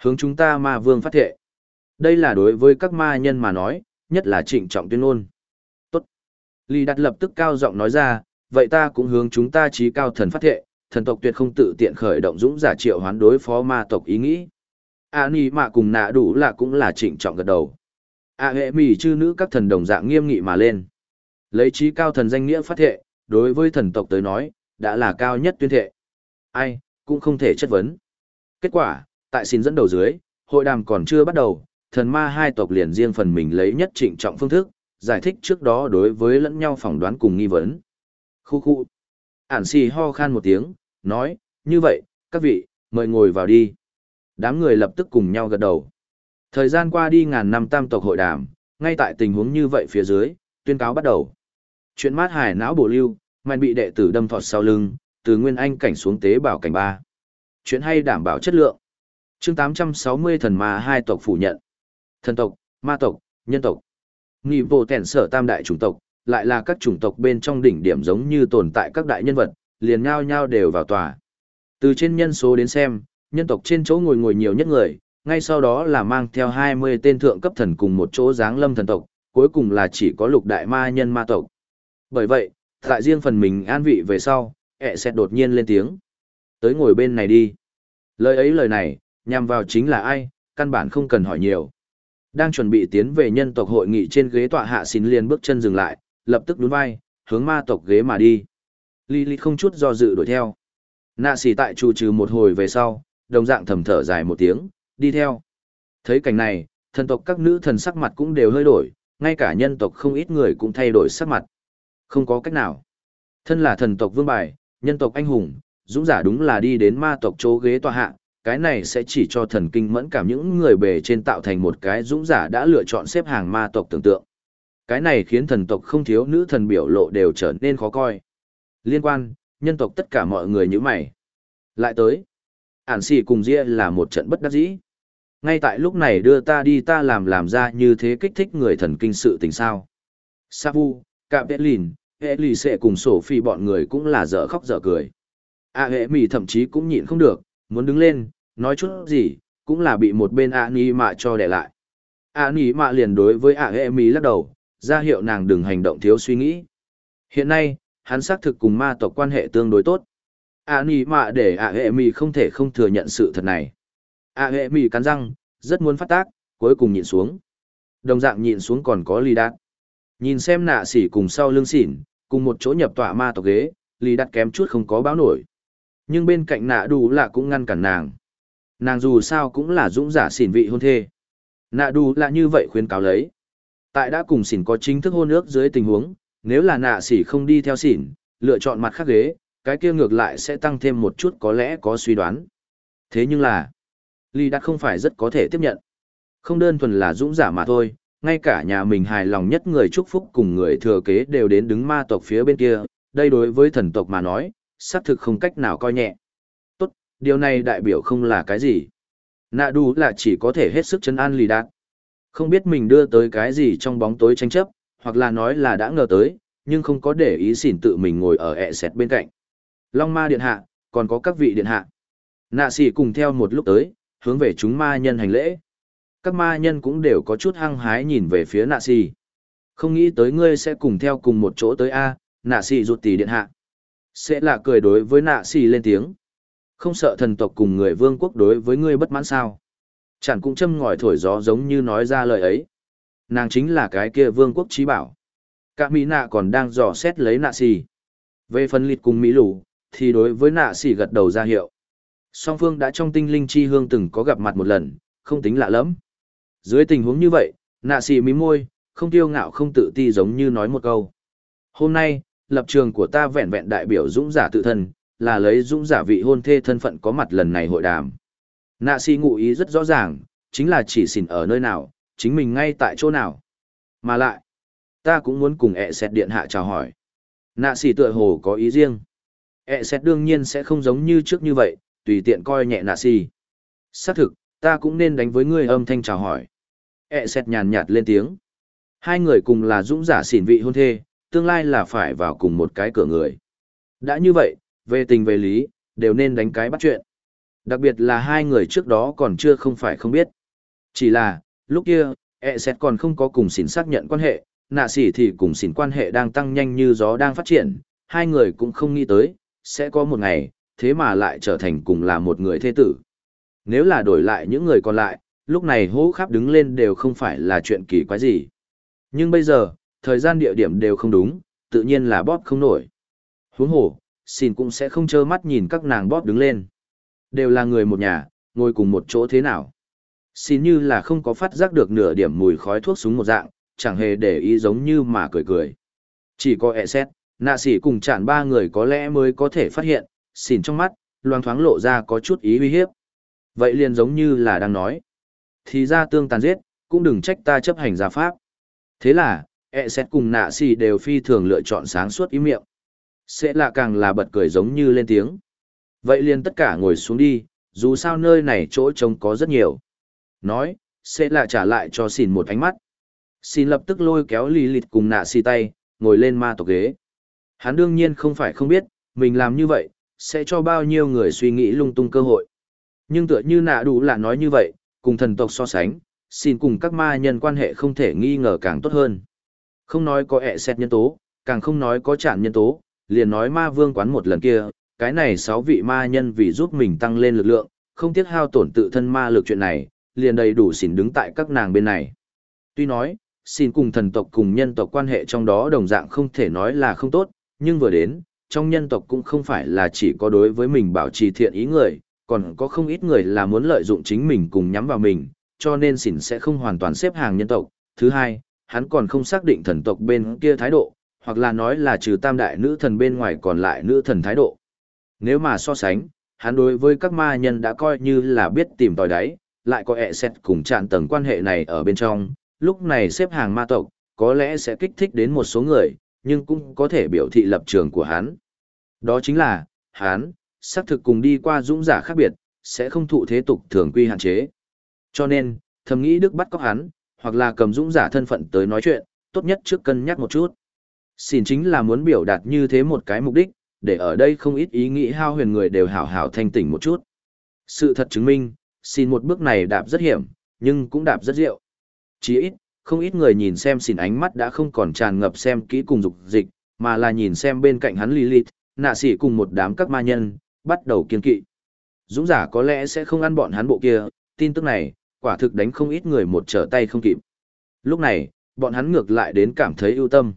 Hướng chúng ta ma vương phát thệ. Đây là đối với các ma nhân mà nói, nhất là trịnh trọng tuyên ngôn. Tốt. Lý đặt lập tức cao giọng nói ra, vậy ta cũng hướng chúng ta trí cao thần phát thệ, thần tộc tuyệt không tự tiện khởi động dũng giả triệu hoán đối phó ma tộc ý nghĩ. A nhi mạ cùng nạ đủ là cũng là trịnh trọng gật đầu. A hệ mỉ chư nữ các thần đồng dạng nghiêm nghị mà lên. Lấy trí cao thần danh nghĩa phát thệ, đối với thần tộc tới nói, đã là cao nhất tuyên thệ. Ai, cũng không thể chất vấn. Kết quả, tại xin dẫn đầu dưới, hội đàm còn chưa bắt đầu, thần ma hai tộc liền riêng phần mình lấy nhất trịnh trọng phương thức, giải thích trước đó đối với lẫn nhau phỏng đoán cùng nghi vấn. Khu khu. Ản xì ho khan một tiếng, nói, như vậy, các vị, mời ngồi vào đi. Đám người lập tức cùng nhau gật đầu. Thời gian qua đi ngàn năm tam tộc hội đàm, ngay tại tình huống như vậy phía dưới, tuyên cáo bắt đầu. Chuyện mát hải não bổ lưu, mạnh bị đệ tử đâm thọt sau lưng, từ nguyên anh cảnh xuống tế bảo cảnh ba. Chuyện hay đảm bảo chất lượng. chương 860 thần ma hai tộc phủ nhận. Thần tộc, ma tộc, nhân tộc. Nghị vô tèn sở tam đại chủng tộc, lại là các chủng tộc bên trong đỉnh điểm giống như tồn tại các đại nhân vật, liền ngao nhau đều vào tòa. Từ trên nhân số đến xem, nhân tộc trên chỗ ngồi ngồi nhiều nhất người, ngay sau đó là mang theo 20 tên thượng cấp thần cùng một chỗ giáng lâm thần tộc, cuối cùng là chỉ có lục đại ma nhân ma tộc. Bởi vậy, tại riêng phần mình an vị về sau, ẹ sẽ đột nhiên lên tiếng. Tới ngồi bên này đi. Lời ấy lời này, nhằm vào chính là ai, căn bản không cần hỏi nhiều. Đang chuẩn bị tiến về nhân tộc hội nghị trên ghế tọa hạ xin liền bước chân dừng lại, lập tức nhún vai, hướng ma tộc ghế mà đi. Lily không chút do dự đuổi theo. Nạ xỉ tại trù trừ một hồi về sau, đồng dạng thầm thở dài một tiếng, đi theo. Thấy cảnh này, thần tộc các nữ thần sắc mặt cũng đều hơi đổi, ngay cả nhân tộc không ít người cũng thay đổi sắc mặt. Không có cách nào. Thân là thần tộc vương bài, nhân tộc anh hùng, dũng giả đúng là đi đến ma tộc chỗ ghế tòa hạ, cái này sẽ chỉ cho thần kinh mẫn cảm những người bề trên tạo thành một cái dũng giả đã lựa chọn xếp hàng ma tộc tưởng tượng. Cái này khiến thần tộc không thiếu nữ thần biểu lộ đều trở nên khó coi. Liên quan, nhân tộc tất cả mọi người như mày. Lại tới, ản xì cùng ria là một trận bất đắc dĩ. Ngay tại lúc này đưa ta đi ta làm làm ra như thế kích thích người thần kinh sự tình sao. Savu, Cạm Vết Lìn, Hệ Lì cùng sổ phi bọn người cũng là dở khóc dở cười. A hệ mì thậm chí cũng nhịn không được, muốn đứng lên, nói chút gì, cũng là bị một bên A Ni Mạ cho đẻ lại. A Ni Mạ liền đối với A hệ mì lắc đầu, ra hiệu nàng đừng hành động thiếu suy nghĩ. Hiện nay, hắn xác thực cùng ma tộc quan hệ tương đối tốt. A Ni Mạ để A hệ mì không thể không thừa nhận sự thật này. A hệ mì cắn răng, rất muốn phát tác, cuối cùng nhịn xuống. Đồng dạng nhịn xuống còn có lì đạt. Nhìn xem nạ sỉ cùng sau lưng xỉn, cùng một chỗ nhập tọa ma tộc ghế, lì đạt kém chút không có báo nổi. Nhưng bên cạnh nạ đủ là cũng ngăn cản nàng. Nàng dù sao cũng là dũng giả xỉn vị hôn thê. Nạ đủ là như vậy khuyên cáo lấy. Tại đã cùng xỉn có chính thức hôn ước dưới tình huống, nếu là nạ xỉ không đi theo xỉn, lựa chọn mặt khác ghế, cái kia ngược lại sẽ tăng thêm một chút có lẽ có suy đoán. Thế nhưng là, Ly Đạt không phải rất có thể tiếp nhận. Không đơn thuần là dũng giả mà thôi, ngay cả nhà mình hài lòng nhất người chúc phúc cùng người thừa kế đều đến đứng ma tộc phía bên kia, đây đối với thần tộc mà nói, xác thực không cách nào coi nhẹ. Tốt, điều này đại biểu không là cái gì. Nạ đủ là chỉ có thể hết sức chân an lì đạt. Không biết mình đưa tới cái gì trong bóng tối tranh chấp, hoặc là nói là đã ngờ tới, nhưng không có để ý xỉn tự mình ngồi ở ẹ sẹt bên cạnh. Long ma điện hạ, còn có các vị điện hạ. Nạ xỉ cùng theo một lúc tới, hướng về chúng ma nhân hành lễ. Các ma nhân cũng đều có chút hăng hái nhìn về phía nạ xỉ. Không nghĩ tới ngươi sẽ cùng theo cùng một chỗ tới A, nạ xỉ rụt tỷ điện hạ. Sẽ là cười đối với nạ xì lên tiếng. Không sợ thần tộc cùng người vương quốc đối với ngươi bất mãn sao. Chẳng cũng châm ngòi thổi gió giống như nói ra lời ấy. Nàng chính là cái kia vương quốc trí bảo. Cả Mỹ nạ còn đang dò xét lấy nạ xì, Về phần lịt cùng Mỹ lù, thì đối với nạ xì gật đầu ra hiệu. Song phương đã trong tinh linh chi hương từng có gặp mặt một lần, không tính lạ lắm. Dưới tình huống như vậy, nạ xì mí môi, không tiêu ngạo không tự ti giống như nói một câu. Hôm nay, lập trường của ta vẹn vẹn đại biểu dũng giả tự thân, là lấy dũng giả vị hôn thê thân phận có mặt lần này hội đàm. Nạ xỉ ngụ ý rất rõ ràng, chính là chỉ xỉn ở nơi nào, chính mình ngay tại chỗ nào. Mà lại, ta cũng muốn cùng ẹ xét điện hạ chào hỏi. Nạ xỉ tựa hồ có ý riêng. ẹ xét đương nhiên sẽ không giống như trước như vậy, tùy tiện coi nhẹ nạ xỉ. Xác thực, ta cũng nên đánh với ngươi âm thanh chào hỏi. ẹ xét nhàn nhạt lên tiếng. Hai người cùng là dũng giả xỉn vị hôn thê, tương lai là phải vào cùng một cái cửa người. Đã như vậy, về tình về lý, đều nên đánh cái bắt chuyện. Đặc biệt là hai người trước đó còn chưa không phải không biết. Chỉ là, lúc kia, e xét còn không có cùng xỉn xác nhận quan hệ, nạ xỉ thì cùng xỉn quan hệ đang tăng nhanh như gió đang phát triển, hai người cũng không nghĩ tới, sẽ có một ngày, thế mà lại trở thành cùng là một người thế tử. Nếu là đổi lại những người còn lại, lúc này hố khắp đứng lên đều không phải là chuyện kỳ quái gì. Nhưng bây giờ, thời gian địa điểm đều không đúng, tự nhiên là bóp không nổi. Huống hồ, xin cũng sẽ không trơ mắt nhìn các nàng bóp đứng lên. Đều là người một nhà, ngồi cùng một chỗ thế nào. Xin như là không có phát giác được nửa điểm mùi khói thuốc súng một dạng, chẳng hề để ý giống như mà cười cười. Chỉ có ẹ xét, nạ sĩ cùng chản ba người có lẽ mới có thể phát hiện, Xin trong mắt, loang thoáng lộ ra có chút ý uy hiếp. Vậy liền giống như là đang nói. Thì ra tương tàn giết, cũng đừng trách ta chấp hành gia pháp. Thế là, E xét cùng nạ xì đều phi thường lựa chọn sáng suốt ý miệng. Sẽ là càng là bật cười giống như lên tiếng. Vậy liền tất cả ngồi xuống đi, dù sao nơi này chỗ trống có rất nhiều. Nói, sẽ là trả lại cho xỉn một ánh mắt. Xin lập tức lôi kéo lì lịt cùng nạ xì tay, ngồi lên ma tộc ghế. Hắn đương nhiên không phải không biết, mình làm như vậy, sẽ cho bao nhiêu người suy nghĩ lung tung cơ hội. Nhưng tựa như nạ đủ là nói như vậy, cùng thần tộc so sánh, xin cùng các ma nhân quan hệ không thể nghi ngờ càng tốt hơn. Không nói có ẹ xét nhân tố, càng không nói có chản nhân tố, liền nói ma vương quán một lần kia, cái này sáu vị ma nhân vì giúp mình tăng lên lực lượng, không tiếc hao tổn tự thân ma lực chuyện này, liền đầy đủ xỉn đứng tại các nàng bên này. Tuy nói, xin cùng thần tộc cùng nhân tộc quan hệ trong đó đồng dạng không thể nói là không tốt, nhưng vừa đến, trong nhân tộc cũng không phải là chỉ có đối với mình bảo trì thiện ý người, còn có không ít người là muốn lợi dụng chính mình cùng nhắm vào mình, cho nên xỉn sẽ không hoàn toàn xếp hàng nhân tộc. Thứ hai, hắn còn không xác định thần tộc bên kia thái độ, hoặc là nói là trừ tam đại nữ thần bên ngoài còn lại nữ thần thái độ. Nếu mà so sánh, hắn đối với các ma nhân đã coi như là biết tìm tòi đáy, lại có ẹ xét cùng chạm tầng quan hệ này ở bên trong, lúc này xếp hàng ma tộc, có lẽ sẽ kích thích đến một số người, nhưng cũng có thể biểu thị lập trường của hắn. Đó chính là, hắn, xác thực cùng đi qua dũng giả khác biệt, sẽ không thụ thế tục thường quy hạn chế. Cho nên, thầm nghĩ Đức bắt cóc hắn, hoặc là cầm dũng giả thân phận tới nói chuyện, tốt nhất trước cân nhắc một chút. Xin chính là muốn biểu đạt như thế một cái mục đích, để ở đây không ít ý nghĩ hao huyền người đều hảo hảo thanh tỉnh một chút. Sự thật chứng minh, xin một bước này đạp rất hiểm, nhưng cũng đạp rất diệu. Chỉ ít, không ít người nhìn xem xin ánh mắt đã không còn tràn ngập xem kỹ cùng dục dịch, mà là nhìn xem bên cạnh hắn Lilith, nạ sĩ cùng một đám các ma nhân, bắt đầu kiên kỵ. Dũng giả có lẽ sẽ không ăn bọn hắn bộ kia, tin tức này, quả thực đánh không ít người một trở tay không kịp. Lúc này, bọn hắn ngược lại đến cảm thấy ưu tâm.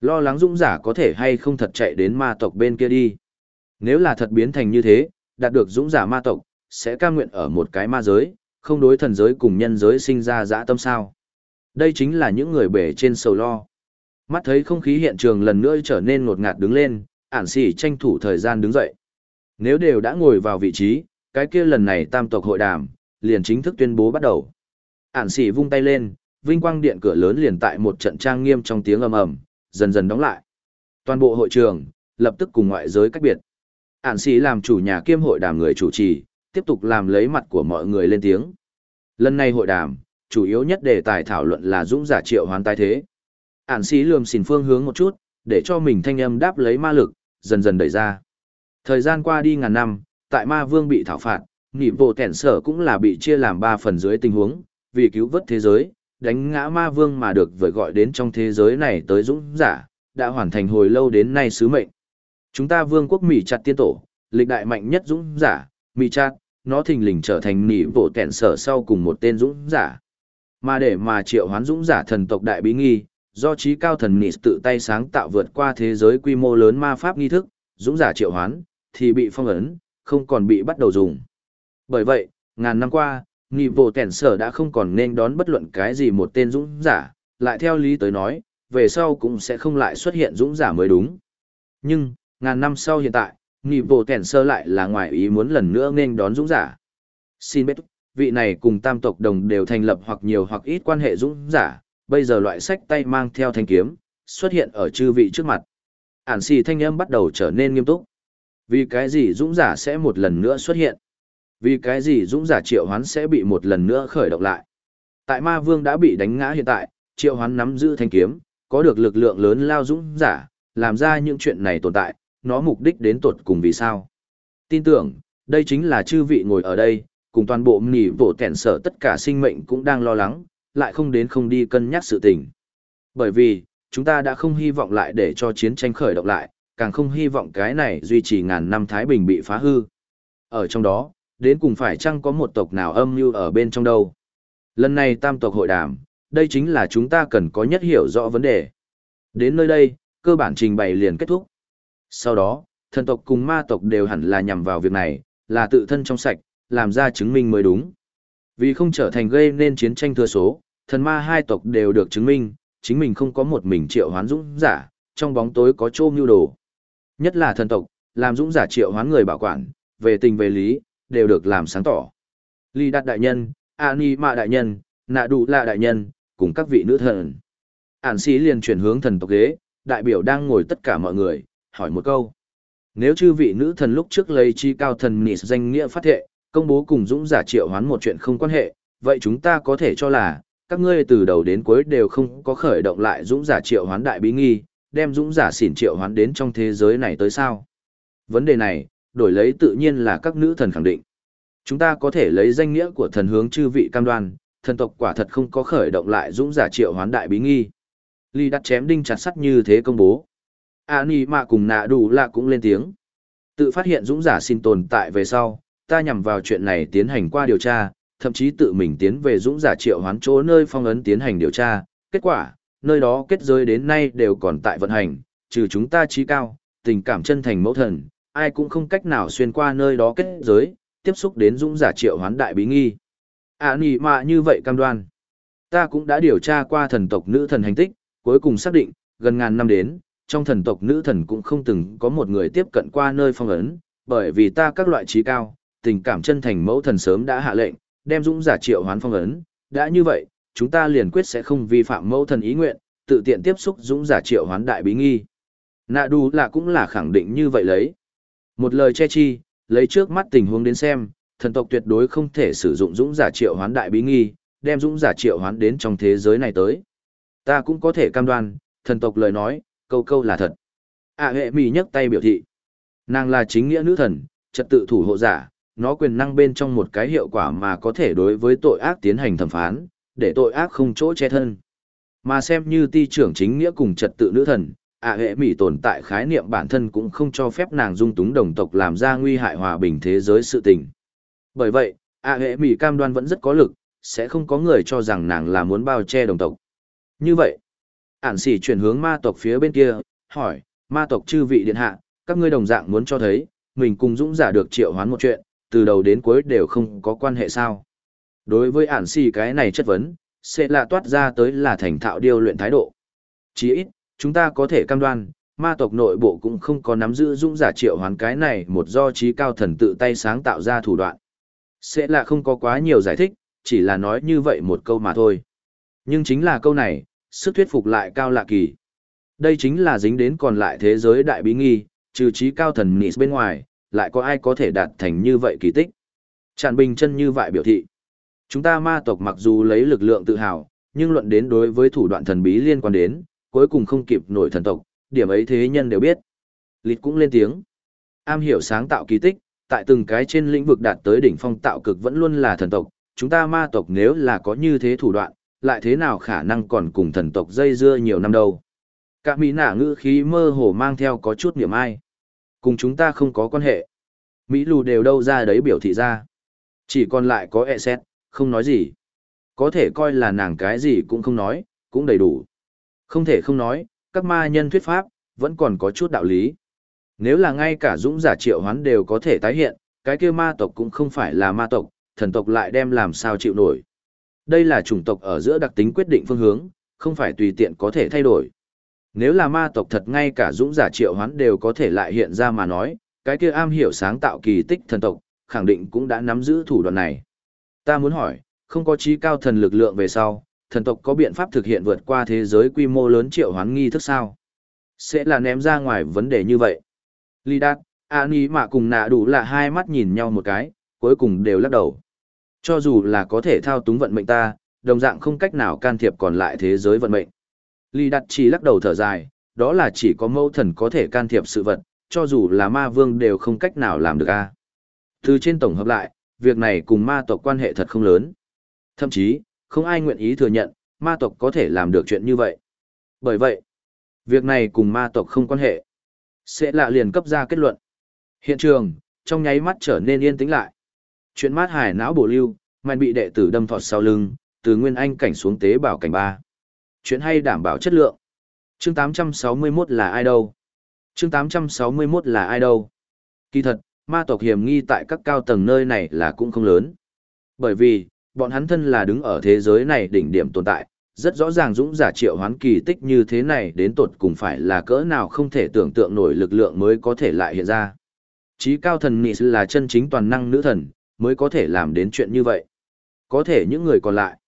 Lo lắng dũng giả có thể hay không thật chạy đến ma tộc bên kia đi. Nếu là thật biến thành như thế, đạt được dũng giả ma tộc, sẽ cam nguyện ở một cái ma giới, không đối thần giới cùng nhân giới sinh ra dã tâm sao. Đây chính là những người bể trên sầu lo. Mắt thấy không khí hiện trường lần nữa trở nên ngột ngạt đứng lên, ản xỉ tranh thủ thời gian đứng dậy. Nếu đều đã ngồi vào vị trí, cái kia lần này tam tộc hội đàm, liền chính thức tuyên bố bắt đầu. Ản xỉ vung tay lên, vinh quang điện cửa lớn liền tại một trận trang nghiêm trong tiếng ầm ầm, dần dần đóng lại. Toàn bộ hội trường, lập tức cùng ngoại giới cách biệt. Ản xỉ làm chủ nhà kiêm hội đàm người chủ trì, tiếp tục làm lấy mặt của mọi người lên tiếng. Lần này hội đàm, chủ yếu nhất đề tài thảo luận là dũng giả triệu hoán tái thế. Ản xỉ lườm xỉn phương hướng một chút, để cho mình thanh âm đáp lấy ma lực, dần dần đẩy ra. Thời gian qua đi ngàn năm, tại ma vương bị thảo phạt, nghỉ bộ kẻn sở cũng là bị chia làm ba phần dưới tình huống, vì cứu vớt thế giới, đánh ngã ma vương mà được vời gọi đến trong thế giới này tới dũng giả, đã hoàn thành hồi lâu đến nay sứ mệnh. Chúng ta vương quốc Mỹ chặt tiên tổ, lịch đại mạnh nhất dũng giả, Mỹ chặt, nó thình lình trở thành nỉ bộ kẹn sở sau cùng một tên dũng giả. Mà để mà triệu hoán dũng giả thần tộc đại bí nghi, do trí cao thần nỉ tự tay sáng tạo vượt qua thế giới quy mô lớn ma pháp nghi thức, dũng giả triệu hoán, thì bị phong ấn, không còn bị bắt đầu dùng. Bởi vậy, ngàn năm qua, nghị bộ tẻn sở đã không còn nên đón bất luận cái gì một tên dũng giả, lại theo lý tới nói, về sau cũng sẽ không lại xuất hiện dũng giả mới đúng. Nhưng, ngàn năm sau hiện tại, nghị bộ tẻn sơ lại là ngoài ý muốn lần nữa nên đón dũng giả. Xin biết, vị này cùng tam tộc đồng đều thành lập hoặc nhiều hoặc ít quan hệ dũng giả, bây giờ loại sách tay mang theo thanh kiếm, xuất hiện ở chư vị trước mặt. Ản xì thanh âm bắt đầu trở nên nghiêm túc. Vì cái gì dũng giả sẽ một lần nữa xuất hiện? Vì cái gì dũng giả triệu hoán sẽ bị một lần nữa khởi động lại? Tại ma vương đã bị đánh ngã hiện tại, triệu hoán nắm giữ thanh kiếm, có được lực lượng lớn lao dũng giả, làm ra những chuyện này tồn tại, nó mục đích đến tột cùng vì sao? Tin tưởng, đây chính là chư vị ngồi ở đây, cùng toàn bộ mỉ bộ kẻn sở tất cả sinh mệnh cũng đang lo lắng, lại không đến không đi cân nhắc sự tình. Bởi vì, chúng ta đã không hy vọng lại để cho chiến tranh khởi động lại, càng không hy vọng cái này duy trì ngàn năm Thái Bình bị phá hư. Ở trong đó, đến cùng phải chăng có một tộc nào âm mưu ở bên trong đâu. Lần này tam tộc hội đàm, đây chính là chúng ta cần có nhất hiểu rõ vấn đề. Đến nơi đây, cơ bản trình bày liền kết thúc. Sau đó, thần tộc cùng ma tộc đều hẳn là nhằm vào việc này, là tự thân trong sạch, làm ra chứng minh mới đúng. Vì không trở thành gây nên chiến tranh thừa số, thần ma hai tộc đều được chứng minh, chính mình không có một mình triệu hoán dũng giả, trong bóng tối có trô mưu đồ. Nhất là thần tộc, làm dũng giả triệu hoán người bảo quản, về tình về lý, đều được làm sáng tỏ. Lý Đạt đại nhân, Ani Mạ đại nhân, Nạ Đủ Lạ đại nhân, cùng các vị nữ thần. Ản sĩ liền chuyển hướng thần tộc ghế, đại biểu đang ngồi tất cả mọi người, hỏi một câu. Nếu chư vị nữ thần lúc trước lấy chi cao thần nị danh nghĩa phát thệ, công bố cùng dũng giả triệu hoán một chuyện không quan hệ, vậy chúng ta có thể cho là, các ngươi từ đầu đến cuối đều không có khởi động lại dũng giả triệu hoán đại bí nghi, đem dũng giả xỉn triệu hoán đến trong thế giới này tới sao? Vấn đề này, đổi lấy tự nhiên là các nữ thần khẳng định. Chúng ta có thể lấy danh nghĩa của thần hướng chư vị cam đoan, thần tộc quả thật không có khởi động lại dũng giả triệu hoán đại bí nghi. Ly đặt chém đinh chặt sắt như thế công bố. À Nì mà cùng nạ đủ lạ cũng lên tiếng. Tự phát hiện dũng giả xin tồn tại về sau, ta nhằm vào chuyện này tiến hành qua điều tra, thậm chí tự mình tiến về dũng giả triệu hoán chỗ nơi phong ấn tiến hành điều tra, kết quả, nơi đó kết giới đến nay đều còn tại vận hành, trừ chúng ta trí cao, tình cảm chân thành mẫu thần, ai cũng không cách nào xuyên qua nơi đó kết giới, tiếp xúc đến dũng giả triệu hoán đại bí nghi. À nì mà như vậy cam đoan. Ta cũng đã điều tra qua thần tộc nữ thần hành tích, cuối cùng xác định, gần ngàn năm đến, trong thần tộc nữ thần cũng không từng có một người tiếp cận qua nơi phong ấn, bởi vì ta các loại trí cao, tình cảm chân thành mẫu thần sớm đã hạ lệnh, đem dũng giả triệu hoán phong ấn, đã như vậy, chúng ta liền quyết sẽ không vi phạm mẫu thần ý nguyện, tự tiện tiếp xúc dũng giả triệu hoán đại bí nghi. Nạ đù là cũng là khẳng định như vậy lấy. Một lời che chi, lấy trước mắt tình huống đến xem, thần tộc tuyệt đối không thể sử dụng dũng giả triệu hoán đại bí nghi, đem dũng giả triệu hoán đến trong thế giới này tới. Ta cũng có thể cam đoan, thần tộc lời nói, câu câu là thật. À hệ mì nhấc tay biểu thị. Nàng là chính nghĩa nữ thần, trật tự thủ hộ giả, nó quyền năng bên trong một cái hiệu quả mà có thể đối với tội ác tiến hành thẩm phán, để tội ác không chỗ che thân. Mà xem như ti trưởng chính nghĩa cùng trật tự nữ thần, ạ hệ mỹ tồn tại khái niệm bản thân cũng không cho phép nàng dung túng đồng tộc làm ra nguy hại hòa bình thế giới sự tình. Bởi vậy, ạ hệ mỹ cam đoan vẫn rất có lực, sẽ không có người cho rằng nàng là muốn bao che đồng tộc. Như vậy, ản xỉ chuyển hướng ma tộc phía bên kia, hỏi, ma tộc chư vị điện hạ, các ngươi đồng dạng muốn cho thấy, mình cùng dũng giả được triệu hoán một chuyện, từ đầu đến cuối đều không có quan hệ sao. Đối với ản xỉ cái này chất vấn, sẽ là toát ra tới là thành thạo điêu luyện thái độ. chí ít, chúng ta có thể cam đoan, ma tộc nội bộ cũng không có nắm giữ dũng giả triệu hoán cái này một do trí cao thần tự tay sáng tạo ra thủ đoạn. Sẽ là không có quá nhiều giải thích, chỉ là nói như vậy một câu mà thôi. Nhưng chính là câu này, sức thuyết phục lại cao lạ kỳ. Đây chính là dính đến còn lại thế giới đại bí nghi, trừ trí cao thần Nis bên ngoài, lại có ai có thể đạt thành như vậy kỳ tích. Tràn bình chân như vậy biểu thị. Chúng ta ma tộc mặc dù lấy lực lượng tự hào, nhưng luận đến đối với thủ đoạn thần bí liên quan đến, cuối cùng không kịp nổi thần tộc, điểm ấy thế nhân đều biết. Lịt cũng lên tiếng. Am hiểu sáng tạo kỳ tích, tại từng cái trên lĩnh vực đạt tới đỉnh phong tạo cực vẫn luôn là thần tộc, chúng ta ma tộc nếu là có như thế thủ đoạn, lại thế nào khả năng còn cùng thần tộc dây dưa nhiều năm đâu. Cả mỹ nả ngữ khí mơ hồ mang theo có chút niềm ai. Cùng chúng ta không có quan hệ. Mỹ lù đều đâu ra đấy biểu thị ra. Chỉ còn lại có e xét, không nói gì. Có thể coi là nàng cái gì cũng không nói, cũng đầy đủ. Không thể không nói, các ma nhân thuyết pháp, vẫn còn có chút đạo lý. Nếu là ngay cả dũng giả triệu hoán đều có thể tái hiện, cái kia ma tộc cũng không phải là ma tộc, thần tộc lại đem làm sao chịu nổi. Đây là chủng tộc ở giữa đặc tính quyết định phương hướng, không phải tùy tiện có thể thay đổi. Nếu là ma tộc thật ngay cả dũng giả triệu hoán đều có thể lại hiện ra mà nói, cái kia am hiểu sáng tạo kỳ tích thần tộc, khẳng định cũng đã nắm giữ thủ đoạn này. Ta muốn hỏi, không có trí cao thần lực lượng về sau, thần tộc có biện pháp thực hiện vượt qua thế giới quy mô lớn triệu hoán nghi thức sao? Sẽ là ném ra ngoài vấn đề như vậy. Ly Đạt, Ani mà cùng nạ đủ là hai mắt nhìn nhau một cái, cuối cùng đều lắc đầu. Cho dù là có thể thao túng vận mệnh ta, đồng dạng không cách nào can thiệp còn lại thế giới vận mệnh. Ly Đạt chỉ lắc đầu thở dài, đó là chỉ có mẫu thần có thể can thiệp sự vật, cho dù là ma vương đều không cách nào làm được a. Từ trên tổng hợp lại, việc này cùng ma tộc quan hệ thật không lớn. Thậm chí, không ai nguyện ý thừa nhận, ma tộc có thể làm được chuyện như vậy. Bởi vậy, việc này cùng ma tộc không quan hệ. Sẽ lạ liền cấp ra kết luận. Hiện trường, trong nháy mắt trở nên yên tĩnh lại. Chuyện mát hải não bổ lưu, mạnh bị đệ tử đâm thọt sau lưng, từ nguyên anh cảnh xuống tế bảo cảnh ba. Chuyện hay đảm bảo chất lượng. Chương 861 là ai đâu? Chương 861 là ai đâu? Kỳ thật, ma tộc hiểm nghi tại các cao tầng nơi này là cũng không lớn. Bởi vì, bọn hắn thân là đứng ở thế giới này đỉnh điểm tồn tại, rất rõ ràng dũng giả triệu hoán kỳ tích như thế này đến tột cùng phải là cỡ nào không thể tưởng tượng nổi lực lượng mới có thể lại hiện ra. Chí cao thần nị là chân chính toàn năng nữ thần, mới có thể làm đến chuyện như vậy. Có thể những người còn lại,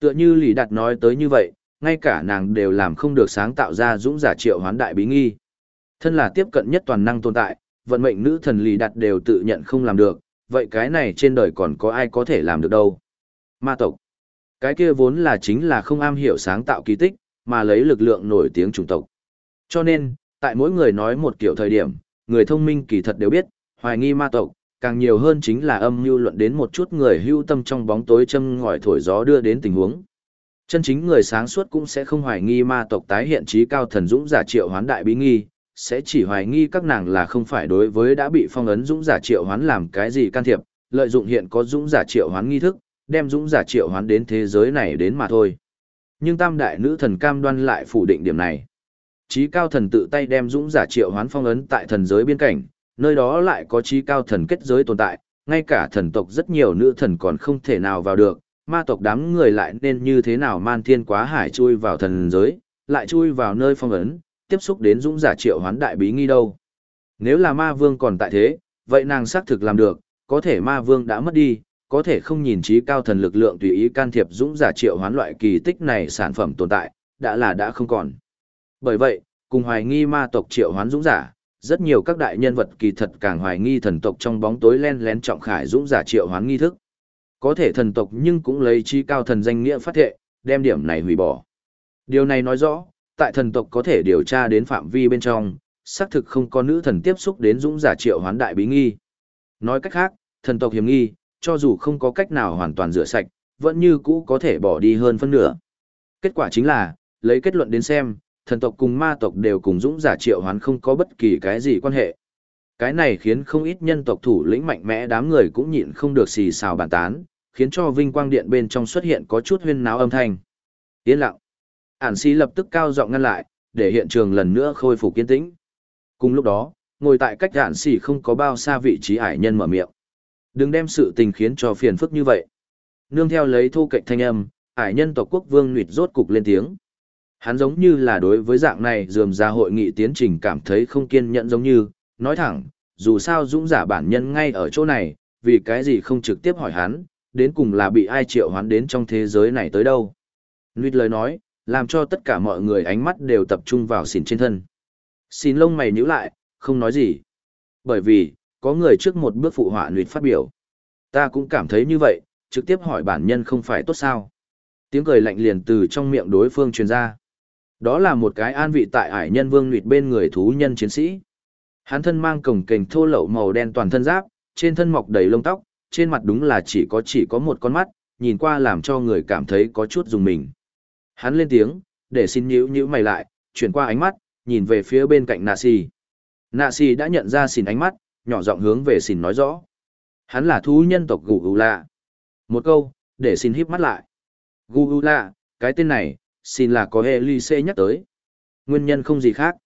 tựa như lì đặt nói tới như vậy, ngay cả nàng đều làm không được sáng tạo ra dũng giả triệu hoán đại bí nghi. Thân là tiếp cận nhất toàn năng tồn tại, vận mệnh nữ thần lì đặt đều tự nhận không làm được, vậy cái này trên đời còn có ai có thể làm được đâu. Ma tộc. Cái kia vốn là chính là không am hiểu sáng tạo kỳ tích, mà lấy lực lượng nổi tiếng chủng tộc. Cho nên, tại mỗi người nói một kiểu thời điểm, người thông minh kỳ thật đều biết, hoài nghi ma tộc, càng nhiều hơn chính là âm mưu luận đến một chút người hưu tâm trong bóng tối châm ngòi thổi gió đưa đến tình huống. Chân chính người sáng suốt cũng sẽ không hoài nghi ma tộc tái hiện trí cao thần dũng giả triệu hoán đại bí nghi, sẽ chỉ hoài nghi các nàng là không phải đối với đã bị phong ấn dũng giả triệu hoán làm cái gì can thiệp, lợi dụng hiện có dũng giả triệu hoán nghi thức, đem dũng giả triệu hoán đến thế giới này đến mà thôi. Nhưng tam đại nữ thần cam đoan lại phủ định điểm này. Chí cao thần tự tay đem dũng giả triệu hoán phong ấn tại thần giới biên cảnh, nơi đó lại có chí cao thần kết giới tồn tại, ngay cả thần tộc rất nhiều nữ thần còn không thể nào vào được, ma tộc đám người lại nên như thế nào man thiên quá hải chui vào thần giới, lại chui vào nơi phong ấn, tiếp xúc đến dũng giả triệu hoán đại bí nghi đâu. Nếu là ma vương còn tại thế, vậy nàng xác thực làm được, có thể ma vương đã mất đi, có thể không nhìn trí cao thần lực lượng tùy ý can thiệp dũng giả triệu hoán loại kỳ tích này sản phẩm tồn tại, đã là đã không còn. Bởi vậy, cùng hoài nghi ma tộc triệu hoán dũng giả, rất nhiều các đại nhân vật kỳ thật càng hoài nghi thần tộc trong bóng tối len lén trọng khải dũng giả triệu hoán nghi thức. Có thể thần tộc nhưng cũng lấy trí cao thần danh nghĩa phát thệ, đem điểm này hủy bỏ. Điều này nói rõ, tại thần tộc có thể điều tra đến phạm vi bên trong, xác thực không có nữ thần tiếp xúc đến dũng giả triệu hoán đại bí nghi. Nói cách khác, thần tộc hiểm nghi, cho dù không có cách nào hoàn toàn rửa sạch, vẫn như cũ có thể bỏ đi hơn phân nửa. Kết quả chính là, lấy kết luận đến xem, thần tộc cùng ma tộc đều cùng dũng giả triệu hoán không có bất kỳ cái gì quan hệ. Cái này khiến không ít nhân tộc thủ lĩnh mạnh mẽ đám người cũng nhịn không được xì xào bàn tán, khiến cho vinh quang điện bên trong xuất hiện có chút huyên náo âm thanh. Yên lặng. Ản sĩ lập tức cao giọng ngăn lại, để hiện trường lần nữa khôi phục kiên tĩnh. Cùng lúc đó, ngồi tại cách Ản sĩ không có bao xa vị trí ải nhân mở miệng. Đừng đem sự tình khiến cho phiền phức như vậy. Nương theo lấy thu cạnh thanh âm, ải nhân tộc quốc vương nụt rốt cục lên tiếng. Hắn giống như là đối với dạng này dườm ra hội nghị tiến trình cảm thấy không kiên nhẫn giống như, nói thẳng, dù sao dũng giả bản nhân ngay ở chỗ này, vì cái gì không trực tiếp hỏi hắn, đến cùng là bị ai triệu hoán đến trong thế giới này tới đâu. Nuyệt lời nói, làm cho tất cả mọi người ánh mắt đều tập trung vào xỉn trên thân. Xin lông mày nhíu lại, không nói gì. Bởi vì, có người trước một bước phụ họa luyện phát biểu. Ta cũng cảm thấy như vậy, trực tiếp hỏi bản nhân không phải tốt sao. Tiếng cười lạnh liền từ trong miệng đối phương truyền ra. Đó là một cái an vị tại ải nhân vương luyện bên người thú nhân chiến sĩ. Hắn thân mang cổng kềnh thô lậu màu đen toàn thân giáp, trên thân mọc đầy lông tóc, trên mặt đúng là chỉ có chỉ có một con mắt, nhìn qua làm cho người cảm thấy có chút dùng mình. Hắn lên tiếng, để xin nhíu nhíu mày lại, chuyển qua ánh mắt, nhìn về phía bên cạnh nạ xì. Nạ xì đã nhận ra xin ánh mắt, nhỏ giọng hướng về xin nói rõ. Hắn là thú nhân tộc Gù Gù Lạ. Một câu, để xin híp mắt lại. Gù Gù Lạ, cái tên này, xin là có Elise nhắc tới. Nguyên nhân không gì khác.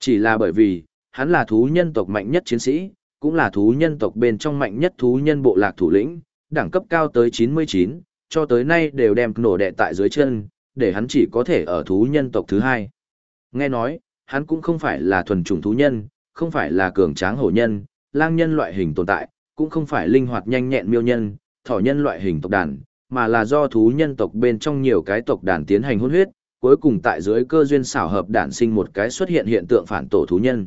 Chỉ là bởi vì, hắn là thú nhân tộc mạnh nhất chiến sĩ, cũng là thú nhân tộc bên trong mạnh nhất thú nhân bộ lạc thủ lĩnh, đẳng cấp cao tới 99, cho tới nay đều đem nổ đệ tại dưới chân, để hắn chỉ có thể ở thú nhân tộc thứ hai. Nghe nói, hắn cũng không phải là thuần chủng thú nhân, không phải là cường tráng hổ nhân, lang nhân loại hình tồn tại, cũng không phải linh hoạt nhanh nhẹn miêu nhân, thỏ nhân loại hình tộc đàn, mà là do thú nhân tộc bên trong nhiều cái tộc đàn tiến hành hôn huyết, cuối cùng tại dưới cơ duyên xảo hợp đản sinh một cái xuất hiện hiện tượng phản tổ thú nhân.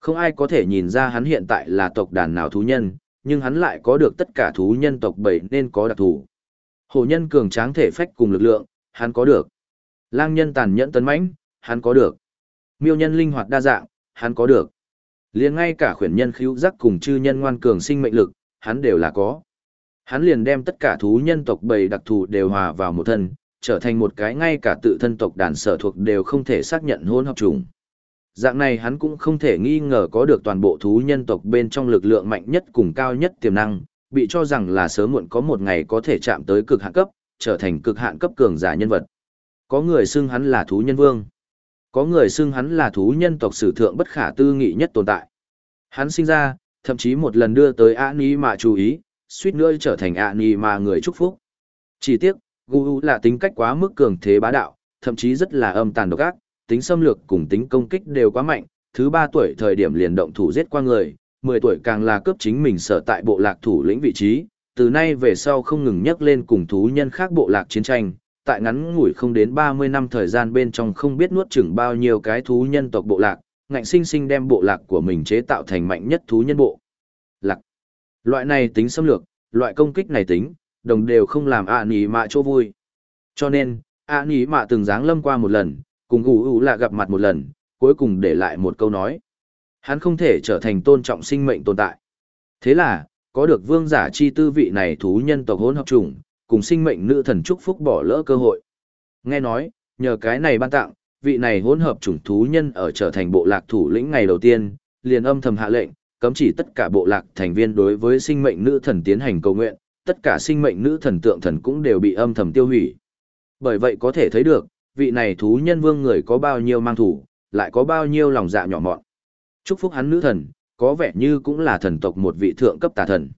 Không ai có thể nhìn ra hắn hiện tại là tộc đàn nào thú nhân, nhưng hắn lại có được tất cả thú nhân tộc bảy nên có đặc thù. Hổ nhân cường tráng thể phách cùng lực lượng, hắn có được. Lang nhân tàn nhẫn tấn mãnh, hắn có được. Miêu nhân linh hoạt đa dạng, hắn có được. Liền ngay cả khuyển nhân khíu giác cùng chư nhân ngoan cường sinh mệnh lực, hắn đều là có. Hắn liền đem tất cả thú nhân tộc bầy đặc thù đều hòa vào một thân, trở thành một cái ngay cả tự thân tộc đàn sở thuộc đều không thể xác nhận hôn hợp trùng. Dạng này hắn cũng không thể nghi ngờ có được toàn bộ thú nhân tộc bên trong lực lượng mạnh nhất cùng cao nhất tiềm năng, bị cho rằng là sớm muộn có một ngày có thể chạm tới cực hạn cấp, trở thành cực hạn cấp cường giả nhân vật. Có người xưng hắn là thú nhân vương. Có người xưng hắn là thú nhân tộc sử thượng bất khả tư nghị nhất tồn tại. Hắn sinh ra, thậm chí một lần đưa tới A Ni mà chú ý, suýt nữa trở thành A Ni mà người chúc phúc. Chỉ tiếc, Gu là tính cách quá mức cường thế bá đạo, thậm chí rất là âm tàn độc ác, tính xâm lược cùng tính công kích đều quá mạnh, thứ ba tuổi thời điểm liền động thủ giết qua người, 10 tuổi càng là cướp chính mình sở tại bộ lạc thủ lĩnh vị trí, từ nay về sau không ngừng nhắc lên cùng thú nhân khác bộ lạc chiến tranh, tại ngắn ngủi không đến 30 năm thời gian bên trong không biết nuốt chửng bao nhiêu cái thú nhân tộc bộ lạc, ngạnh sinh sinh đem bộ lạc của mình chế tạo thành mạnh nhất thú nhân bộ. Lạc. Loại này tính xâm lược, loại công kích này tính, đồng đều không làm ạ à nỉ mạ chỗ vui. Cho nên, ạ à nỉ mạ từng dáng lâm qua một lần, cùng gù ủ là gặp mặt một lần, cuối cùng để lại một câu nói. Hắn không thể trở thành tôn trọng sinh mệnh tồn tại. Thế là, có được vương giả chi tư vị này thú nhân tộc hỗn hợp chủng, cùng sinh mệnh nữ thần chúc phúc bỏ lỡ cơ hội. Nghe nói, nhờ cái này ban tặng, vị này hỗn hợp chủng thú nhân ở trở thành bộ lạc thủ lĩnh ngày đầu tiên, liền âm thầm hạ lệnh, cấm chỉ tất cả bộ lạc thành viên đối với sinh mệnh nữ thần tiến hành cầu nguyện, tất cả sinh mệnh nữ thần tượng thần cũng đều bị âm thầm tiêu hủy. Bởi vậy có thể thấy được, vị này thú nhân vương người có bao nhiêu mang thủ, lại có bao nhiêu lòng dạ nhỏ mọn. Chúc phúc hắn nữ thần, có vẻ như cũng là thần tộc một vị thượng cấp tà thần.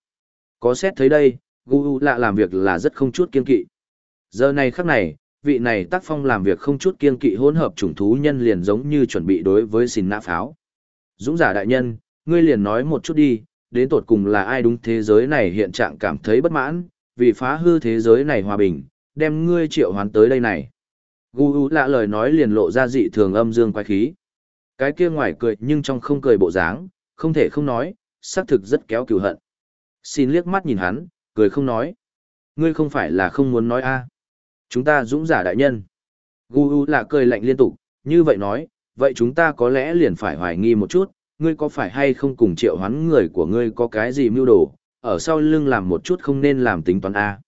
Có xét thấy đây, Gu lạ làm việc là rất không chút kiên kỵ. Giờ này khắc này, vị này tác phong làm việc không chút kiên kỵ hỗn hợp chủng thú nhân liền giống như chuẩn bị đối với xin nã pháo. Dũng giả đại nhân, ngươi liền nói một chút đi, đến tột cùng là ai đúng thế giới này hiện trạng cảm thấy bất mãn, vì phá hư thế giới này hòa bình, đem ngươi triệu hoán tới đây này. Gu lạ lời nói liền lộ ra dị thường âm dương quái khí. Cái kia ngoài cười nhưng trong không cười bộ dáng, không thể không nói, xác thực rất kéo cừu hận. Xin liếc mắt nhìn hắn, cười không nói. Ngươi không phải là không muốn nói a Chúng ta dũng giả đại nhân. Gu lạ cười lạnh liên tục, như vậy nói, vậy chúng ta có lẽ liền phải hoài nghi một chút, ngươi có phải hay không cùng triệu hoán người của ngươi có cái gì mưu đồ, ở sau lưng làm một chút không nên làm tính toán A.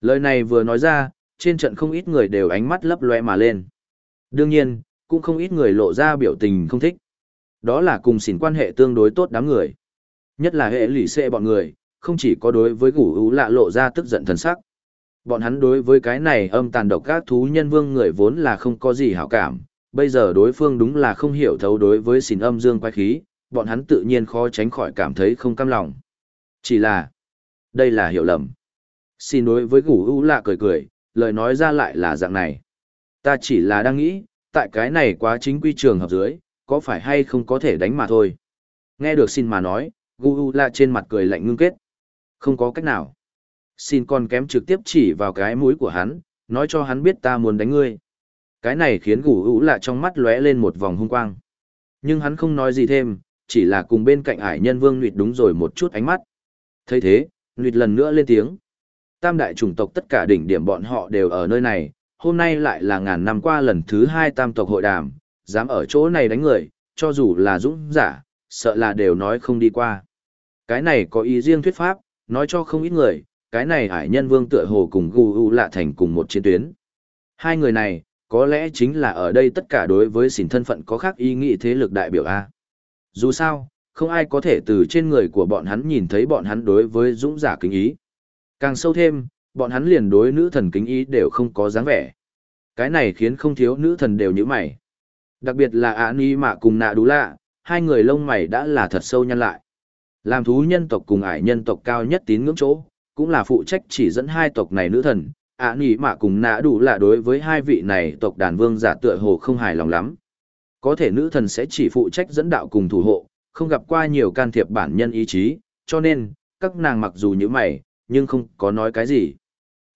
Lời này vừa nói ra, trên trận không ít người đều ánh mắt lấp loe mà lên. Đương nhiên, cũng không ít người lộ ra biểu tình không thích. Đó là cùng xỉn quan hệ tương đối tốt đám người. Nhất là hệ lỷ xệ bọn người, không chỉ có đối với gủ ú lạ lộ ra tức giận thần sắc. Bọn hắn đối với cái này âm tàn độc các thú nhân vương người vốn là không có gì hảo cảm, bây giờ đối phương đúng là không hiểu thấu đối với xin âm dương quay khí, bọn hắn tự nhiên khó tránh khỏi cảm thấy không cam lòng. Chỉ là, đây là hiểu lầm. Xin đối với gủ ú lạ cười cười, lời nói ra lại là dạng này. Ta chỉ là đang nghĩ, tại cái này quá chính quy trường hợp dưới, có phải hay không có thể đánh mà thôi. Nghe được xin mà nói, gu u lạ trên mặt cười lạnh ngưng kết. Không có cách nào. Xin còn kém trực tiếp chỉ vào cái mũi của hắn, nói cho hắn biết ta muốn đánh ngươi. Cái này khiến gù hữu lạ trong mắt lóe lên một vòng hung quang. Nhưng hắn không nói gì thêm, chỉ là cùng bên cạnh ải nhân vương nuyệt đúng rồi một chút ánh mắt. thấy thế, nuyệt lần nữa lên tiếng. Tam đại chủng tộc tất cả đỉnh điểm bọn họ đều ở nơi này, hôm nay lại là ngàn năm qua lần thứ hai tam tộc hội đàm, dám ở chỗ này đánh người, cho dù là dũng giả, sợ là đều nói không đi qua. Cái này có ý riêng thuyết pháp, nói cho không ít người, cái này hải nhân vương tựa hồ cùng gu u lạ thành cùng một chiến tuyến. Hai người này, có lẽ chính là ở đây tất cả đối với xỉn thân phận có khác ý nghĩ thế lực đại biểu A. Dù sao, không ai có thể từ trên người của bọn hắn nhìn thấy bọn hắn đối với dũng giả kính ý. Càng sâu thêm, bọn hắn liền đối nữ thần kính ý đều không có dáng vẻ. Cái này khiến không thiếu nữ thần đều như mày. Đặc biệt là Ani Ni Mạ cùng Nạ Đú Lạ, hai người lông mày đã là thật sâu nhăn lại. Làm thú nhân tộc cùng ải nhân tộc cao nhất tín ngưỡng chỗ, cũng là phụ trách chỉ dẫn hai tộc này nữ thần, ạ nỉ mạ cùng nã đủ là đối với hai vị này tộc đàn vương giả tựa hồ không hài lòng lắm. Có thể nữ thần sẽ chỉ phụ trách dẫn đạo cùng thủ hộ, không gặp qua nhiều can thiệp bản nhân ý chí, cho nên, các nàng mặc dù như mày, nhưng không có nói cái gì.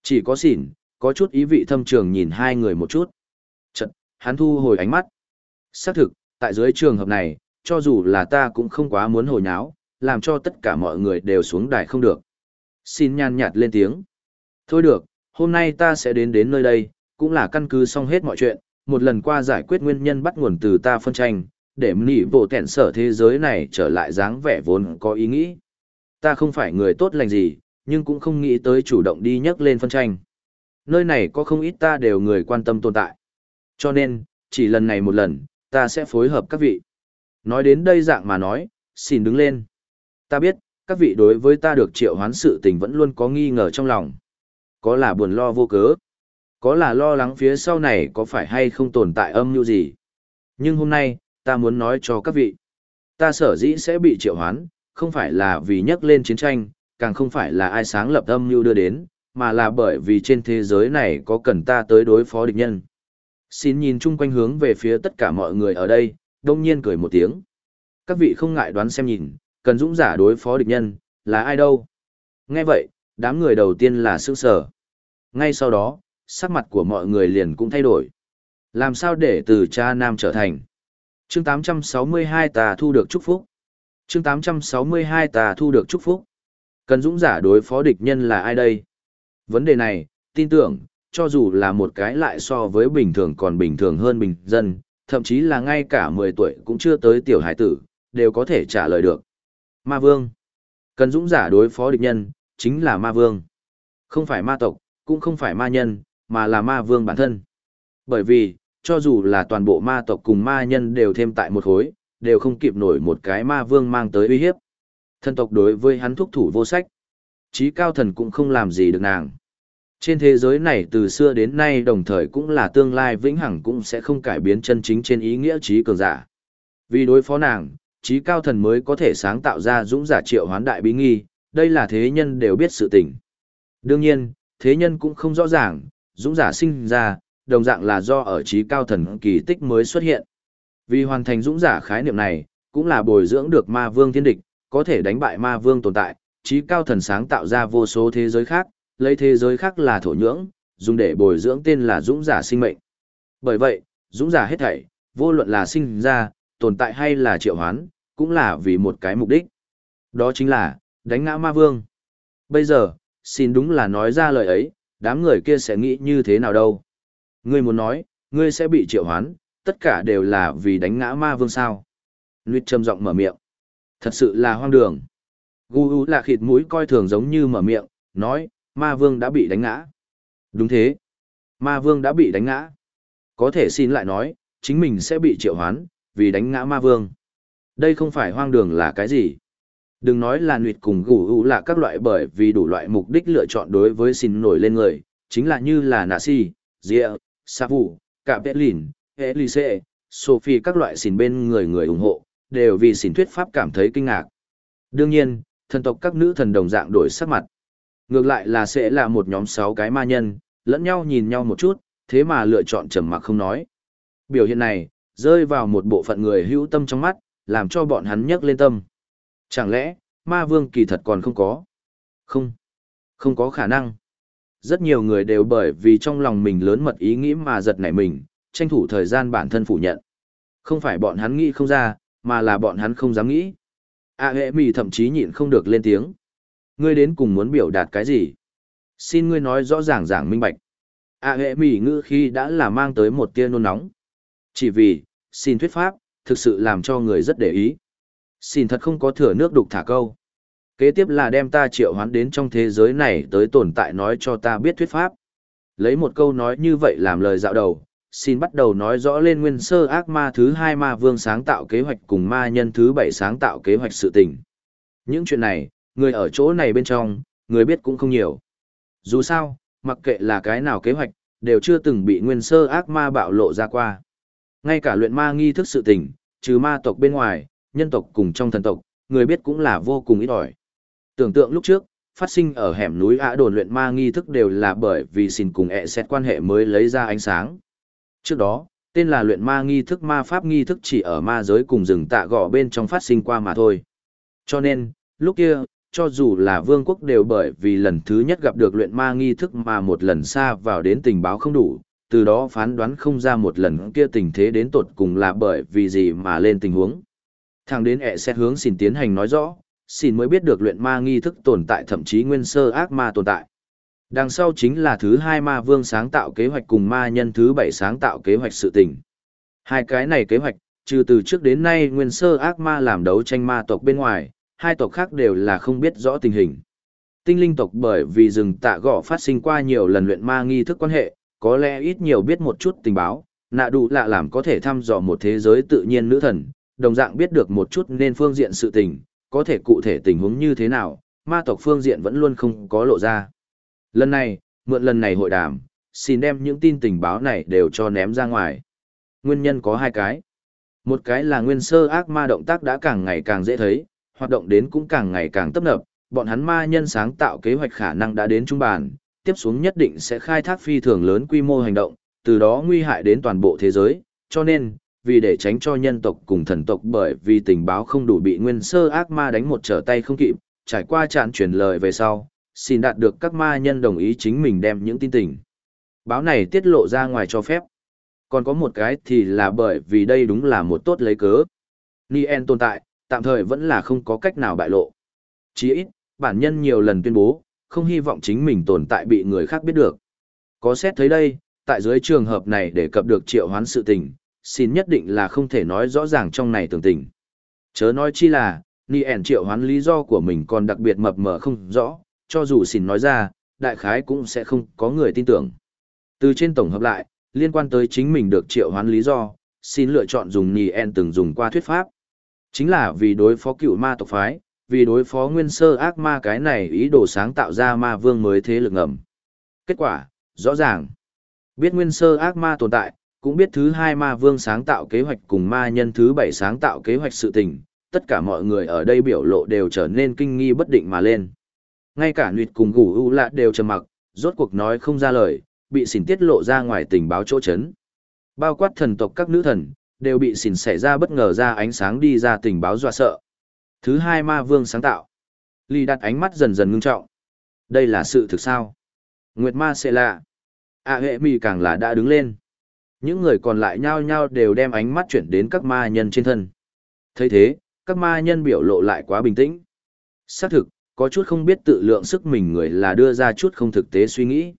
Chỉ có xỉn, có chút ý vị thâm trường nhìn hai người một chút. Chật, hắn thu hồi ánh mắt. Xác thực, tại dưới trường hợp này, cho dù là ta cũng không quá muốn hồi nháo, làm cho tất cả mọi người đều xuống đài không được. Xin nhàn nhạt lên tiếng. Thôi được, hôm nay ta sẽ đến đến nơi đây, cũng là căn cứ xong hết mọi chuyện, một lần qua giải quyết nguyên nhân bắt nguồn từ ta phân tranh, để nỉ bộ tẹn sở thế giới này trở lại dáng vẻ vốn có ý nghĩ. Ta không phải người tốt lành gì, nhưng cũng không nghĩ tới chủ động đi nhắc lên phân tranh. Nơi này có không ít ta đều người quan tâm tồn tại. Cho nên, chỉ lần này một lần, ta sẽ phối hợp các vị. Nói đến đây dạng mà nói, xin đứng lên. Ta biết, các vị đối với ta được triệu hoán sự tình vẫn luôn có nghi ngờ trong lòng. Có là buồn lo vô cớ. Có là lo lắng phía sau này có phải hay không tồn tại âm mưu gì. Nhưng hôm nay, ta muốn nói cho các vị. Ta sở dĩ sẽ bị triệu hoán, không phải là vì nhắc lên chiến tranh, càng không phải là ai sáng lập âm mưu đưa đến, mà là bởi vì trên thế giới này có cần ta tới đối phó địch nhân. Xin nhìn chung quanh hướng về phía tất cả mọi người ở đây, đông nhiên cười một tiếng. Các vị không ngại đoán xem nhìn, cần dũng giả đối phó địch nhân, là ai đâu? Nghe vậy, đám người đầu tiên là sững sờ. Ngay sau đó, sắc mặt của mọi người liền cũng thay đổi. Làm sao để từ cha nam trở thành? Chương 862 tà thu được chúc phúc. Chương 862 tà thu được chúc phúc. Cần dũng giả đối phó địch nhân là ai đây? Vấn đề này, tin tưởng, cho dù là một cái lại so với bình thường còn bình thường hơn bình dân, thậm chí là ngay cả 10 tuổi cũng chưa tới tiểu hải tử, đều có thể trả lời được. Ma vương. Cần dũng giả đối phó địch nhân, chính là ma vương. Không phải ma tộc, cũng không phải ma nhân, mà là ma vương bản thân. Bởi vì, cho dù là toàn bộ ma tộc cùng ma nhân đều thêm tại một khối, đều không kịp nổi một cái ma vương mang tới uy hiếp. Thân tộc đối với hắn thúc thủ vô sách. Chí cao thần cũng không làm gì được nàng. Trên thế giới này từ xưa đến nay đồng thời cũng là tương lai vĩnh hằng cũng sẽ không cải biến chân chính trên ý nghĩa trí cường giả. Vì đối phó nàng, trí cao thần mới có thể sáng tạo ra dũng giả triệu hoán đại bí nghi, đây là thế nhân đều biết sự tình. Đương nhiên, thế nhân cũng không rõ ràng, dũng giả sinh ra, đồng dạng là do ở trí cao thần kỳ tích mới xuất hiện. Vì hoàn thành dũng giả khái niệm này, cũng là bồi dưỡng được ma vương thiên địch, có thể đánh bại ma vương tồn tại, trí cao thần sáng tạo ra vô số thế giới khác, lấy thế giới khác là thổ nhưỡng, dùng để bồi dưỡng tên là dũng giả sinh mệnh. Bởi vậy, dũng giả hết thảy, vô luận là sinh ra, tồn tại hay là triệu hoán, cũng là vì một cái mục đích. Đó chính là, đánh ngã ma vương. Bây giờ, xin đúng là nói ra lời ấy, đám người kia sẽ nghĩ như thế nào đâu. Ngươi muốn nói, ngươi sẽ bị triệu hoán, tất cả đều là vì đánh ngã ma vương sao. Nguyệt trầm giọng mở miệng. Thật sự là hoang đường. Gu U là khịt mũi coi thường giống như mở miệng, nói, ma vương đã bị đánh ngã. Đúng thế. Ma vương đã bị đánh ngã. Có thể xin lại nói, chính mình sẽ bị triệu hoán, vì đánh ngã ma vương. Đây không phải hoang đường là cái gì. Đừng nói là nuyệt cùng gù hữu là các loại bởi vì đủ loại mục đích lựa chọn đối với xin nổi lên người, chính là như là nạ si, dịa, sa vụ, cả vết lìn, elise, sophie các loại xin bên người người ủng hộ, đều vì xin thuyết pháp cảm thấy kinh ngạc. Đương nhiên, thần tộc các nữ thần đồng dạng đổi sắc mặt. Ngược lại là sẽ là một nhóm sáu cái ma nhân, lẫn nhau nhìn nhau một chút, thế mà lựa chọn trầm mặc không nói. Biểu hiện này, rơi vào một bộ phận người hữu tâm trong mắt, làm cho bọn hắn nhấc lên tâm. Chẳng lẽ, ma vương kỳ thật còn không có? Không. Không có khả năng. Rất nhiều người đều bởi vì trong lòng mình lớn mật ý nghĩ mà giật nảy mình, tranh thủ thời gian bản thân phủ nhận. Không phải bọn hắn nghĩ không ra, mà là bọn hắn không dám nghĩ. A hệ mì thậm chí nhịn không được lên tiếng. Ngươi đến cùng muốn biểu đạt cái gì? Xin ngươi nói rõ ràng ràng minh bạch. A hệ mì ngữ khi đã là mang tới một tia nôn nóng. Chỉ vì, xin thuyết pháp, thực sự làm cho người rất để ý. Xin thật không có thừa nước đục thả câu. Kế tiếp là đem ta triệu hoán đến trong thế giới này tới tồn tại nói cho ta biết thuyết pháp. Lấy một câu nói như vậy làm lời dạo đầu, xin bắt đầu nói rõ lên nguyên sơ ác ma thứ hai ma vương sáng tạo kế hoạch cùng ma nhân thứ bảy sáng tạo kế hoạch sự tình. Những chuyện này, người ở chỗ này bên trong, người biết cũng không nhiều. Dù sao, mặc kệ là cái nào kế hoạch, đều chưa từng bị nguyên sơ ác ma bạo lộ ra qua. Ngay cả luyện ma nghi thức sự tình, trừ ma tộc bên ngoài, nhân tộc cùng trong thần tộc, người biết cũng là vô cùng ít ỏi. Tưởng tượng lúc trước, phát sinh ở hẻm núi ạ đồn luyện ma nghi thức đều là bởi vì xin cùng ẹ xét quan hệ mới lấy ra ánh sáng. Trước đó, tên là luyện ma nghi thức ma pháp nghi thức chỉ ở ma giới cùng rừng tạ gò bên trong phát sinh qua mà thôi. Cho nên, lúc kia, cho dù là vương quốc đều bởi vì lần thứ nhất gặp được luyện ma nghi thức mà một lần xa vào đến tình báo không đủ, từ đó phán đoán không ra một lần kia tình thế đến tột cùng là bởi vì gì mà lên tình huống. Thằng đến ẹ sẽ hướng xin tiến hành nói rõ, xin mới biết được luyện ma nghi thức tồn tại thậm chí nguyên sơ ác ma tồn tại. Đằng sau chính là thứ hai ma vương sáng tạo kế hoạch cùng ma nhân thứ bảy sáng tạo kế hoạch sự tình. Hai cái này kế hoạch, trừ từ trước đến nay nguyên sơ ác ma làm đấu tranh ma tộc bên ngoài, hai tộc khác đều là không biết rõ tình hình. Tinh linh tộc bởi vì rừng tạ gõ phát sinh qua nhiều lần luyện ma nghi thức quan hệ, có lẽ ít nhiều biết một chút tình báo, nạ đủ lạ làm có thể thăm dò một thế giới tự nhiên nữ thần, đồng dạng biết được một chút nên phương diện sự tình, có thể cụ thể tình huống như thế nào, ma tộc phương diện vẫn luôn không có lộ ra. Lần này, mượn lần này hội đàm, xin đem những tin tình báo này đều cho ném ra ngoài. Nguyên nhân có hai cái. Một cái là nguyên sơ ác ma động tác đã càng ngày càng dễ thấy, hoạt động đến cũng càng ngày càng tấp nập, bọn hắn ma nhân sáng tạo kế hoạch khả năng đã đến trung bàn, tiếp xuống nhất định sẽ khai thác phi thường lớn quy mô hành động, từ đó nguy hại đến toàn bộ thế giới, cho nên, vì để tránh cho nhân tộc cùng thần tộc bởi vì tình báo không đủ bị nguyên sơ ác ma đánh một trở tay không kịp, trải qua tràn truyền lời về sau, xin đạt được các ma nhân đồng ý chính mình đem những tin tình. Báo này tiết lộ ra ngoài cho phép. Còn có một cái thì là bởi vì đây đúng là một tốt lấy cớ. Nien tồn tại, tạm thời vẫn là không có cách nào bại lộ. Chỉ ít, bản nhân nhiều lần tuyên bố, không hy vọng chính mình tồn tại bị người khác biết được. Có xét thấy đây, tại dưới trường hợp này để cập được triệu hoán sự tình, xin nhất định là không thể nói rõ ràng trong này tường tình. Chớ nói chi là, ni ẻn triệu hoán lý do của mình còn đặc biệt mập mờ không rõ, cho dù xin nói ra, đại khái cũng sẽ không có người tin tưởng. Từ trên tổng hợp lại, liên quan tới chính mình được triệu hoán lý do, xin lựa chọn dùng ni ẻn từng dùng qua thuyết pháp. Chính là vì đối phó cựu ma tộc phái, vì đối phó nguyên sơ ác ma cái này ý đồ sáng tạo ra ma vương mới thế lực ngầm. Kết quả, rõ ràng. Biết nguyên sơ ác ma tồn tại, cũng biết thứ hai ma vương sáng tạo kế hoạch cùng ma nhân thứ bảy sáng tạo kế hoạch sự tình, tất cả mọi người ở đây biểu lộ đều trở nên kinh nghi bất định mà lên. Ngay cả nguyệt cùng gủ u lạ đều trầm mặc, rốt cuộc nói không ra lời, bị xỉn tiết lộ ra ngoài tình báo chỗ chấn. Bao quát thần tộc các nữ thần, đều bị xỉn xảy ra bất ngờ ra ánh sáng đi ra tình báo dọa sợ. Thứ hai ma vương sáng tạo. Ly đặt ánh mắt dần dần ngưng trọng. Đây là sự thực sao? Nguyệt ma sẽ lạ. À hệ mì càng là đã đứng lên. Những người còn lại nhao nhao đều đem ánh mắt chuyển đến các ma nhân trên thân. thấy thế, các ma nhân biểu lộ lại quá bình tĩnh. Xác thực, có chút không biết tự lượng sức mình người là đưa ra chút không thực tế suy nghĩ.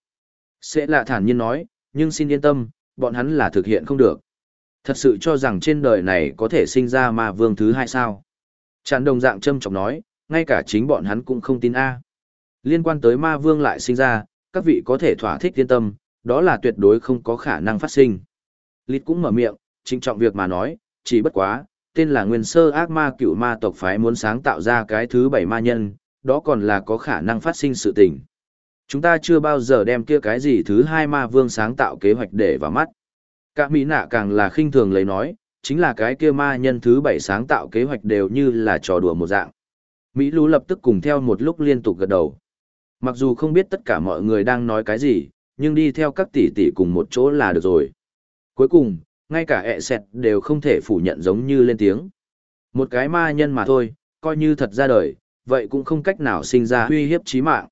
Sẽ lạ thản nhiên nói, nhưng xin yên tâm, bọn hắn là thực hiện không được. Thật sự cho rằng trên đời này có thể sinh ra ma vương thứ hai sao. Tràn đồng dạng châm trọng nói, ngay cả chính bọn hắn cũng không tin A. Liên quan tới ma vương lại sinh ra, các vị có thể thỏa thích yên tâm, đó là tuyệt đối không có khả năng phát sinh. Lít cũng mở miệng, trinh trọng việc mà nói, chỉ bất quá, tên là nguyên sơ ác ma cựu ma tộc phái muốn sáng tạo ra cái thứ bảy ma nhân, đó còn là có khả năng phát sinh sự tình. Chúng ta chưa bao giờ đem kia cái gì thứ hai ma vương sáng tạo kế hoạch để vào mắt. Cả mỹ nạ càng là khinh thường lấy nói, chính là cái kia ma nhân thứ bảy sáng tạo kế hoạch đều như là trò đùa một dạng. Mỹ lú lập tức cùng theo một lúc liên tục gật đầu. Mặc dù không biết tất cả mọi người đang nói cái gì, nhưng đi theo các tỷ tỷ cùng một chỗ là được rồi. Cuối cùng, ngay cả ẹ sẹt đều không thể phủ nhận giống như lên tiếng. Một cái ma nhân mà thôi, coi như thật ra đời, vậy cũng không cách nào sinh ra uy hiếp chí mạng.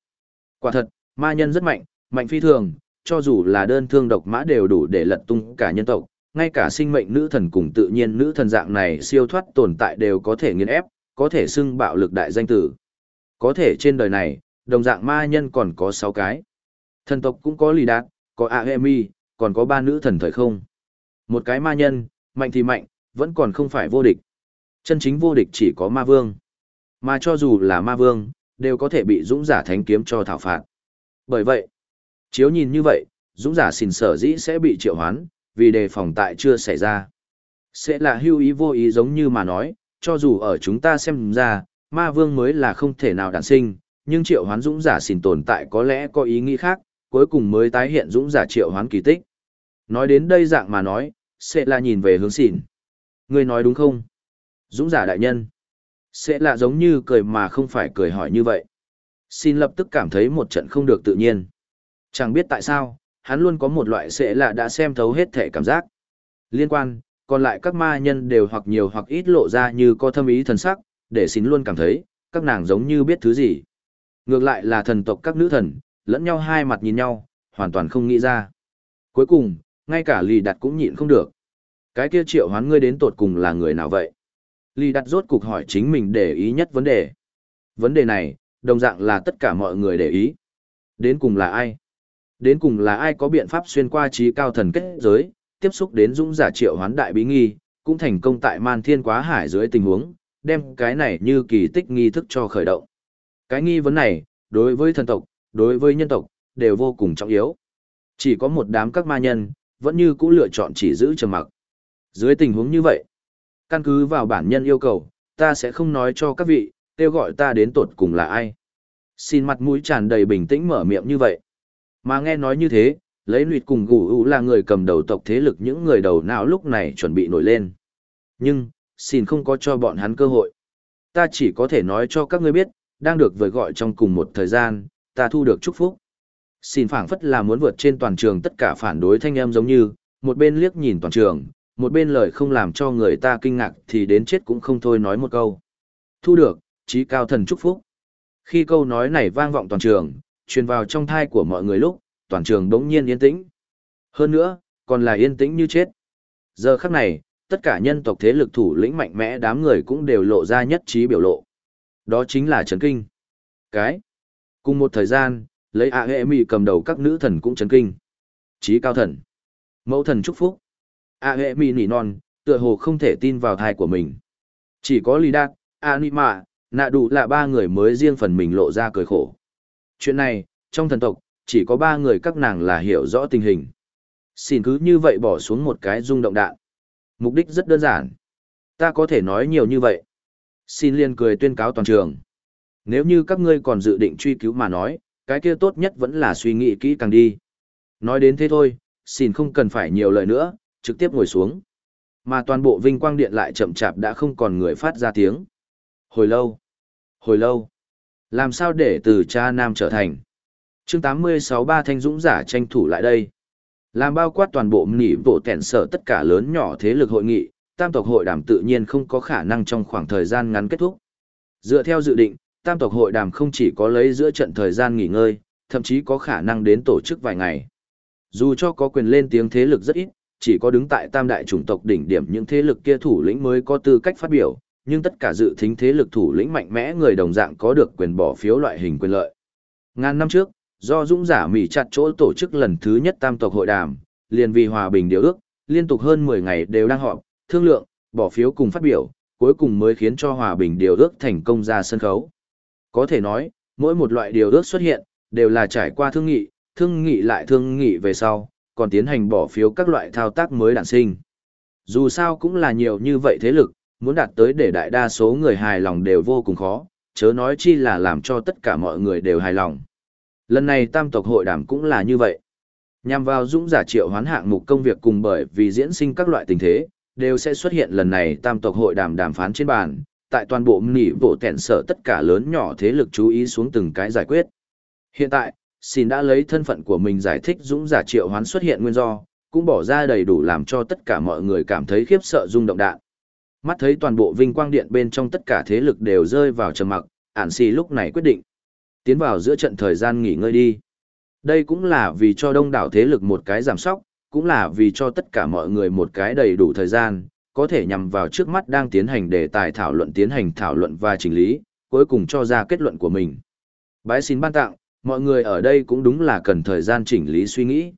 Quả thật, ma nhân rất mạnh, mạnh phi thường, cho dù là đơn thương độc mã đều đủ để lật tung cả nhân tộc, ngay cả sinh mệnh nữ thần cùng tự nhiên nữ thần dạng này siêu thoát tồn tại đều có thể nghiền ép, có thể xưng bạo lực đại danh tử. Có thể trên đời này, đồng dạng ma nhân còn có 6 cái. Thần tộc cũng có lì đạt, có Aemi, còn có ba nữ thần thời không. Một cái ma nhân, mạnh thì mạnh, vẫn còn không phải vô địch. Chân chính vô địch chỉ có ma vương. Mà cho dù là ma vương, đều có thể bị dũng giả thánh kiếm cho thảo phạt. Bởi vậy, chiếu nhìn như vậy, dũng giả xình sở dĩ sẽ bị triệu hoán, vì đề phòng tại chưa xảy ra. Sẽ là hưu ý vô ý giống như mà nói, cho dù ở chúng ta xem ra, ma vương mới là không thể nào đản sinh, nhưng triệu hoán dũng giả xìn tồn tại có lẽ có ý nghĩ khác, cuối cùng mới tái hiện dũng giả triệu hoán kỳ tích. Nói đến đây dạng mà nói, sẽ là nhìn về hướng xỉn. Người nói đúng không? Dũng giả đại nhân. Sẽ là giống như cười mà không phải cười hỏi như vậy. Xin lập tức cảm thấy một trận không được tự nhiên. Chẳng biết tại sao, hắn luôn có một loại sẽ là đã xem thấu hết thể cảm giác. Liên quan, còn lại các ma nhân đều hoặc nhiều hoặc ít lộ ra như có thâm ý thần sắc, để xin luôn cảm thấy, các nàng giống như biết thứ gì. Ngược lại là thần tộc các nữ thần, lẫn nhau hai mặt nhìn nhau, hoàn toàn không nghĩ ra. Cuối cùng, ngay cả lì đặt cũng nhịn không được. Cái kia triệu hoán ngươi đến tột cùng là người nào vậy? Lì đặt rốt cục hỏi chính mình để ý nhất vấn đề. Vấn đề này, đồng dạng là tất cả mọi người để ý. Đến cùng là ai? Đến cùng là ai có biện pháp xuyên qua trí cao thần kết giới, tiếp xúc đến dũng giả triệu hoán đại bí nghi, cũng thành công tại man thiên quá hải dưới tình huống, đem cái này như kỳ tích nghi thức cho khởi động. Cái nghi vấn này, đối với thần tộc, đối với nhân tộc, đều vô cùng trọng yếu. Chỉ có một đám các ma nhân, vẫn như cũ lựa chọn chỉ giữ trầm mặc. Dưới tình huống như vậy, căn cứ vào bản nhân yêu cầu, ta sẽ không nói cho các vị, kêu gọi ta đến tột cùng là ai. Xin mặt mũi tràn đầy bình tĩnh mở miệng như vậy. Mà nghe nói như thế, lấy luyện cùng gù ủ là người cầm đầu tộc thế lực những người đầu não lúc này chuẩn bị nổi lên. Nhưng, xin không có cho bọn hắn cơ hội. Ta chỉ có thể nói cho các ngươi biết, đang được vời gọi trong cùng một thời gian, ta thu được chúc phúc. Xin phảng phất là muốn vượt trên toàn trường tất cả phản đối thanh em giống như, một bên liếc nhìn toàn trường, một bên lời không làm cho người ta kinh ngạc thì đến chết cũng không thôi nói một câu. Thu được, trí cao thần chúc phúc. Khi câu nói này vang vọng toàn trường, truyền vào trong thai của mọi người lúc, toàn trường đống nhiên yên tĩnh. Hơn nữa, còn là yên tĩnh như chết. Giờ khắc này, tất cả nhân tộc thế lực thủ lĩnh mạnh mẽ đám người cũng đều lộ ra nhất trí biểu lộ. Đó chính là chấn kinh. Cái. Cùng một thời gian, lấy ạ Hệ mì cầm đầu các nữ thần cũng chấn kinh. Trí cao thần. Mẫu thần chúc phúc. A Hệ mì nỉ non, tựa hồ không thể tin vào thai của mình. Chỉ có Lý Đạt, Anima, nạ đủ là ba người mới riêng phần mình lộ ra cười khổ. Chuyện này, trong thần tộc, chỉ có ba người các nàng là hiểu rõ tình hình. Xin cứ như vậy bỏ xuống một cái rung động đạn. Mục đích rất đơn giản. Ta có thể nói nhiều như vậy. Xin liên cười tuyên cáo toàn trường. Nếu như các ngươi còn dự định truy cứu mà nói, cái kia tốt nhất vẫn là suy nghĩ kỹ càng đi. Nói đến thế thôi, xin không cần phải nhiều lời nữa, trực tiếp ngồi xuống. Mà toàn bộ vinh quang điện lại chậm chạp đã không còn người phát ra tiếng. Hồi lâu, hồi lâu, làm sao để từ cha nam trở thành. chương 86 ba thanh dũng giả tranh thủ lại đây. Làm bao quát toàn bộ nỉ bộ tẻn sở tất cả lớn nhỏ thế lực hội nghị, tam tộc hội đàm tự nhiên không có khả năng trong khoảng thời gian ngắn kết thúc. Dựa theo dự định, tam tộc hội đàm không chỉ có lấy giữa trận thời gian nghỉ ngơi, thậm chí có khả năng đến tổ chức vài ngày. Dù cho có quyền lên tiếng thế lực rất ít, chỉ có đứng tại tam đại chủng tộc đỉnh điểm những thế lực kia thủ lĩnh mới có tư cách phát biểu, nhưng tất cả dự thính thế lực thủ lĩnh mạnh mẽ người đồng dạng có được quyền bỏ phiếu loại hình quyền lợi. Ngàn năm trước, do dũng giả Mỹ chặt chỗ tổ chức lần thứ nhất tam tộc hội đàm, liền vì hòa bình điều ước, liên tục hơn 10 ngày đều đang họp, thương lượng, bỏ phiếu cùng phát biểu, cuối cùng mới khiến cho hòa bình điều ước thành công ra sân khấu. Có thể nói, mỗi một loại điều ước xuất hiện, đều là trải qua thương nghị, thương nghị lại thương nghị về sau, còn tiến hành bỏ phiếu các loại thao tác mới đản sinh. Dù sao cũng là nhiều như vậy thế lực, muốn đạt tới để đại đa số người hài lòng đều vô cùng khó, chớ nói chi là làm cho tất cả mọi người đều hài lòng. Lần này tam tộc hội đàm cũng là như vậy. Nhằm vào dũng giả triệu hoán hạng mục công việc cùng bởi vì diễn sinh các loại tình thế, đều sẽ xuất hiện lần này tam tộc hội đàm đàm phán trên bàn, tại toàn bộ nỉ bộ tẹn sở tất cả lớn nhỏ thế lực chú ý xuống từng cái giải quyết. Hiện tại, xin đã lấy thân phận của mình giải thích dũng giả triệu hoán xuất hiện nguyên do, cũng bỏ ra đầy đủ làm cho tất cả mọi người cảm thấy khiếp sợ rung động đạn. Mắt thấy toàn bộ vinh quang điện bên trong tất cả thế lực đều rơi vào trầm mặc, ản xì lúc này quyết định. Tiến vào giữa trận thời gian nghỉ ngơi đi. Đây cũng là vì cho đông đảo thế lực một cái giảm sóc, cũng là vì cho tất cả mọi người một cái đầy đủ thời gian, có thể nhằm vào trước mắt đang tiến hành đề tài thảo luận tiến hành thảo luận và chỉnh lý, cuối cùng cho ra kết luận của mình. Bái xin ban tặng, mọi người ở đây cũng đúng là cần thời gian chỉnh lý suy nghĩ.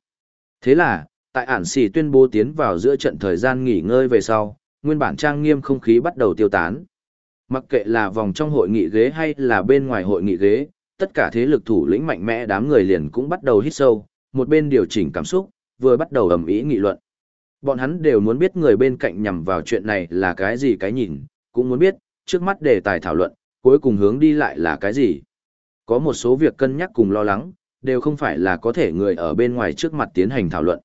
Thế là, tại ản xì tuyên bố tiến vào giữa trận thời gian nghỉ ngơi về sau, nguyên bản trang nghiêm không khí bắt đầu tiêu tán. Mặc kệ là vòng trong hội nghị ghế hay là bên ngoài hội nghị ghế, tất cả thế lực thủ lĩnh mạnh mẽ đám người liền cũng bắt đầu hít sâu, một bên điều chỉnh cảm xúc, vừa bắt đầu ầm ĩ nghị luận. Bọn hắn đều muốn biết người bên cạnh nhằm vào chuyện này là cái gì cái nhìn, cũng muốn biết, trước mắt đề tài thảo luận, cuối cùng hướng đi lại là cái gì. Có một số việc cân nhắc cùng lo lắng, đều không phải là có thể người ở bên ngoài trước mặt tiến hành thảo luận.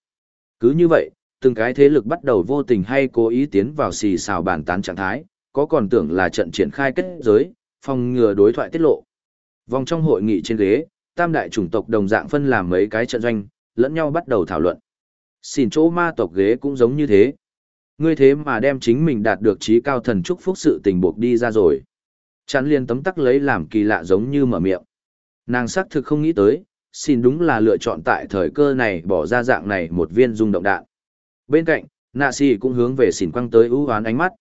Cứ như vậy, từng cái thế lực bắt đầu vô tình hay cố ý tiến vào xì xào bàn tán trạng thái, có còn tưởng là trận triển khai kết giới, phòng ngừa đối thoại tiết lộ. Vòng trong hội nghị trên ghế, tam đại chủng tộc đồng dạng phân làm mấy cái trận doanh, lẫn nhau bắt đầu thảo luận. Xin chỗ ma tộc ghế cũng giống như thế. Ngươi thế mà đem chính mình đạt được trí cao thần chúc phúc sự tình buộc đi ra rồi. Chán liên tấm tắc lấy làm kỳ lạ giống như mở miệng. Nàng xác thực không nghĩ tới, xin đúng là lựa chọn tại thời cơ này bỏ ra dạng này một viên dung động đạn. Bên cạnh, nạ xì cũng hướng về xỉn quăng tới ưu hoán ánh mắt.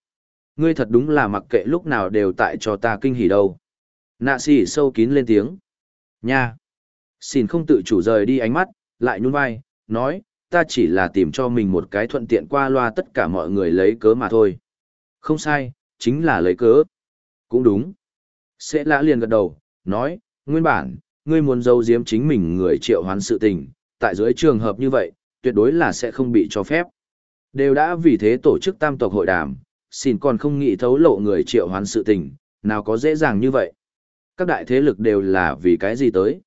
Ngươi thật đúng là mặc kệ lúc nào đều tại cho ta kinh hỉ đâu. Nạ xì sâu kín lên tiếng. Nha! Xỉn không tự chủ rời đi ánh mắt, lại nhún vai, nói, ta chỉ là tìm cho mình một cái thuận tiện qua loa tất cả mọi người lấy cớ mà thôi. Không sai, chính là lấy cớ. Cũng đúng. Sẽ lã liền gật đầu, nói, nguyên bản, ngươi muốn giấu giếm chính mình người triệu hoán sự tình, tại dưới trường hợp như vậy, tuyệt đối là sẽ không bị cho phép. Đều đã vì thế tổ chức tam tộc hội đàm, xin còn không nghĩ thấu lộ người triệu hoán sự tình, nào có dễ dàng như vậy. Các đại thế lực đều là vì cái gì tới?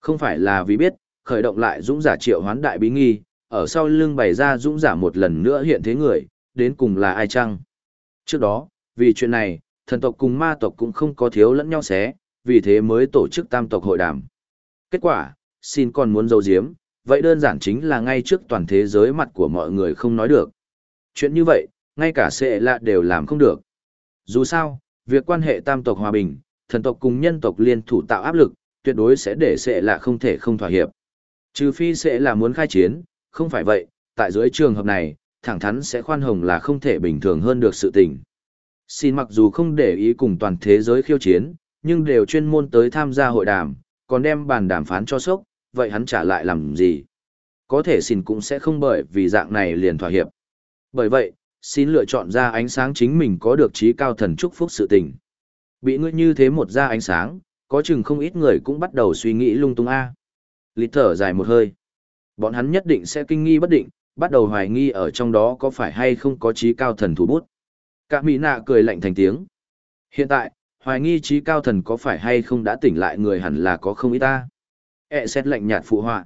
Không phải là vì biết, khởi động lại dũng giả triệu hoán đại bí nghi, ở sau lưng bày ra dũng giả một lần nữa hiện thế người, đến cùng là ai chăng? Trước đó, vì chuyện này, thần tộc cùng ma tộc cũng không có thiếu lẫn nhau xé, vì thế mới tổ chức tam tộc hội đàm. Kết quả, xin còn muốn dấu diếm, vậy đơn giản chính là ngay trước toàn thế giới mặt của mọi người không nói được. Chuyện như vậy, ngay cả sẽ lạ đều làm không được. Dù sao, việc quan hệ tam tộc hòa bình, thần tộc cùng nhân tộc liên thủ tạo áp lực, tuyệt đối sẽ để sẽ lạ không thể không thỏa hiệp. Trừ phi sẽ là muốn khai chiến, không phải vậy, tại dưới trường hợp này, thẳng thắn sẽ khoan hồng là không thể bình thường hơn được sự tình. Xin mặc dù không để ý cùng toàn thế giới khiêu chiến, nhưng đều chuyên môn tới tham gia hội đàm, còn đem bàn đàm phán cho sốc, vậy hắn trả lại làm gì? Có thể xin cũng sẽ không bởi vì dạng này liền thỏa hiệp. Bởi vậy, xin lựa chọn ra ánh sáng chính mình có được trí cao thần chúc phúc sự tình. Bị ngươi như thế một ra ánh sáng, có chừng không ít người cũng bắt đầu suy nghĩ lung tung a. Lít thở dài một hơi. Bọn hắn nhất định sẽ kinh nghi bất định, bắt đầu hoài nghi ở trong đó có phải hay không có trí cao thần thủ bút. Cả mỹ nạ cười lạnh thành tiếng. Hiện tại, hoài nghi trí cao thần có phải hay không đã tỉnh lại người hẳn là có không ít ta. E xét lạnh nhạt phụ họa.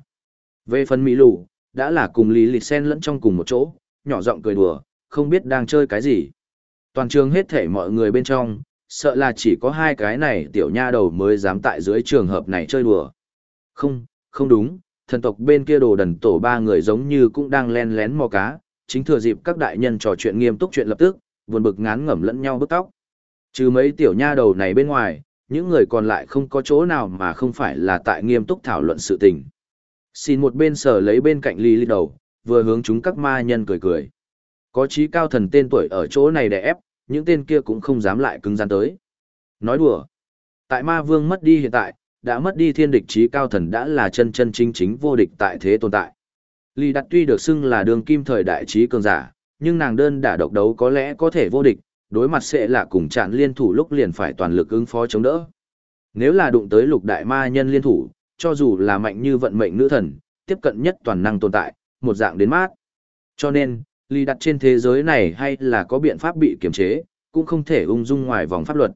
Về phần Mỹ lù, đã là cùng Lý Lịch Sen lẫn trong cùng một chỗ, nhỏ giọng cười đùa, không biết đang chơi cái gì. Toàn trường hết thể mọi người bên trong, sợ là chỉ có hai cái này tiểu nha đầu mới dám tại dưới trường hợp này chơi đùa. Không, không đúng, thần tộc bên kia đồ đần tổ ba người giống như cũng đang len lén mò cá, chính thừa dịp các đại nhân trò chuyện nghiêm túc chuyện lập tức, buồn bực ngán ngẩm lẫn nhau bức tóc. Trừ mấy tiểu nha đầu này bên ngoài, những người còn lại không có chỗ nào mà không phải là tại nghiêm túc thảo luận sự tình. Xin một bên sở lấy bên cạnh ly ly đầu, vừa hướng chúng các ma nhân cười cười. Có trí cao thần tên tuổi ở chỗ này để ép, những tên kia cũng không dám lại cứng rắn tới. Nói đùa. Tại ma vương mất đi hiện tại, đã mất đi thiên địch trí cao thần đã là chân chân chính chính vô địch tại thế tồn tại. Lý Đạt tuy được xưng là đường kim thời đại trí cường giả, nhưng nàng đơn đả độc đấu có lẽ có thể vô địch, đối mặt sẽ là cùng chặn liên thủ lúc liền phải toàn lực ứng phó chống đỡ. Nếu là đụng tới lục đại ma nhân liên thủ, cho dù là mạnh như vận mệnh nữ thần, tiếp cận nhất toàn năng tồn tại, một dạng đến mát. Cho nên, ly đặt trên thế giới này hay là có biện pháp bị kiềm chế, cũng không thể ung dung ngoài vòng pháp luật.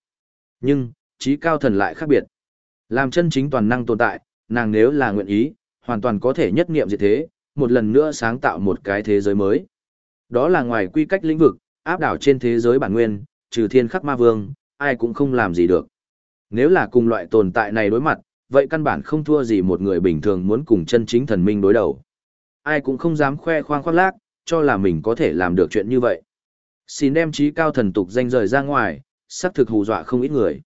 Nhưng, trí cao thần lại khác biệt. Làm chân chính toàn năng tồn tại, nàng nếu là nguyện ý, hoàn toàn có thể nhất nghiệm diệt thế, một lần nữa sáng tạo một cái thế giới mới. Đó là ngoài quy cách lĩnh vực, áp đảo trên thế giới bản nguyên, trừ thiên khắc ma vương, ai cũng không làm gì được. Nếu là cùng loại tồn tại này đối mặt, vậy căn bản không thua gì một người bình thường muốn cùng chân chính thần minh đối đầu. Ai cũng không dám khoe khoang khoác lác, cho là mình có thể làm được chuyện như vậy. Xin đem trí cao thần tục danh rời ra ngoài, sắp thực hù dọa không ít người.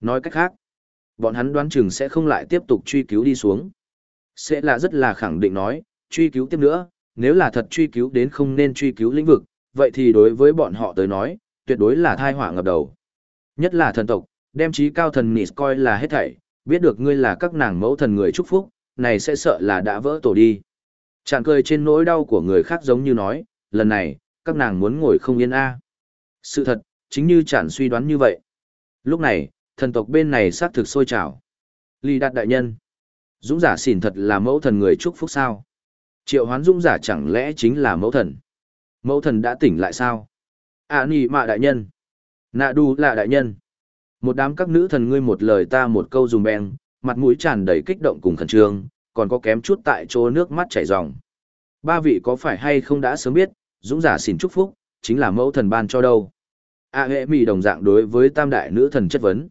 Nói cách khác, bọn hắn đoán chừng sẽ không lại tiếp tục truy cứu đi xuống. Sẽ là rất là khẳng định nói, truy cứu tiếp nữa, nếu là thật truy cứu đến không nên truy cứu lĩnh vực, vậy thì đối với bọn họ tới nói, tuyệt đối là thai họa ngập đầu. Nhất là thần tộc, đem trí cao thần nịt coi là hết thảy, biết được ngươi là các nàng mẫu thần người chúc phúc, này sẽ sợ là đã vỡ tổ đi. Chàng cười trên nỗi đau của người khác giống như nói, lần này, các nàng muốn ngồi không yên a. Sự thật, chính như chản suy đoán như vậy. Lúc này, thần tộc bên này xác thực sôi trào. Ly đạt đại nhân. Dũng giả xỉn thật là mẫu thần người chúc phúc sao. Triệu hoán dũng giả chẳng lẽ chính là mẫu thần. Mẫu thần đã tỉnh lại sao? À nì mạ đại nhân. Nạ đu là đại nhân. Một đám các nữ thần ngươi một lời ta một câu dùng beng, mặt mũi tràn đầy kích động cùng khẩn trương, còn có kém chút tại chỗ nước mắt chảy ròng. Ba vị có phải hay không đã sớm biết, dũng giả xin chúc phúc, chính là mẫu thần ban cho đâu. A hệ mỹ đồng dạng đối với tam đại nữ thần chất vấn.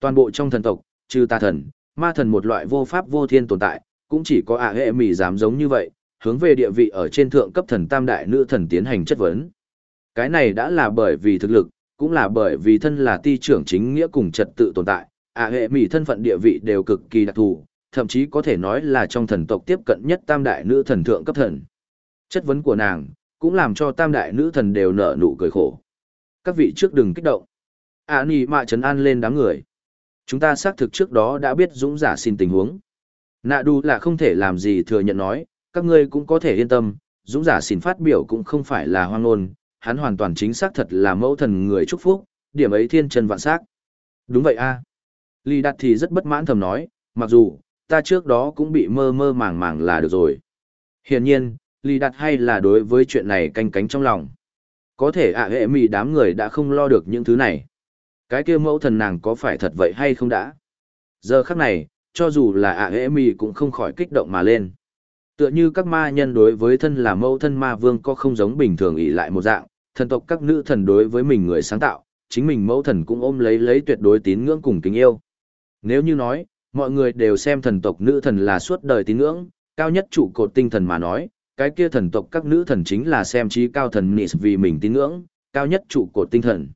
Toàn bộ trong thần tộc, trừ ta thần, ma thần một loại vô pháp vô thiên tồn tại, cũng chỉ có A hệ mỹ dám giống như vậy, hướng về địa vị ở trên thượng cấp thần tam đại nữ thần tiến hành chất vấn. Cái này đã là bởi vì thực lực, cũng là bởi vì thân là ti trưởng chính nghĩa cùng trật tự tồn tại, à hệ mỹ thân phận địa vị đều cực kỳ đặc thù, thậm chí có thể nói là trong thần tộc tiếp cận nhất tam đại nữ thần thượng cấp thần. Chất vấn của nàng, cũng làm cho tam đại nữ thần đều nở nụ cười khổ. Các vị trước đừng kích động. À nì mạ trấn an lên đám người. Chúng ta xác thực trước đó đã biết dũng giả xin tình huống. Nạ đu là không thể làm gì thừa nhận nói, các ngươi cũng có thể yên tâm, dũng giả xin phát biểu cũng không phải là hoang ngôn, hắn hoàn toàn chính xác thật là mẫu thần người chúc phúc, điểm ấy thiên chân vạn sắc. Đúng vậy a. À. Lý Đạt thì rất bất mãn thầm nói, mặc dù, ta trước đó cũng bị mơ mơ màng màng là được rồi. Hiển nhiên, Lý Đạt hay là đối với chuyện này canh cánh trong lòng. Có thể ạ hệ mì đám người đã không lo được những thứ này. Cái kia mẫu thần nàng có phải thật vậy hay không đã? Giờ khắc này, cho dù là ạ hệ mì cũng không khỏi kích động mà lên. Tựa như các ma nhân đối với thân là mẫu thân ma vương có không giống bình thường ỷ lại một dạng, thần tộc các nữ thần đối với mình người sáng tạo, chính mình mẫu thần cũng ôm lấy lấy tuyệt đối tín ngưỡng cùng kính yêu. Nếu như nói, mọi người đều xem thần tộc nữ thần là suốt đời tín ngưỡng, cao nhất trụ cột tinh thần mà nói, cái kia thần tộc các nữ thần chính là xem trí cao thần nị vì mình tín ngưỡng, cao nhất trụ cột tinh thần.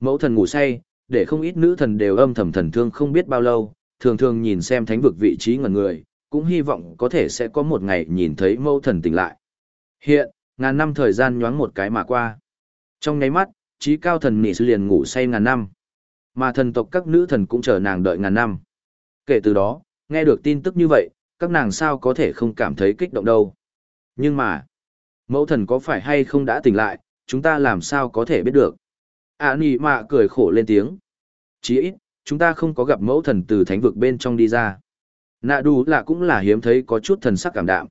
Mẫu thần ngủ say, để không ít nữ thần đều âm thầm thần thương không biết bao lâu, thường thường nhìn xem thánh vực vị trí ngẩn người, cũng hy vọng có thể sẽ có một ngày nhìn thấy mẫu thần tỉnh lại. Hiện, ngàn năm thời gian nhoáng một cái mà qua. Trong nháy mắt, trí cao thần nị liền ngủ say ngàn năm. Mà thần tộc các nữ thần cũng chờ nàng đợi ngàn năm. Kể từ đó, nghe được tin tức như vậy, các nàng sao có thể không cảm thấy kích động đâu. Nhưng mà, mẫu thần có phải hay không đã tỉnh lại, chúng ta làm sao có thể biết được. À nỉ mạ cười khổ lên tiếng. Chỉ ít, chúng ta không có gặp mẫu thần từ thánh vực bên trong đi ra. Nạ đủ là cũng là hiếm thấy có chút thần sắc cảm đạm.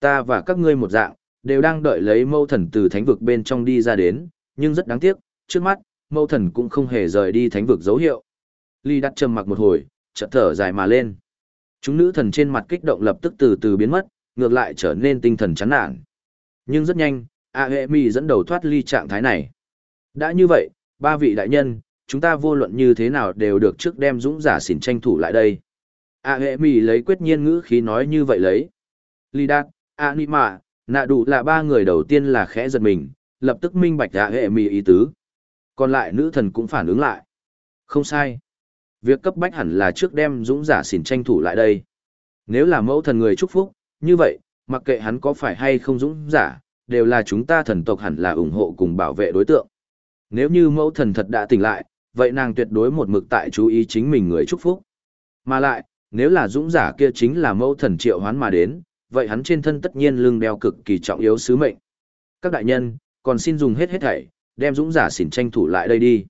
Ta và các ngươi một dạng, đều đang đợi lấy mẫu thần từ thánh vực bên trong đi ra đến, nhưng rất đáng tiếc, trước mắt, mẫu thần cũng không hề rời đi thánh vực dấu hiệu. Ly đắt trầm mặc một hồi, chợt thở dài mà lên. Chúng nữ thần trên mặt kích động lập tức từ từ biến mất, ngược lại trở nên tinh thần chán nản. Nhưng rất nhanh, A Hệ Mi dẫn đầu thoát ly trạng thái này. Đã như vậy, ba vị đại nhân, chúng ta vô luận như thế nào đều được trước đem dũng giả xỉn tranh thủ lại đây. A Hệ Mi lấy quyết nhiên ngữ khí nói như vậy lấy. Ly Đạt, A Nima, nạ đủ là ba người đầu tiên là khẽ giật mình, lập tức minh bạch A Hệ Mi ý tứ. Còn lại nữ thần cũng phản ứng lại. Không sai. Việc cấp bách hẳn là trước đem dũng giả xỉn tranh thủ lại đây. Nếu là mẫu thần người chúc phúc, như vậy, mặc kệ hắn có phải hay không dũng giả, đều là chúng ta thần tộc hẳn là ủng hộ cùng bảo vệ đối tượng. Nếu như mẫu thần thật đã tỉnh lại, vậy nàng tuyệt đối một mực tại chú ý chính mình người chúc phúc. Mà lại, nếu là dũng giả kia chính là mẫu thần triệu hoán mà đến, vậy hắn trên thân tất nhiên lưng đeo cực kỳ trọng yếu sứ mệnh. Các đại nhân, còn xin dùng hết hết thảy, đem dũng giả xỉn tranh thủ lại đây đi.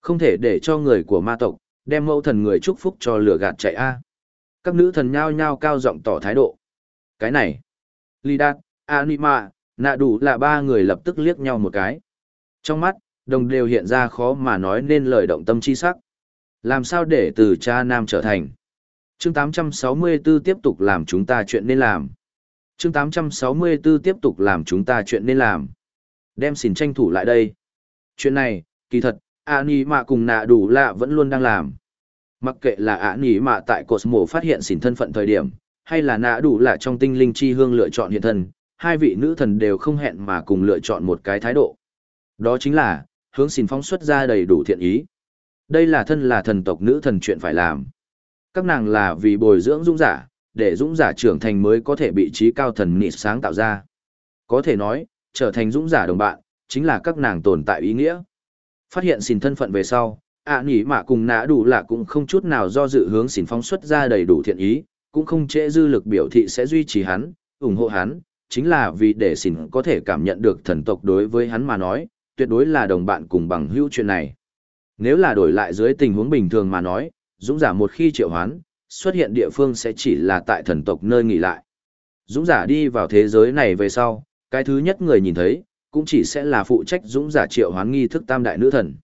Không thể để cho người của ma tộc, đem mẫu thần người chúc phúc cho lửa gạt chạy a. Các nữ thần nhao nhao cao giọng tỏ thái độ. Cái này, lida Anima, nạ đủ là ba người lập tức liếc nhau một cái. Trong mắt, đồng đều hiện ra khó mà nói nên lời động tâm chi sắc. Làm sao để từ cha nam trở thành? Chương 864 tiếp tục làm chúng ta chuyện nên làm. Chương 864 tiếp tục làm chúng ta chuyện nên làm. Đem xỉn tranh thủ lại đây. Chuyện này, kỳ thật, ạ nỉ mạ cùng nạ đủ lạ vẫn luôn đang làm. Mặc kệ là ạ nỉ mạ tại Cosmo phát hiện xỉn thân phận thời điểm, hay là nạ đủ lạ trong tinh linh chi hương lựa chọn hiện thân, hai vị nữ thần đều không hẹn mà cùng lựa chọn một cái thái độ. Đó chính là, hướng xỉn phóng xuất ra đầy đủ thiện ý. Đây là thân là thần tộc nữ thần chuyện phải làm. Các nàng là vì bồi dưỡng dũng giả, để dũng giả trưởng thành mới có thể bị trí cao thần nịt sáng tạo ra. Có thể nói, trở thành dũng giả đồng bạn, chính là các nàng tồn tại ý nghĩa. Phát hiện xin thân phận về sau, ạ à, nỉ mạ cùng nã đủ là cũng không chút nào do dự hướng xin phóng xuất ra đầy đủ thiện ý, cũng không trễ dư lực biểu thị sẽ duy trì hắn, ủng hộ hắn, chính là vì để xin có thể cảm nhận được thần tộc đối với hắn mà nói, tuyệt đối là đồng bạn cùng bằng hữu chuyện này. Nếu là đổi lại dưới tình huống bình thường mà nói, dũng giả một khi triệu hoán, xuất hiện địa phương sẽ chỉ là tại thần tộc nơi nghỉ lại. Dũng giả đi vào thế giới này về sau, cái thứ nhất người nhìn thấy, cũng chỉ sẽ là phụ trách dũng giả triệu hoán nghi thức tam đại nữ thần.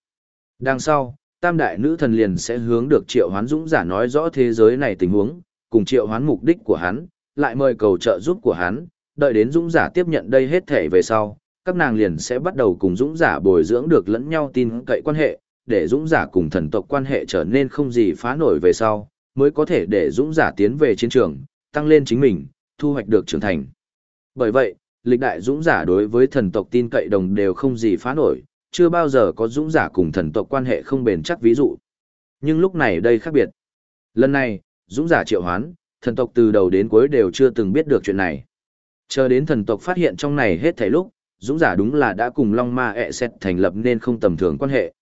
Đằng sau, tam đại nữ thần liền sẽ hướng được triệu hoán dũng giả nói rõ thế giới này tình huống, cùng triệu hoán mục đích của hắn, lại mời cầu trợ giúp của hắn, đợi đến dũng giả tiếp nhận đây hết thể về sau, các nàng liền sẽ bắt đầu cùng dũng giả bồi dưỡng được lẫn nhau tin cậy quan hệ, để dũng giả cùng thần tộc quan hệ trở nên không gì phá nổi về sau, mới có thể để dũng giả tiến về chiến trường, tăng lên chính mình, thu hoạch được trưởng thành. Bởi vậy, lịch đại dũng giả đối với thần tộc tin cậy đồng đều không gì phá nổi, chưa bao giờ có dũng giả cùng thần tộc quan hệ không bền chắc ví dụ. Nhưng lúc này đây khác biệt. Lần này, dũng giả triệu hoán, thần tộc từ đầu đến cuối đều chưa từng biết được chuyện này. Chờ đến thần tộc phát hiện trong này hết thảy lúc, dũng giả đúng là đã cùng Long Ma ẹ xét thành lập nên không tầm thường quan hệ.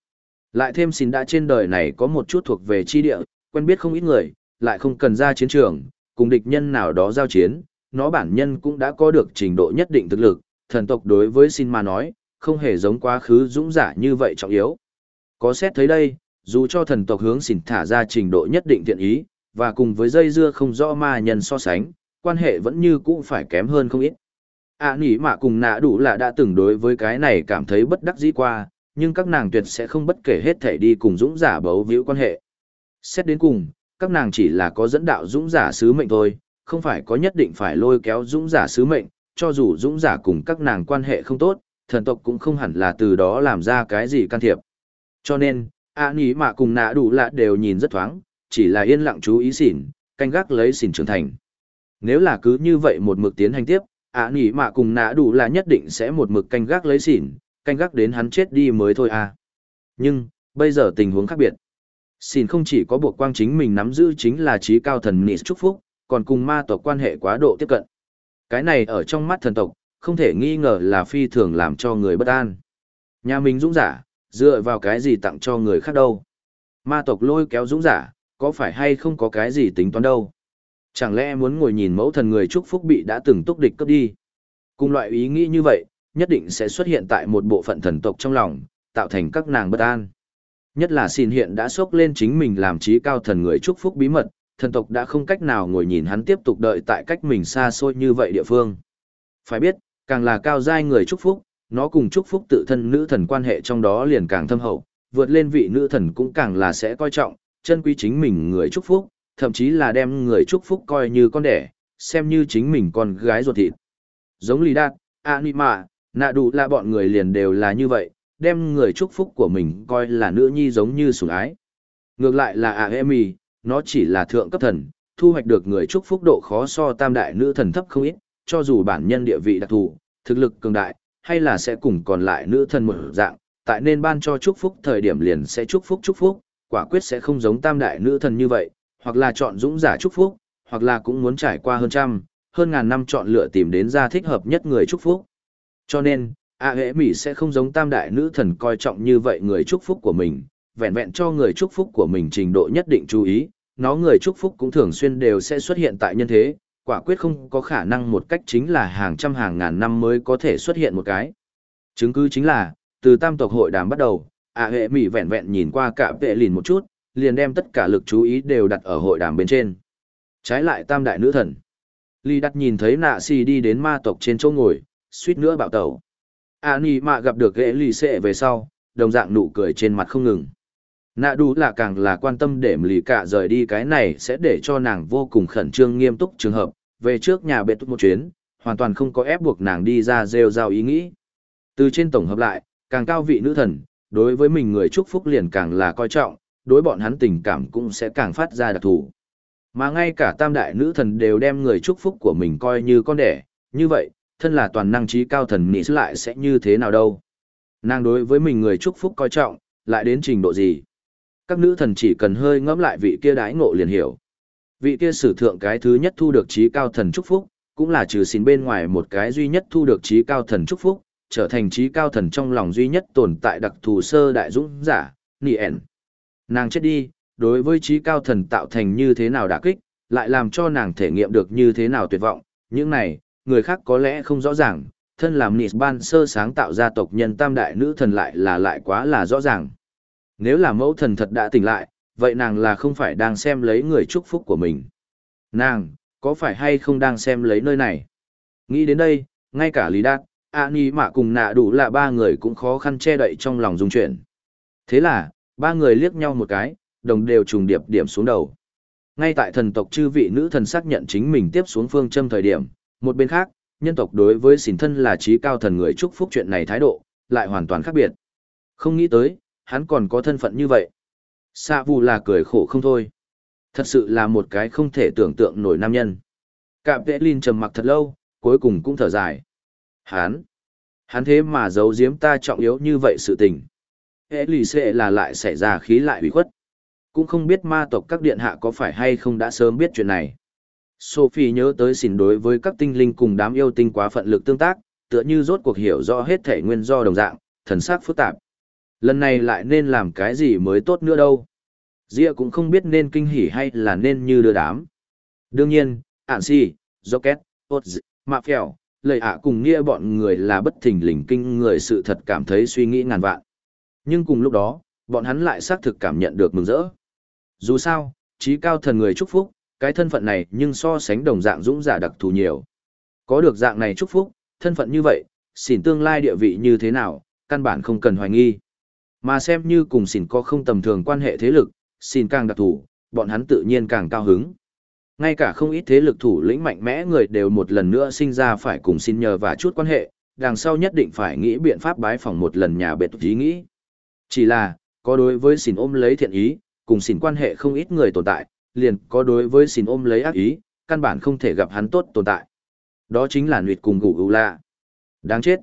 Lại thêm xin đã trên đời này có một chút thuộc về chi địa, quen biết không ít người, lại không cần ra chiến trường, cùng địch nhân nào đó giao chiến, nó bản nhân cũng đã có được trình độ nhất định thực lực, thần tộc đối với xin mà nói, không hề giống quá khứ dũng giả như vậy trọng yếu. Có xét thấy đây, dù cho thần tộc hướng xin thả ra trình độ nhất định thiện ý, và cùng với dây dưa không rõ ma nhân so sánh, quan hệ vẫn như cũ phải kém hơn không ít. À nỉ mà cùng nạ đủ là đã từng đối với cái này cảm thấy bất đắc dĩ qua, nhưng các nàng tuyệt sẽ không bất kể hết thể đi cùng dũng giả bấu víu quan hệ. Xét đến cùng, các nàng chỉ là có dẫn đạo dũng giả sứ mệnh thôi, không phải có nhất định phải lôi kéo dũng giả sứ mệnh, cho dù dũng giả cùng các nàng quan hệ không tốt, thần tộc cũng không hẳn là từ đó làm ra cái gì can thiệp. Cho nên, ạ nỉ mà cùng nạ đủ lạ đều nhìn rất thoáng, chỉ là yên lặng chú ý xỉn, canh gác lấy xỉn trưởng thành. Nếu là cứ như vậy một mực tiến hành tiếp, ạ nỉ mà cùng nạ đủ là nhất định sẽ một mực canh gác lấy xỉn, canh gác đến hắn chết đi mới thôi à. Nhưng, bây giờ tình huống khác biệt. Xin không chỉ có buộc quang chính mình nắm giữ chính là trí cao thần Nis chúc phúc, còn cùng ma tộc quan hệ quá độ tiếp cận. Cái này ở trong mắt thần tộc, không thể nghi ngờ là phi thường làm cho người bất an. Nhà mình dũng giả, dựa vào cái gì tặng cho người khác đâu. Ma tộc lôi kéo dũng giả, có phải hay không có cái gì tính toán đâu. Chẳng lẽ muốn ngồi nhìn mẫu thần người chúc phúc bị đã từng túc địch cấp đi. Cùng loại ý nghĩ như vậy, nhất định sẽ xuất hiện tại một bộ phận thần tộc trong lòng, tạo thành các nàng bất an. Nhất là xin hiện đã sốc lên chính mình làm trí cao thần người chúc phúc bí mật, thần tộc đã không cách nào ngồi nhìn hắn tiếp tục đợi tại cách mình xa xôi như vậy địa phương. Phải biết, càng là cao giai người chúc phúc, nó cùng chúc phúc tự thân nữ thần quan hệ trong đó liền càng thâm hậu, vượt lên vị nữ thần cũng càng là sẽ coi trọng, chân quý chính mình người chúc phúc, thậm chí là đem người chúc phúc coi như con đẻ, xem như chính mình con gái ruột thịt. Giống Lý Đạt, Anima, nạ đủ là bọn người liền đều là như vậy, đem người chúc phúc của mình coi là nữ nhi giống như sủng ái. Ngược lại là Aemi, nó chỉ là thượng cấp thần, thu hoạch được người chúc phúc độ khó so tam đại nữ thần thấp không ít, cho dù bản nhân địa vị đặc thù, thực lực cường đại, hay là sẽ cùng còn lại nữ thần một dạng, tại nên ban cho chúc phúc thời điểm liền sẽ chúc phúc chúc phúc, quả quyết sẽ không giống tam đại nữ thần như vậy, hoặc là chọn dũng giả chúc phúc, hoặc là cũng muốn trải qua hơn trăm, hơn ngàn năm chọn lựa tìm đến ra thích hợp nhất người chúc phúc. Cho nên, A Hễ Mỹ sẽ không giống tam đại nữ thần coi trọng như vậy người chúc phúc của mình, vẹn vẹn cho người chúc phúc của mình trình độ nhất định chú ý, nó người chúc phúc cũng thường xuyên đều sẽ xuất hiện tại nhân thế, quả quyết không có khả năng một cách chính là hàng trăm hàng ngàn năm mới có thể xuất hiện một cái. Chứng cứ chính là, từ tam tộc hội đàm bắt đầu, A Hệ Mỹ vẹn vẹn nhìn qua cả vệ lìn một chút, liền đem tất cả lực chú ý đều đặt ở hội đàm bên trên. Trái lại tam đại nữ thần. Ly đặt nhìn thấy nạ si đi đến ma tộc trên chỗ ngồi, suýt nữa bạo tẩu. À Nì Mạ gặp được ghệ lì xệ về sau, đồng dạng nụ cười trên mặt không ngừng. Nạ đủ là càng là quan tâm để lì cả rời đi cái này sẽ để cho nàng vô cùng khẩn trương nghiêm túc trường hợp, về trước nhà bệ túc một chuyến, hoàn toàn không có ép buộc nàng đi ra rêu rao ý nghĩ. Từ trên tổng hợp lại, càng cao vị nữ thần, đối với mình người chúc phúc liền càng là coi trọng, đối bọn hắn tình cảm cũng sẽ càng phát ra đặc thù. Mà ngay cả tam đại nữ thần đều đem người chúc phúc của mình coi như con đẻ, như vậy, thân là toàn năng trí cao thần mỹ lại sẽ như thế nào đâu. Nàng đối với mình người chúc phúc coi trọng, lại đến trình độ gì. Các nữ thần chỉ cần hơi ngẫm lại vị kia đái ngộ liền hiểu. Vị kia sử thượng cái thứ nhất thu được trí cao thần chúc phúc, cũng là trừ xin bên ngoài một cái duy nhất thu được trí cao thần chúc phúc, trở thành trí cao thần trong lòng duy nhất tồn tại đặc thù sơ đại dũng giả, Nien. Nàng chết đi, đối với trí cao thần tạo thành như thế nào đả kích, lại làm cho nàng thể nghiệm được như thế nào tuyệt vọng, những này, người khác có lẽ không rõ ràng, thân làm Nis Ban sơ sáng tạo ra tộc nhân tam đại nữ thần lại là lại quá là rõ ràng. Nếu là mẫu thần thật đã tỉnh lại, vậy nàng là không phải đang xem lấy người chúc phúc của mình. Nàng, có phải hay không đang xem lấy nơi này? Nghĩ đến đây, ngay cả Lý Đạt, A Ni Mạ cùng nạ đủ là ba người cũng khó khăn che đậy trong lòng dung chuyển. Thế là, ba người liếc nhau một cái, đồng đều trùng điệp điểm xuống đầu. Ngay tại thần tộc chư vị nữ thần xác nhận chính mình tiếp xuống phương châm thời điểm, một bên khác, nhân tộc đối với xỉn thân là trí cao thần người chúc phúc chuyện này thái độ, lại hoàn toàn khác biệt. Không nghĩ tới, hắn còn có thân phận như vậy. Sa vù là cười khổ không thôi. Thật sự là một cái không thể tưởng tượng nổi nam nhân. Cạm vệ Linh trầm mặc thật lâu, cuối cùng cũng thở dài. Hắn, hắn thế mà giấu giếm ta trọng yếu như vậy sự tình. Hệ lì xệ là lại xảy ra khí lại bị khuất. Cũng không biết ma tộc các điện hạ có phải hay không đã sớm biết chuyện này. Sophie nhớ tới xỉn đối với các tinh linh cùng đám yêu tinh quá phận lực tương tác, tựa như rốt cuộc hiểu rõ hết thể nguyên do đồng dạng, thần sắc phức tạp. Lần này lại nên làm cái gì mới tốt nữa đâu. Dĩa cũng không biết nên kinh hỉ hay là nên như đưa đám. Đương nhiên, ản si, Rocket, Oz, Mạ Phèo, lời ạ cùng nghĩa bọn người là bất thình lình kinh người sự thật cảm thấy suy nghĩ ngàn vạn. Nhưng cùng lúc đó, bọn hắn lại xác thực cảm nhận được mừng rỡ. Dù sao, trí cao thần người chúc phúc, cái thân phận này nhưng so sánh đồng dạng dũng giả đặc thù nhiều. Có được dạng này chúc phúc, thân phận như vậy, xỉn tương lai địa vị như thế nào, căn bản không cần hoài nghi. Mà xem như cùng xỉn có không tầm thường quan hệ thế lực, xỉn càng đặc thù, bọn hắn tự nhiên càng cao hứng. Ngay cả không ít thế lực thủ lĩnh mạnh mẽ người đều một lần nữa sinh ra phải cùng xin nhờ và chút quan hệ, đằng sau nhất định phải nghĩ biện pháp bái phỏng một lần nhà biệt ý nghĩ. Chỉ là, có đối với xỉn ôm lấy thiện ý, cùng xỉn quan hệ không ít người tồn tại, liền có đối với xin ôm lấy ác ý, căn bản không thể gặp hắn tốt tồn tại. Đó chính là Nguyệt cùng Gù gù Lạ. Đáng chết.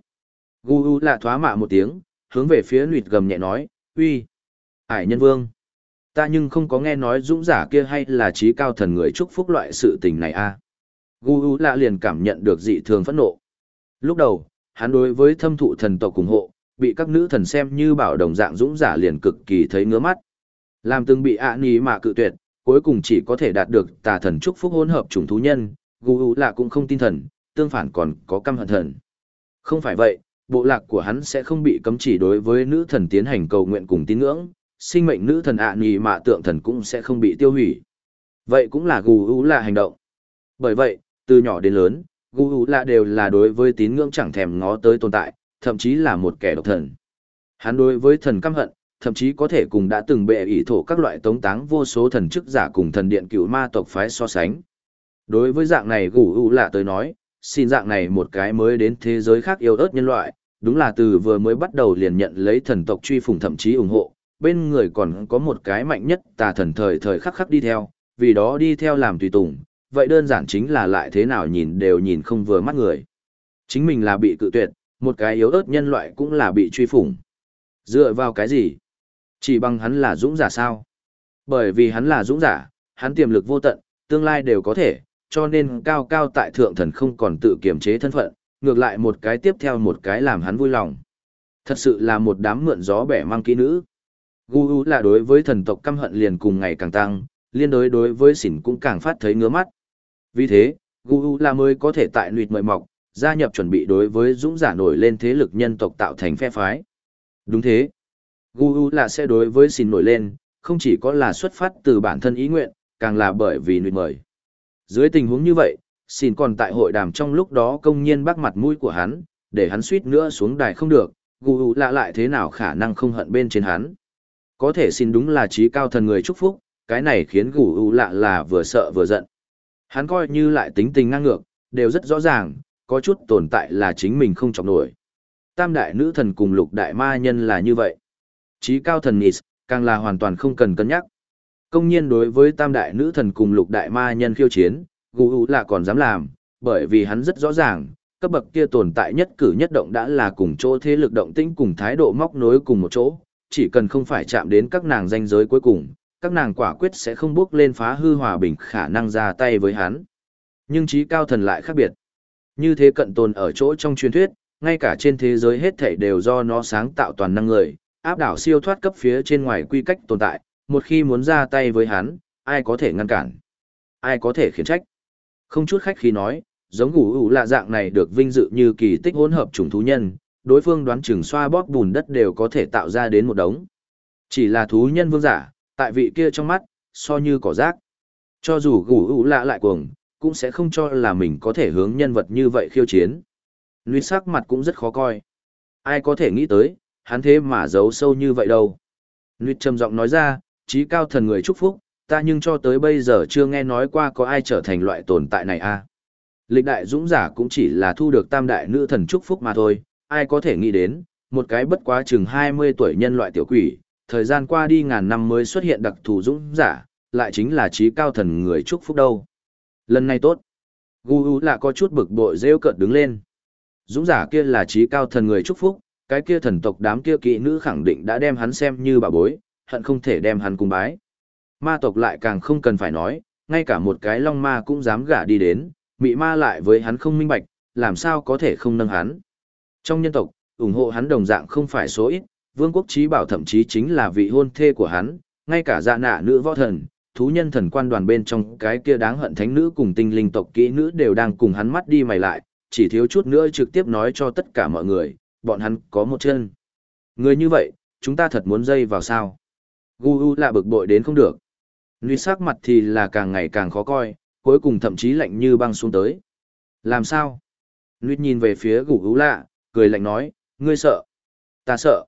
Gù gù Lạ thoá mạ một tiếng, hướng về phía Nguyệt gầm nhẹ nói, uy, Hải nhân vương. Ta nhưng không có nghe nói dũng giả kia hay là trí cao thần người chúc phúc loại sự tình này a. À. Gu U Lạ liền cảm nhận được dị thường phẫn nộ. Lúc đầu, hắn đối với thâm thụ thần tộc ủng hộ, bị các nữ thần xem như bảo đồng dạng dũng giả liền cực kỳ thấy ngứa mắt. Làm từng bị ạ à ní mà cự tuyệt, cuối cùng chỉ có thể đạt được tà thần chúc phúc hỗn hợp chủng thú nhân, gù u lạ cũng không tin thần, tương phản còn có căm hận thần. Không phải vậy, bộ lạc của hắn sẽ không bị cấm chỉ đối với nữ thần tiến hành cầu nguyện cùng tín ngưỡng, sinh mệnh nữ thần ạ à nhì mạ tượng thần cũng sẽ không bị tiêu hủy. Vậy cũng là gù u lạ hành động. Bởi vậy, từ nhỏ đến lớn, gù u lạ đều là đối với tín ngưỡng chẳng thèm ngó tới tồn tại, thậm chí là một kẻ độc thần. Hắn đối với thần căm hận, thậm chí có thể cùng đã từng bệ ỷ thổ các loại tống táng vô số thần chức giả cùng thần điện cựu ma tộc phái so sánh. Đối với dạng này gù u lạ tới nói, xin dạng này một cái mới đến thế giới khác yêu ớt nhân loại, đúng là từ vừa mới bắt đầu liền nhận lấy thần tộc truy phùng thậm chí ủng hộ, bên người còn có một cái mạnh nhất tà thần thời thời khắc khắc đi theo, vì đó đi theo làm tùy tùng, vậy đơn giản chính là lại thế nào nhìn đều nhìn không vừa mắt người. Chính mình là bị cự tuyệt, một cái yếu ớt nhân loại cũng là bị truy phủng. Dựa vào cái gì? Chỉ bằng hắn là dũng giả sao? Bởi vì hắn là dũng giả, hắn tiềm lực vô tận, tương lai đều có thể, cho nên cao cao tại thượng thần không còn tự kiềm chế thân phận, ngược lại một cái tiếp theo một cái làm hắn vui lòng. Thật sự là một đám mượn gió bẻ mang kỹ nữ. Gu là đối với thần tộc căm hận liền cùng ngày càng tăng, liên đối đối với xỉn cũng càng phát thấy ngứa mắt. Vì thế, Gu là mới có thể tại luyện mời mọc, gia nhập chuẩn bị đối với dũng giả nổi lên thế lực nhân tộc tạo thành phe phái. Đúng thế. Gu là sẽ đối với xin nổi lên, không chỉ có là xuất phát từ bản thân ý nguyện, càng là bởi vì nuyệt mời. Dưới tình huống như vậy, xin còn tại hội đàm trong lúc đó công nhiên bắt mặt mũi của hắn, để hắn suýt nữa xuống đài không được, Guu là lại thế nào khả năng không hận bên trên hắn. Có thể xin đúng là trí cao thần người chúc phúc, cái này khiến Gu u lạ là vừa sợ vừa giận. Hắn coi như lại tính tình ngang ngược, đều rất rõ ràng, có chút tồn tại là chính mình không chọc nổi. Tam đại nữ thần cùng lục đại ma nhân là như vậy. Trí cao thần Nis, càng là hoàn toàn không cần cân nhắc. Công nhiên đối với tam đại nữ thần cùng lục đại ma nhân khiêu chiến, Gu u là còn dám làm, bởi vì hắn rất rõ ràng, cấp bậc kia tồn tại nhất cử nhất động đã là cùng chỗ thế lực động tĩnh cùng thái độ móc nối cùng một chỗ, chỉ cần không phải chạm đến các nàng danh giới cuối cùng, các nàng quả quyết sẽ không bước lên phá hư hòa bình khả năng ra tay với hắn. Nhưng trí cao thần lại khác biệt. Như thế cận tồn ở chỗ trong truyền thuyết, ngay cả trên thế giới hết thảy đều do nó sáng tạo toàn năng người, áp đảo siêu thoát cấp phía trên ngoài quy cách tồn tại, một khi muốn ra tay với hắn, ai có thể ngăn cản? Ai có thể khiển trách? Không chút khách khí nói, giống ngủ ủ lạ dạng này được vinh dự như kỳ tích hỗn hợp chủng thú nhân, đối phương đoán chừng xoa bóp bùn đất đều có thể tạo ra đến một đống. Chỉ là thú nhân vương giả, tại vị kia trong mắt, so như cỏ rác. Cho dù gủ ủ lạ lại cuồng, cũng sẽ không cho là mình có thể hướng nhân vật như vậy khiêu chiến. Luis sắc mặt cũng rất khó coi. Ai có thể nghĩ tới, hắn thế mà giấu sâu như vậy đâu. Nguyệt trầm giọng nói ra, trí cao thần người chúc phúc, ta nhưng cho tới bây giờ chưa nghe nói qua có ai trở thành loại tồn tại này a. À. Lịch đại dũng giả cũng chỉ là thu được tam đại nữ thần chúc phúc mà thôi, ai có thể nghĩ đến, một cái bất quá chừng 20 tuổi nhân loại tiểu quỷ, thời gian qua đi ngàn năm mới xuất hiện đặc thù dũng giả, lại chính là trí cao thần người chúc phúc đâu. Lần này tốt. Gu U là có chút bực bội rêu cợt đứng lên. Dũng giả kia là trí cao thần người chúc phúc, cái kia thần tộc đám kia kỵ nữ khẳng định đã đem hắn xem như bà bối, hận không thể đem hắn cung bái. Ma tộc lại càng không cần phải nói, ngay cả một cái long ma cũng dám gả đi đến, mị ma lại với hắn không minh bạch, làm sao có thể không nâng hắn. Trong nhân tộc, ủng hộ hắn đồng dạng không phải số ít, vương quốc trí bảo thậm chí chính là vị hôn thê của hắn, ngay cả dạ nạ nữ võ thần, thú nhân thần quan đoàn bên trong cái kia đáng hận thánh nữ cùng tinh linh tộc kỹ nữ đều đang cùng hắn mắt đi mày lại, chỉ thiếu chút nữa trực tiếp nói cho tất cả mọi người, bọn hắn có một chân. Người như vậy, chúng ta thật muốn dây vào sao? Gu U là bực bội đến không được. Nguy sắc mặt thì là càng ngày càng khó coi, cuối cùng thậm chí lạnh như băng xuống tới. Làm sao? Nguy nhìn về phía Gu U lạ, cười lạnh nói, ngươi sợ. Ta sợ.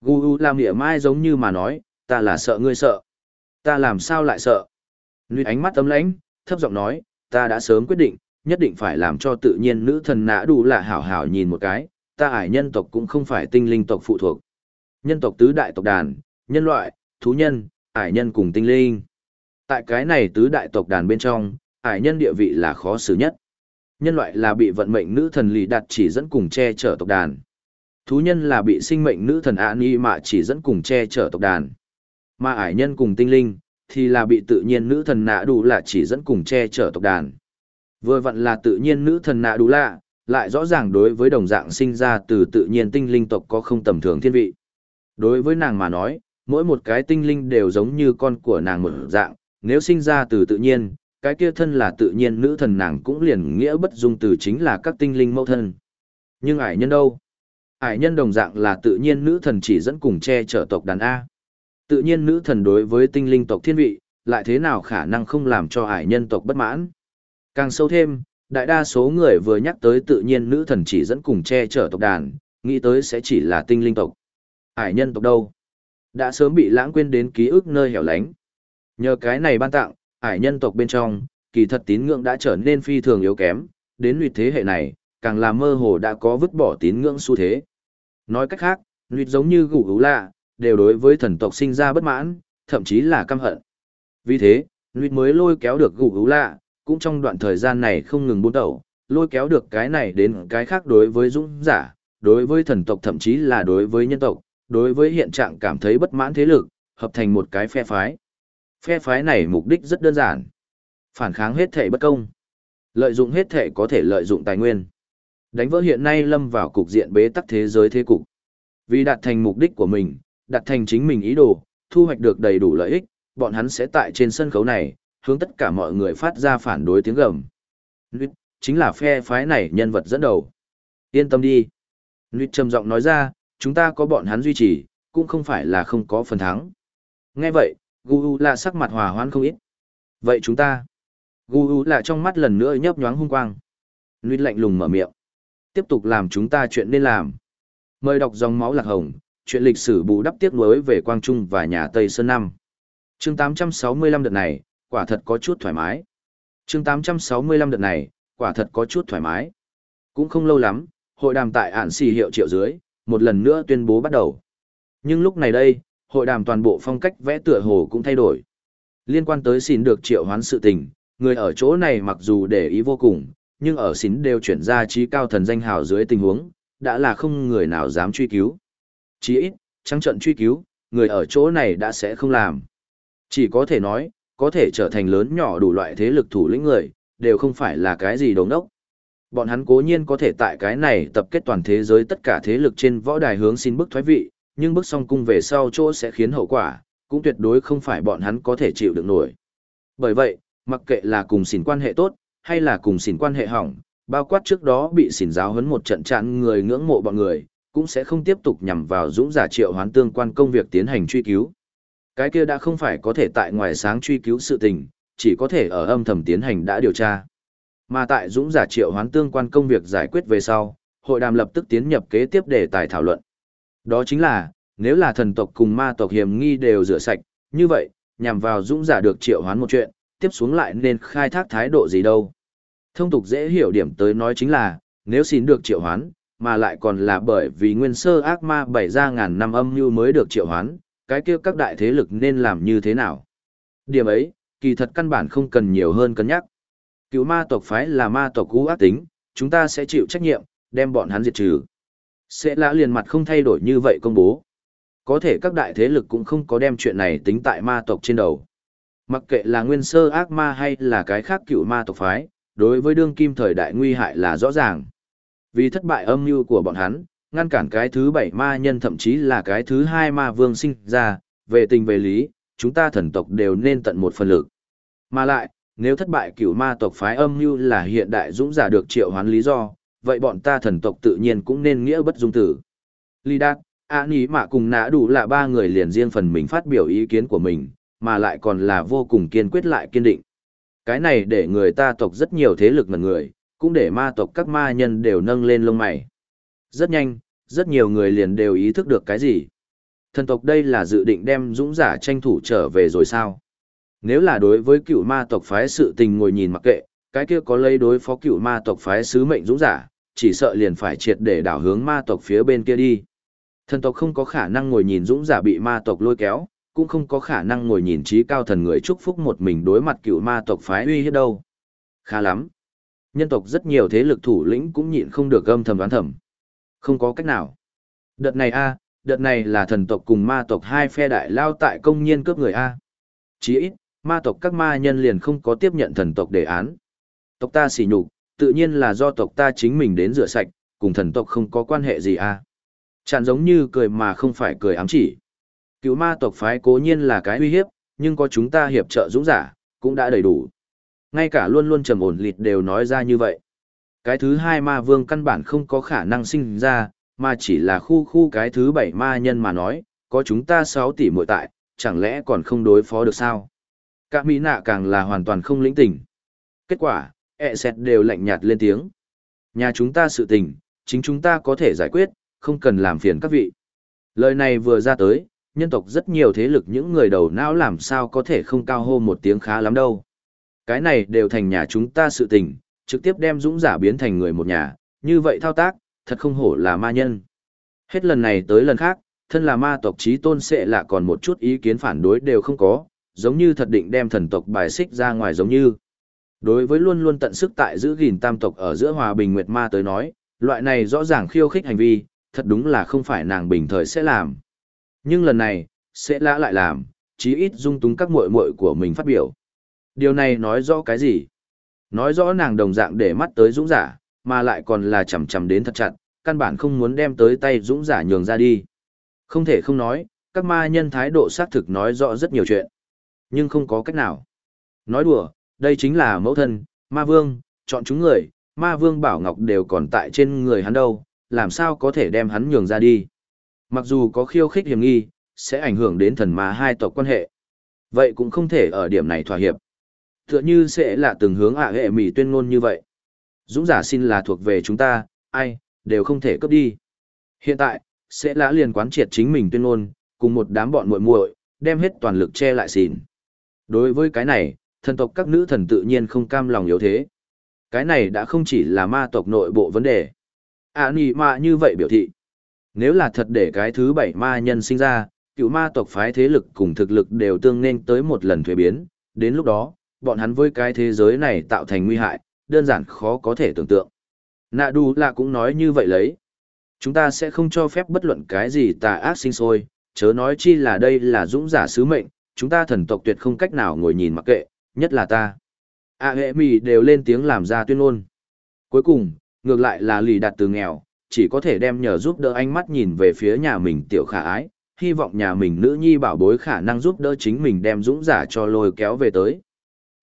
Gu U làm mỉa mai giống như mà nói, ta là sợ ngươi sợ. Ta làm sao lại sợ? Nguy ánh mắt ấm lãnh, thấp giọng nói, ta đã sớm quyết định, nhất định phải làm cho tự nhiên nữ thần nã đủ là hảo hảo nhìn một cái, ta ải nhân tộc cũng không phải tinh linh tộc phụ thuộc. Nhân tộc tứ đại tộc đàn, nhân loại, thú nhân, ải nhân cùng tinh linh. Tại cái này tứ đại tộc đàn bên trong, ải nhân địa vị là khó xử nhất. Nhân loại là bị vận mệnh nữ thần lì đặt chỉ dẫn cùng che chở tộc đàn. Thú nhân là bị sinh mệnh nữ thần ạ ni mạ chỉ dẫn cùng che chở tộc đàn. Mà ải nhân cùng tinh linh, thì là bị tự nhiên nữ thần nạ đủ là chỉ dẫn cùng che chở tộc đàn. Vừa vặn là tự nhiên nữ thần nạ đủ lạ, lại rõ ràng đối với đồng dạng sinh ra từ tự nhiên tinh linh tộc có không tầm thường thiên vị. Đối với nàng mà nói, mỗi một cái tinh linh đều giống như con của nàng một dạng, nếu sinh ra từ tự nhiên, cái kia thân là tự nhiên nữ thần nàng cũng liền nghĩa bất dung từ chính là các tinh linh mẫu thân. Nhưng ải nhân đâu? Ải nhân đồng dạng là tự nhiên nữ thần chỉ dẫn cùng che chở tộc đàn A. Tự nhiên nữ thần đối với tinh linh tộc thiên vị, lại thế nào khả năng không làm cho ải nhân tộc bất mãn? Càng sâu thêm, đại đa số người vừa nhắc tới tự nhiên nữ thần chỉ dẫn cùng che chở tộc đàn, nghĩ tới sẽ chỉ là tinh linh tộc. Ải nhân tộc đâu? Đã sớm bị lãng quên đến ký ức nơi hẻo lánh. Nhờ cái này ban tặng, ải nhân tộc bên trong, kỳ thật tín ngưỡng đã trở nên phi thường yếu kém, đến luyện thế hệ này, càng là mơ hồ đã có vứt bỏ tín ngưỡng xu thế. Nói cách khác, luyện giống như gù gú lạ, đều đối với thần tộc sinh ra bất mãn, thậm chí là căm hận. Vì thế, luyện mới lôi kéo được gù gú lạ, cũng trong đoạn thời gian này không ngừng buôn đầu, lôi kéo được cái này đến cái khác đối với dũng giả, đối với thần tộc thậm chí là đối với nhân tộc, đối với hiện trạng cảm thấy bất mãn thế lực, hợp thành một cái phe phái. Phe phái này mục đích rất đơn giản. Phản kháng hết thể bất công. Lợi dụng hết thể có thể lợi dụng tài nguyên. Đánh vỡ hiện nay lâm vào cục diện bế tắc thế giới thế cục. Vì đạt thành mục đích của mình, đạt thành chính mình ý đồ, thu hoạch được đầy đủ lợi ích, bọn hắn sẽ tại trên sân khấu này, hướng tất cả mọi người phát ra phản đối tiếng gầm. Nguyệt, chính là phe phái này nhân vật dẫn đầu. Yên tâm đi. Nguyệt trầm giọng nói ra, chúng ta có bọn hắn duy trì, cũng không phải là không có phần thắng. Nghe vậy, Gu là sắc mặt hòa hoãn không ít. Vậy chúng ta? Gu là trong mắt lần nữa nhấp nhoáng hung quang. Nguyệt lạnh lùng mở miệng. Tiếp tục làm chúng ta chuyện nên làm. Mời đọc dòng máu lạc hồng, chuyện lịch sử bù đắp tiếc nuối về Quang Trung và nhà Tây Sơn Năm. chương 865 đợt này, quả thật có chút thoải mái. chương 865 đợt này, quả thật có chút thoải mái. Cũng không lâu lắm, hội đàm tại ản xì hiệu triệu dưới, một lần nữa tuyên bố bắt đầu. Nhưng lúc này đây, hội đàm toàn bộ phong cách vẽ tựa hồ cũng thay đổi. Liên quan tới xin được triệu hoán sự tình, người ở chỗ này mặc dù để ý vô cùng, nhưng ở xin đều chuyển ra trí cao thần danh hào dưới tình huống, đã là không người nào dám truy cứu. Chí ít, trắng trận truy cứu, người ở chỗ này đã sẽ không làm. Chỉ có thể nói, có thể trở thành lớn nhỏ đủ loại thế lực thủ lĩnh người, đều không phải là cái gì đồng đốc. Bọn hắn cố nhiên có thể tại cái này tập kết toàn thế giới tất cả thế lực trên võ đài hướng xin bức thoái vị, nhưng bức song cung về sau chỗ sẽ khiến hậu quả, cũng tuyệt đối không phải bọn hắn có thể chịu được nổi. Bởi vậy, mặc kệ là cùng xỉn quan hệ tốt, hay là cùng xỉn quan hệ hỏng, bao quát trước đó bị xỉn giáo huấn một trận chặn người ngưỡng mộ bọn người, cũng sẽ không tiếp tục nhằm vào dũng giả triệu hoán tương quan công việc tiến hành truy cứu. Cái kia đã không phải có thể tại ngoài sáng truy cứu sự tình, chỉ có thể ở âm thầm tiến hành đã điều tra. Mà tại dũng giả triệu hoán tương quan công việc giải quyết về sau, hội đàm lập tức tiến nhập kế tiếp đề tài thảo luận. Đó chính là, nếu là thần tộc cùng ma tộc hiểm nghi đều rửa sạch, như vậy, nhằm vào dũng giả được triệu hoán một chuyện, tiếp xuống lại nên khai thác thái độ gì đâu. Thông tục dễ hiểu điểm tới nói chính là, nếu xin được triệu hoán, mà lại còn là bởi vì nguyên sơ ác ma bảy ra ngàn năm âm như mới được triệu hoán, cái kia các đại thế lực nên làm như thế nào. Điểm ấy, kỳ thật căn bản không cần nhiều hơn cân nhắc. Cứu ma tộc phái là ma tộc cũ ác tính, chúng ta sẽ chịu trách nhiệm, đem bọn hắn diệt trừ. Sẽ lã liền mặt không thay đổi như vậy công bố. Có thể các đại thế lực cũng không có đem chuyện này tính tại ma tộc trên đầu. Mặc kệ là nguyên sơ ác ma hay là cái khác cựu ma tộc phái, đối với đương kim thời đại nguy hại là rõ ràng. Vì thất bại âm mưu của bọn hắn, ngăn cản cái thứ bảy ma nhân thậm chí là cái thứ hai ma vương sinh ra, về tình về lý, chúng ta thần tộc đều nên tận một phần lực. Mà lại, nếu thất bại cửu ma tộc phái âm như là hiện đại dũng giả được triệu hoán lý do, vậy bọn ta thần tộc tự nhiên cũng nên nghĩa bất dung tử. Ly Đạt, A Ní Mạ cùng nã đủ là ba người liền riêng phần mình phát biểu ý kiến của mình, mà lại còn là vô cùng kiên quyết lại kiên định. Cái này để người ta tộc rất nhiều thế lực ngần người, cũng để ma tộc các ma nhân đều nâng lên lông mày. Rất nhanh, rất nhiều người liền đều ý thức được cái gì. Thần tộc đây là dự định đem dũng giả tranh thủ trở về rồi sao? Nếu là đối với cựu ma tộc phái sự tình ngồi nhìn mặc kệ, cái kia có lấy đối phó cựu ma tộc phái sứ mệnh dũng giả, chỉ sợ liền phải triệt để đảo hướng ma tộc phía bên kia đi. Thần tộc không có khả năng ngồi nhìn dũng giả bị ma tộc lôi kéo, cũng không có khả năng ngồi nhìn trí cao thần người chúc phúc một mình đối mặt cựu ma tộc phái uy hiếp đâu. Khá lắm. Nhân tộc rất nhiều thế lực thủ lĩnh cũng nhịn không được gâm thầm đoán thầm. Không có cách nào. Đợt này a, đợt này là thần tộc cùng ma tộc hai phe đại lao tại công nhiên cướp người a. chí ít, ma tộc các ma nhân liền không có tiếp nhận thần tộc đề án. Tộc ta xỉ nhục, tự nhiên là do tộc ta chính mình đến rửa sạch, cùng thần tộc không có quan hệ gì a. Chẳng giống như cười mà không phải cười ám chỉ. Cứu ma tộc phái cố nhiên là cái uy hiếp, nhưng có chúng ta hiệp trợ dũng giả, cũng đã đầy đủ. Ngay cả luôn luôn trầm ổn lịt đều nói ra như vậy. Cái thứ hai ma vương căn bản không có khả năng sinh ra, mà chỉ là khu khu cái thứ bảy ma nhân mà nói, có chúng ta sáu tỷ muội tại, chẳng lẽ còn không đối phó được sao? Cả mỹ nạ càng là hoàn toàn không lĩnh tình. Kết quả, ẹ xẹt đều lạnh nhạt lên tiếng. Nhà chúng ta sự tình, chính chúng ta có thể giải quyết, không cần làm phiền các vị. Lời này vừa ra tới, nhân tộc rất nhiều thế lực những người đầu não làm sao có thể không cao hô một tiếng khá lắm đâu. Cái này đều thành nhà chúng ta sự tình, trực tiếp đem dũng giả biến thành người một nhà, như vậy thao tác, thật không hổ là ma nhân. Hết lần này tới lần khác, thân là ma tộc trí tôn sẽ là còn một chút ý kiến phản đối đều không có, giống như thật định đem thần tộc bài xích ra ngoài giống như. Đối với luôn luôn tận sức tại giữ gìn tam tộc ở giữa hòa bình nguyệt ma tới nói, loại này rõ ràng khiêu khích hành vi, thật đúng là không phải nàng bình thời sẽ làm. Nhưng lần này, sẽ lã lại làm, chí ít dung túng các muội muội của mình phát biểu. Điều này nói rõ cái gì? Nói rõ nàng đồng dạng để mắt tới dũng giả, mà lại còn là chầm chầm đến thật chặt, căn bản không muốn đem tới tay dũng giả nhường ra đi. Không thể không nói, các ma nhân thái độ xác thực nói rõ rất nhiều chuyện. Nhưng không có cách nào. Nói đùa, đây chính là mẫu thân, ma vương, chọn chúng người, ma vương bảo ngọc đều còn tại trên người hắn đâu, làm sao có thể đem hắn nhường ra đi. Mặc dù có khiêu khích hiểm nghi, sẽ ảnh hưởng đến thần ma hai tộc quan hệ. Vậy cũng không thể ở điểm này thỏa hiệp. Tựa như sẽ là từng hướng ạ hệ mỉ tuyên ngôn như vậy. Dũng giả xin là thuộc về chúng ta, ai, đều không thể cướp đi. Hiện tại, sẽ lã liền quán triệt chính mình tuyên ngôn, cùng một đám bọn muội muội, đem hết toàn lực che lại xỉn. Đối với cái này, thần tộc các nữ thần tự nhiên không cam lòng yếu thế. Cái này đã không chỉ là ma tộc nội bộ vấn đề. À nì mà như vậy biểu thị. Nếu là thật để cái thứ bảy ma nhân sinh ra, cựu ma tộc phái thế lực cùng thực lực đều tương nên tới một lần thuế biến, đến lúc đó, bọn hắn với cái thế giới này tạo thành nguy hại, đơn giản khó có thể tưởng tượng. Nạ đù là cũng nói như vậy lấy. Chúng ta sẽ không cho phép bất luận cái gì tà ác sinh sôi, chớ nói chi là đây là dũng giả sứ mệnh, chúng ta thần tộc tuyệt không cách nào ngồi nhìn mặc kệ, nhất là ta. A hệ mì đều lên tiếng làm ra tuyên ngôn. Cuối cùng, ngược lại là lì đặt từ nghèo, chỉ có thể đem nhờ giúp đỡ ánh mắt nhìn về phía nhà mình tiểu khả ái, hy vọng nhà mình nữ nhi bảo bối khả năng giúp đỡ chính mình đem dũng giả cho lôi kéo về tới.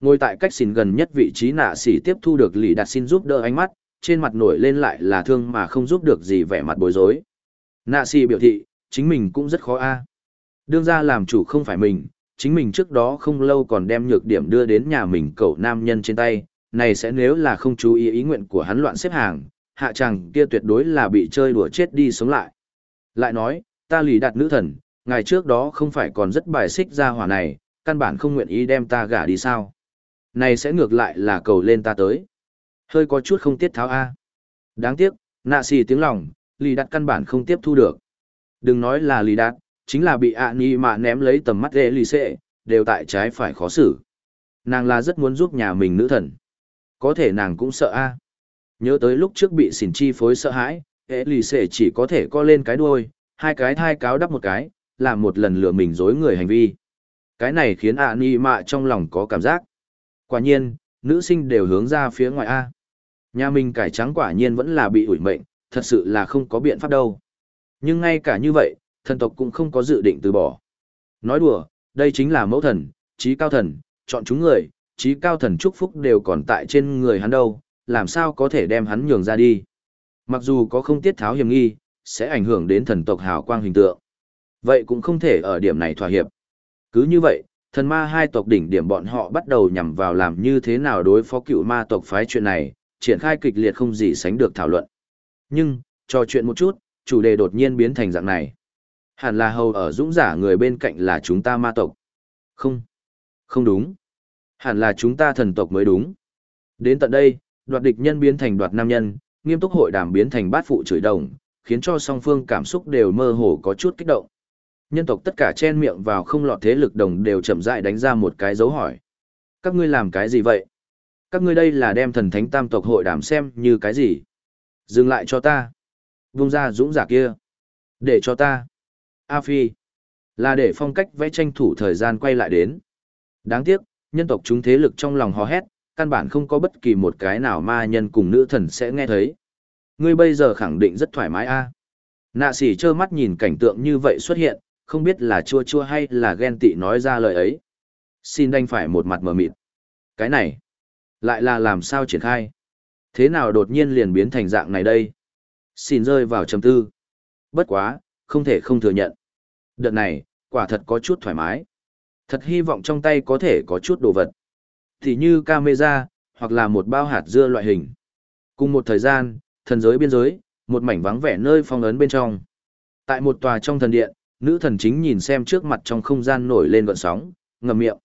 Ngồi tại cách xin gần nhất vị trí nạ xỉ tiếp thu được lì đặt xin giúp đỡ ánh mắt, trên mặt nổi lên lại là thương mà không giúp được gì vẻ mặt bối rối. Nạ xỉ biểu thị, chính mình cũng rất khó a. Đương ra làm chủ không phải mình, chính mình trước đó không lâu còn đem nhược điểm đưa đến nhà mình cậu nam nhân trên tay, này sẽ nếu là không chú ý ý nguyện của hắn loạn xếp hàng, hạ chàng kia tuyệt đối là bị chơi đùa chết đi sống lại. Lại nói, ta lì đặt nữ thần, ngày trước đó không phải còn rất bài xích ra hỏa này, căn bản không nguyện ý đem ta gả đi sao. Này sẽ ngược lại là cầu lên ta tới. Hơi có chút không tiết tháo A. Đáng tiếc, nạ xì tiếng lòng, lì đặt căn bản không tiếp thu được. Đừng nói là lì đặt, chính là bị ạ ni mà ném lấy tầm mắt dễ lì xệ, đều tại trái phải khó xử. Nàng là rất muốn giúp nhà mình nữ thần. Có thể nàng cũng sợ a Nhớ tới lúc trước bị xỉn chi phối sợ hãi, ghê lì xệ chỉ có thể co lên cái đuôi, hai cái thai cáo đắp một cái, làm một lần lừa mình dối người hành vi. Cái này khiến ạ ni mạ trong lòng có cảm giác. Quả nhiên, nữ sinh đều hướng ra phía ngoài A. Nhà mình cải trắng quả nhiên vẫn là bị ủi mệnh, thật sự là không có biện pháp đâu. Nhưng ngay cả như vậy, thần tộc cũng không có dự định từ bỏ. Nói đùa, đây chính là mẫu thần, trí cao thần, chọn chúng người, trí cao thần chúc phúc đều còn tại trên người hắn đâu, làm sao có thể đem hắn nhường ra đi. Mặc dù có không tiết tháo hiểm nghi, sẽ ảnh hưởng đến thần tộc hào quang hình tượng. Vậy cũng không thể ở điểm này thỏa hiệp. Cứ như vậy, thần ma hai tộc đỉnh điểm bọn họ bắt đầu nhằm vào làm như thế nào đối phó cựu ma tộc phái chuyện này, triển khai kịch liệt không gì sánh được thảo luận. Nhưng, trò chuyện một chút, chủ đề đột nhiên biến thành dạng này. Hẳn là hầu ở dũng giả người bên cạnh là chúng ta ma tộc. Không. Không đúng. Hẳn là chúng ta thần tộc mới đúng. Đến tận đây, đoạt địch nhân biến thành đoạt nam nhân, nghiêm túc hội đàm biến thành bát phụ chửi đồng, khiến cho song phương cảm xúc đều mơ hồ có chút kích động. Nhân tộc tất cả chen miệng vào không lọt thế lực đồng đều chậm rãi đánh ra một cái dấu hỏi. Các ngươi làm cái gì vậy? Các ngươi đây là đem thần thánh tam tộc hội đàm xem như cái gì? Dừng lại cho ta. Vung ra dũng giả kia. Để cho ta. A Phi. Là để phong cách vẽ tranh thủ thời gian quay lại đến. Đáng tiếc, nhân tộc chúng thế lực trong lòng hò hét, căn bản không có bất kỳ một cái nào ma nhân cùng nữ thần sẽ nghe thấy. Ngươi bây giờ khẳng định rất thoải mái a. Nạ sỉ trơ mắt nhìn cảnh tượng như vậy xuất hiện, không biết là chua chua hay là ghen tị nói ra lời ấy. Xin đành phải một mặt mờ mịt. Cái này, lại là làm sao triển khai? Thế nào đột nhiên liền biến thành dạng này đây? Xin rơi vào trầm tư. Bất quá, không thể không thừa nhận. Đợt này, quả thật có chút thoải mái. Thật hy vọng trong tay có thể có chút đồ vật. Thì như camera, hoặc là một bao hạt dưa loại hình. Cùng một thời gian, thần giới biên giới, một mảnh vắng vẻ nơi phong ấn bên trong. Tại một tòa trong thần điện, Nữ thần chính nhìn xem trước mặt trong không gian nổi lên gợn sóng, ngậm miệng.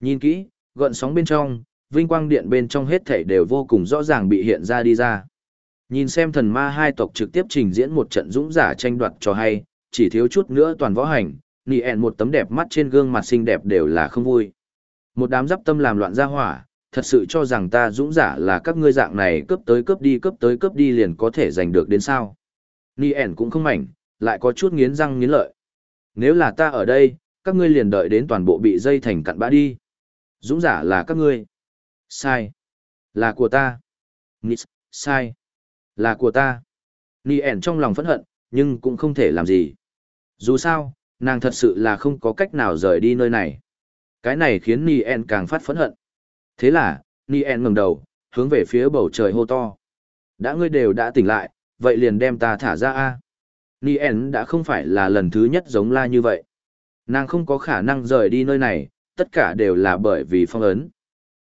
Nhìn kỹ, gợn sóng bên trong, vinh quang điện bên trong hết thảy đều vô cùng rõ ràng bị hiện ra đi ra. Nhìn xem thần ma hai tộc trực tiếp trình diễn một trận dũng giả tranh đoạt cho hay, chỉ thiếu chút nữa toàn võ hành, nì ẹn một tấm đẹp mắt trên gương mặt xinh đẹp đều là không vui. Một đám giáp tâm làm loạn ra hỏa, thật sự cho rằng ta dũng giả là các ngươi dạng này cướp tới cướp đi cướp tới cướp đi liền có thể giành được đến sao. Nì ẹn cũng không mảnh, lại có chút nghiến răng nghiến lợi. Nếu là ta ở đây, các ngươi liền đợi đến toàn bộ bị dây thành cặn bã đi. Dũng giả là các ngươi. Sai. Là của ta. Nis, sai. Là của ta. Nị ẻn trong lòng phẫn hận, nhưng cũng không thể làm gì. Dù sao, nàng thật sự là không có cách nào rời đi nơi này. Cái này khiến Nị ẻn càng phát phẫn hận. Thế là, Nị ẻn ngẩng đầu, hướng về phía bầu trời hô to. Đã ngươi đều đã tỉnh lại, vậy liền đem ta thả ra a. Nien đã không phải là lần thứ nhất giống la như vậy. Nàng không có khả năng rời đi nơi này, tất cả đều là bởi vì phong ấn.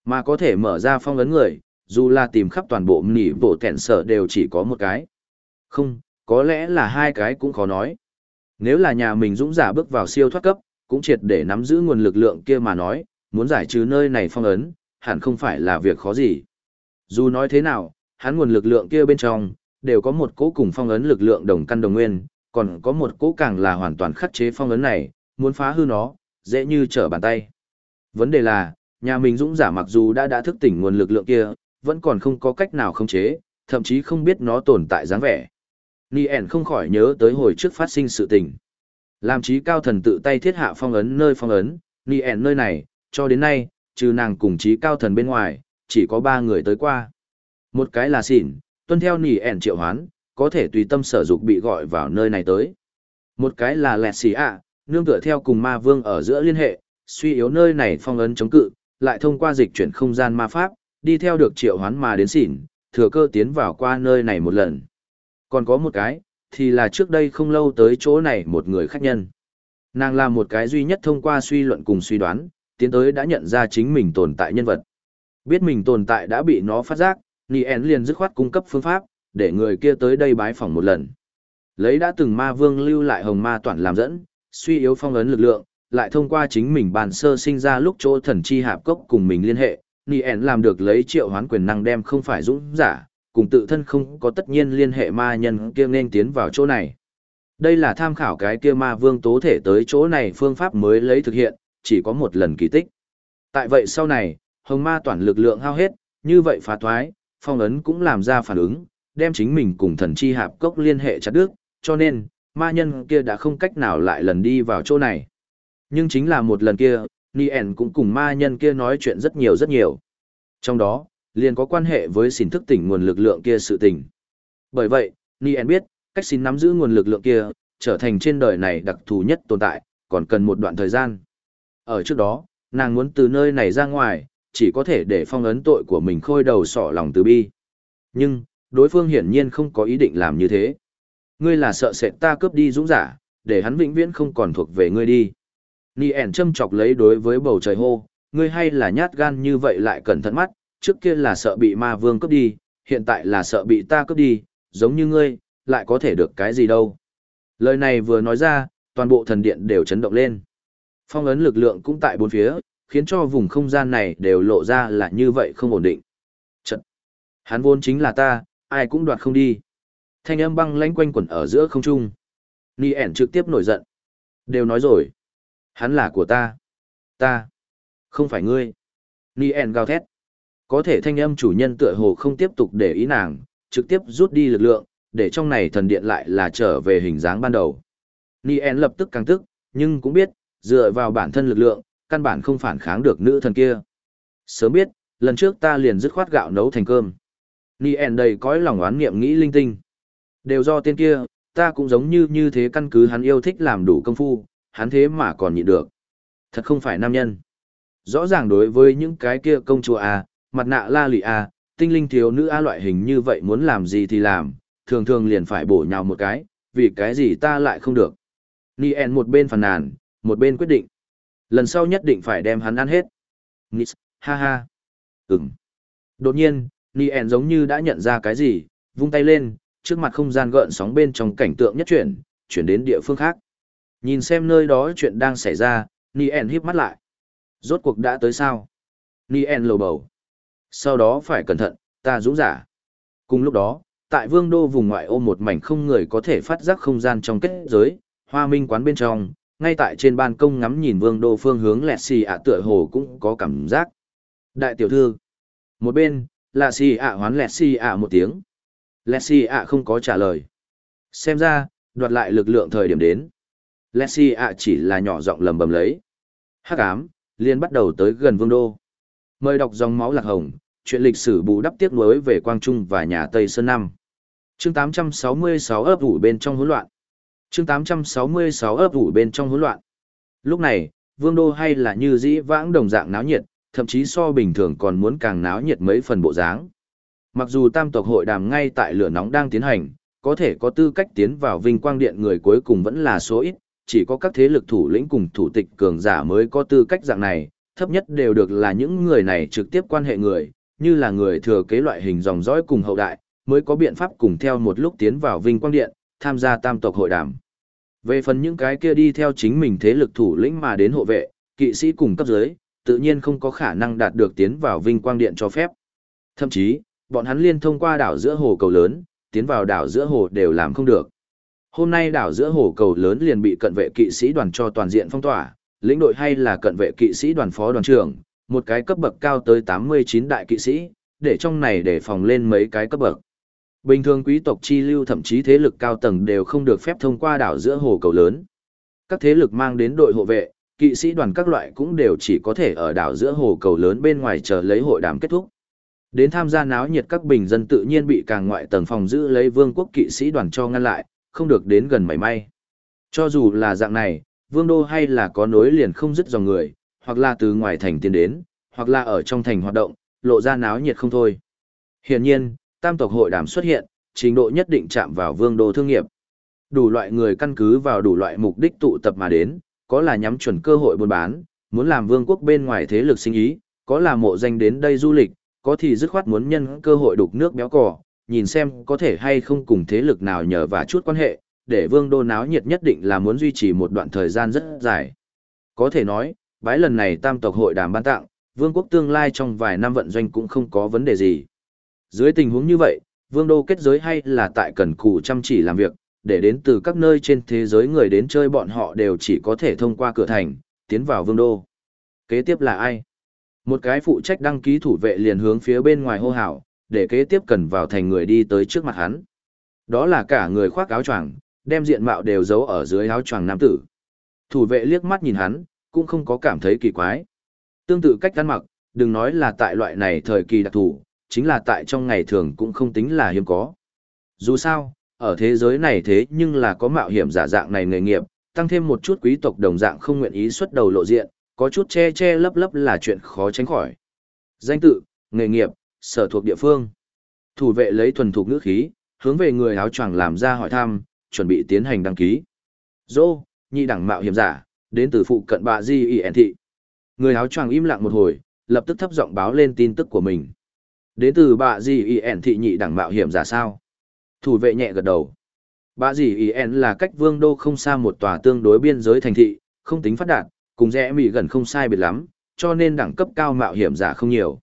Mà có thể mở ra phong ấn người, dù là tìm khắp toàn bộ nỉ bộ tẹn sở đều chỉ có một cái. Không, có lẽ là hai cái cũng khó nói. Nếu là nhà mình dũng giả bước vào siêu thoát cấp, cũng triệt để nắm giữ nguồn lực lượng kia mà nói, muốn giải trừ nơi này phong ấn, hẳn không phải là việc khó gì. Dù nói thế nào, hắn nguồn lực lượng kia bên trong, đều có một cố cùng phong ấn lực lượng đồng căn đồng nguyên, còn có một cố càng là hoàn toàn khắc chế phong ấn này, muốn phá hư nó, dễ như trở bàn tay. Vấn đề là, nhà mình dũng giả mặc dù đã đã thức tỉnh nguồn lực lượng kia, vẫn còn không có cách nào khống chế, thậm chí không biết nó tồn tại dáng vẻ. Nien không khỏi nhớ tới hồi trước phát sinh sự tình. Làm trí cao thần tự tay thiết hạ phong ấn nơi phong ấn, Nien nơi này, cho đến nay, trừ nàng cùng trí cao thần bên ngoài, chỉ có ba người tới qua. Một cái là xỉn, tuân theo nỉ ẻn triệu hoán, có thể tùy tâm sở dục bị gọi vào nơi này tới. Một cái là lẹt xì ạ, nương tựa theo cùng ma vương ở giữa liên hệ, suy yếu nơi này phong ấn chống cự, lại thông qua dịch chuyển không gian ma pháp, đi theo được triệu hoán mà đến xỉn, thừa cơ tiến vào qua nơi này một lần. Còn có một cái, thì là trước đây không lâu tới chỗ này một người khách nhân. Nàng là một cái duy nhất thông qua suy luận cùng suy đoán, tiến tới đã nhận ra chính mình tồn tại nhân vật. Biết mình tồn tại đã bị nó phát giác, Nien liền dứt khoát cung cấp phương pháp, để người kia tới đây bái phỏng một lần. Lấy đã từng ma vương lưu lại hồng ma toàn làm dẫn, suy yếu phong ấn lực lượng, lại thông qua chính mình bàn sơ sinh ra lúc chỗ thần chi hạp cốc cùng mình liên hệ, Nien làm được lấy triệu hoán quyền năng đem không phải dũng giả, cùng tự thân không có tất nhiên liên hệ ma nhân kia nên tiến vào chỗ này. Đây là tham khảo cái kia ma vương tố thể tới chỗ này phương pháp mới lấy thực hiện, chỉ có một lần kỳ tích. Tại vậy sau này, hồng ma toàn lực lượng hao hết, như vậy phá thoái, phong ấn cũng làm ra phản ứng, đem chính mình cùng thần chi hạp cốc liên hệ chặt đứt, cho nên, ma nhân kia đã không cách nào lại lần đi vào chỗ này. Nhưng chính là một lần kia, Nien cũng cùng ma nhân kia nói chuyện rất nhiều rất nhiều. Trong đó, liền có quan hệ với xin thức tỉnh nguồn lực lượng kia sự tình. Bởi vậy, Nien biết, cách xin nắm giữ nguồn lực lượng kia, trở thành trên đời này đặc thù nhất tồn tại, còn cần một đoạn thời gian. Ở trước đó, nàng muốn từ nơi này ra ngoài, chỉ có thể để phong ấn tội của mình khôi đầu sỏ lòng từ bi. Nhưng, đối phương hiển nhiên không có ý định làm như thế. Ngươi là sợ sệt ta cướp đi dũng giả, để hắn vĩnh viễn không còn thuộc về ngươi đi. Nien châm chọc lấy đối với bầu trời hô, ngươi hay là nhát gan như vậy lại cẩn thận mắt, trước kia là sợ bị ma vương cướp đi, hiện tại là sợ bị ta cướp đi, giống như ngươi, lại có thể được cái gì đâu. Lời này vừa nói ra, toàn bộ thần điện đều chấn động lên. Phong ấn lực lượng cũng tại bốn phía, khiến cho vùng không gian này đều lộ ra là như vậy không ổn định. Trận. Hắn vốn chính là ta, ai cũng đoạt không đi. Thanh âm băng lánh quanh quẩn ở giữa không trung. Nien trực tiếp nổi giận. Đều nói rồi. Hắn là của ta. Ta. Không phải ngươi. Nien gào thét. Có thể thanh âm chủ nhân tựa hồ không tiếp tục để ý nàng, trực tiếp rút đi lực lượng, để trong này thần điện lại là trở về hình dáng ban đầu. Nien lập tức càng tức, nhưng cũng biết, dựa vào bản thân lực lượng, căn bản không phản kháng được nữ thần kia. Sớm biết, lần trước ta liền dứt khoát gạo nấu thành cơm. Nien đầy cõi lòng oán niệm nghĩ linh tinh. Đều do tên kia, ta cũng giống như như thế căn cứ hắn yêu thích làm đủ công phu, hắn thế mà còn nhịn được. Thật không phải nam nhân. Rõ ràng đối với những cái kia công chúa A, mặt nạ la lị A, tinh linh thiếu nữ A loại hình như vậy muốn làm gì thì làm, thường thường liền phải bổ nhào một cái, vì cái gì ta lại không được. Nien một bên phàn nàn, một bên quyết định. Lần sau nhất định phải đem hắn ăn hết. Nis, ha ha. Ừm. Đột nhiên, Nien giống như đã nhận ra cái gì, vung tay lên, trước mặt không gian gợn sóng bên trong cảnh tượng nhất chuyển, chuyển đến địa phương khác. Nhìn xem nơi đó chuyện đang xảy ra, Nien híp mắt lại. Rốt cuộc đã tới sao? Nien lầu bầu. Sau đó phải cẩn thận, ta dũng giả. Cùng lúc đó, tại vương đô vùng ngoại ô một mảnh không người có thể phát giác không gian trong kết giới, hoa minh quán bên trong, ngay tại trên ban công ngắm nhìn vương đô phương hướng lẹt xì ạ tựa hồ cũng có cảm giác. Đại tiểu thư. Một bên, là xì ạ hoán lẹt xì ạ một tiếng. Lẹt xì ạ không có trả lời. Xem ra, đoạt lại lực lượng thời điểm đến. Lẹt xì ạ chỉ là nhỏ giọng lầm bầm lấy. Hắc ám, liền bắt đầu tới gần vương đô. Mời đọc dòng máu lạc hồng, chuyện lịch sử bù đắp tiếc nuối về Quang Trung và nhà Tây Sơn Năm. Chương 866 ấp ủ bên trong hỗn loạn. Chương 866 ấp ủ bên trong hỗn loạn. Lúc này, Vương đô hay là như dĩ vãng đồng dạng náo nhiệt, thậm chí so bình thường còn muốn càng náo nhiệt mấy phần bộ dáng. Mặc dù tam tộc hội đàm ngay tại lửa nóng đang tiến hành, có thể có tư cách tiến vào vinh quang điện người cuối cùng vẫn là số ít, chỉ có các thế lực thủ lĩnh cùng thủ tịch cường giả mới có tư cách dạng này, thấp nhất đều được là những người này trực tiếp quan hệ người, như là người thừa kế loại hình dòng dõi cùng hậu đại, mới có biện pháp cùng theo một lúc tiến vào vinh quang điện, tham gia tam tộc hội đàm. Về phần những cái kia đi theo chính mình thế lực thủ lĩnh mà đến hộ vệ, kỵ sĩ cùng cấp dưới, tự nhiên không có khả năng đạt được tiến vào vinh quang điện cho phép. Thậm chí, bọn hắn liên thông qua đảo giữa hồ cầu lớn, tiến vào đảo giữa hồ đều làm không được. Hôm nay đảo giữa hồ cầu lớn liền bị cận vệ kỵ sĩ đoàn cho toàn diện phong tỏa, lĩnh đội hay là cận vệ kỵ sĩ đoàn phó đoàn trưởng, một cái cấp bậc cao tới 89 đại kỵ sĩ, để trong này để phòng lên mấy cái cấp bậc. Bình thường quý tộc chi lưu thậm chí thế lực cao tầng đều không được phép thông qua đảo giữa hồ cầu lớn. Các thế lực mang đến đội hộ vệ, kỵ sĩ đoàn các loại cũng đều chỉ có thể ở đảo giữa hồ cầu lớn bên ngoài chờ lấy hội đàm kết thúc. Đến tham gia náo nhiệt các bình dân tự nhiên bị càng ngoại tầng phòng giữ lấy vương quốc kỵ sĩ đoàn cho ngăn lại, không được đến gần mảy may. Cho dù là dạng này, vương đô hay là có nối liền không dứt dòng người, hoặc là từ ngoài thành tiến đến, hoặc là ở trong thành hoạt động, lộ ra náo nhiệt không thôi. Hiển nhiên, tam tộc hội đàm xuất hiện, trình độ nhất định chạm vào vương đô thương nghiệp. Đủ loại người căn cứ vào đủ loại mục đích tụ tập mà đến, có là nhắm chuẩn cơ hội buôn bán, muốn làm vương quốc bên ngoài thế lực sinh ý, có là mộ danh đến đây du lịch, có thì dứt khoát muốn nhân cơ hội đục nước béo cò, nhìn xem có thể hay không cùng thế lực nào nhờ và chút quan hệ, để vương đô náo nhiệt nhất định là muốn duy trì một đoạn thời gian rất dài. Có thể nói, bái lần này tam tộc hội đàm ban tặng, vương quốc tương lai trong vài năm vận doanh cũng không có vấn đề gì. Dưới tình huống như vậy, vương đô kết giới hay là tại cần cù chăm chỉ làm việc, để đến từ các nơi trên thế giới người đến chơi bọn họ đều chỉ có thể thông qua cửa thành, tiến vào vương đô. Kế tiếp là ai? Một cái phụ trách đăng ký thủ vệ liền hướng phía bên ngoài hô hào, để kế tiếp cần vào thành người đi tới trước mặt hắn. Đó là cả người khoác áo choàng, đem diện mạo đều giấu ở dưới áo choàng nam tử. Thủ vệ liếc mắt nhìn hắn, cũng không có cảm thấy kỳ quái. Tương tự cách ăn mặc, đừng nói là tại loại này thời kỳ đặc thù, chính là tại trong ngày thường cũng không tính là hiếm có. Dù sao, ở thế giới này thế nhưng là có mạo hiểm giả dạng này nghề nghiệp, tăng thêm một chút quý tộc đồng dạng không nguyện ý xuất đầu lộ diện, có chút che che lấp lấp là chuyện khó tránh khỏi. Danh tự, nghề nghiệp, sở thuộc địa phương. Thủ vệ lấy thuần thuộc ngữ khí, hướng về người áo choàng làm ra hỏi thăm, chuẩn bị tiến hành đăng ký. Dô, nhị đẳng mạo hiểm giả, đến từ phụ cận bà Di Y Thị. Người áo choàng im lặng một hồi, lập tức thấp giọng báo lên tin tức của mình. Đến từ bà dì Y Thị nhị đẳng mạo hiểm giả sao? Thủ vệ nhẹ gật đầu. Bà dì Y là cách vương đô không xa một tòa tương đối biên giới thành thị, không tính phát đạt, cùng rẽ mỉ gần không sai biệt lắm, cho nên đẳng cấp cao mạo hiểm giả không nhiều.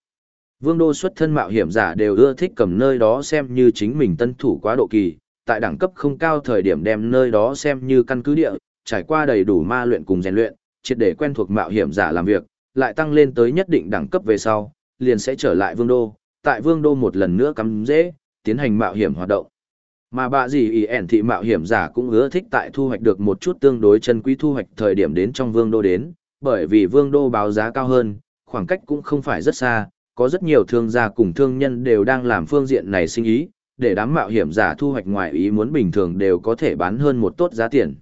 Vương đô xuất thân mạo hiểm giả đều ưa thích cầm nơi đó xem như chính mình tân thủ quá độ kỳ, tại đẳng cấp không cao thời điểm đem nơi đó xem như căn cứ địa, trải qua đầy đủ ma luyện cùng rèn luyện, triệt để quen thuộc mạo hiểm giả làm việc, lại tăng lên tới nhất định đẳng cấp về sau, liền sẽ trở lại vương đô, tại vương đô một lần nữa cắm dễ, tiến hành mạo hiểm hoạt động. Mà bà gì ý ẻn thị mạo hiểm giả cũng ưa thích tại thu hoạch được một chút tương đối chân quý thu hoạch thời điểm đến trong vương đô đến, bởi vì vương đô báo giá cao hơn, khoảng cách cũng không phải rất xa, có rất nhiều thương gia cùng thương nhân đều đang làm phương diện này sinh ý, để đám mạo hiểm giả thu hoạch ngoài ý muốn bình thường đều có thể bán hơn một tốt giá tiền.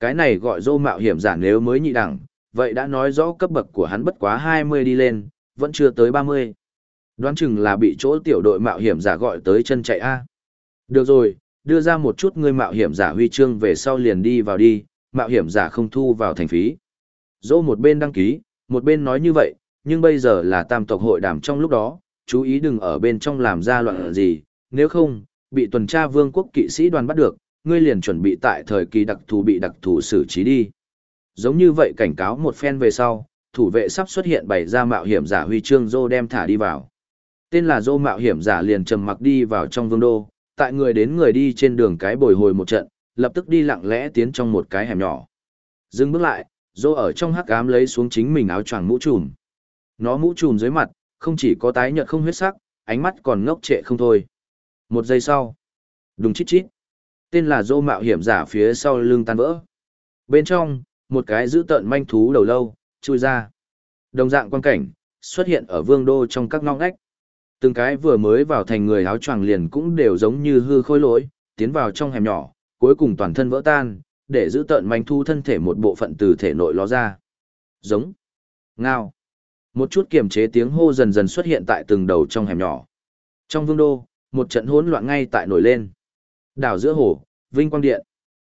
Cái này gọi dô mạo hiểm giả nếu mới nhị đẳng, vậy đã nói rõ cấp bậc của hắn bất quá 20 đi lên, vẫn chưa tới 30. Đoán chừng là bị chỗ tiểu đội mạo hiểm giả gọi tới chân chạy A. Được rồi, đưa ra một chút người mạo hiểm giả huy chương về sau liền đi vào đi, mạo hiểm giả không thu vào thành phí. Dô một bên đăng ký, một bên nói như vậy, nhưng bây giờ là tam tộc hội đàm trong lúc đó, chú ý đừng ở bên trong làm ra loạn gì, nếu không, bị tuần tra vương quốc kỵ sĩ đoàn bắt được, ngươi liền chuẩn bị tại thời kỳ đặc thù bị đặc thù xử trí đi. Giống như vậy cảnh cáo một phen về sau, thủ vệ sắp xuất hiện bày ra mạo hiểm giả huy chương Dô đem thả đi vào. Tên là Dô mạo hiểm giả liền trầm mặc đi vào trong vương đô, tại người đến người đi trên đường cái bồi hồi một trận, lập tức đi lặng lẽ tiến trong một cái hẻm nhỏ. Dừng bước lại, Dô ở trong hắc ám lấy xuống chính mình áo choàng mũ trùm. Nó mũ trùm dưới mặt, không chỉ có tái nhợt không huyết sắc, ánh mắt còn ngốc trệ không thôi. Một giây sau, đùng chít chít. Tên là Dô mạo hiểm giả phía sau lưng tan vỡ. Bên trong, một cái giữ tợn manh thú đầu lâu, chui ra. Đồng dạng quan cảnh, xuất hiện ở vương đô trong các ngõ ngách. Từng cái vừa mới vào thành người áo choàng liền cũng đều giống như hư khôi lỗi, tiến vào trong hẻm nhỏ, cuối cùng toàn thân vỡ tan, để giữ tợn manh thu thân thể một bộ phận từ thể nội ló ra. Giống. Ngao. Một chút kiềm chế tiếng hô dần dần xuất hiện tại từng đầu trong hẻm nhỏ. Trong vương đô, một trận hỗn loạn ngay tại nổi lên. Đảo giữa hồ, Vinh Quang Điện.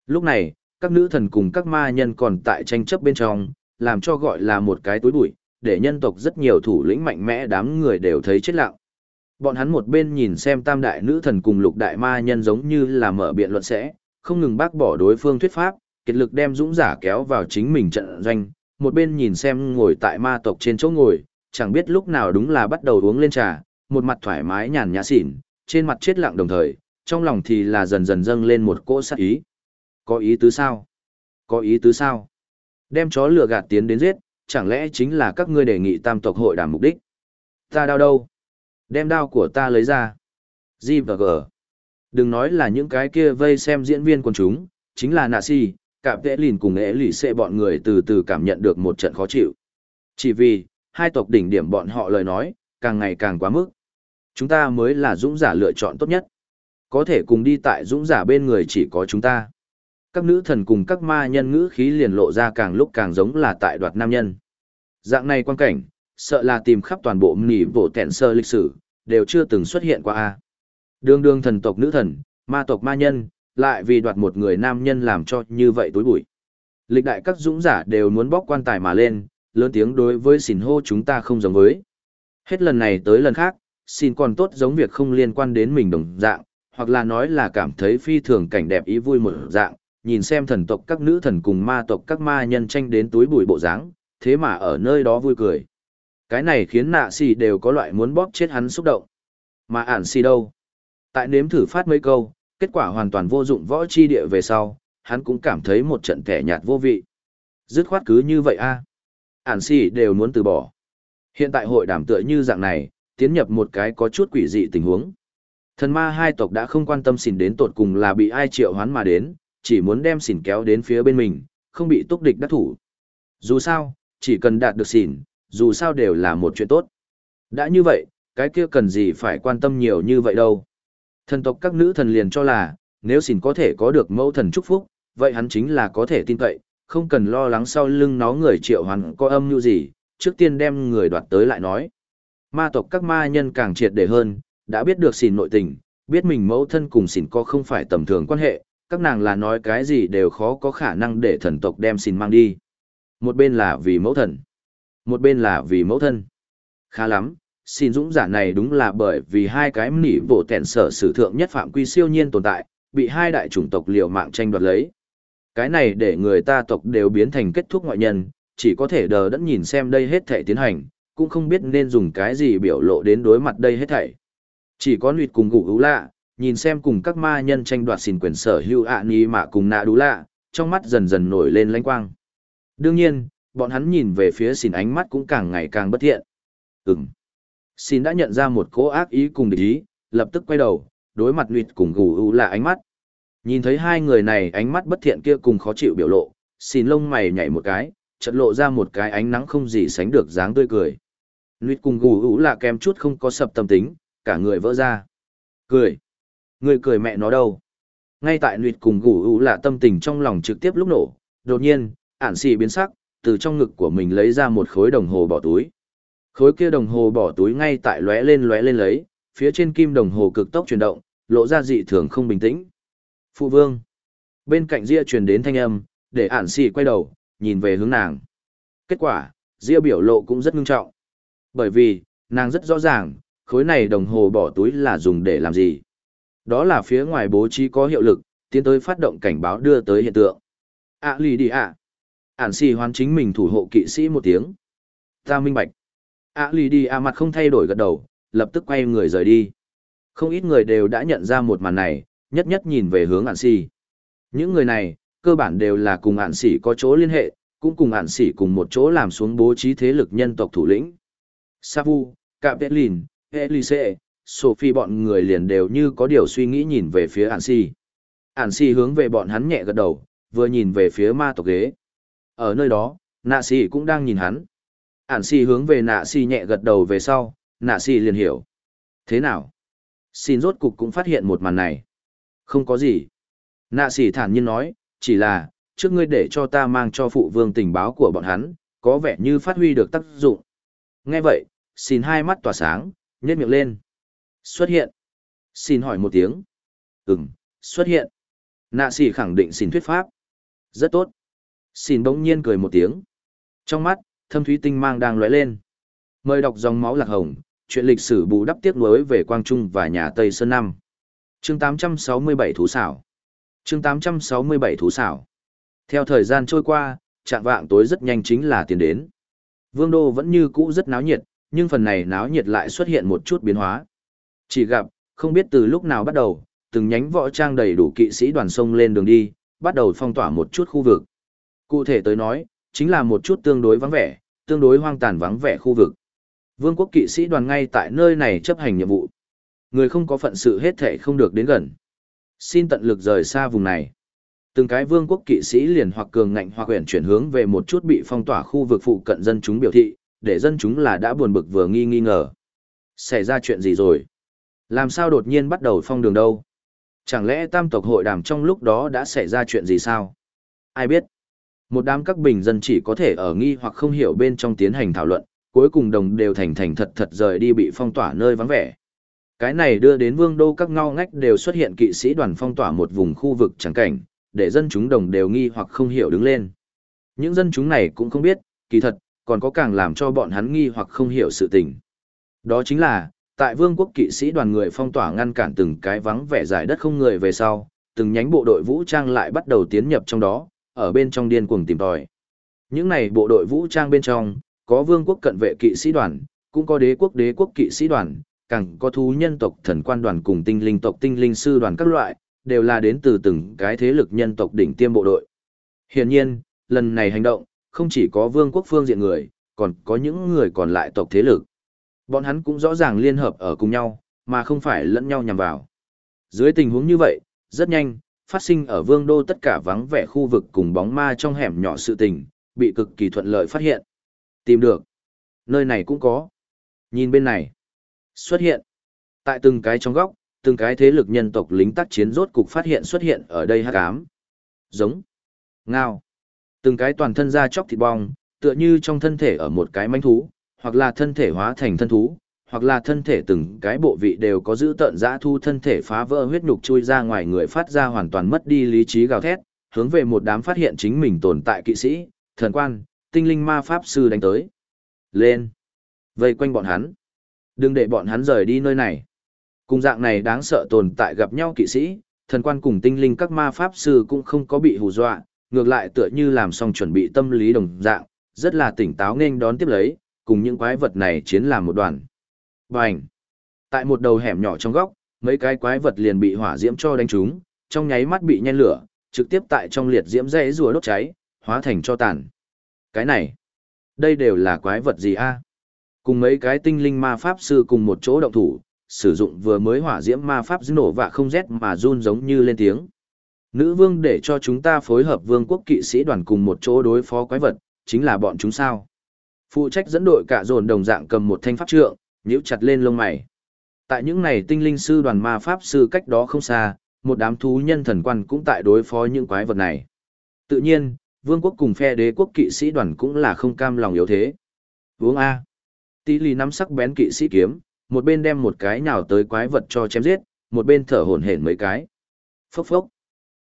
Lúc này, các nữ thần cùng các ma nhân còn tại tranh chấp bên trong, làm cho gọi là một cái túi bụi, để nhân tộc rất nhiều thủ lĩnh mạnh mẽ đám người đều thấy chết lặng. Bọn hắn một bên nhìn xem tam đại nữ thần cùng lục đại ma nhân giống như là mở biện luận sẽ, không ngừng bác bỏ đối phương thuyết pháp, kiệt lực đem dũng giả kéo vào chính mình trận doanh, một bên nhìn xem ngồi tại ma tộc trên chỗ ngồi, chẳng biết lúc nào đúng là bắt đầu uống lên trà, một mặt thoải mái nhàn nhã xỉn, trên mặt chết lặng đồng thời, trong lòng thì là dần dần dâng lên một cỗ sát ý. Có ý tứ sao? Có ý tứ sao? Đem chó lừa gạt tiến đến giết, chẳng lẽ chính là các ngươi đề nghị tam tộc hội đàm mục đích? Ta đau đâu? Đem đao của ta lấy ra. G và G. Đừng nói là những cái kia vây xem diễn viên quần chúng, chính là nạ si, cả vệ lìn cùng ế lì xệ bọn người từ từ cảm nhận được một trận khó chịu. Chỉ vì, hai tộc đỉnh điểm bọn họ lời nói, càng ngày càng quá mức. Chúng ta mới là dũng giả lựa chọn tốt nhất. Có thể cùng đi tại dũng giả bên người chỉ có chúng ta. Các nữ thần cùng các ma nhân ngữ khí liền lộ ra càng lúc càng giống là tại đoạt nam nhân. Dạng này quan cảnh, sợ là tìm khắp toàn bộ mỉ vỗ tẹn sơ lịch sử, đều chưa từng xuất hiện qua a. Đường đường thần tộc nữ thần, ma tộc ma nhân, lại vì đoạt một người nam nhân làm cho như vậy tối bụi. Lịch đại các dũng giả đều muốn bóc quan tài mà lên, lớn tiếng đối với xỉn hô chúng ta không giống với. Hết lần này tới lần khác, xin còn tốt giống việc không liên quan đến mình đồng dạng, hoặc là nói là cảm thấy phi thường cảnh đẹp ý vui một dạng, nhìn xem thần tộc các nữ thần cùng ma tộc các ma nhân tranh đến túi bụi bộ dáng, thế mà ở nơi đó vui cười. Cái này khiến nạ xì đều có loại muốn bóp chết hắn xúc động. Mà ản xì đâu? Tại nếm thử phát mấy câu, kết quả hoàn toàn vô dụng võ chi địa về sau, hắn cũng cảm thấy một trận kẻ nhạt vô vị. Dứt khoát cứ như vậy a Ản xì đều muốn từ bỏ. Hiện tại hội đàm tựa như dạng này, tiến nhập một cái có chút quỷ dị tình huống. Thần ma hai tộc đã không quan tâm xỉn đến tột cùng là bị ai triệu hoán mà đến, chỉ muốn đem xỉn kéo đến phía bên mình, không bị túc địch đắc thủ. Dù sao, chỉ cần đạt được xỉn, dù sao đều là một chuyện tốt. Đã như vậy, cái kia cần gì phải quan tâm nhiều như vậy đâu. Thần tộc các nữ thần liền cho là, nếu xỉn có thể có được mẫu thần chúc phúc, vậy hắn chính là có thể tin cậy, không cần lo lắng sau lưng nó người triệu hoàn có âm như gì, trước tiên đem người đoạt tới lại nói. Ma tộc các ma nhân càng triệt để hơn, đã biết được xỉn nội tình, biết mình mẫu thân cùng xỉn có không phải tầm thường quan hệ, các nàng là nói cái gì đều khó có khả năng để thần tộc đem xỉn mang đi. Một bên là vì mẫu thần, một bên là vì mẫu thân. Khá lắm, xin dũng giả này đúng là bởi vì hai cái nỉ bộ tẹn sở sử thượng nhất phạm quy siêu nhiên tồn tại, bị hai đại chủng tộc liều mạng tranh đoạt lấy. Cái này để người ta tộc đều biến thành kết thúc ngoại nhân, chỉ có thể đờ đẫn nhìn xem đây hết thể tiến hành, cũng không biết nên dùng cái gì biểu lộ đến đối mặt đây hết thảy. Chỉ có nuyệt cùng gụ ưu lạ, nhìn xem cùng các ma nhân tranh đoạt xin quyền sở hữu ạ ni mà cùng nạ đú lạ, trong mắt dần dần nổi lên lanh quang. Đương nhiên, bọn hắn nhìn về phía xin ánh mắt cũng càng ngày càng bất thiện. Ừm. Xin đã nhận ra một cố ác ý cùng địch ý, lập tức quay đầu, đối mặt nuyệt cùng gù u là ánh mắt. Nhìn thấy hai người này ánh mắt bất thiện kia cùng khó chịu biểu lộ, xin lông mày nhảy một cái, chợt lộ ra một cái ánh nắng không gì sánh được dáng tươi cười. Nuyệt cùng gù u là kém chút không có sập tâm tính, cả người vỡ ra. Cười. Người cười mẹ nó đâu? Ngay tại nuyệt cùng gù u là tâm tình trong lòng trực tiếp lúc nổ, đột nhiên, ản xì biến sắc, từ trong ngực của mình lấy ra một khối đồng hồ bỏ túi. Khối kia đồng hồ bỏ túi ngay tại lóe lên lóe lên lấy, phía trên kim đồng hồ cực tốc chuyển động, lộ ra dị thường không bình tĩnh. Phụ vương. Bên cạnh Ria truyền đến thanh âm, để ản xì quay đầu, nhìn về hướng nàng. Kết quả, Ria biểu lộ cũng rất ngưng trọng. Bởi vì, nàng rất rõ ràng, khối này đồng hồ bỏ túi là dùng để làm gì. Đó là phía ngoài bố trí có hiệu lực, tiến tới phát động cảnh báo đưa tới hiện tượng. À lì đi ạ. Ản xì hoán chính mình thủ hộ kỵ sĩ một tiếng. Ta minh bạch. À lì đi ạ mặt không thay đổi gật đầu, lập tức quay người rời đi. Không ít người đều đã nhận ra một màn này, nhất nhất nhìn về hướng ản xì. Những người này, cơ bản đều là cùng ản xì có chỗ liên hệ, cũng cùng ản xì cùng một chỗ làm xuống bố trí thế lực nhân tộc thủ lĩnh. Savu, Capetlin, Elise, Sophie bọn người liền đều như có điều suy nghĩ nhìn về phía ản xì. Ản xì hướng về bọn hắn nhẹ gật đầu, vừa nhìn về phía ma tộc ghế. Ở nơi đó, nạ xì cũng đang nhìn hắn. Ản xì hướng về nạ xì nhẹ gật đầu về sau, nạ xì liền hiểu. Thế nào? Xin rốt cục cũng phát hiện một màn này. Không có gì. Nạ xì thản nhiên nói, chỉ là, trước ngươi để cho ta mang cho phụ vương tình báo của bọn hắn, có vẻ như phát huy được tác dụng. Nghe vậy, xin hai mắt tỏa sáng, nhét miệng lên. Xuất hiện. Xin hỏi một tiếng. Ừm, xuất hiện. Nạ xì khẳng định xin thuyết pháp. Rất tốt. Xin bỗng nhiên cười một tiếng. Trong mắt, thâm thúy tinh mang đang lóe lên. Mời đọc dòng máu lạc hồng, chuyện lịch sử bù đắp tiếc nuối về Quang Trung và nhà Tây Sơn Năm. Chương 867 Thú xảo. Chương 867 Thú xảo. Theo thời gian trôi qua, trạng vạng tối rất nhanh chính là tiền đến. Vương đô vẫn như cũ rất náo nhiệt, nhưng phần này náo nhiệt lại xuất hiện một chút biến hóa. Chỉ gặp, không biết từ lúc nào bắt đầu, từng nhánh võ trang đầy đủ kỵ sĩ đoàn sông lên đường đi, bắt đầu phong tỏa một chút khu vực. Cụ thể tới nói, chính là một chút tương đối vắng vẻ, tương đối hoang tàn vắng vẻ khu vực. Vương quốc kỵ sĩ đoàn ngay tại nơi này chấp hành nhiệm vụ. Người không có phận sự hết thể không được đến gần. Xin tận lực rời xa vùng này. Từng cái vương quốc kỵ sĩ liền hoặc cường ngạnh hoặc quyển chuyển hướng về một chút bị phong tỏa khu vực phụ cận dân chúng biểu thị, để dân chúng là đã buồn bực vừa nghi nghi ngờ. Xảy ra chuyện gì rồi? Làm sao đột nhiên bắt đầu phong đường đâu? Chẳng lẽ tam tộc hội đàm trong lúc đó đã xảy ra chuyện gì sao? Ai biết? Một đám các bình dân chỉ có thể ở nghi hoặc không hiểu bên trong tiến hành thảo luận, cuối cùng đồng đều thành thành thật thật rời đi bị phong tỏa nơi vắng vẻ. Cái này đưa đến vương đô các ngao ngách đều xuất hiện kỵ sĩ đoàn phong tỏa một vùng khu vực trắng cảnh, để dân chúng đồng đều nghi hoặc không hiểu đứng lên. Những dân chúng này cũng không biết, kỳ thật, còn có càng làm cho bọn hắn nghi hoặc không hiểu sự tình. Đó chính là, tại vương quốc kỵ sĩ đoàn người phong tỏa ngăn cản từng cái vắng vẻ giải đất không người về sau, từng nhánh bộ đội vũ trang lại bắt đầu tiến nhập trong đó, ở bên trong điên cuồng tìm tòi. Những này bộ đội vũ trang bên trong, có vương quốc cận vệ kỵ sĩ đoàn, cũng có đế quốc đế quốc kỵ sĩ đoàn, càng có thú nhân tộc thần quan đoàn cùng tinh linh tộc tinh linh sư đoàn các loại, đều là đến từ từng cái thế lực nhân tộc đỉnh tiêm bộ đội. Hiển nhiên, lần này hành động, không chỉ có vương quốc phương diện người, còn có những người còn lại tộc thế lực. Bọn hắn cũng rõ ràng liên hợp ở cùng nhau, mà không phải lẫn nhau nhằm vào. Dưới tình huống như vậy, rất nhanh, phát sinh ở vương đô tất cả vắng vẻ khu vực cùng bóng ma trong hẻm nhỏ sự tình, bị cực kỳ thuận lợi phát hiện. Tìm được. Nơi này cũng có. Nhìn bên này. Xuất hiện. Tại từng cái trong góc, từng cái thế lực nhân tộc lính tác chiến rốt cục phát hiện xuất hiện ở đây hắc ám. Giống. Ngao. Từng cái toàn thân da chóc thịt bong, tựa như trong thân thể ở một cái manh thú, hoặc là thân thể hóa thành thân thú, hoặc là thân thể từng cái bộ vị đều có giữ tận dã thu thân thể phá vỡ huyết nhục chui ra ngoài người phát ra hoàn toàn mất đi lý trí gào thét, hướng về một đám phát hiện chính mình tồn tại kỵ sĩ, thần quan, tinh linh ma pháp sư đánh tới. Lên! Vây quanh bọn hắn. Đừng để bọn hắn rời đi nơi này. Cùng dạng này đáng sợ tồn tại gặp nhau kỵ sĩ, thần quan cùng tinh linh các ma pháp sư cũng không có bị hù dọa, ngược lại tựa như làm xong chuẩn bị tâm lý đồng dạng, rất là tỉnh táo nên đón tiếp lấy, cùng những quái vật này chiến làm một đoàn. Bành! Tại một đầu hẻm nhỏ trong góc, mấy cái quái vật liền bị hỏa diễm cho đánh trúng, trong nháy mắt bị nhen lửa, trực tiếp tại trong liệt diễm rẽ rùa đốt cháy, hóa thành cho tàn. Cái này, đây đều là quái vật gì a? Cùng mấy cái tinh linh ma pháp sư cùng một chỗ động thủ, sử dụng vừa mới hỏa diễm ma pháp dữ nổ và không rét mà run giống như lên tiếng. Nữ vương để cho chúng ta phối hợp vương quốc kỵ sĩ đoàn cùng một chỗ đối phó quái vật, chính là bọn chúng sao. Phụ trách dẫn đội cả dồn đồng dạng cầm một thanh pháp trượng, nhíu chặt lên lông mày. Tại những này tinh linh sư đoàn ma pháp sư cách đó không xa, một đám thú nhân thần quan cũng tại đối phó những quái vật này. Tự nhiên, vương quốc cùng phe đế quốc kỵ sĩ đoàn cũng là không cam lòng yếu thế. Vương A. Tỷ lì nắm sắc bén kỵ sĩ kiếm, một bên đem một cái nhào tới quái vật cho chém giết, một bên thở hổn hển mấy cái. Phốc phốc.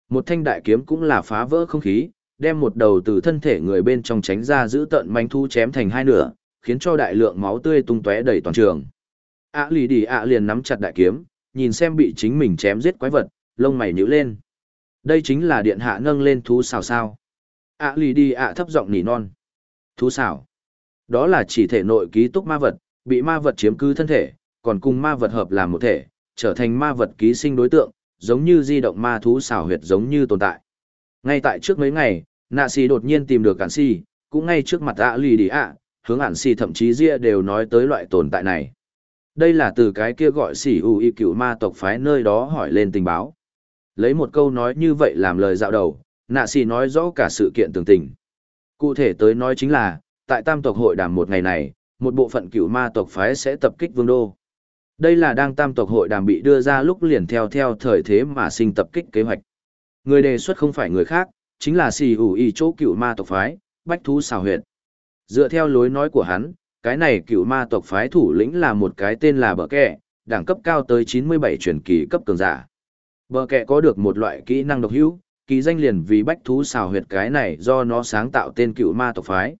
Một thanh đại kiếm cũng là phá vỡ không khí, đem một đầu từ thân thể người bên trong tránh ra giữ tận manh thu chém thành hai nửa, khiến cho đại lượng máu tươi tung tóe đầy toàn trường. ạ lì đi ạ liền nắm chặt đại kiếm, nhìn xem bị chính mình chém giết quái vật, lông mày nhíu lên. Đây chính là điện hạ nâng lên thú xào sao. ạ lì đi ạ thấp giọng nỉ non. Thú xào. Đó là chỉ thể nội ký túc ma vật, bị ma vật chiếm cứ thân thể, còn cùng ma vật hợp làm một thể, trở thành ma vật ký sinh đối tượng, giống như di động ma thú xảo huyệt giống như tồn tại. Ngay tại trước mấy ngày, nạ xì đột nhiên tìm được Cản xì, cũng ngay trước mặt ạ lì đi ạ, hướng ản xì thậm chí ria đều nói tới loại tồn tại này. Đây là từ cái kia gọi xỉ u y cựu ma tộc phái nơi đó hỏi lên tình báo. Lấy một câu nói như vậy làm lời dạo đầu, nạ xì nói rõ cả sự kiện tường tình. Cụ thể tới nói chính là, tại tam tộc hội đàm một ngày này, một bộ phận cựu ma tộc phái sẽ tập kích vương đô. Đây là đang tam tộc hội đàm bị đưa ra lúc liền theo theo thời thế mà sinh tập kích kế hoạch. Người đề xuất không phải người khác, chính là xì ủ y chỗ cựu ma tộc phái, bách thú xào huyệt. Dựa theo lối nói của hắn, cái này cựu ma tộc phái thủ lĩnh là một cái tên là bờ kẹ, đẳng cấp cao tới 97 truyền kỳ cấp cường giả. Bờ kẹ có được một loại kỹ năng độc hữu, kỳ danh liền vì bách thú xào huyệt cái này do nó sáng tạo tên cựu ma tộc phái.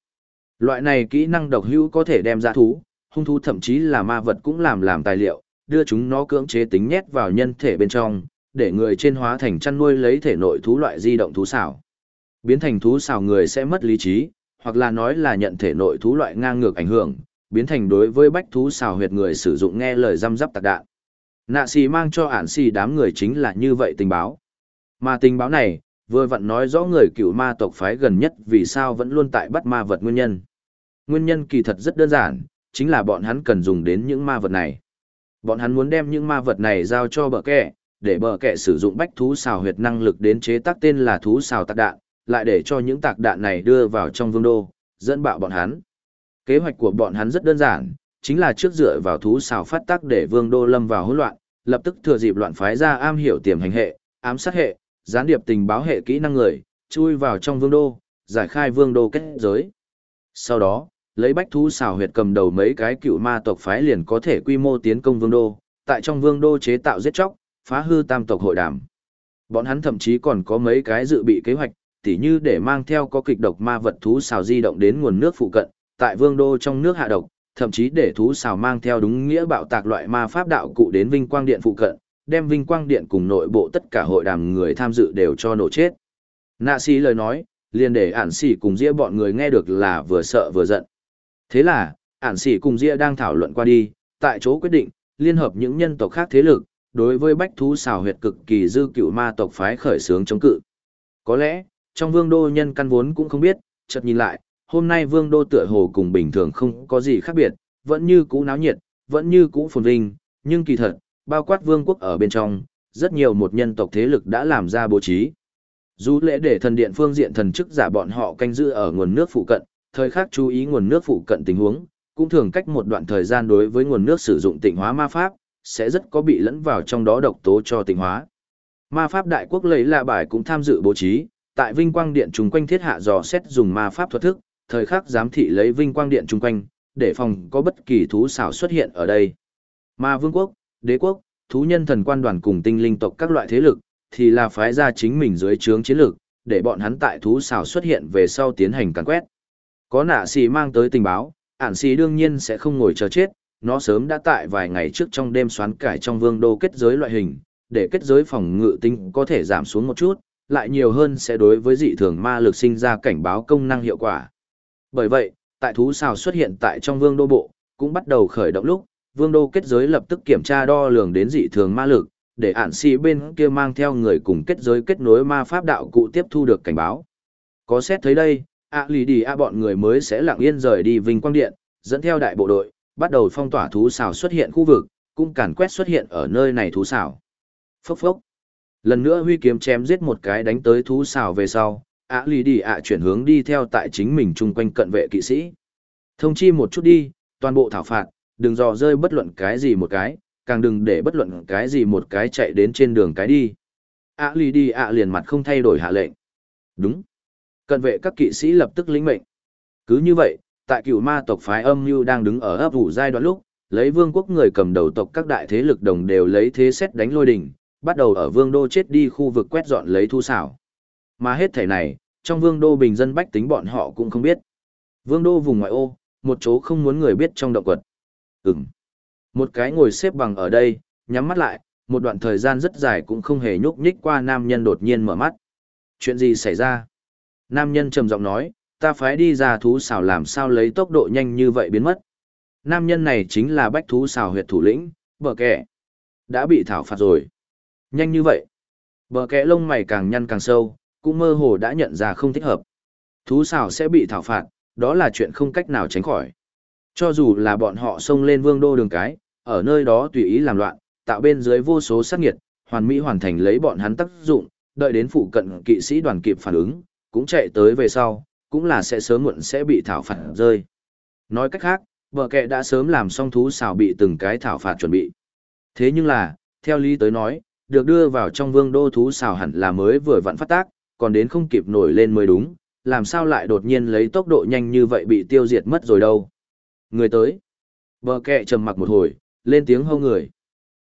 Loại này kỹ năng độc hữu có thể đem ra thú, hung thú thậm chí là ma vật cũng làm làm tài liệu, đưa chúng nó cưỡng chế tính nhét vào nhân thể bên trong, để người trên hóa thành chăn nuôi lấy thể nội thú loại di động thú xảo. Biến thành thú xảo người sẽ mất lý trí, hoặc là nói là nhận thể nội thú loại ngang ngược ảnh hưởng, biến thành đối với bách thú xào huyệt người sử dụng nghe lời răm rắp tạc đạn. Nạ xì mang cho ản xì đám người chính là như vậy tình báo. Mà tình báo này, vừa vặn nói rõ người cựu ma tộc phái gần nhất vì sao vẫn luôn tại bắt ma vật nguyên nhân. Nguyên nhân kỳ thật rất đơn giản, chính là bọn hắn cần dùng đến những ma vật này. Bọn hắn muốn đem những ma vật này giao cho bờ kẻ, để bờ kẻ sử dụng bách thú xào huyệt năng lực đến chế tác tên là thú xào tạc đạn, lại để cho những tạc đạn này đưa vào trong vương đô, dẫn bạo bọn hắn. Kế hoạch của bọn hắn rất đơn giản, chính là trước dựa vào thú xào phát tác để vương đô lâm vào hỗn loạn, lập tức thừa dịp loạn phái ra am hiểu tiềm hành hệ, ám sát hệ, gián điệp tình báo hệ kỹ năng người, chui vào trong vương đô, giải khai vương đô kết giới. Sau đó, lấy bách thú xào huyệt cầm đầu mấy cái cựu ma tộc phái liền có thể quy mô tiến công vương đô, tại trong vương đô chế tạo giết chóc, phá hư tam tộc hội đàm. Bọn hắn thậm chí còn có mấy cái dự bị kế hoạch, tỉ như để mang theo có kịch độc ma vật thú xào di động đến nguồn nước phụ cận, tại vương đô trong nước hạ độc, thậm chí để thú xào mang theo đúng nghĩa bạo tạc loại ma pháp đạo cụ đến vinh quang điện phụ cận, đem vinh quang điện cùng nội bộ tất cả hội đàm người tham dự đều cho nổ chết. Nạ sĩ lời nói, liền để ản sĩ cùng dĩa bọn người nghe được là vừa sợ vừa giận. Thế là, ản sĩ cùng dĩa đang thảo luận qua đi, tại chỗ quyết định, liên hợp những nhân tộc khác thế lực, đối với bách thú xào huyệt cực kỳ dư cựu ma tộc phái khởi sướng chống cự. Có lẽ, trong vương đô nhân căn vốn cũng không biết, chợt nhìn lại, hôm nay vương đô tựa hồ cùng bình thường không có gì khác biệt, vẫn như cũ náo nhiệt, vẫn như cũ phồn vinh, nhưng kỳ thật, bao quát vương quốc ở bên trong, rất nhiều một nhân tộc thế lực đã làm ra bố trí. Dù lễ để thần điện phương diện thần chức giả bọn họ canh giữ ở nguồn nước phụ cận, thời khắc chú ý nguồn nước phụ cận tình huống, cũng thường cách một đoạn thời gian đối với nguồn nước sử dụng tịnh hóa ma pháp, sẽ rất có bị lẫn vào trong đó độc tố cho tịnh hóa. Ma pháp đại quốc lấy là bài cũng tham dự bố trí, tại Vinh Quang Điện chung quanh thiết hạ dò xét dùng ma pháp thuật thức, thời khắc giám thị lấy Vinh Quang Điện chung quanh, để phòng có bất kỳ thú xảo xuất hiện ở đây. Ma vương quốc, đế quốc, thú nhân thần quan đoàn cùng tinh linh tộc các loại thế lực, thì là phái ra chính mình dưới trướng chiến lược, để bọn hắn tại thú xảo xuất hiện về sau tiến hành càn quét. Có nạ xì mang tới tình báo, ản xì đương nhiên sẽ không ngồi chờ chết, nó sớm đã tại vài ngày trước trong đêm xoán cải trong vương đô kết giới loại hình, để kết giới phòng ngự tinh có thể giảm xuống một chút, lại nhiều hơn sẽ đối với dị thường ma lực sinh ra cảnh báo công năng hiệu quả. Bởi vậy, tại thú xào xuất hiện tại trong vương đô bộ, cũng bắt đầu khởi động lúc, vương đô kết giới lập tức kiểm tra đo lường đến dị thường ma lực, để ản si bên kia mang theo người cùng kết giới kết nối ma pháp đạo cụ tiếp thu được cảnh báo. Có xét thấy đây, ạ lì đi ạ bọn người mới sẽ lặng yên rời đi Vinh Quang Điện, dẫn theo đại bộ đội, bắt đầu phong tỏa thú xào xuất hiện khu vực, cũng càn quét xuất hiện ở nơi này thú xào. Phốc phốc. Lần nữa huy kiếm chém giết một cái đánh tới thú xào về sau, ạ lì đi ạ chuyển hướng đi theo tại chính mình chung quanh cận vệ kỵ sĩ. Thông chi một chút đi, toàn bộ thảo phạt, đừng dò rơi bất luận cái gì một cái, càng đừng để bất luận cái gì một cái chạy đến trên đường cái đi. ạ lì đi ạ liền mặt không thay đổi hạ lệnh. Đúng. Cận vệ các kỵ sĩ lập tức lĩnh mệnh. Cứ như vậy, tại cựu ma tộc phái âm mưu đang đứng ở ấp ủ giai đoạn lúc, lấy vương quốc người cầm đầu tộc các đại thế lực đồng đều lấy thế xét đánh lôi đỉnh, bắt đầu ở vương đô chết đi khu vực quét dọn lấy thu xảo. Mà hết thể này, trong vương đô bình dân bách tính bọn họ cũng không biết. Vương đô vùng ngoại ô, một chỗ không muốn người biết trong động quật. Ừm. Một cái ngồi xếp bằng ở đây, nhắm mắt lại, một đoạn thời gian rất dài cũng không hề nhúc nhích qua nam nhân đột nhiên mở mắt. Chuyện gì xảy ra? Nam nhân trầm giọng nói, ta phải đi ra thú xảo làm sao lấy tốc độ nhanh như vậy biến mất. Nam nhân này chính là bách thú xảo huyệt thủ lĩnh, bờ kẻ. Đã bị thảo phạt rồi. Nhanh như vậy. Bờ kẽ lông mày càng nhăn càng sâu, cũng mơ hồ đã nhận ra không thích hợp. Thú xảo sẽ bị thảo phạt, đó là chuyện không cách nào tránh khỏi. Cho dù là bọn họ xông lên vương đô đường cái, ở nơi đó tùy ý làm loạn, tạo bên dưới vô số sát nghiệt, hoàn mỹ hoàn thành lấy bọn hắn tác dụng, đợi đến phụ cận kỵ sĩ đoàn kịp phản ứng, cũng chạy tới về sau, cũng là sẽ sớm muộn sẽ bị thảo phạt rơi. Nói cách khác, bờ kẽ đã sớm làm xong thú xào bị từng cái thảo phạt chuẩn bị. Thế nhưng là, theo lý tới nói, được đưa vào trong vương đô thú xào hẳn là mới vừa vặn phát tác, còn đến không kịp nổi lên mới đúng, làm sao lại đột nhiên lấy tốc độ nhanh như vậy bị tiêu diệt mất rồi đâu. Người tới. Bờ kẹ trầm mặc một hồi, lên tiếng hô người.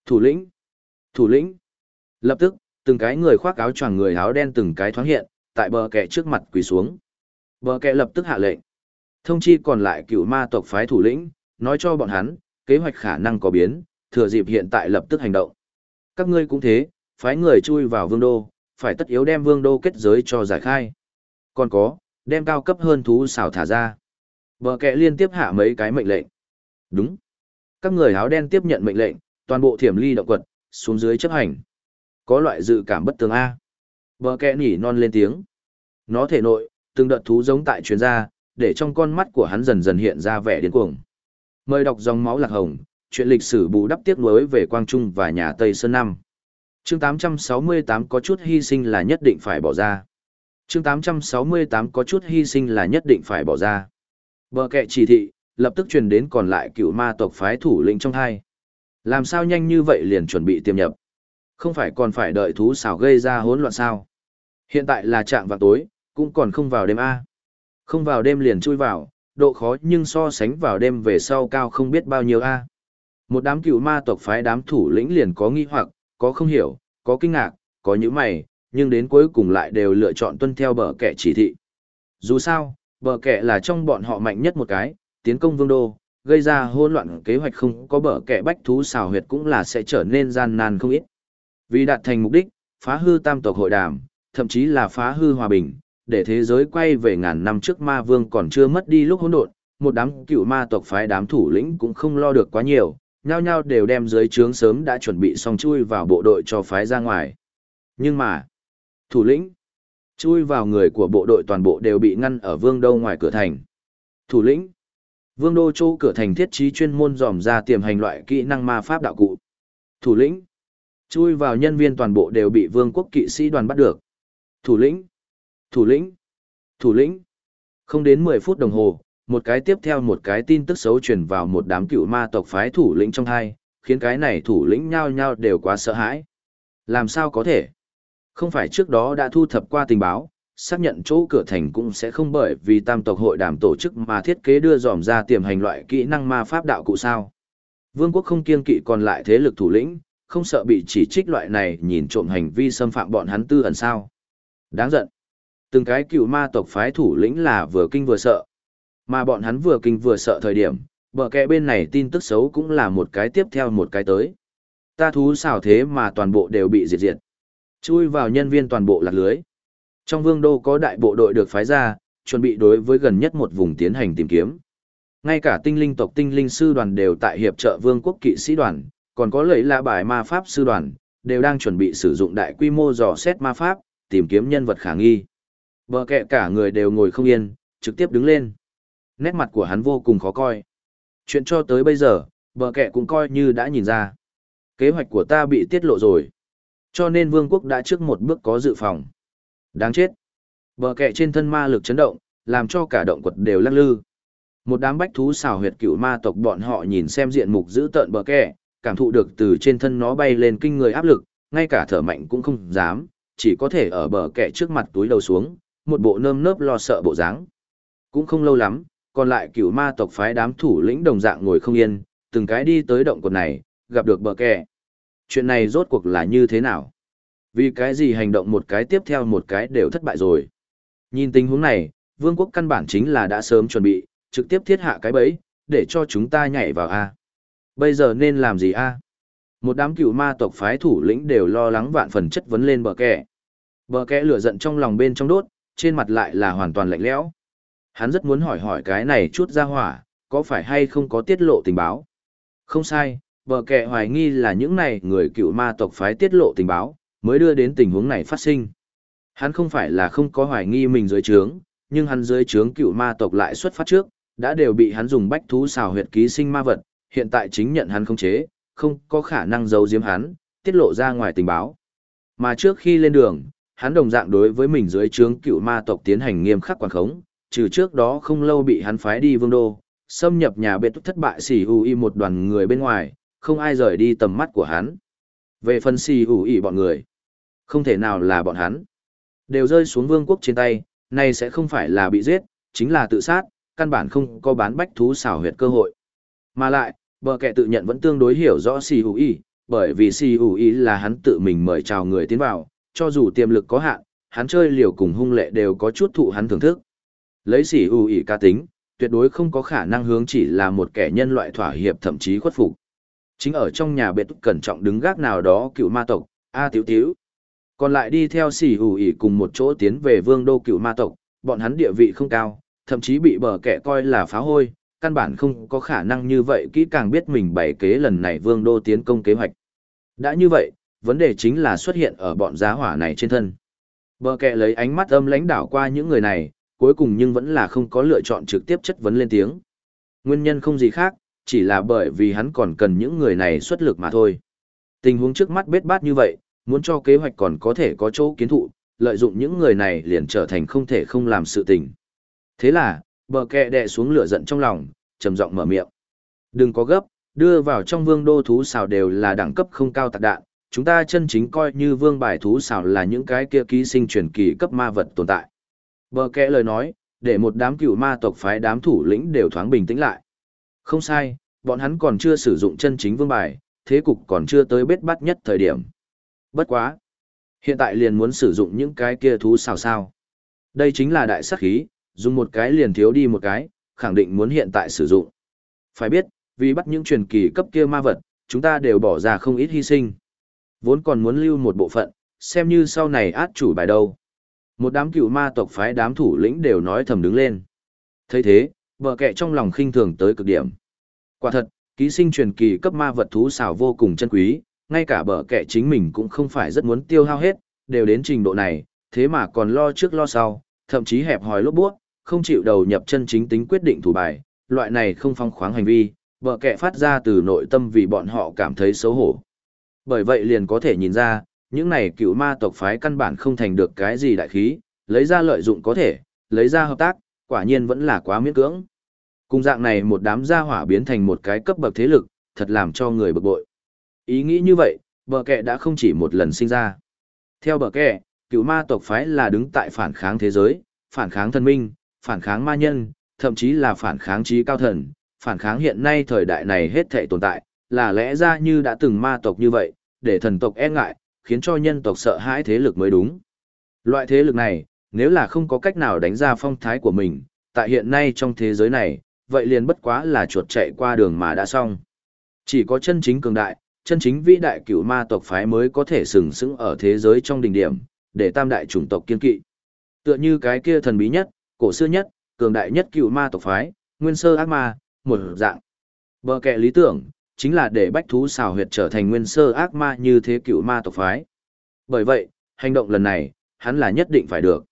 Thủ lĩnh! Thủ lĩnh! Lập tức, từng cái người khoác áo choàng người áo đen từng cái thoáng hiện, tại bờ kẹ trước mặt quỳ xuống. Bờ kẹ lập tức hạ lệnh. Thông chi còn lại cựu ma tộc phái thủ lĩnh, nói cho bọn hắn, kế hoạch khả năng có biến, thừa dịp hiện tại lập tức hành động. Các ngươi cũng thế, phái người chui vào vương đô, phải tất yếu đem vương đô kết giới cho giải khai. Còn có, đem cao cấp hơn thú xảo thả ra. Bờ kẹ liên tiếp hạ mấy cái mệnh lệnh. Đúng. Các người áo đen tiếp nhận mệnh lệnh, toàn bộ thiểm ly động quật, xuống dưới chấp hành. Có loại dự cảm bất tường A. Bờ kẹ nỉ non lên tiếng. Nó thể nội, từng đợt thú giống tại chuyên gia, để trong con mắt của hắn dần dần hiện ra vẻ điên cuồng. Mời đọc dòng máu lạc hồng, chuyện lịch sử bù đắp tiếc nuối về Quang Trung và nhà Tây Sơn Năm. Chương 868 có chút hy sinh là nhất định phải bỏ ra. Chương 868 có chút hy sinh là nhất định phải bỏ ra. Bờ kệ chỉ thị, lập tức truyền đến còn lại cựu ma tộc phái thủ lĩnh trong hai. Làm sao nhanh như vậy liền chuẩn bị tiêm nhập? Không phải còn phải đợi thú xảo gây ra hỗn loạn sao? Hiện tại là trạng vào tối, cũng còn không vào đêm A. Không vào đêm liền chui vào, độ khó nhưng so sánh vào đêm về sau cao không biết bao nhiêu A. Một đám cựu ma tộc phái đám thủ lĩnh liền có nghi hoặc, có không hiểu, có kinh ngạc, có những mày, nhưng đến cuối cùng lại đều lựa chọn tuân theo bờ kẻ chỉ thị. Dù sao, bờ kẻ là trong bọn họ mạnh nhất một cái, tiến công vương đô, gây ra hỗn loạn kế hoạch không có bờ kẻ bách thú xào huyệt cũng là sẽ trở nên gian nan không ít. Vì đạt thành mục đích, phá hư tam tộc hội đàm, thậm chí là phá hư hòa bình, để thế giới quay về ngàn năm trước ma vương còn chưa mất đi lúc hỗn độn, một đám cựu ma tộc phái đám thủ lĩnh cũng không lo được quá nhiều, nhao nhao đều đem dưới trướng sớm đã chuẩn bị xong chui vào bộ đội cho phái ra ngoài. Nhưng mà, thủ lĩnh, chui vào người của bộ đội toàn bộ đều bị ngăn ở vương đô ngoài cửa thành. Thủ lĩnh, vương đô châu cửa thành thiết trí chuyên môn dòm ra tiềm hành loại kỹ năng ma pháp đạo cụ. Thủ lĩnh, chui vào nhân viên toàn bộ đều bị vương quốc kỵ sĩ đoàn bắt được. Thủ lĩnh, thủ lĩnh, thủ lĩnh. Không đến 10 phút đồng hồ, một cái tiếp theo một cái tin tức xấu truyền vào một đám cựu ma tộc phái thủ lĩnh trong hai, khiến cái này thủ lĩnh nhao nhao đều quá sợ hãi. Làm sao có thể? Không phải trước đó đã thu thập qua tình báo, xác nhận chỗ cửa thành cũng sẽ không bởi vì tam tộc hội đàm tổ chức mà thiết kế đưa dòm ra tiềm hành loại kỹ năng ma pháp đạo cụ sao. Vương quốc không kiên kỵ còn lại thế lực thủ lĩnh, không sợ bị chỉ trích loại này nhìn trộm hành vi xâm phạm bọn hắn tư ẩn sao. Đáng giận. Từng cái cựu ma tộc phái thủ lĩnh là vừa kinh vừa sợ. Mà bọn hắn vừa kinh vừa sợ thời điểm, bờ kẹ bên này tin tức xấu cũng là một cái tiếp theo một cái tới. Ta thú xảo thế mà toàn bộ đều bị diệt diệt. Chui vào nhân viên toàn bộ lạc lưới. Trong vương đô có đại bộ đội được phái ra, chuẩn bị đối với gần nhất một vùng tiến hành tìm kiếm. Ngay cả tinh linh tộc tinh linh sư đoàn đều tại hiệp trợ vương quốc kỵ sĩ đoàn, còn có lấy lạ bài ma pháp sư đoàn, đều đang chuẩn bị sử dụng đại quy mô dò xét ma pháp, tìm kiếm nhân vật khả nghi. Bờ kẹ cả người đều ngồi không yên, trực tiếp đứng lên. Nét mặt của hắn vô cùng khó coi. Chuyện cho tới bây giờ, bờ kẹ cũng coi như đã nhìn ra. Kế hoạch của ta bị tiết lộ rồi. Cho nên vương quốc đã trước một bước có dự phòng. Đáng chết. Bờ kẹ trên thân ma lực chấn động, làm cho cả động quật đều lắc lư. Một đám bách thú xào huyệt cựu ma tộc bọn họ nhìn xem diện mục giữ tợn bờ kẹ, cảm thụ được từ trên thân nó bay lên kinh người áp lực, ngay cả thở mạnh cũng không dám, chỉ có thể ở bờ kẹ trước mặt túi đầu xuống, một bộ nơm nớp lo sợ bộ dáng. Cũng không lâu lắm, còn lại cửu ma tộc phái đám thủ lĩnh đồng dạng ngồi không yên, từng cái đi tới động quật này, gặp được bờ kè. Chuyện này rốt cuộc là như thế nào? Vì cái gì hành động một cái tiếp theo một cái đều thất bại rồi? Nhìn tình huống này, vương quốc căn bản chính là đã sớm chuẩn bị, trực tiếp thiết hạ cái bẫy, để cho chúng ta nhảy vào A. Bây giờ nên làm gì A? Một đám cựu ma tộc phái thủ lĩnh đều lo lắng vạn phần chất vấn lên bờ kè. Bờ kẽ lửa giận trong lòng bên trong đốt, trên mặt lại là hoàn toàn lạnh lẽo. Hắn rất muốn hỏi hỏi cái này chút ra hỏa, có phải hay không có tiết lộ tình báo. Không sai, bờ kẻ hoài nghi là những này người cựu ma tộc phái tiết lộ tình báo, mới đưa đến tình huống này phát sinh. Hắn không phải là không có hoài nghi mình dưới trướng, nhưng hắn dưới trướng cựu ma tộc lại xuất phát trước, đã đều bị hắn dùng bách thú xào huyệt ký sinh ma vật, hiện tại chính nhận hắn không chế, không có khả năng giấu giếm hắn, tiết lộ ra ngoài tình báo. Mà trước khi lên đường, hắn đồng dạng đối với mình dưới trướng cựu ma tộc tiến hành nghiêm khắc quản khống, trừ trước đó không lâu bị hắn phái đi vương đô, xâm nhập nhà bệ thất bại xỉ hù y một đoàn người bên ngoài, không ai rời đi tầm mắt của hắn. Về phần xỉ hù y bọn người, không thể nào là bọn hắn. Đều rơi xuống vương quốc trên tay, này sẽ không phải là bị giết, chính là tự sát, căn bản không có bán bách thú xảo huyệt cơ hội. Mà lại, bờ kẻ tự nhận vẫn tương đối hiểu rõ xì hữu y, bởi vì xì hữu y là hắn tự mình mời chào người tiến vào, cho dù tiềm lực có hạn, hắn chơi liều cùng hung lệ đều có chút thụ hắn thưởng thức. Lấy xì ưu y ca tính, tuyệt đối không có khả năng hướng chỉ là một kẻ nhân loại thỏa hiệp thậm chí khuất phục. Chính ở trong nhà bệ cẩn trọng đứng gác nào đó cựu ma tộc, A tiểu tiểu. Còn lại đi theo xì hữu ỉ cùng một chỗ tiến về vương đô cựu ma tộc, bọn hắn địa vị không cao, thậm chí bị bờ kẻ coi là phá hôi, căn bản không có khả năng như vậy kỹ càng biết mình bày kế lần này vương đô tiến công kế hoạch. Đã như vậy, vấn đề chính là xuất hiện ở bọn giá hỏa này trên thân. Bờ kẻ lấy ánh mắt âm lãnh đảo qua những người này, cuối cùng nhưng vẫn là không có lựa chọn trực tiếp chất vấn lên tiếng. Nguyên nhân không gì khác, chỉ là bởi vì hắn còn cần những người này xuất lực mà thôi. Tình huống trước mắt bết bát như vậy, muốn cho kế hoạch còn có thể có chỗ kiến thụ, lợi dụng những người này liền trở thành không thể không làm sự tình. Thế là, bờ kẹ đè xuống lửa giận trong lòng, trầm giọng mở miệng. Đừng có gấp, đưa vào trong vương đô thú xào đều là đẳng cấp không cao tạc đạn, chúng ta chân chính coi như vương bài thú xào là những cái kia ký sinh truyền kỳ cấp ma vật tồn tại. Bờ kẽ lời nói, để một đám cựu ma tộc phái đám thủ lĩnh đều thoáng bình tĩnh lại. Không sai, bọn hắn còn chưa sử dụng chân chính vương bài, thế cục còn chưa tới bết bắt nhất thời điểm. Bất quá. Hiện tại liền muốn sử dụng những cái kia thú xào sao. Đây chính là đại sắc khí, dùng một cái liền thiếu đi một cái, khẳng định muốn hiện tại sử dụng. Phải biết, vì bắt những truyền kỳ cấp kia ma vật, chúng ta đều bỏ ra không ít hy sinh. Vốn còn muốn lưu một bộ phận, xem như sau này át chủ bài đâu. Một đám cựu ma tộc phái đám thủ lĩnh đều nói thầm đứng lên. thấy thế, vợ kệ trong lòng khinh thường tới cực điểm. Quả thật, ký sinh truyền kỳ cấp ma vật thú xảo vô cùng chân quý, ngay cả bờ kệ chính mình cũng không phải rất muốn tiêu hao hết, đều đến trình độ này, thế mà còn lo trước lo sau, thậm chí hẹp hòi lốp buốt, không chịu đầu nhập chân chính tính quyết định thủ bài, loại này không phong khoáng hành vi, bờ kệ phát ra từ nội tâm vì bọn họ cảm thấy xấu hổ. Bởi vậy liền có thể nhìn ra, những này cựu ma tộc phái căn bản không thành được cái gì đại khí, lấy ra lợi dụng có thể, lấy ra hợp tác, quả nhiên vẫn là quá miễn cưỡng. Cùng dạng này một đám gia hỏa biến thành một cái cấp bậc thế lực, thật làm cho người bực bội. Ý nghĩ như vậy, bờ kẹ đã không chỉ một lần sinh ra. Theo bờ kẹ, cựu ma tộc phái là đứng tại phản kháng thế giới, phản kháng thần minh, phản kháng ma nhân, thậm chí là phản kháng trí cao thần, phản kháng hiện nay thời đại này hết thảy tồn tại, là lẽ ra như đã từng ma tộc như vậy, để thần tộc e ngại, khiến cho nhân tộc sợ hãi thế lực mới đúng. Loại thế lực này, nếu là không có cách nào đánh ra phong thái của mình, tại hiện nay trong thế giới này, vậy liền bất quá là chuột chạy qua đường mà đã xong. Chỉ có chân chính cường đại, chân chính vĩ đại cửu ma tộc phái mới có thể sừng sững ở thế giới trong đỉnh điểm, để tam đại chủng tộc kiên kỵ. Tựa như cái kia thần bí nhất, cổ xưa nhất, cường đại nhất cựu ma tộc phái, nguyên sơ ác ma, một dạng. Bờ kệ lý tưởng, chính là để bách thú xào huyệt trở thành nguyên sơ ác ma như thế cựu ma tộc phái. Bởi vậy, hành động lần này, hắn là nhất định phải được.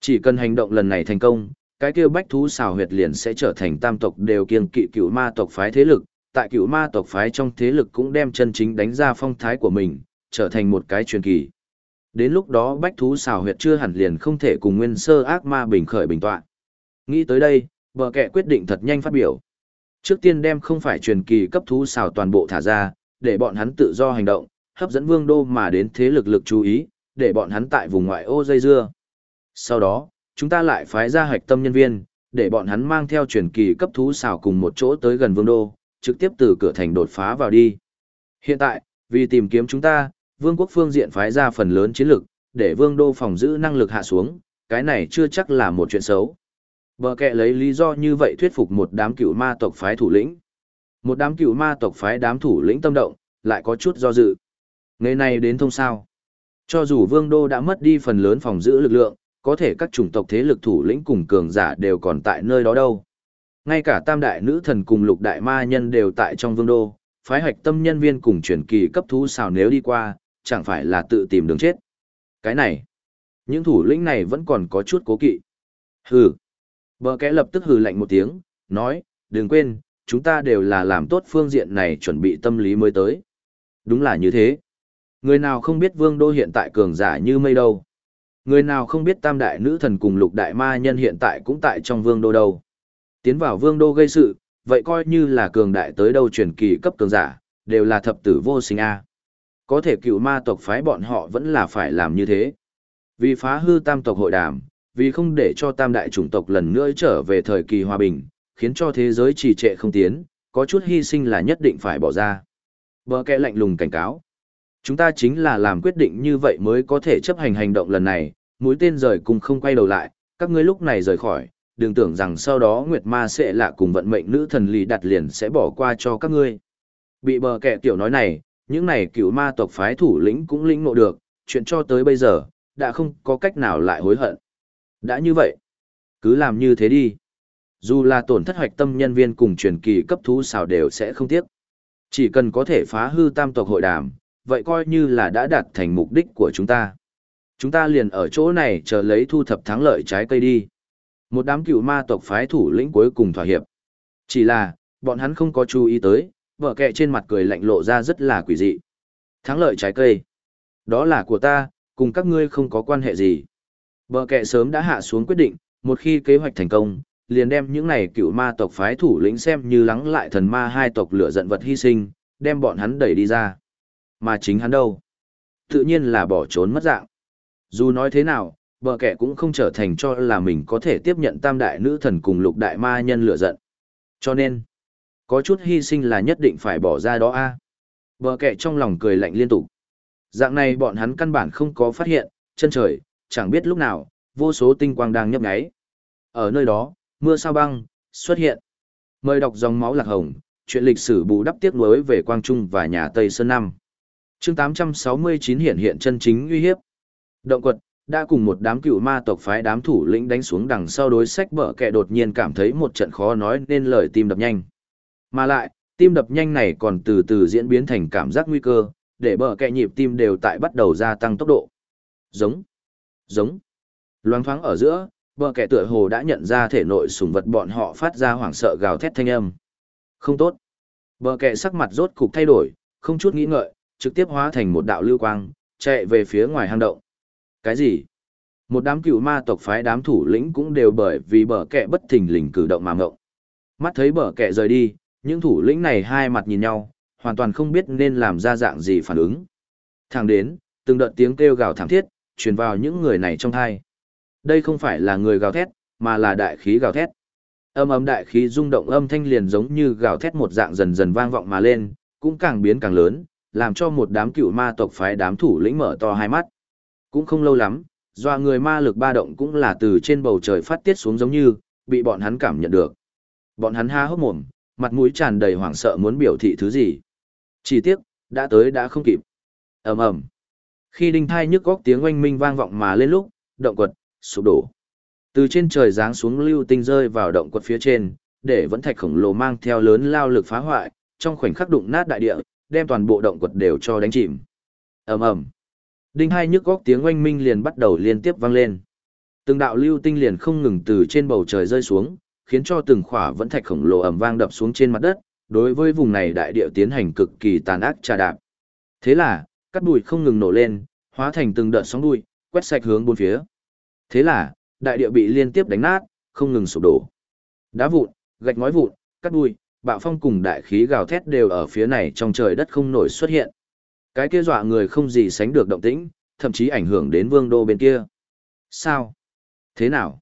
Chỉ cần hành động lần này thành công, cái kia bách thú xào huyệt liền sẽ trở thành tam tộc đều kiêng kỵ cựu ma tộc phái thế lực, tại cựu ma tộc phái trong thế lực cũng đem chân chính đánh ra phong thái của mình, trở thành một cái truyền kỳ. Đến lúc đó bách thú xào huyệt chưa hẳn liền không thể cùng nguyên sơ ác ma bình khởi bình tọa. Nghĩ tới đây, bờ kẹ quyết định thật nhanh phát biểu. Trước tiên đem không phải truyền kỳ cấp thú xào toàn bộ thả ra, để bọn hắn tự do hành động, hấp dẫn vương đô mà đến thế lực lực chú ý, để bọn hắn tại vùng ngoại ô dây dưa. Sau đó, chúng ta lại phái ra hạch tâm nhân viên, để bọn hắn mang theo truyền kỳ cấp thú xào cùng một chỗ tới gần vương đô, trực tiếp từ cửa thành đột phá vào đi. Hiện tại, vì tìm kiếm chúng ta, vương quốc phương diện phái ra phần lớn chiến lực, để vương đô phòng giữ năng lực hạ xuống, cái này chưa chắc là một chuyện xấu. Bờ kẹ lấy lý do như vậy thuyết phục một đám cựu ma tộc phái thủ lĩnh. Một đám cựu ma tộc phái đám thủ lĩnh tâm động, lại có chút do dự. Ngày này đến thông sao. Cho dù vương đô đã mất đi phần lớn phòng giữ lực lượng, có thể các chủng tộc thế lực thủ lĩnh cùng cường giả đều còn tại nơi đó đâu. Ngay cả tam đại nữ thần cùng lục đại ma nhân đều tại trong vương đô, phái hoạch tâm nhân viên cùng truyền kỳ cấp thú xào nếu đi qua, chẳng phải là tự tìm đường chết. Cái này, những thủ lĩnh này vẫn còn có chút cố kỵ. Hừ. Bờ kẽ lập tức hừ lạnh một tiếng, nói, đừng quên, chúng ta đều là làm tốt phương diện này chuẩn bị tâm lý mới tới. Đúng là như thế. Người nào không biết vương đô hiện tại cường giả như mây đâu. Người nào không biết tam đại nữ thần cùng lục đại ma nhân hiện tại cũng tại trong vương đô đâu. Tiến vào vương đô gây sự, vậy coi như là cường đại tới đâu truyền kỳ cấp cường giả, đều là thập tử vô sinh a. Có thể cựu ma tộc phái bọn họ vẫn là phải làm như thế. Vì phá hư tam tộc hội đàm, vì không để cho tam đại chủng tộc lần nữa trở về thời kỳ hòa bình, khiến cho thế giới trì trệ không tiến, có chút hy sinh là nhất định phải bỏ ra. Bờ kẽ lạnh lùng cảnh cáo. Chúng ta chính là làm quyết định như vậy mới có thể chấp hành hành động lần này, mũi tên rời cùng không quay đầu lại, các ngươi lúc này rời khỏi, đừng tưởng rằng sau đó Nguyệt Ma sẽ lạ cùng vận mệnh nữ thần lì đặt liền sẽ bỏ qua cho các ngươi. Bị bờ kẻ tiểu nói này, những này cựu ma tộc phái thủ lĩnh cũng lĩnh ngộ được, chuyện cho tới bây giờ, đã không có cách nào lại hối hận. Đã như vậy, cứ làm như thế đi. Dù là tổn thất hoạch tâm nhân viên cùng truyền kỳ cấp thú xào đều sẽ không tiếc. Chỉ cần có thể phá hư tam tộc hội đàm, vậy coi như là đã đạt thành mục đích của chúng ta. Chúng ta liền ở chỗ này chờ lấy thu thập thắng lợi trái cây đi. Một đám cựu ma tộc phái thủ lĩnh cuối cùng thỏa hiệp. Chỉ là, bọn hắn không có chú ý tới, vợ kẹ trên mặt cười lạnh lộ ra rất là quỷ dị. Thắng lợi trái cây. Đó là của ta, cùng các ngươi không có quan hệ gì. Bờ kẹ sớm đã hạ xuống quyết định, một khi kế hoạch thành công, liền đem những này cựu ma tộc phái thủ lĩnh xem như lắng lại thần ma hai tộc lửa giận vật hy sinh, đem bọn hắn đẩy đi ra. Mà chính hắn đâu? Tự nhiên là bỏ trốn mất dạng. Dù nói thế nào, bờ kẻ cũng không trở thành cho là mình có thể tiếp nhận tam đại nữ thần cùng lục đại ma nhân lửa giận. Cho nên, có chút hy sinh là nhất định phải bỏ ra đó a. À. Bờ kẻ trong lòng cười lạnh liên tục. Dạng này bọn hắn căn bản không có phát hiện, chân trời, chẳng biết lúc nào, vô số tinh quang đang nhấp nháy. Ở nơi đó, mưa sao băng, xuất hiện. Mời đọc dòng máu lạc hồng, chuyện lịch sử bù đắp tiếc nuối về Quang Trung và nhà Tây Sơn Năm. chương 869 hiện hiện chân chính uy hiếp. Động quật, đã cùng một đám cựu ma tộc phái đám thủ lĩnh đánh xuống đằng sau đối sách bở kẻ đột nhiên cảm thấy một trận khó nói nên lời tim đập nhanh. Mà lại, tim đập nhanh này còn từ từ diễn biến thành cảm giác nguy cơ, để bờ kẻ nhịp tim đều tại bắt đầu gia tăng tốc độ. Giống, giống, loáng thoáng ở giữa, bờ kẻ tựa hồ đã nhận ra thể nội sùng vật bọn họ phát ra hoảng sợ gào thét thanh âm. Không tốt. Bờ kẻ sắc mặt rốt cục thay đổi, không chút nghĩ ngợi, trực tiếp hóa thành một đạo lưu quang, chạy về phía ngoài hang động. Cái gì? Một đám cựu ma tộc phái đám thủ lĩnh cũng đều bởi vì bờ kẻ bất thình lình cử động mà ngộng. Mắt thấy bờ kẻ rời đi, những thủ lĩnh này hai mặt nhìn nhau, hoàn toàn không biết nên làm ra dạng gì phản ứng. Thẳng đến, từng đợt tiếng kêu gào thảm thiết, truyền vào những người này trong thai. Đây không phải là người gào thét, mà là đại khí gào thét. Âm ấm đại khí rung động âm thanh liền giống như gào thét một dạng dần dần vang vọng mà lên, cũng càng biến càng lớn, làm cho một đám cựu ma tộc phái đám thủ lĩnh mở to hai mắt. Cũng không lâu lắm, doa người ma lực ba động cũng là từ trên bầu trời phát tiết xuống giống như, bị bọn hắn cảm nhận được. Bọn hắn há hốc mồm, mặt mũi tràn đầy hoảng sợ muốn biểu thị thứ gì. Chỉ tiếc, đã tới đã không kịp. ầm ầm khi đinh thai nhức góc tiếng oanh minh vang vọng mà lên lúc, động quật, sụp đổ. Từ trên trời giáng xuống lưu tinh rơi vào động quật phía trên, để vẫn thạch khổng lồ mang theo lớn lao lực phá hoại, trong khoảnh khắc đụng nát đại địa, đem toàn bộ động quật đều cho đánh chìm. ầm ầm Đinh hai nhức góc tiếng oanh minh liền bắt đầu liên tiếp vang lên. Từng đạo lưu tinh liền không ngừng từ trên bầu trời rơi xuống, khiến cho từng khỏa vẫn thạch khổng lồ ầm vang đập xuống trên mặt đất, đối với vùng này đại địa tiến hành cực kỳ tàn ác trà đạp. Thế là, cắt bụi không ngừng nổ lên, hóa thành từng đợt sóng đuôi, quét sạch hướng bốn phía. Thế là, đại địa bị liên tiếp đánh nát, không ngừng sụp đổ. Đá vụn, gạch ngói vụn, cắt bụi, bạo phong cùng đại khí gào thét đều ở phía này trong trời đất không nổi xuất hiện. Cái kia dọa người không gì sánh được động tĩnh, thậm chí ảnh hưởng đến vương đô bên kia. Sao? Thế nào?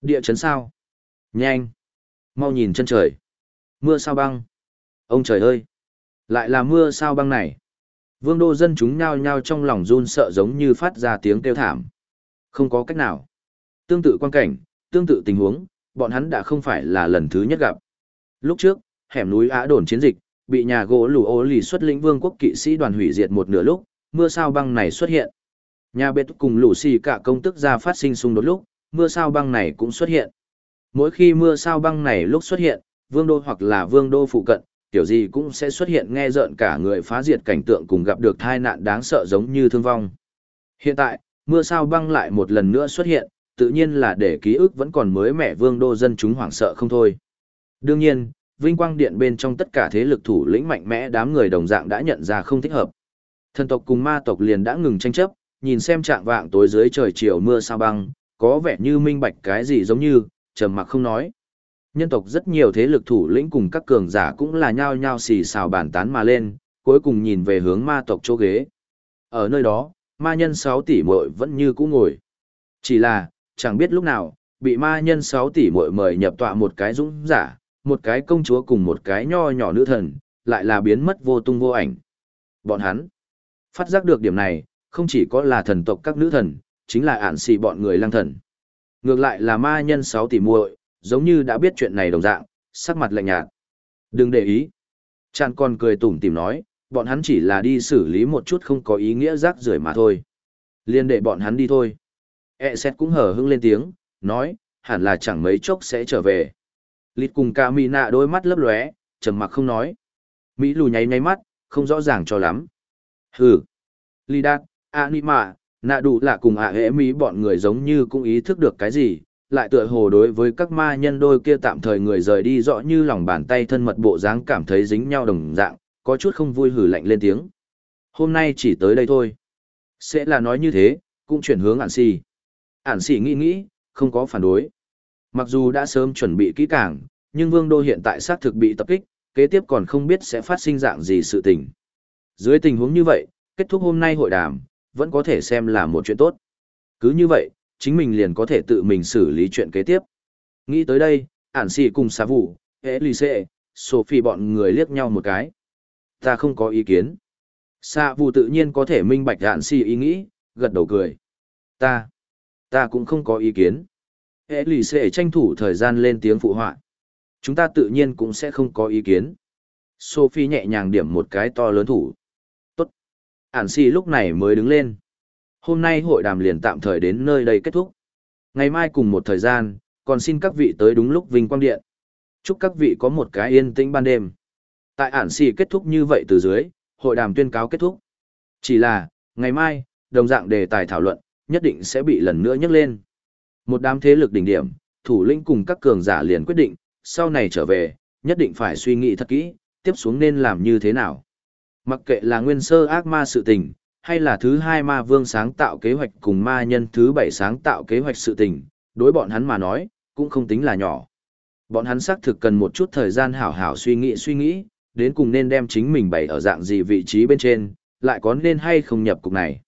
Địa chấn sao? Nhanh! Mau nhìn chân trời. Mưa sao băng. Ông trời ơi! Lại là mưa sao băng này. Vương đô dân chúng nhao nhao trong lòng run sợ giống như phát ra tiếng kêu thảm. Không có cách nào. Tương tự quan cảnh, tương tự tình huống, bọn hắn đã không phải là lần thứ nhất gặp. Lúc trước, hẻm núi Á đồn chiến dịch, bị nhà gỗ lù ô lì xuất lĩnh vương quốc kỵ sĩ đoàn hủy diệt một nửa lúc, mưa sao băng này xuất hiện. Nhà bệt cùng lũ xì cả công tức ra phát sinh xung đột lúc, mưa sao băng này cũng xuất hiện. Mỗi khi mưa sao băng này lúc xuất hiện, vương đô hoặc là vương đô phụ cận, kiểu gì cũng sẽ xuất hiện nghe rợn cả người phá diệt cảnh tượng cùng gặp được tai nạn đáng sợ giống như thương vong. Hiện tại, mưa sao băng lại một lần nữa xuất hiện, tự nhiên là để ký ức vẫn còn mới mẻ vương đô dân chúng hoảng sợ không thôi. Đương nhiên, vinh quang điện bên trong tất cả thế lực thủ lĩnh mạnh mẽ đám người đồng dạng đã nhận ra không thích hợp. Thần tộc cùng ma tộc liền đã ngừng tranh chấp, nhìn xem trạng vạng tối dưới trời chiều mưa sao băng, có vẻ như minh bạch cái gì giống như, trầm mặc không nói. Nhân tộc rất nhiều thế lực thủ lĩnh cùng các cường giả cũng là nhao nhao xì xào bàn tán mà lên, cuối cùng nhìn về hướng ma tộc chỗ ghế. Ở nơi đó, ma nhân 6 tỷ muội vẫn như cũ ngồi. Chỉ là, chẳng biết lúc nào, bị ma nhân 6 tỷ muội mời nhập tọa một cái dũng giả, một cái công chúa cùng một cái nho nhỏ nữ thần, lại là biến mất vô tung vô ảnh. Bọn hắn, phát giác được điểm này, không chỉ có là thần tộc các nữ thần, chính là ản xì bọn người lang thần. Ngược lại là ma nhân 6 tỷ muội, giống như đã biết chuyện này đồng dạng, sắc mặt lạnh nhạt. Đừng để ý. Chàng còn cười tủm tìm nói, bọn hắn chỉ là đi xử lý một chút không có ý nghĩa rác rưởi mà thôi. Liên để bọn hắn đi thôi. E xét cũng hở hững lên tiếng, nói, hẳn là chẳng mấy chốc sẽ trở về. Lít cùng ca mỹ nạ đôi mắt lấp lóe, trầm mặc không nói. Mỹ lù nháy nháy mắt, không rõ ràng cho lắm. Hừ. Lý đạt, mà, nạ đủ là cùng ạ hệ mỹ bọn người giống như cũng ý thức được cái gì, lại tựa hồ đối với các ma nhân đôi kia tạm thời người rời đi rõ như lòng bàn tay thân mật bộ dáng cảm thấy dính nhau đồng dạng, có chút không vui hử lạnh lên tiếng. Hôm nay chỉ tới đây thôi. Sẽ là nói như thế, cũng chuyển hướng ản xì. Ản xì nghĩ nghĩ, không có phản đối. Mặc dù đã sớm chuẩn bị kỹ càng, nhưng vương đô hiện tại xác thực bị tập kích, kế tiếp còn không biết sẽ phát sinh dạng gì sự tình. Dưới tình huống như vậy, kết thúc hôm nay hội đàm, vẫn có thể xem là một chuyện tốt. Cứ như vậy, chính mình liền có thể tự mình xử lý chuyện kế tiếp. Nghĩ tới đây, ản xì cùng xà vụ, Elise, Sophie bọn người liếc nhau một cái. Ta không có ý kiến. Xà vụ tự nhiên có thể minh bạch ản xì ý nghĩ, gật đầu cười. Ta, ta cũng không có ý kiến. Hệ lì xệ tranh thủ thời gian lên tiếng phụ họa. Chúng ta tự nhiên cũng sẽ không có ý kiến. Sophie nhẹ nhàng điểm một cái to lớn thủ. Tốt. Ản xì lúc này mới đứng lên. Hôm nay hội đàm liền tạm thời đến nơi đây kết thúc. Ngày mai cùng một thời gian, còn xin các vị tới đúng lúc Vinh Quang Điện. Chúc các vị có một cái yên tĩnh ban đêm. Tại ản xì kết thúc như vậy từ dưới, hội đàm tuyên cáo kết thúc. Chỉ là, ngày mai, đồng dạng đề tài thảo luận, nhất định sẽ bị lần nữa nhắc lên. Một đám thế lực đỉnh điểm, thủ lĩnh cùng các cường giả liền quyết định, sau này trở về, nhất định phải suy nghĩ thật kỹ, tiếp xuống nên làm như thế nào. Mặc kệ là nguyên sơ ác ma sự tình, hay là thứ hai ma vương sáng tạo kế hoạch cùng ma nhân thứ bảy sáng tạo kế hoạch sự tình, đối bọn hắn mà nói, cũng không tính là nhỏ. Bọn hắn xác thực cần một chút thời gian hảo hảo suy nghĩ suy nghĩ, đến cùng nên đem chính mình bày ở dạng gì vị trí bên trên, lại có nên hay không nhập cục này.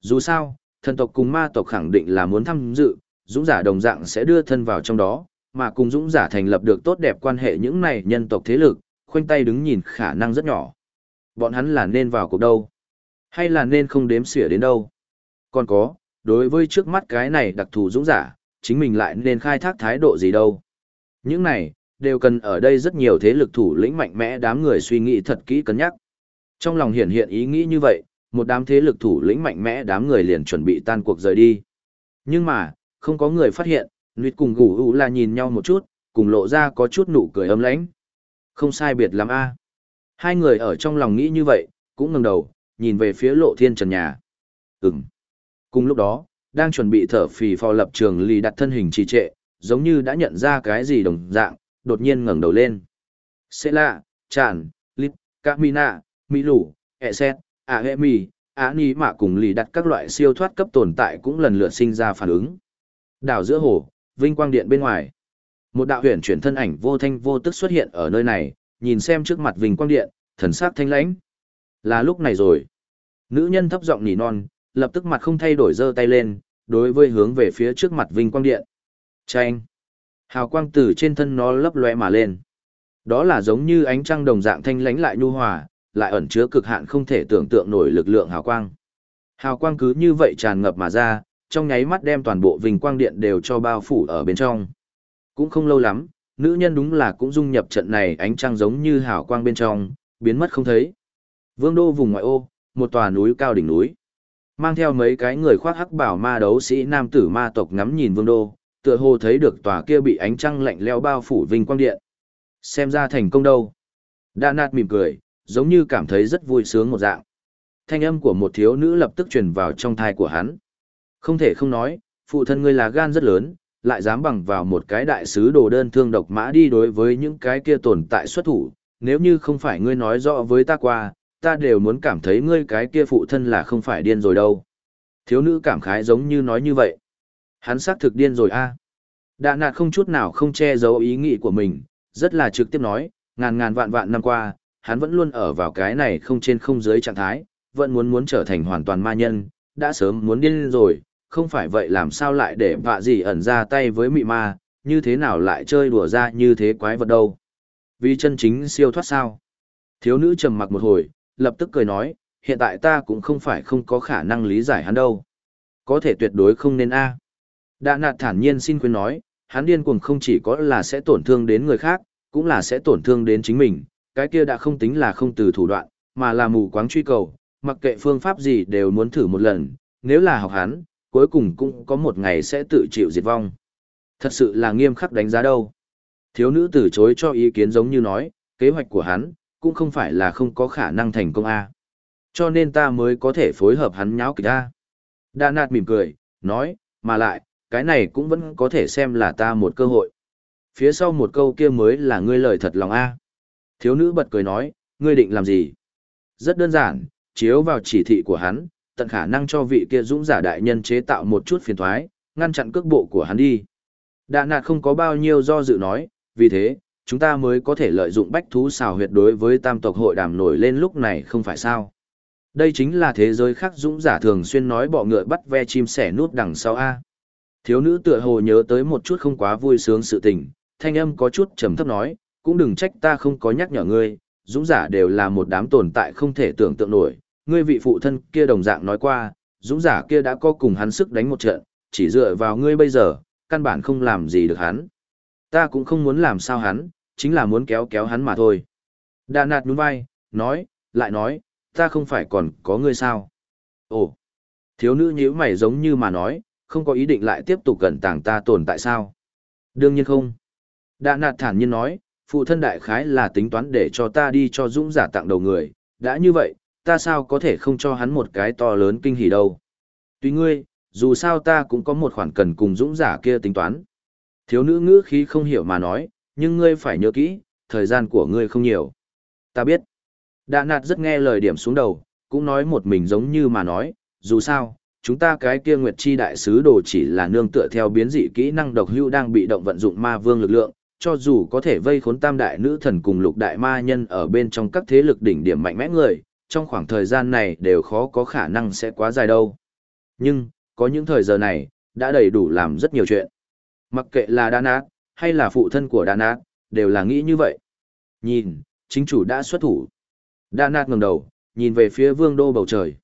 Dù sao, thần tộc cùng ma tộc khẳng định là muốn tham dự, dũng giả đồng dạng sẽ đưa thân vào trong đó, mà cùng dũng giả thành lập được tốt đẹp quan hệ những này nhân tộc thế lực, khoanh tay đứng nhìn khả năng rất nhỏ. Bọn hắn là nên vào cuộc đâu? Hay là nên không đếm xỉa đến đâu? Còn có, đối với trước mắt cái này đặc thù dũng giả, chính mình lại nên khai thác thái độ gì đâu? Những này, đều cần ở đây rất nhiều thế lực thủ lĩnh mạnh mẽ đám người suy nghĩ thật kỹ cân nhắc. Trong lòng hiện hiện ý nghĩ như vậy, một đám thế lực thủ lĩnh mạnh mẽ đám người liền chuẩn bị tan cuộc rời đi. Nhưng mà, không có người phát hiện, Nguyệt cùng Gù U là nhìn nhau một chút, cùng lộ ra có chút nụ cười ấm lãnh. Không sai biệt lắm a. Hai người ở trong lòng nghĩ như vậy, cũng ngẩng đầu, nhìn về phía lộ thiên trần nhà. Ừm. Cùng lúc đó, đang chuẩn bị thở phì phò lập trường lì đặt thân hình trì trệ, giống như đã nhận ra cái gì đồng dạng, đột nhiên ngẩng đầu lên. Sẽ lạ, tràn, lít, camina, mỹ lũ, ẹ xét, à hệ mì, á ni mạ cùng lì đặt các loại siêu thoát cấp tồn tại cũng lần lượt sinh ra phản ứng. Đảo giữa hồ, vinh quang điện bên ngoài. Một đạo huyền chuyển thân ảnh vô thanh vô tức xuất hiện ở nơi này, nhìn xem trước mặt vinh quang điện, thần sắc thanh lãnh. Là lúc này rồi. Nữ nhân thấp giọng nỉ non, lập tức mặt không thay đổi giơ tay lên, đối với hướng về phía trước mặt vinh quang điện. Chanh. Hào quang từ trên thân nó lấp lóe mà lên. Đó là giống như ánh trăng đồng dạng thanh lãnh lại nhu hòa, lại ẩn chứa cực hạn không thể tưởng tượng nổi lực lượng hào quang. Hào quang cứ như vậy tràn ngập mà ra, trong nháy mắt đem toàn bộ vinh quang điện đều cho bao phủ ở bên trong. Cũng không lâu lắm, nữ nhân đúng là cũng dung nhập trận này ánh trăng giống như hào quang bên trong, biến mất không thấy. Vương đô vùng ngoại ô, một tòa núi cao đỉnh núi. Mang theo mấy cái người khoác hắc bảo ma đấu sĩ nam tử ma tộc ngắm nhìn vương đô, tựa hồ thấy được tòa kia bị ánh trăng lạnh lẽo bao phủ vinh quang điện. Xem ra thành công đâu. Đa nạt mỉm cười, giống như cảm thấy rất vui sướng một dạng. Thanh âm của một thiếu nữ lập tức truyền vào trong thai của hắn. Không thể không nói, phụ thân ngươi là gan rất lớn, lại dám bằng vào một cái đại sứ đồ đơn thương độc mã đi đối với những cái kia tồn tại xuất thủ. Nếu như không phải ngươi nói rõ với ta qua, ta đều muốn cảm thấy ngươi cái kia phụ thân là không phải điên rồi đâu. Thiếu nữ cảm khái giống như nói như vậy. Hắn xác thực điên rồi a. À. Đạ nạt không chút nào không che giấu ý nghĩ của mình, rất là trực tiếp nói, ngàn ngàn vạn vạn năm qua, hắn vẫn luôn ở vào cái này không trên không dưới trạng thái, vẫn muốn muốn trở thành hoàn toàn ma nhân, đã sớm muốn điên rồi, không phải vậy làm sao lại để vạ gì ẩn ra tay với mị ma, như thế nào lại chơi đùa ra như thế quái vật đâu. Vì chân chính siêu thoát sao. Thiếu nữ trầm mặc một hồi, lập tức cười nói, hiện tại ta cũng không phải không có khả năng lý giải hắn đâu. Có thể tuyệt đối không nên a. Đạ nạt thản nhiên xin khuyên nói, hắn điên cuồng không chỉ có là sẽ tổn thương đến người khác, cũng là sẽ tổn thương đến chính mình, cái kia đã không tính là không từ thủ đoạn, mà là mù quáng truy cầu, mặc kệ phương pháp gì đều muốn thử một lần, nếu là học hắn, cuối cùng cũng có một ngày sẽ tự chịu diệt vong. Thật sự là nghiêm khắc đánh giá đâu. Thiếu nữ từ chối cho ý kiến giống như nói, kế hoạch của hắn, cũng không phải là không có khả năng thành công a Cho nên ta mới có thể phối hợp hắn nháo kịch a Đa nạt mỉm cười, nói, mà lại, cái này cũng vẫn có thể xem là ta một cơ hội. Phía sau một câu kia mới là ngươi lời thật lòng a Thiếu nữ bật cười nói, ngươi định làm gì? Rất đơn giản, chiếu vào chỉ thị của hắn, tận khả năng cho vị kia dũng giả đại nhân chế tạo một chút phiền thoái, ngăn chặn cước bộ của hắn đi. đà nạt không có bao nhiêu do dự nói, vì thế, chúng ta mới có thể lợi dụng bách thú xào huyệt đối với tam tộc hội đàm nổi lên lúc này không phải sao. Đây chính là thế giới khác dũng giả thường xuyên nói bọ ngựa bắt ve chim sẻ nút đằng sau A. Thiếu nữ tựa hồ nhớ tới một chút không quá vui sướng sự tình, thanh âm có chút trầm thấp nói, cũng đừng trách ta không có nhắc nhở ngươi, dũng giả đều là một đám tồn tại không thể tưởng tượng nổi, ngươi vị phụ thân kia đồng dạng nói qua, dũng giả kia đã có cùng hắn sức đánh một trận, chỉ dựa vào ngươi bây giờ, căn bản không làm gì được hắn. Ta cũng không muốn làm sao hắn, chính là muốn kéo kéo hắn mà thôi. Đà nạt nhún vai, nói, lại nói, ta không phải còn có ngươi sao. Ồ, thiếu nữ nhíu mày giống như mà nói, không có ý định lại tiếp tục gần tàng ta tồn tại sao. Đương nhiên không. Đà nạt thản nhiên nói, phụ thân đại khái là tính toán để cho ta đi cho dũng giả tặng đầu người, đã như vậy, ta sao có thể không cho hắn một cái to lớn kinh hỉ đâu. Tuy ngươi, dù sao ta cũng có một khoản cần cùng dũng giả kia tính toán. Thiếu nữ ngữ khí không hiểu mà nói, nhưng ngươi phải nhớ kỹ, thời gian của ngươi không nhiều. Ta biết. Đạ nạt rất nghe lời điểm xuống đầu, cũng nói một mình giống như mà nói, dù sao, chúng ta cái kia Nguyệt Chi đại sứ đồ chỉ là nương tựa theo biến dị kỹ năng độc hưu đang bị động vận dụng ma vương lực lượng, cho dù có thể vây khốn tam đại nữ thần cùng lục đại ma nhân ở bên trong các thế lực đỉnh điểm mạnh mẽ người, trong khoảng thời gian này đều khó có khả năng sẽ quá dài đâu. Nhưng, có những thời giờ này, đã đầy đủ làm rất nhiều chuyện. Mặc kệ là Đan Ác, hay là phụ thân của Đan Ác, đều là nghĩ như vậy. Nhìn, chính chủ đã xuất thủ. Đan Ác ngẩng đầu, nhìn về phía vương đô bầu trời.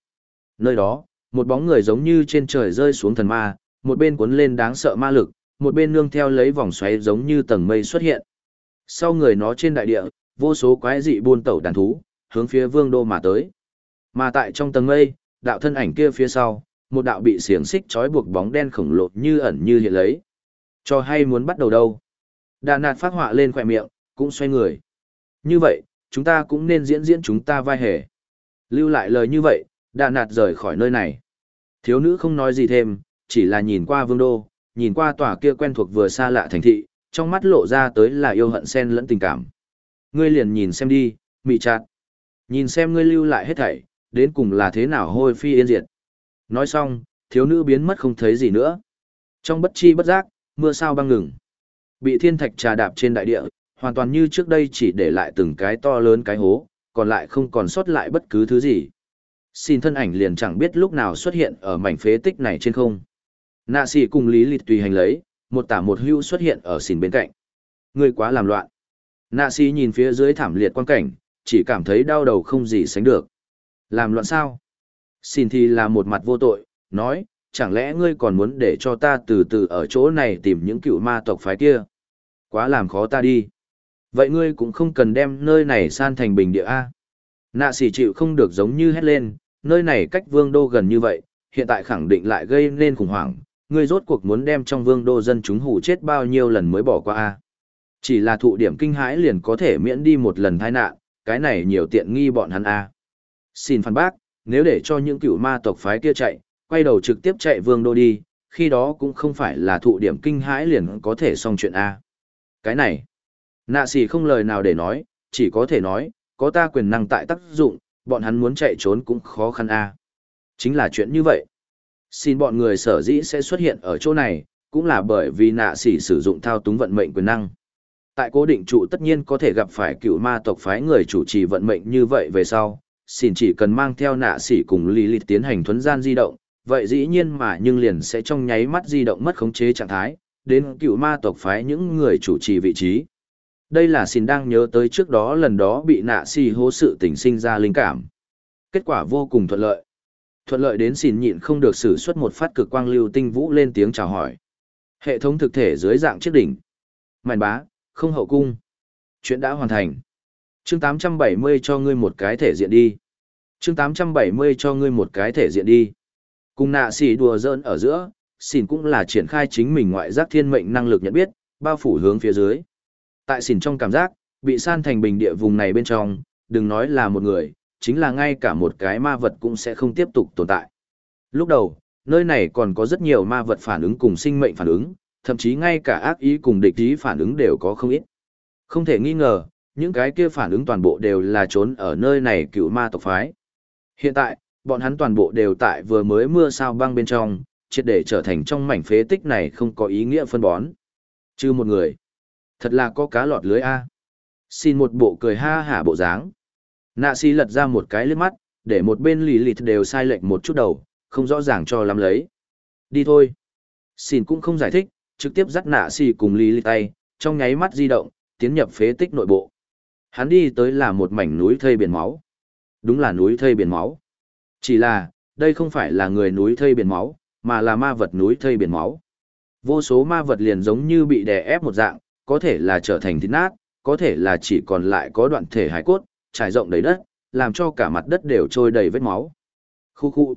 Nơi đó, một bóng người giống như trên trời rơi xuống thần ma, một bên cuốn lên đáng sợ ma lực, một bên nương theo lấy vòng xoáy giống như tầng mây xuất hiện. Sau người nó trên đại địa, vô số quái dị buôn tẩu đàn thú, hướng phía vương đô mà tới. Mà tại trong tầng mây, đạo thân ảnh kia phía sau, một đạo bị xiềng xích trói buộc bóng đen khổng lồ như ẩn như hiện lấy. Cho hay muốn bắt đầu đâu. Đà nạt phát họa lên khỏe miệng, cũng xoay người. Như vậy, chúng ta cũng nên diễn diễn chúng ta vai hề. Lưu lại lời như vậy, đà nạt rời khỏi nơi này. Thiếu nữ không nói gì thêm, chỉ là nhìn qua vương đô, nhìn qua tòa kia quen thuộc vừa xa lạ thành thị, trong mắt lộ ra tới là yêu hận xen lẫn tình cảm. Ngươi liền nhìn xem đi, mị chặt. Nhìn xem ngươi lưu lại hết thảy, đến cùng là thế nào hôi phi yên diệt. Nói xong, thiếu nữ biến mất không thấy gì nữa. Trong bất chi bất giác, mưa sao băng ngừng. Bị thiên thạch trà đạp trên đại địa, hoàn toàn như trước đây chỉ để lại từng cái to lớn cái hố, còn lại không còn sót lại bất cứ thứ gì. Xin thân ảnh liền chẳng biết lúc nào xuất hiện ở mảnh phế tích này trên không. Nạ sĩ cùng Lý Lịch tùy hành lấy, một tả một hưu xuất hiện ở xìn bên cạnh. Người quá làm loạn. Nạ sĩ nhìn phía dưới thảm liệt quan cảnh, chỉ cảm thấy đau đầu không gì sánh được. Làm loạn sao? Xin thì là một mặt vô tội, nói, chẳng lẽ ngươi còn muốn để cho ta từ từ ở chỗ này tìm những cựu ma tộc phái kia? Quá làm khó ta đi. Vậy ngươi cũng không cần đem nơi này san thành bình địa A. Nạ xỉ chịu không được giống như hét lên, nơi này cách vương đô gần như vậy, hiện tại khẳng định lại gây nên khủng hoảng, ngươi rốt cuộc muốn đem trong vương đô dân chúng hủ chết bao nhiêu lần mới bỏ qua a Chỉ là thụ điểm kinh hãi liền có thể miễn đi một lần tai nạn, cái này nhiều tiện nghi bọn hắn a Xin phản bác, nếu để cho những cựu ma tộc phái kia chạy, quay đầu trực tiếp chạy vương đô đi, khi đó cũng không phải là thụ điểm kinh hãi liền có thể xong chuyện A. Cái này, nạ xì không lời nào để nói, chỉ có thể nói, có ta quyền năng tại tác dụng, bọn hắn muốn chạy trốn cũng khó khăn A. Chính là chuyện như vậy. Xin bọn người sở dĩ sẽ xuất hiện ở chỗ này, cũng là bởi vì nạ xỉ sử dụng thao túng vận mệnh quyền năng. Tại cố định trụ tất nhiên có thể gặp phải cựu ma tộc phái người chủ trì vận mệnh như vậy về sau, xin chỉ cần mang theo nạ xỉ cùng lý lịch tiến hành thuấn gian di động, vậy dĩ nhiên mà nhưng liền sẽ trong nháy mắt di động mất khống chế trạng thái, đến cựu ma tộc phái những người chủ trì vị trí. Đây là xin đang nhớ tới trước đó lần đó bị nạ si hố sự tình sinh ra linh cảm. Kết quả vô cùng thuận lợi. Thuận lợi đến xin nhịn không được sử xuất một phát cực quang lưu tinh vũ lên tiếng chào hỏi. Hệ thống thực thể dưới dạng chiếc đỉnh. Màn bá, không hậu cung. Chuyện đã hoàn thành chương 870 cho ngươi một cái thể diện đi. chương 870 cho ngươi một cái thể diện đi. Cùng nạ xỉ đùa dơn ở giữa, xỉn cũng là triển khai chính mình ngoại giác thiên mệnh năng lực nhận biết, bao phủ hướng phía dưới. Tại xỉn trong cảm giác, bị san thành bình địa vùng này bên trong, đừng nói là một người, chính là ngay cả một cái ma vật cũng sẽ không tiếp tục tồn tại. Lúc đầu, nơi này còn có rất nhiều ma vật phản ứng cùng sinh mệnh phản ứng, thậm chí ngay cả ác ý cùng địch ý phản ứng đều có không ít. Không thể nghi ngờ, những cái kia phản ứng toàn bộ đều là trốn ở nơi này cựu ma tộc phái. Hiện tại, bọn hắn toàn bộ đều tại vừa mới mưa sao băng bên trong, triệt để trở thành trong mảnh phế tích này không có ý nghĩa phân bón. Chứ một người. Thật là có cá lọt lưới A. Xin một bộ cười ha hả bộ dáng. Nạ si lật ra một cái lướt mắt, để một bên lì lịt đều sai lệch một chút đầu, không rõ ràng cho lắm lấy. Đi thôi. Xin cũng không giải thích, trực tiếp dắt nạ si cùng lì lịt tay, trong nháy mắt di động, tiến nhập phế tích nội bộ. Hắn đi tới là một mảnh núi thây biển máu. Đúng là núi thây biển máu. Chỉ là, đây không phải là người núi thây biển máu, mà là ma vật núi thây biển máu. Vô số ma vật liền giống như bị đè ép một dạng, có thể là trở thành thịt nát, có thể là chỉ còn lại có đoạn thể hải cốt, trải rộng đầy đất, làm cho cả mặt đất đều trôi đầy vết máu. Khu khu.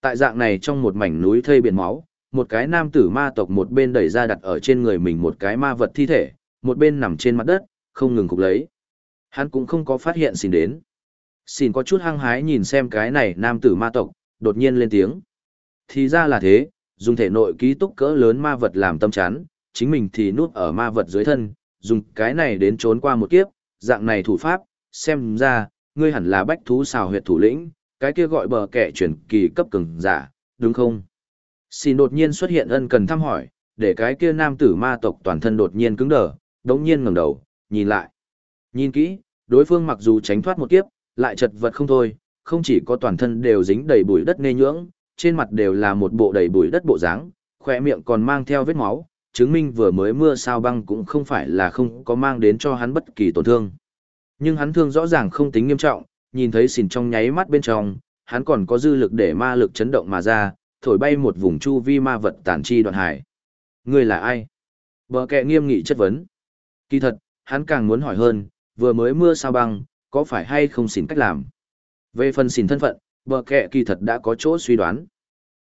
Tại dạng này trong một mảnh núi thây biển máu, một cái nam tử ma tộc một bên đẩy ra đặt ở trên người mình một cái ma vật thi thể, một bên nằm trên mặt đất, không ngừng cục lấy. Hắn cũng không có phát hiện xin đến. Xin có chút hăng hái nhìn xem cái này nam tử ma tộc, đột nhiên lên tiếng. Thì ra là thế, dùng thể nội ký túc cỡ lớn ma vật làm tâm chán, chính mình thì nuốt ở ma vật dưới thân, dùng cái này đến trốn qua một kiếp, dạng này thủ pháp, xem ra, ngươi hẳn là bách thú xào huyệt thủ lĩnh, cái kia gọi bờ kẻ chuyển kỳ cấp cường giả, đúng không? Xin đột nhiên xuất hiện ân cần thăm hỏi, để cái kia nam tử ma tộc toàn thân đột nhiên cứng đờ, đống nhiên ngẩng đầu, nhìn lại. Nhìn kỹ, đối phương mặc dù tránh thoát một kiếp, lại chật vật không thôi, không chỉ có toàn thân đều dính đầy bụi đất nê nhưỡng, trên mặt đều là một bộ đầy bụi đất bộ dáng, khỏe miệng còn mang theo vết máu, chứng minh vừa mới mưa sao băng cũng không phải là không có mang đến cho hắn bất kỳ tổn thương. Nhưng hắn thương rõ ràng không tính nghiêm trọng, nhìn thấy xỉn trong nháy mắt bên trong, hắn còn có dư lực để ma lực chấn động mà ra, thổi bay một vùng chu vi ma vật tàn chi đoạn hải. Người là ai? Bờ kẹ nghiêm nghị chất vấn. Kỳ thật, hắn càng muốn hỏi hơn, vừa mới mưa sao băng, có phải hay không xỉn cách làm. Về phần xỉn thân phận, bờ kẹ kỳ thật đã có chỗ suy đoán.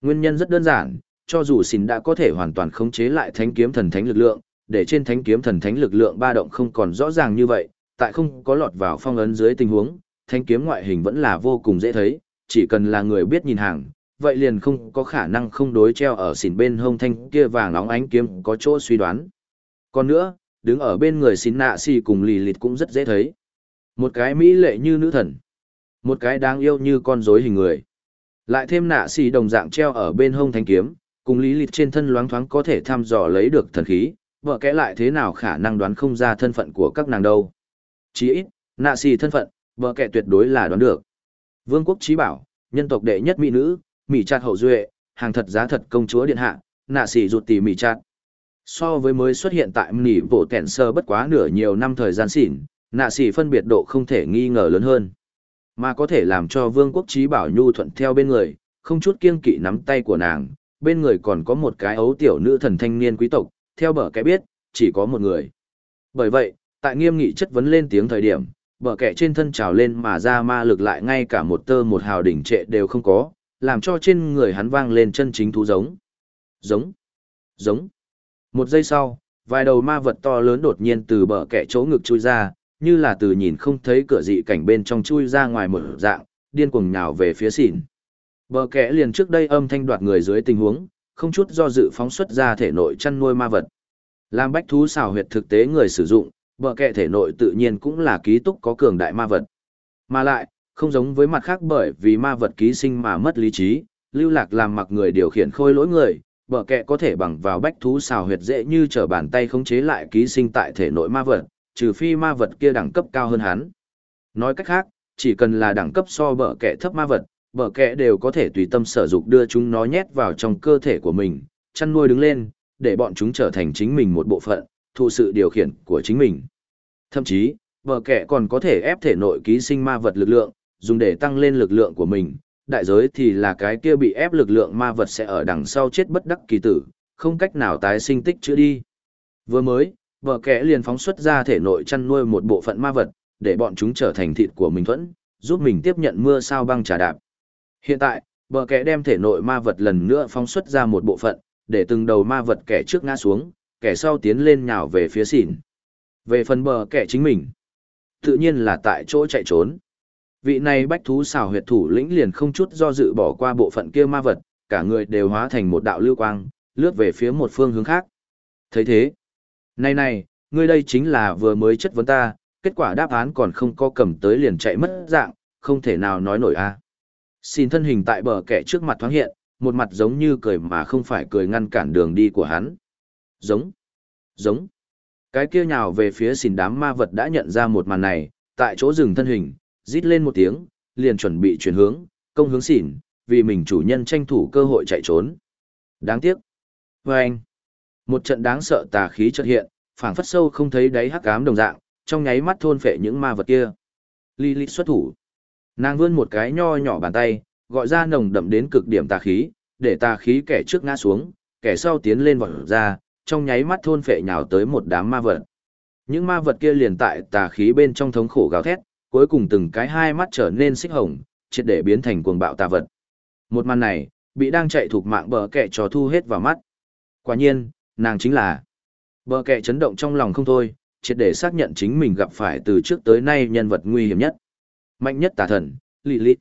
Nguyên nhân rất đơn giản, cho dù xỉn đã có thể hoàn toàn khống chế lại thánh kiếm thần thánh lực lượng, để trên thánh kiếm thần thánh lực lượng ba động không còn rõ ràng như vậy, tại không có lọt vào phong ấn dưới tình huống, thánh kiếm ngoại hình vẫn là vô cùng dễ thấy, chỉ cần là người biết nhìn hàng, vậy liền không có khả năng không đối treo ở xỉn bên hông thanh kia vàng nóng ánh kiếm có chỗ suy đoán. Còn nữa, đứng ở bên người xỉn nạ xì cùng lì lịt cũng rất dễ thấy. Một cái mỹ lệ như nữ thần. Một cái đáng yêu như con rối hình người. Lại thêm nạ xì đồng dạng treo ở bên hông thanh kiếm, cùng lý lịch trên thân loáng thoáng có thể thăm dò lấy được thần khí, vợ kẽ lại thế nào khả năng đoán không ra thân phận của các nàng đâu. Chỉ ít, nạ xì thân phận, vợ kẽ tuyệt đối là đoán được. Vương quốc trí bảo, nhân tộc đệ nhất mỹ nữ, mỹ chặt hậu duệ, hàng thật giá thật công chúa điện hạ, nạ xì rụt tỉ mỹ chặt. So với mới xuất hiện tại mỹ bộ tẻn sơ bất quá nửa nhiều năm thời gian xỉn, nạ xỉ phân biệt độ không thể nghi ngờ lớn hơn. Mà có thể làm cho vương quốc trí bảo nhu thuận theo bên người, không chút kiêng kỵ nắm tay của nàng, bên người còn có một cái ấu tiểu nữ thần thanh niên quý tộc, theo bờ kẻ biết, chỉ có một người. Bởi vậy, tại nghiêm nghị chất vấn lên tiếng thời điểm, bờ kẻ trên thân trào lên mà ra ma lực lại ngay cả một tơ một hào đỉnh trệ đều không có, làm cho trên người hắn vang lên chân chính thú giống. Giống, giống. Một giây sau, vài đầu ma vật to lớn đột nhiên từ bờ kẻ chỗ ngực chui ra, như là từ nhìn không thấy cửa dị cảnh bên trong chui ra ngoài một dạng, điên cuồng nhào về phía xỉn. Bờ kẽ liền trước đây âm thanh đoạt người dưới tình huống, không chút do dự phóng xuất ra thể nội chăn nuôi ma vật. Làm bách thú xào huyệt thực tế người sử dụng, bờ kẽ thể nội tự nhiên cũng là ký túc có cường đại ma vật. Mà lại, không giống với mặt khác bởi vì ma vật ký sinh mà mất lý trí, lưu lạc làm mặc người điều khiển khôi lỗi người, bờ kẽ có thể bằng vào bách thú xào huyệt dễ như trở bàn tay khống chế lại ký sinh tại thể nội ma vật, trừ phi ma vật kia đẳng cấp cao hơn hắn. Nói cách khác, chỉ cần là đẳng cấp so bở kẻ thấp ma vật, bở kẻ đều có thể tùy tâm sở dục đưa chúng nó nhét vào trong cơ thể của mình, chăn nuôi đứng lên, để bọn chúng trở thành chính mình một bộ phận, thụ sự điều khiển của chính mình. Thậm chí, bờ kẻ còn có thể ép thể nội ký sinh ma vật lực lượng, dùng để tăng lên lực lượng của mình, đại giới thì là cái kia bị ép lực lượng ma vật sẽ ở đằng sau chết bất đắc kỳ tử, không cách nào tái sinh tích chữa đi. Vừa mới, bờ kẽ liền phóng xuất ra thể nội chăn nuôi một bộ phận ma vật, để bọn chúng trở thành thịt của mình thuẫn, giúp mình tiếp nhận mưa sao băng trà đạp. Hiện tại, bờ kẽ đem thể nội ma vật lần nữa phóng xuất ra một bộ phận, để từng đầu ma vật kẻ trước ngã xuống, kẻ sau tiến lên nhào về phía xỉn. Về phần bờ kẻ chính mình, tự nhiên là tại chỗ chạy trốn. Vị này bách thú xào huyệt thủ lĩnh liền không chút do dự bỏ qua bộ phận kia ma vật, cả người đều hóa thành một đạo lưu quang, lướt về phía một phương hướng khác. thấy thế, này này, ngươi đây chính là vừa mới chất vấn ta, kết quả đáp án còn không có cầm tới liền chạy mất dạng, không thể nào nói nổi a. Xin thân hình tại bờ kẻ trước mặt thoáng hiện, một mặt giống như cười mà không phải cười ngăn cản đường đi của hắn. Giống, giống. Cái kia nhào về phía xìn đám ma vật đã nhận ra một màn này, tại chỗ dừng thân hình, rít lên một tiếng, liền chuẩn bị chuyển hướng, công hướng xỉn, vì mình chủ nhân tranh thủ cơ hội chạy trốn. Đáng tiếc. Vâng anh, một trận đáng sợ tà khí chợt hiện, phảng phất sâu không thấy đáy hắc ám đồng dạng, trong nháy mắt thôn phệ những ma vật kia. Lý xuất thủ. Nàng vươn một cái nho nhỏ bàn tay, gọi ra nồng đậm đến cực điểm tà khí, để tà khí kẻ trước ngã xuống, kẻ sau tiến lên vọt ra, trong nháy mắt thôn phệ nhào tới một đám ma vật. Những ma vật kia liền tại tà khí bên trong thống khổ gào thét, cuối cùng từng cái hai mắt trở nên xích hồng, triệt để biến thành cuồng bạo tà vật. Một màn này, bị đang chạy thuộc mạng bờ kẻ trò thu hết vào mắt. Quả nhiên, nàng chính là bờ kệ chấn động trong lòng không thôi, triệt để xác nhận chính mình gặp phải từ trước tới nay nhân vật nguy hiểm nhất. Mạnh nhất tà thần, Lilith.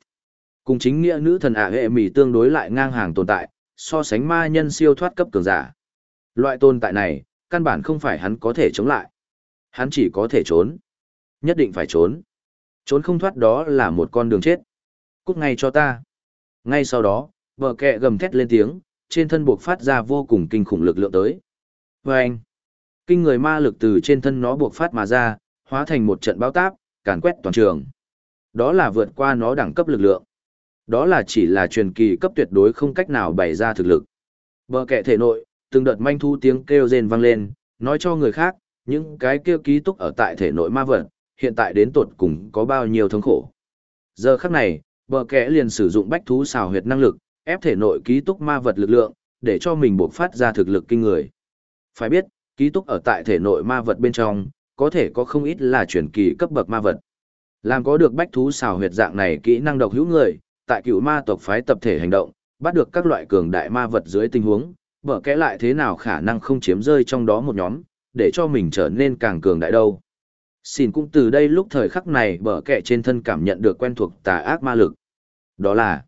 Cùng chính nghĩa nữ thần ả hệ mỉ tương đối lại ngang hàng tồn tại, so sánh ma nhân siêu thoát cấp cường giả. Loại tồn tại này, căn bản không phải hắn có thể chống lại. Hắn chỉ có thể trốn. Nhất định phải trốn. Trốn không thoát đó là một con đường chết. Cút ngay cho ta. Ngay sau đó, bờ kẹ gầm thét lên tiếng, trên thân buộc phát ra vô cùng kinh khủng lực lượng tới. Và anh, kinh người ma lực từ trên thân nó buộc phát mà ra, hóa thành một trận báo táp, càn quét toàn trường. Đó là vượt qua nó đẳng cấp lực lượng. Đó là chỉ là truyền kỳ cấp tuyệt đối không cách nào bày ra thực lực. Bờ kệ thể nội, từng đợt manh thu tiếng kêu rên vang lên, nói cho người khác, những cái kêu ký túc ở tại thể nội ma vật, hiện tại đến tột cùng có bao nhiêu thống khổ. Giờ khắc này, bờ kẽ liền sử dụng bách thú xào huyệt năng lực, ép thể nội ký túc ma vật lực lượng, để cho mình buộc phát ra thực lực kinh người. Phải biết, ký túc ở tại thể nội ma vật bên trong, có thể có không ít là chuyển kỳ cấp bậc ma vật. Làm có được bách thú xào huyệt dạng này kỹ năng độc hữu người, tại cựu ma tộc phái tập thể hành động, bắt được các loại cường đại ma vật dưới tình huống, bở kẽ lại thế nào khả năng không chiếm rơi trong đó một nhóm, để cho mình trở nên càng cường đại đâu. Xin cũng từ đây lúc thời khắc này bở kẽ trên thân cảm nhận được quen thuộc tà ác ma lực. Đó là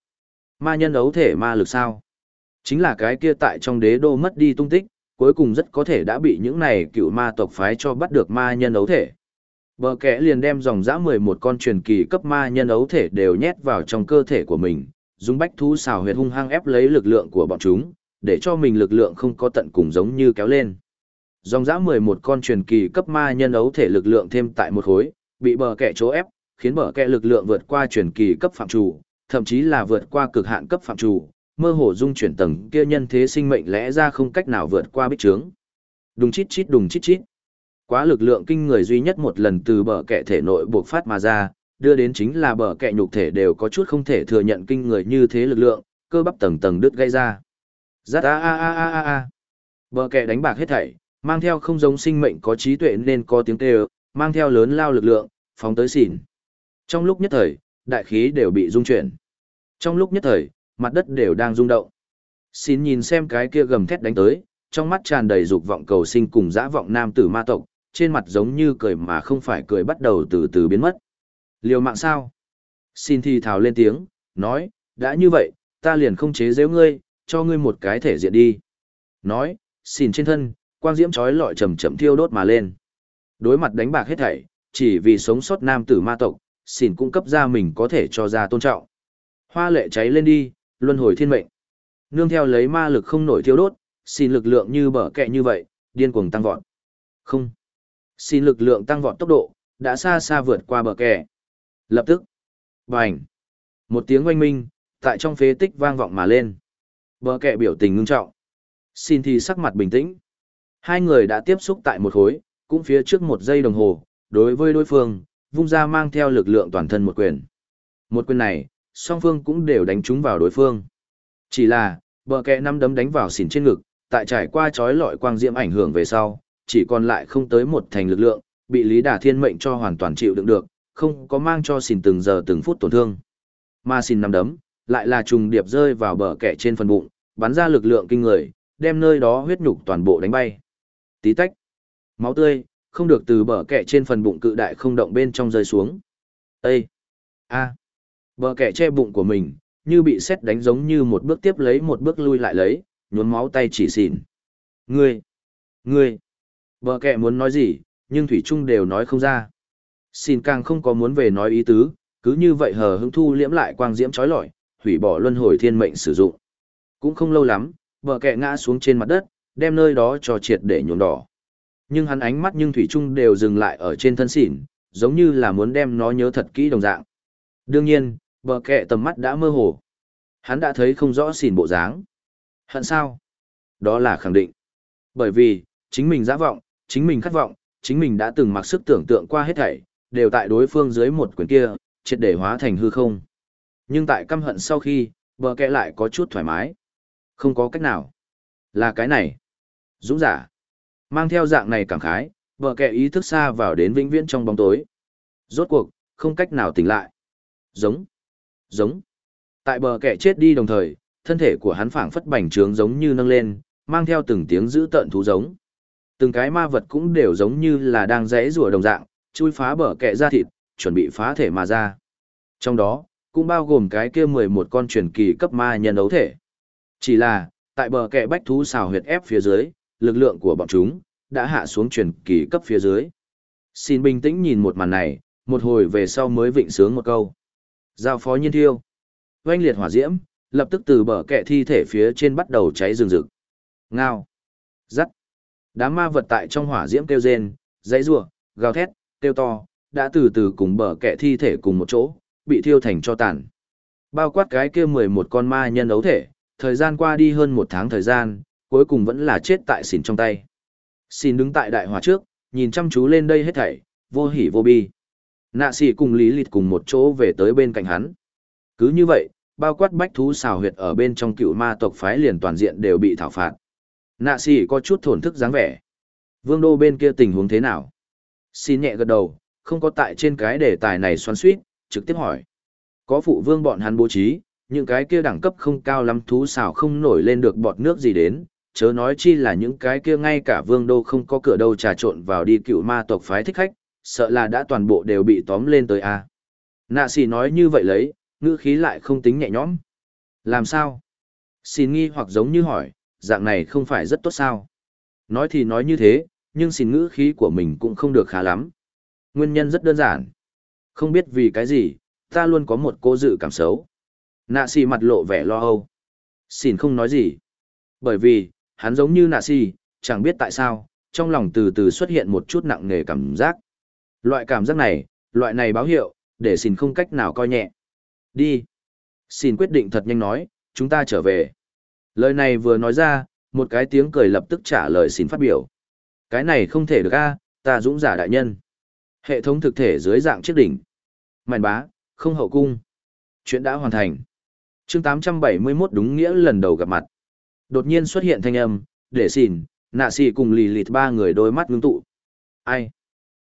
ma nhân ấu thể ma lực sao? Chính là cái kia tại trong đế đô mất đi tung tích, cuối cùng rất có thể đã bị những này cựu ma tộc phái cho bắt được ma nhân ấu thể. Bờ kẽ liền đem dòng dã 11 con truyền kỳ cấp ma nhân ấu thể đều nhét vào trong cơ thể của mình, dùng bách thú xào huyệt hung hăng ép lấy lực lượng của bọn chúng, để cho mình lực lượng không có tận cùng giống như kéo lên. Dòng dã 11 con truyền kỳ cấp ma nhân ấu thể lực lượng thêm tại một khối, bị bờ kẽ chỗ ép, khiến bờ kẽ lực lượng vượt qua truyền kỳ cấp phạm chủ, thậm chí là vượt qua cực hạn cấp phạm chủ, mơ hồ dung chuyển tầng kia nhân thế sinh mệnh lẽ ra không cách nào vượt qua bích trướng. Đùng chít chít đùng chít chít. Quá lực lượng kinh người duy nhất một lần từ bờ kẹ thể nội buộc phát mà ra, đưa đến chính là bờ kẹ nhục thể đều có chút không thể thừa nhận kinh người như thế lực lượng, cơ bắp tầng tầng đứt gây ra. Rát a a a a a a. Bờ kẹ đánh bạc hết thảy, mang theo không giống sinh mệnh có trí tuệ nên có tiếng kêu, mang theo lớn lao lực lượng, phóng tới xỉn. Trong lúc nhất thời, đại khí đều bị rung chuyển. Trong lúc nhất thời, mặt đất đều đang rung động. Xin nhìn xem cái kia gầm thét đánh tới, trong mắt tràn đầy dục vọng cầu sinh cùng dã vọng nam tử ma tộc, trên mặt giống như cười mà không phải cười bắt đầu từ từ biến mất. Liều mạng sao? Xin thì thào lên tiếng, nói, đã như vậy, ta liền không chế giễu ngươi, cho ngươi một cái thể diện đi. Nói, xin trên thân, quang diễm chói lọi chầm chậm thiêu đốt mà lên. Đối mặt đánh bạc hết thảy, chỉ vì sống sót nam tử ma tộc, xin cung cấp ra mình có thể cho ra tôn trọng. Hoa lệ cháy lên đi, luân hồi thiên mệnh. Nương theo lấy ma lực không nổi thiêu đốt, xin lực lượng như bờ kẹ như vậy, điên cuồng tăng vọt. Không. Xin lực lượng tăng vọt tốc độ, đã xa xa vượt qua bờ kẹ. Lập tức. Bành. Một tiếng oanh minh, tại trong phế tích vang vọng mà lên. Bờ kẹ biểu tình ngưng trọng. Xin thì sắc mặt bình tĩnh. Hai người đã tiếp xúc tại một khối, cũng phía trước một giây đồng hồ, đối với đối phương, vung ra mang theo lực lượng toàn thân một quyền. Một quyền này, song phương cũng đều đánh trúng vào đối phương. Chỉ là, bờ kẹ năm đấm đánh vào xỉn trên ngực, tại trải qua chói lọi quang diễm ảnh hưởng về sau, chỉ còn lại không tới một thành lực lượng, bị Lý Đà Thiên mệnh cho hoàn toàn chịu đựng được, không có mang cho xỉn từng giờ từng phút tổn thương. Mà xỉn năm đấm, lại là trùng điệp rơi vào bờ kẹ trên phần bụng, bắn ra lực lượng kinh người, đem nơi đó huyết nhục toàn bộ đánh bay. Tí tách. Máu tươi, không được từ bờ kẹ trên phần bụng cự đại không động bên trong rơi xuống. Ê! a Bờ kẹ che bụng của mình, như bị xét đánh giống như một bước tiếp lấy một bước lui lại lấy, nhuốm máu tay chỉ xỉn. Ngươi! Ngươi! Bờ kẹ muốn nói gì, nhưng Thủy Trung đều nói không ra. Xin càng không có muốn về nói ý tứ, cứ như vậy hờ hững thu liễm lại quang diễm trói lọi, hủy bỏ luân hồi thiên mệnh sử dụng. Cũng không lâu lắm, bờ kẹ ngã xuống trên mặt đất, đem nơi đó cho triệt để nhuộm đỏ. Nhưng hắn ánh mắt nhưng Thủy Trung đều dừng lại ở trên thân xỉn, giống như là muốn đem nó nhớ thật kỹ đồng dạng. Đương nhiên, bờ kệ tầm mắt đã mơ hồ. Hắn đã thấy không rõ xỉn bộ dáng. Hận sao? Đó là khẳng định. Bởi vì, chính mình giả vọng, chính mình khát vọng, chính mình đã từng mặc sức tưởng tượng qua hết thảy, đều tại đối phương dưới một quyền kia, triệt để hóa thành hư không. Nhưng tại căm hận sau khi, bờ kệ lại có chút thoải mái. Không có cách nào. Là cái này. Dũng giả. Mang theo dạng này cảm khái, bờ kẻ ý thức xa vào đến vĩnh viễn trong bóng tối. Rốt cuộc, không cách nào tỉnh lại. Giống. Giống. Tại bờ kẻ chết đi đồng thời, thân thể của hắn phảng phất bành trướng giống như nâng lên, mang theo từng tiếng dữ tợn thú giống. Từng cái ma vật cũng đều giống như là đang rẽ rùa đồng dạng, chui phá bờ kẻ ra thịt, chuẩn bị phá thể mà ra. Trong đó, cũng bao gồm cái kia 11 con truyền kỳ cấp ma nhân đấu thể. Chỉ là, tại bờ kẻ bách thú xào huyệt ép phía dưới, lực lượng của bọn chúng đã hạ xuống truyền kỳ cấp phía dưới. Xin bình tĩnh nhìn một màn này, một hồi về sau mới vịnh sướng một câu. Giao phó nhiên thiêu. Oanh liệt hỏa diễm, lập tức từ bờ kẹ thi thể phía trên bắt đầu cháy rừng rực. Ngao. Rắt. Đám ma vật tại trong hỏa diễm kêu rên, dãy rủa, gào thét, kêu to, đã từ từ cùng bờ kẹ thi thể cùng một chỗ, bị thiêu thành cho tàn. Bao quát cái kia 11 con ma nhân ấu thể, thời gian qua đi hơn một tháng thời gian, cuối cùng vẫn là chết tại xỉn trong tay. Xin đứng tại đại hỏa trước, nhìn chăm chú lên đây hết thảy, vô hỉ vô bi. Nạ xỉ cùng lý lịt cùng một chỗ về tới bên cạnh hắn. Cứ như vậy, bao quát bách thú xào huyệt ở bên trong cựu ma tộc phái liền toàn diện đều bị thảo phạt. Nạ xỉ có chút thổn thức dáng vẻ. Vương đô bên kia tình huống thế nào? Xin nhẹ gật đầu, không có tại trên cái đề tài này xoắn suýt, trực tiếp hỏi. Có phụ vương bọn hắn bố trí, những cái kia đẳng cấp không cao lắm thú xào không nổi lên được bọt nước gì đến, chớ nói chi là những cái kia ngay cả vương đô không có cửa đâu trà trộn vào đi cựu ma tộc phái thích khách, sợ là đã toàn bộ đều bị tóm lên tới a. Nạ xì nói như vậy lấy, ngữ khí lại không tính nhẹ nhõm. Làm sao? Xin nghi hoặc giống như hỏi, dạng này không phải rất tốt sao? Nói thì nói như thế, nhưng xin ngữ khí của mình cũng không được khá lắm. Nguyên nhân rất đơn giản. Không biết vì cái gì, ta luôn có một cô dự cảm xấu. Nạ xì mặt lộ vẻ lo âu. Xin không nói gì. Bởi vì, hắn giống như nạ si, chẳng biết tại sao, trong lòng từ từ xuất hiện một chút nặng nề cảm giác. Loại cảm giác này, loại này báo hiệu, để xin không cách nào coi nhẹ. Đi. Xin quyết định thật nhanh nói, chúng ta trở về. Lời này vừa nói ra, một cái tiếng cười lập tức trả lời xin phát biểu. Cái này không thể được a, ta dũng giả đại nhân. Hệ thống thực thể dưới dạng chiếc đỉnh. Mạn bá, không hậu cung. Chuyện đã hoàn thành. chương 871 đúng nghĩa lần đầu gặp mặt. Đột nhiên xuất hiện thanh âm, để xỉn, nạ xì cùng lì lịt ba người đôi mắt ngưng tụ. Ai?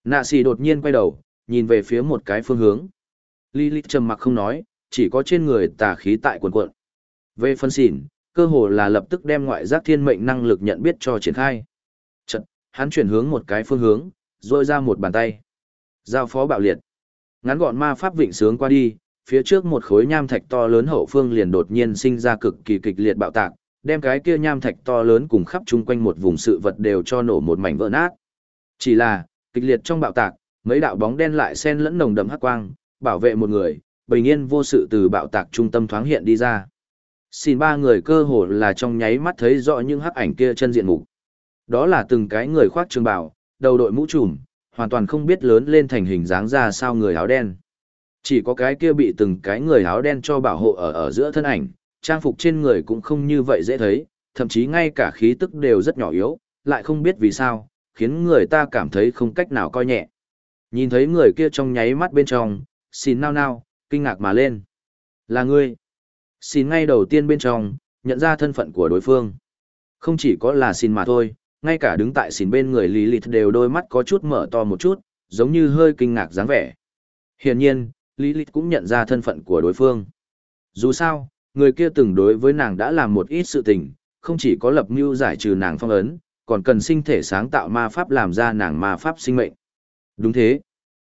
Nạ xì đột nhiên quay đầu, nhìn về phía một cái phương hướng. Lì lịt trầm mặc không nói, chỉ có trên người tà khí tại quần quận. Về phân xỉn, cơ hồ là lập tức đem ngoại giác thiên mệnh năng lực nhận biết cho triển khai. Chật, hắn chuyển hướng một cái phương hướng, rồi ra một bàn tay. Giao phó bạo liệt. Ngắn gọn ma pháp vịnh sướng qua đi, phía trước một khối nham thạch to lớn hậu phương liền đột nhiên sinh ra cực kỳ kịch liệt bạo tạc, đem cái kia nham thạch to lớn cùng khắp chung quanh một vùng sự vật đều cho nổ một mảnh vỡ nát. Chỉ là, kịch liệt trong bạo tạc, mấy đạo bóng đen lại xen lẫn nồng đậm hắc quang, bảo vệ một người, bình yên vô sự từ bạo tạc trung tâm thoáng hiện đi ra. Xin ba người cơ hồ là trong nháy mắt thấy rõ những hắc ảnh kia chân diện mục. Đó là từng cái người khoác trường bào, đầu đội mũ trùm, hoàn toàn không biết lớn lên thành hình dáng ra sao người áo đen. Chỉ có cái kia bị từng cái người áo đen cho bảo hộ ở ở giữa thân ảnh, trang phục trên người cũng không như vậy dễ thấy, thậm chí ngay cả khí tức đều rất nhỏ yếu, lại không biết vì sao, khiến người ta cảm thấy không cách nào coi nhẹ. Nhìn thấy người kia trong nháy mắt bên trong, xin nao nao, kinh ngạc mà lên. Là ngươi. Xin ngay đầu tiên bên trong, nhận ra thân phận của đối phương. Không chỉ có là xin mà thôi, ngay cả đứng tại xin bên người lý lịch đều đôi mắt có chút mở to một chút, giống như hơi kinh ngạc dáng vẻ. Hiển nhiên, lý lịch cũng nhận ra thân phận của đối phương. Dù sao, người kia từng đối với nàng đã làm một ít sự tình, không chỉ có lập mưu giải trừ nàng phong ấn, còn cần sinh thể sáng tạo ma pháp làm ra nàng ma pháp sinh mệnh. Đúng thế.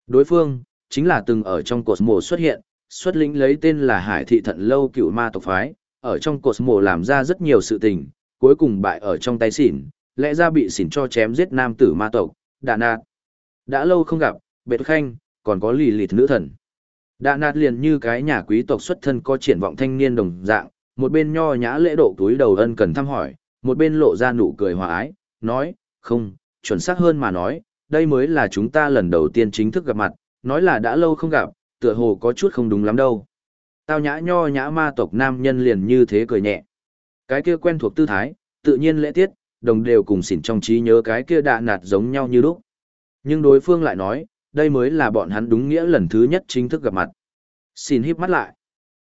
Đối phương, chính là từng ở trong cột mồ xuất hiện, xuất lĩnh lấy tên là Hải Thị Thận Lâu cựu ma tộc phái, ở trong cột mồ làm ra rất nhiều sự tình, cuối cùng bại ở trong tay xỉn, lẽ ra bị xỉn cho chém giết nam tử ma tộc, đà nạt. Đã lâu không gặp, bệt khanh, còn có lì lịt nữ thần đạ nạt liền như cái nhà quý tộc xuất thân có triển vọng thanh niên đồng dạng, một bên nho nhã lễ độ túi đầu ân cần thăm hỏi, một bên lộ ra nụ cười hòa ái, nói, không, chuẩn xác hơn mà nói, đây mới là chúng ta lần đầu tiên chính thức gặp mặt, nói là đã lâu không gặp, tựa hồ có chút không đúng lắm đâu. Tao nhã nho nhã ma tộc nam nhân liền như thế cười nhẹ. Cái kia quen thuộc tư thái, tự nhiên lễ tiết, đồng đều cùng xỉn trong trí nhớ cái kia đạ nạt giống nhau như lúc. Nhưng đối phương lại nói, đây mới là bọn hắn đúng nghĩa lần thứ nhất chính thức gặp mặt. Xin híp mắt lại.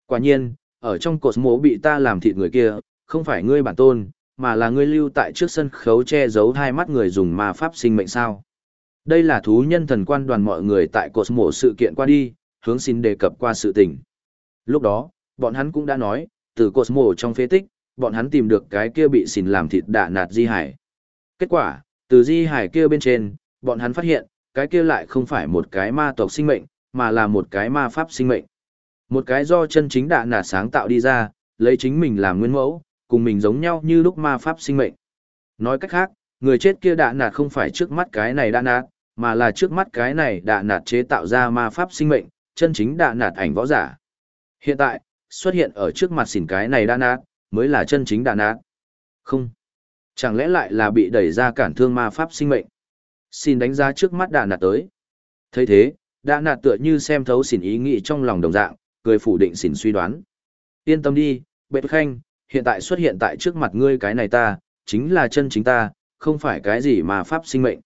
Quả nhiên, ở trong cột mố bị ta làm thịt người kia, không phải ngươi bản tôn, mà là ngươi lưu tại trước sân khấu che giấu hai mắt người dùng ma pháp sinh mệnh sao. Đây là thú nhân thần quan đoàn mọi người tại cột mộ sự kiện qua đi, hướng xin đề cập qua sự tình. Lúc đó, bọn hắn cũng đã nói, từ cột mộ trong phế tích, bọn hắn tìm được cái kia bị xin làm thịt đạ nạt di hải. Kết quả, từ di hải kia bên trên, bọn hắn phát hiện, cái kia lại không phải một cái ma tộc sinh mệnh, mà là một cái ma pháp sinh mệnh. Một cái do chân chính đạ nạt sáng tạo đi ra, lấy chính mình làm nguyên mẫu, cùng mình giống nhau như lúc ma pháp sinh mệnh. Nói cách khác, người chết kia đạ nạt không phải trước mắt cái này đạ nạt, mà là trước mắt cái này đạ nạt chế tạo ra ma pháp sinh mệnh, chân chính đạ nạt ảnh võ giả. Hiện tại, xuất hiện ở trước mặt xỉn cái này đạ nạt, mới là chân chính đạ nạt. Không. Chẳng lẽ lại là bị đẩy ra cản thương ma pháp sinh mệnh? Xin đánh giá trước mắt đà nạt tới. thấy thế, đà nạt tựa như xem thấu xỉn ý nghĩ trong lòng đồng dạng, cười phủ định xỉn suy đoán. Yên tâm đi, bệ khanh, hiện tại xuất hiện tại trước mặt ngươi cái này ta, chính là chân chính ta, không phải cái gì mà pháp sinh mệnh.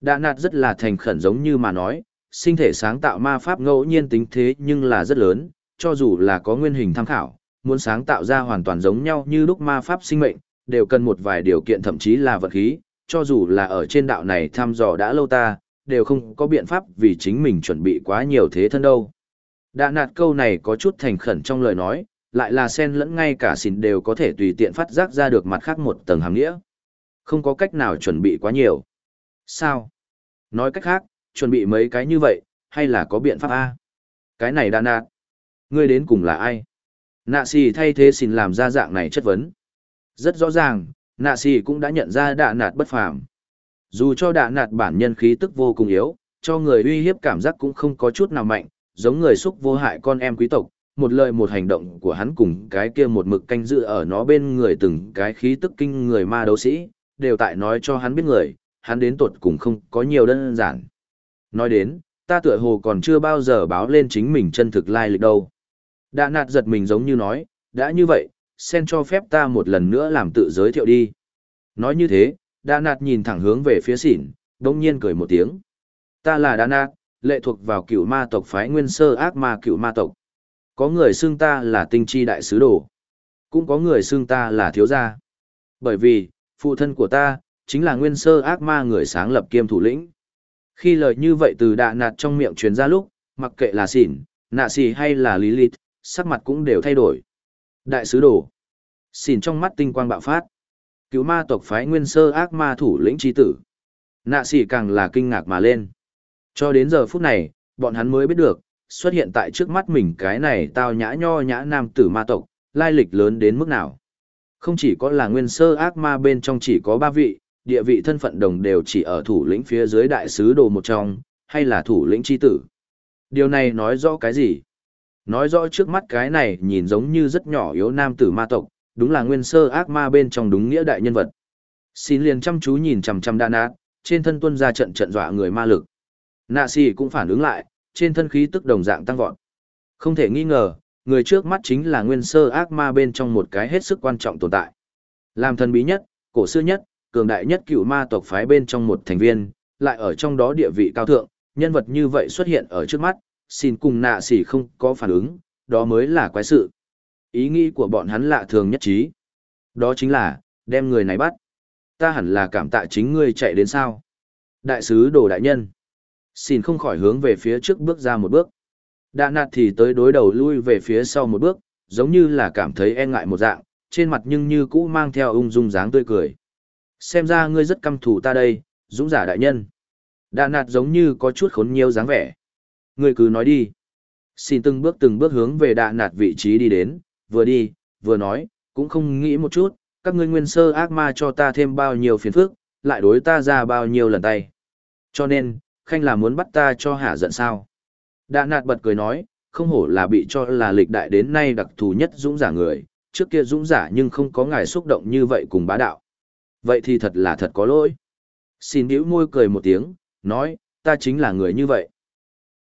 đà nạt rất là thành khẩn giống như mà nói, sinh thể sáng tạo ma pháp ngẫu nhiên tính thế nhưng là rất lớn, cho dù là có nguyên hình tham khảo, muốn sáng tạo ra hoàn toàn giống nhau như lúc ma pháp sinh mệnh, đều cần một vài điều kiện thậm chí là vật khí, cho dù là ở trên đạo này thăm dò đã lâu ta, đều không có biện pháp vì chính mình chuẩn bị quá nhiều thế thân đâu. Đã nạt câu này có chút thành khẩn trong lời nói, lại là sen lẫn ngay cả xỉn đều có thể tùy tiện phát giác ra được mặt khác một tầng hàng nghĩa. Không có cách nào chuẩn bị quá nhiều. Sao? Nói cách khác, chuẩn bị mấy cái như vậy, hay là có biện pháp A? Cái này đã nạt. Ngươi đến cùng là ai? Nạ xì thay thế xin làm ra dạng này chất vấn. Rất rõ ràng, nạ xì cũng đã nhận ra đạ nạt bất phàm. Dù cho đạ nạt bản nhân khí tức vô cùng yếu, cho người uy hiếp cảm giác cũng không có chút nào mạnh, giống người xúc vô hại con em quý tộc, một lời một hành động của hắn cùng cái kia một mực canh dự ở nó bên người từng cái khí tức kinh người ma đấu sĩ, đều tại nói cho hắn biết người, hắn đến tột cùng không có nhiều đơn giản. Nói đến, ta tựa hồ còn chưa bao giờ báo lên chính mình chân thực lai lịch đâu. Đạ nạt giật mình giống như nói, đã như vậy, sen cho phép ta một lần nữa làm tự giới thiệu đi. Nói như thế, Đa nạt nhìn thẳng hướng về phía xỉn, đông nhiên cười một tiếng. Ta là Đa nạt, lệ thuộc vào cựu ma tộc phái nguyên sơ ác ma cựu ma tộc. Có người xưng ta là tinh chi đại sứ đồ. Cũng có người xưng ta là thiếu gia. Bởi vì, phụ thân của ta, chính là nguyên sơ ác ma người sáng lập kiêm thủ lĩnh. Khi lời như vậy từ đạ nạt trong miệng truyền ra lúc, mặc kệ là xỉn, nạ xì hay là lý lít, sắc mặt cũng đều thay đổi. Đại sứ đồ. Xỉn trong mắt tinh quang bạo phát. Cứu ma tộc phái nguyên sơ ác ma thủ lĩnh chi tử. Nạ xì càng là kinh ngạc mà lên. Cho đến giờ phút này, bọn hắn mới biết được, xuất hiện tại trước mắt mình cái này tao nhã nho nhã nam tử ma tộc, lai lịch lớn đến mức nào. Không chỉ có là nguyên sơ ác ma bên trong chỉ có ba vị, địa vị thân phận đồng đều chỉ ở thủ lĩnh phía dưới đại sứ đồ một trong, hay là thủ lĩnh chi tử. Điều này nói rõ cái gì? Nói rõ trước mắt cái này nhìn giống như rất nhỏ yếu nam tử ma tộc, đúng là nguyên sơ ác ma bên trong đúng nghĩa đại nhân vật. Xin liền chăm chú nhìn chằm chằm đa nát, trên thân tuân ra trận trận dọa người ma lực. Nạ xì cũng phản ứng lại, trên thân khí tức đồng dạng tăng vọt. Không thể nghi ngờ, người trước mắt chính là nguyên sơ ác ma bên trong một cái hết sức quan trọng tồn tại. Làm thần bí nhất, cổ xưa nhất, cường đại nhất cựu ma tộc phái bên trong một thành viên, lại ở trong đó địa vị cao thượng, nhân vật như vậy xuất hiện ở trước mắt, xin cùng nạ xỉ không có phản ứng, đó mới là quái sự. Ý nghĩ của bọn hắn lạ thường nhất trí. Đó chính là, đem người này bắt. Ta hẳn là cảm tạ chính ngươi chạy đến sao. Đại sứ đồ đại nhân. Xin không khỏi hướng về phía trước bước ra một bước. Đạ nạt thì tới đối đầu lui về phía sau một bước, giống như là cảm thấy e ngại một dạng, trên mặt nhưng như cũ mang theo ung dung dáng tươi cười. Xem ra ngươi rất căm thù ta đây, dũng giả đại nhân. Đạ nạt giống như có chút khốn nhiều dáng vẻ. Ngươi cứ nói đi. Xin từng bước từng bước hướng về đạ nạt vị trí đi đến, vừa đi, vừa nói, cũng không nghĩ một chút, các ngươi nguyên sơ ác ma cho ta thêm bao nhiêu phiền phức, lại đối ta ra bao nhiêu lần tay. Cho nên, khanh là muốn bắt ta cho hạ giận sao. Đạ nạt bật cười nói, không hổ là bị cho là lịch đại đến nay đặc thù nhất dũng giả người, trước kia dũng giả nhưng không có ngài xúc động như vậy cùng bá đạo. Vậy thì thật là thật có lỗi. Xin bĩu môi cười một tiếng, nói, ta chính là người như vậy.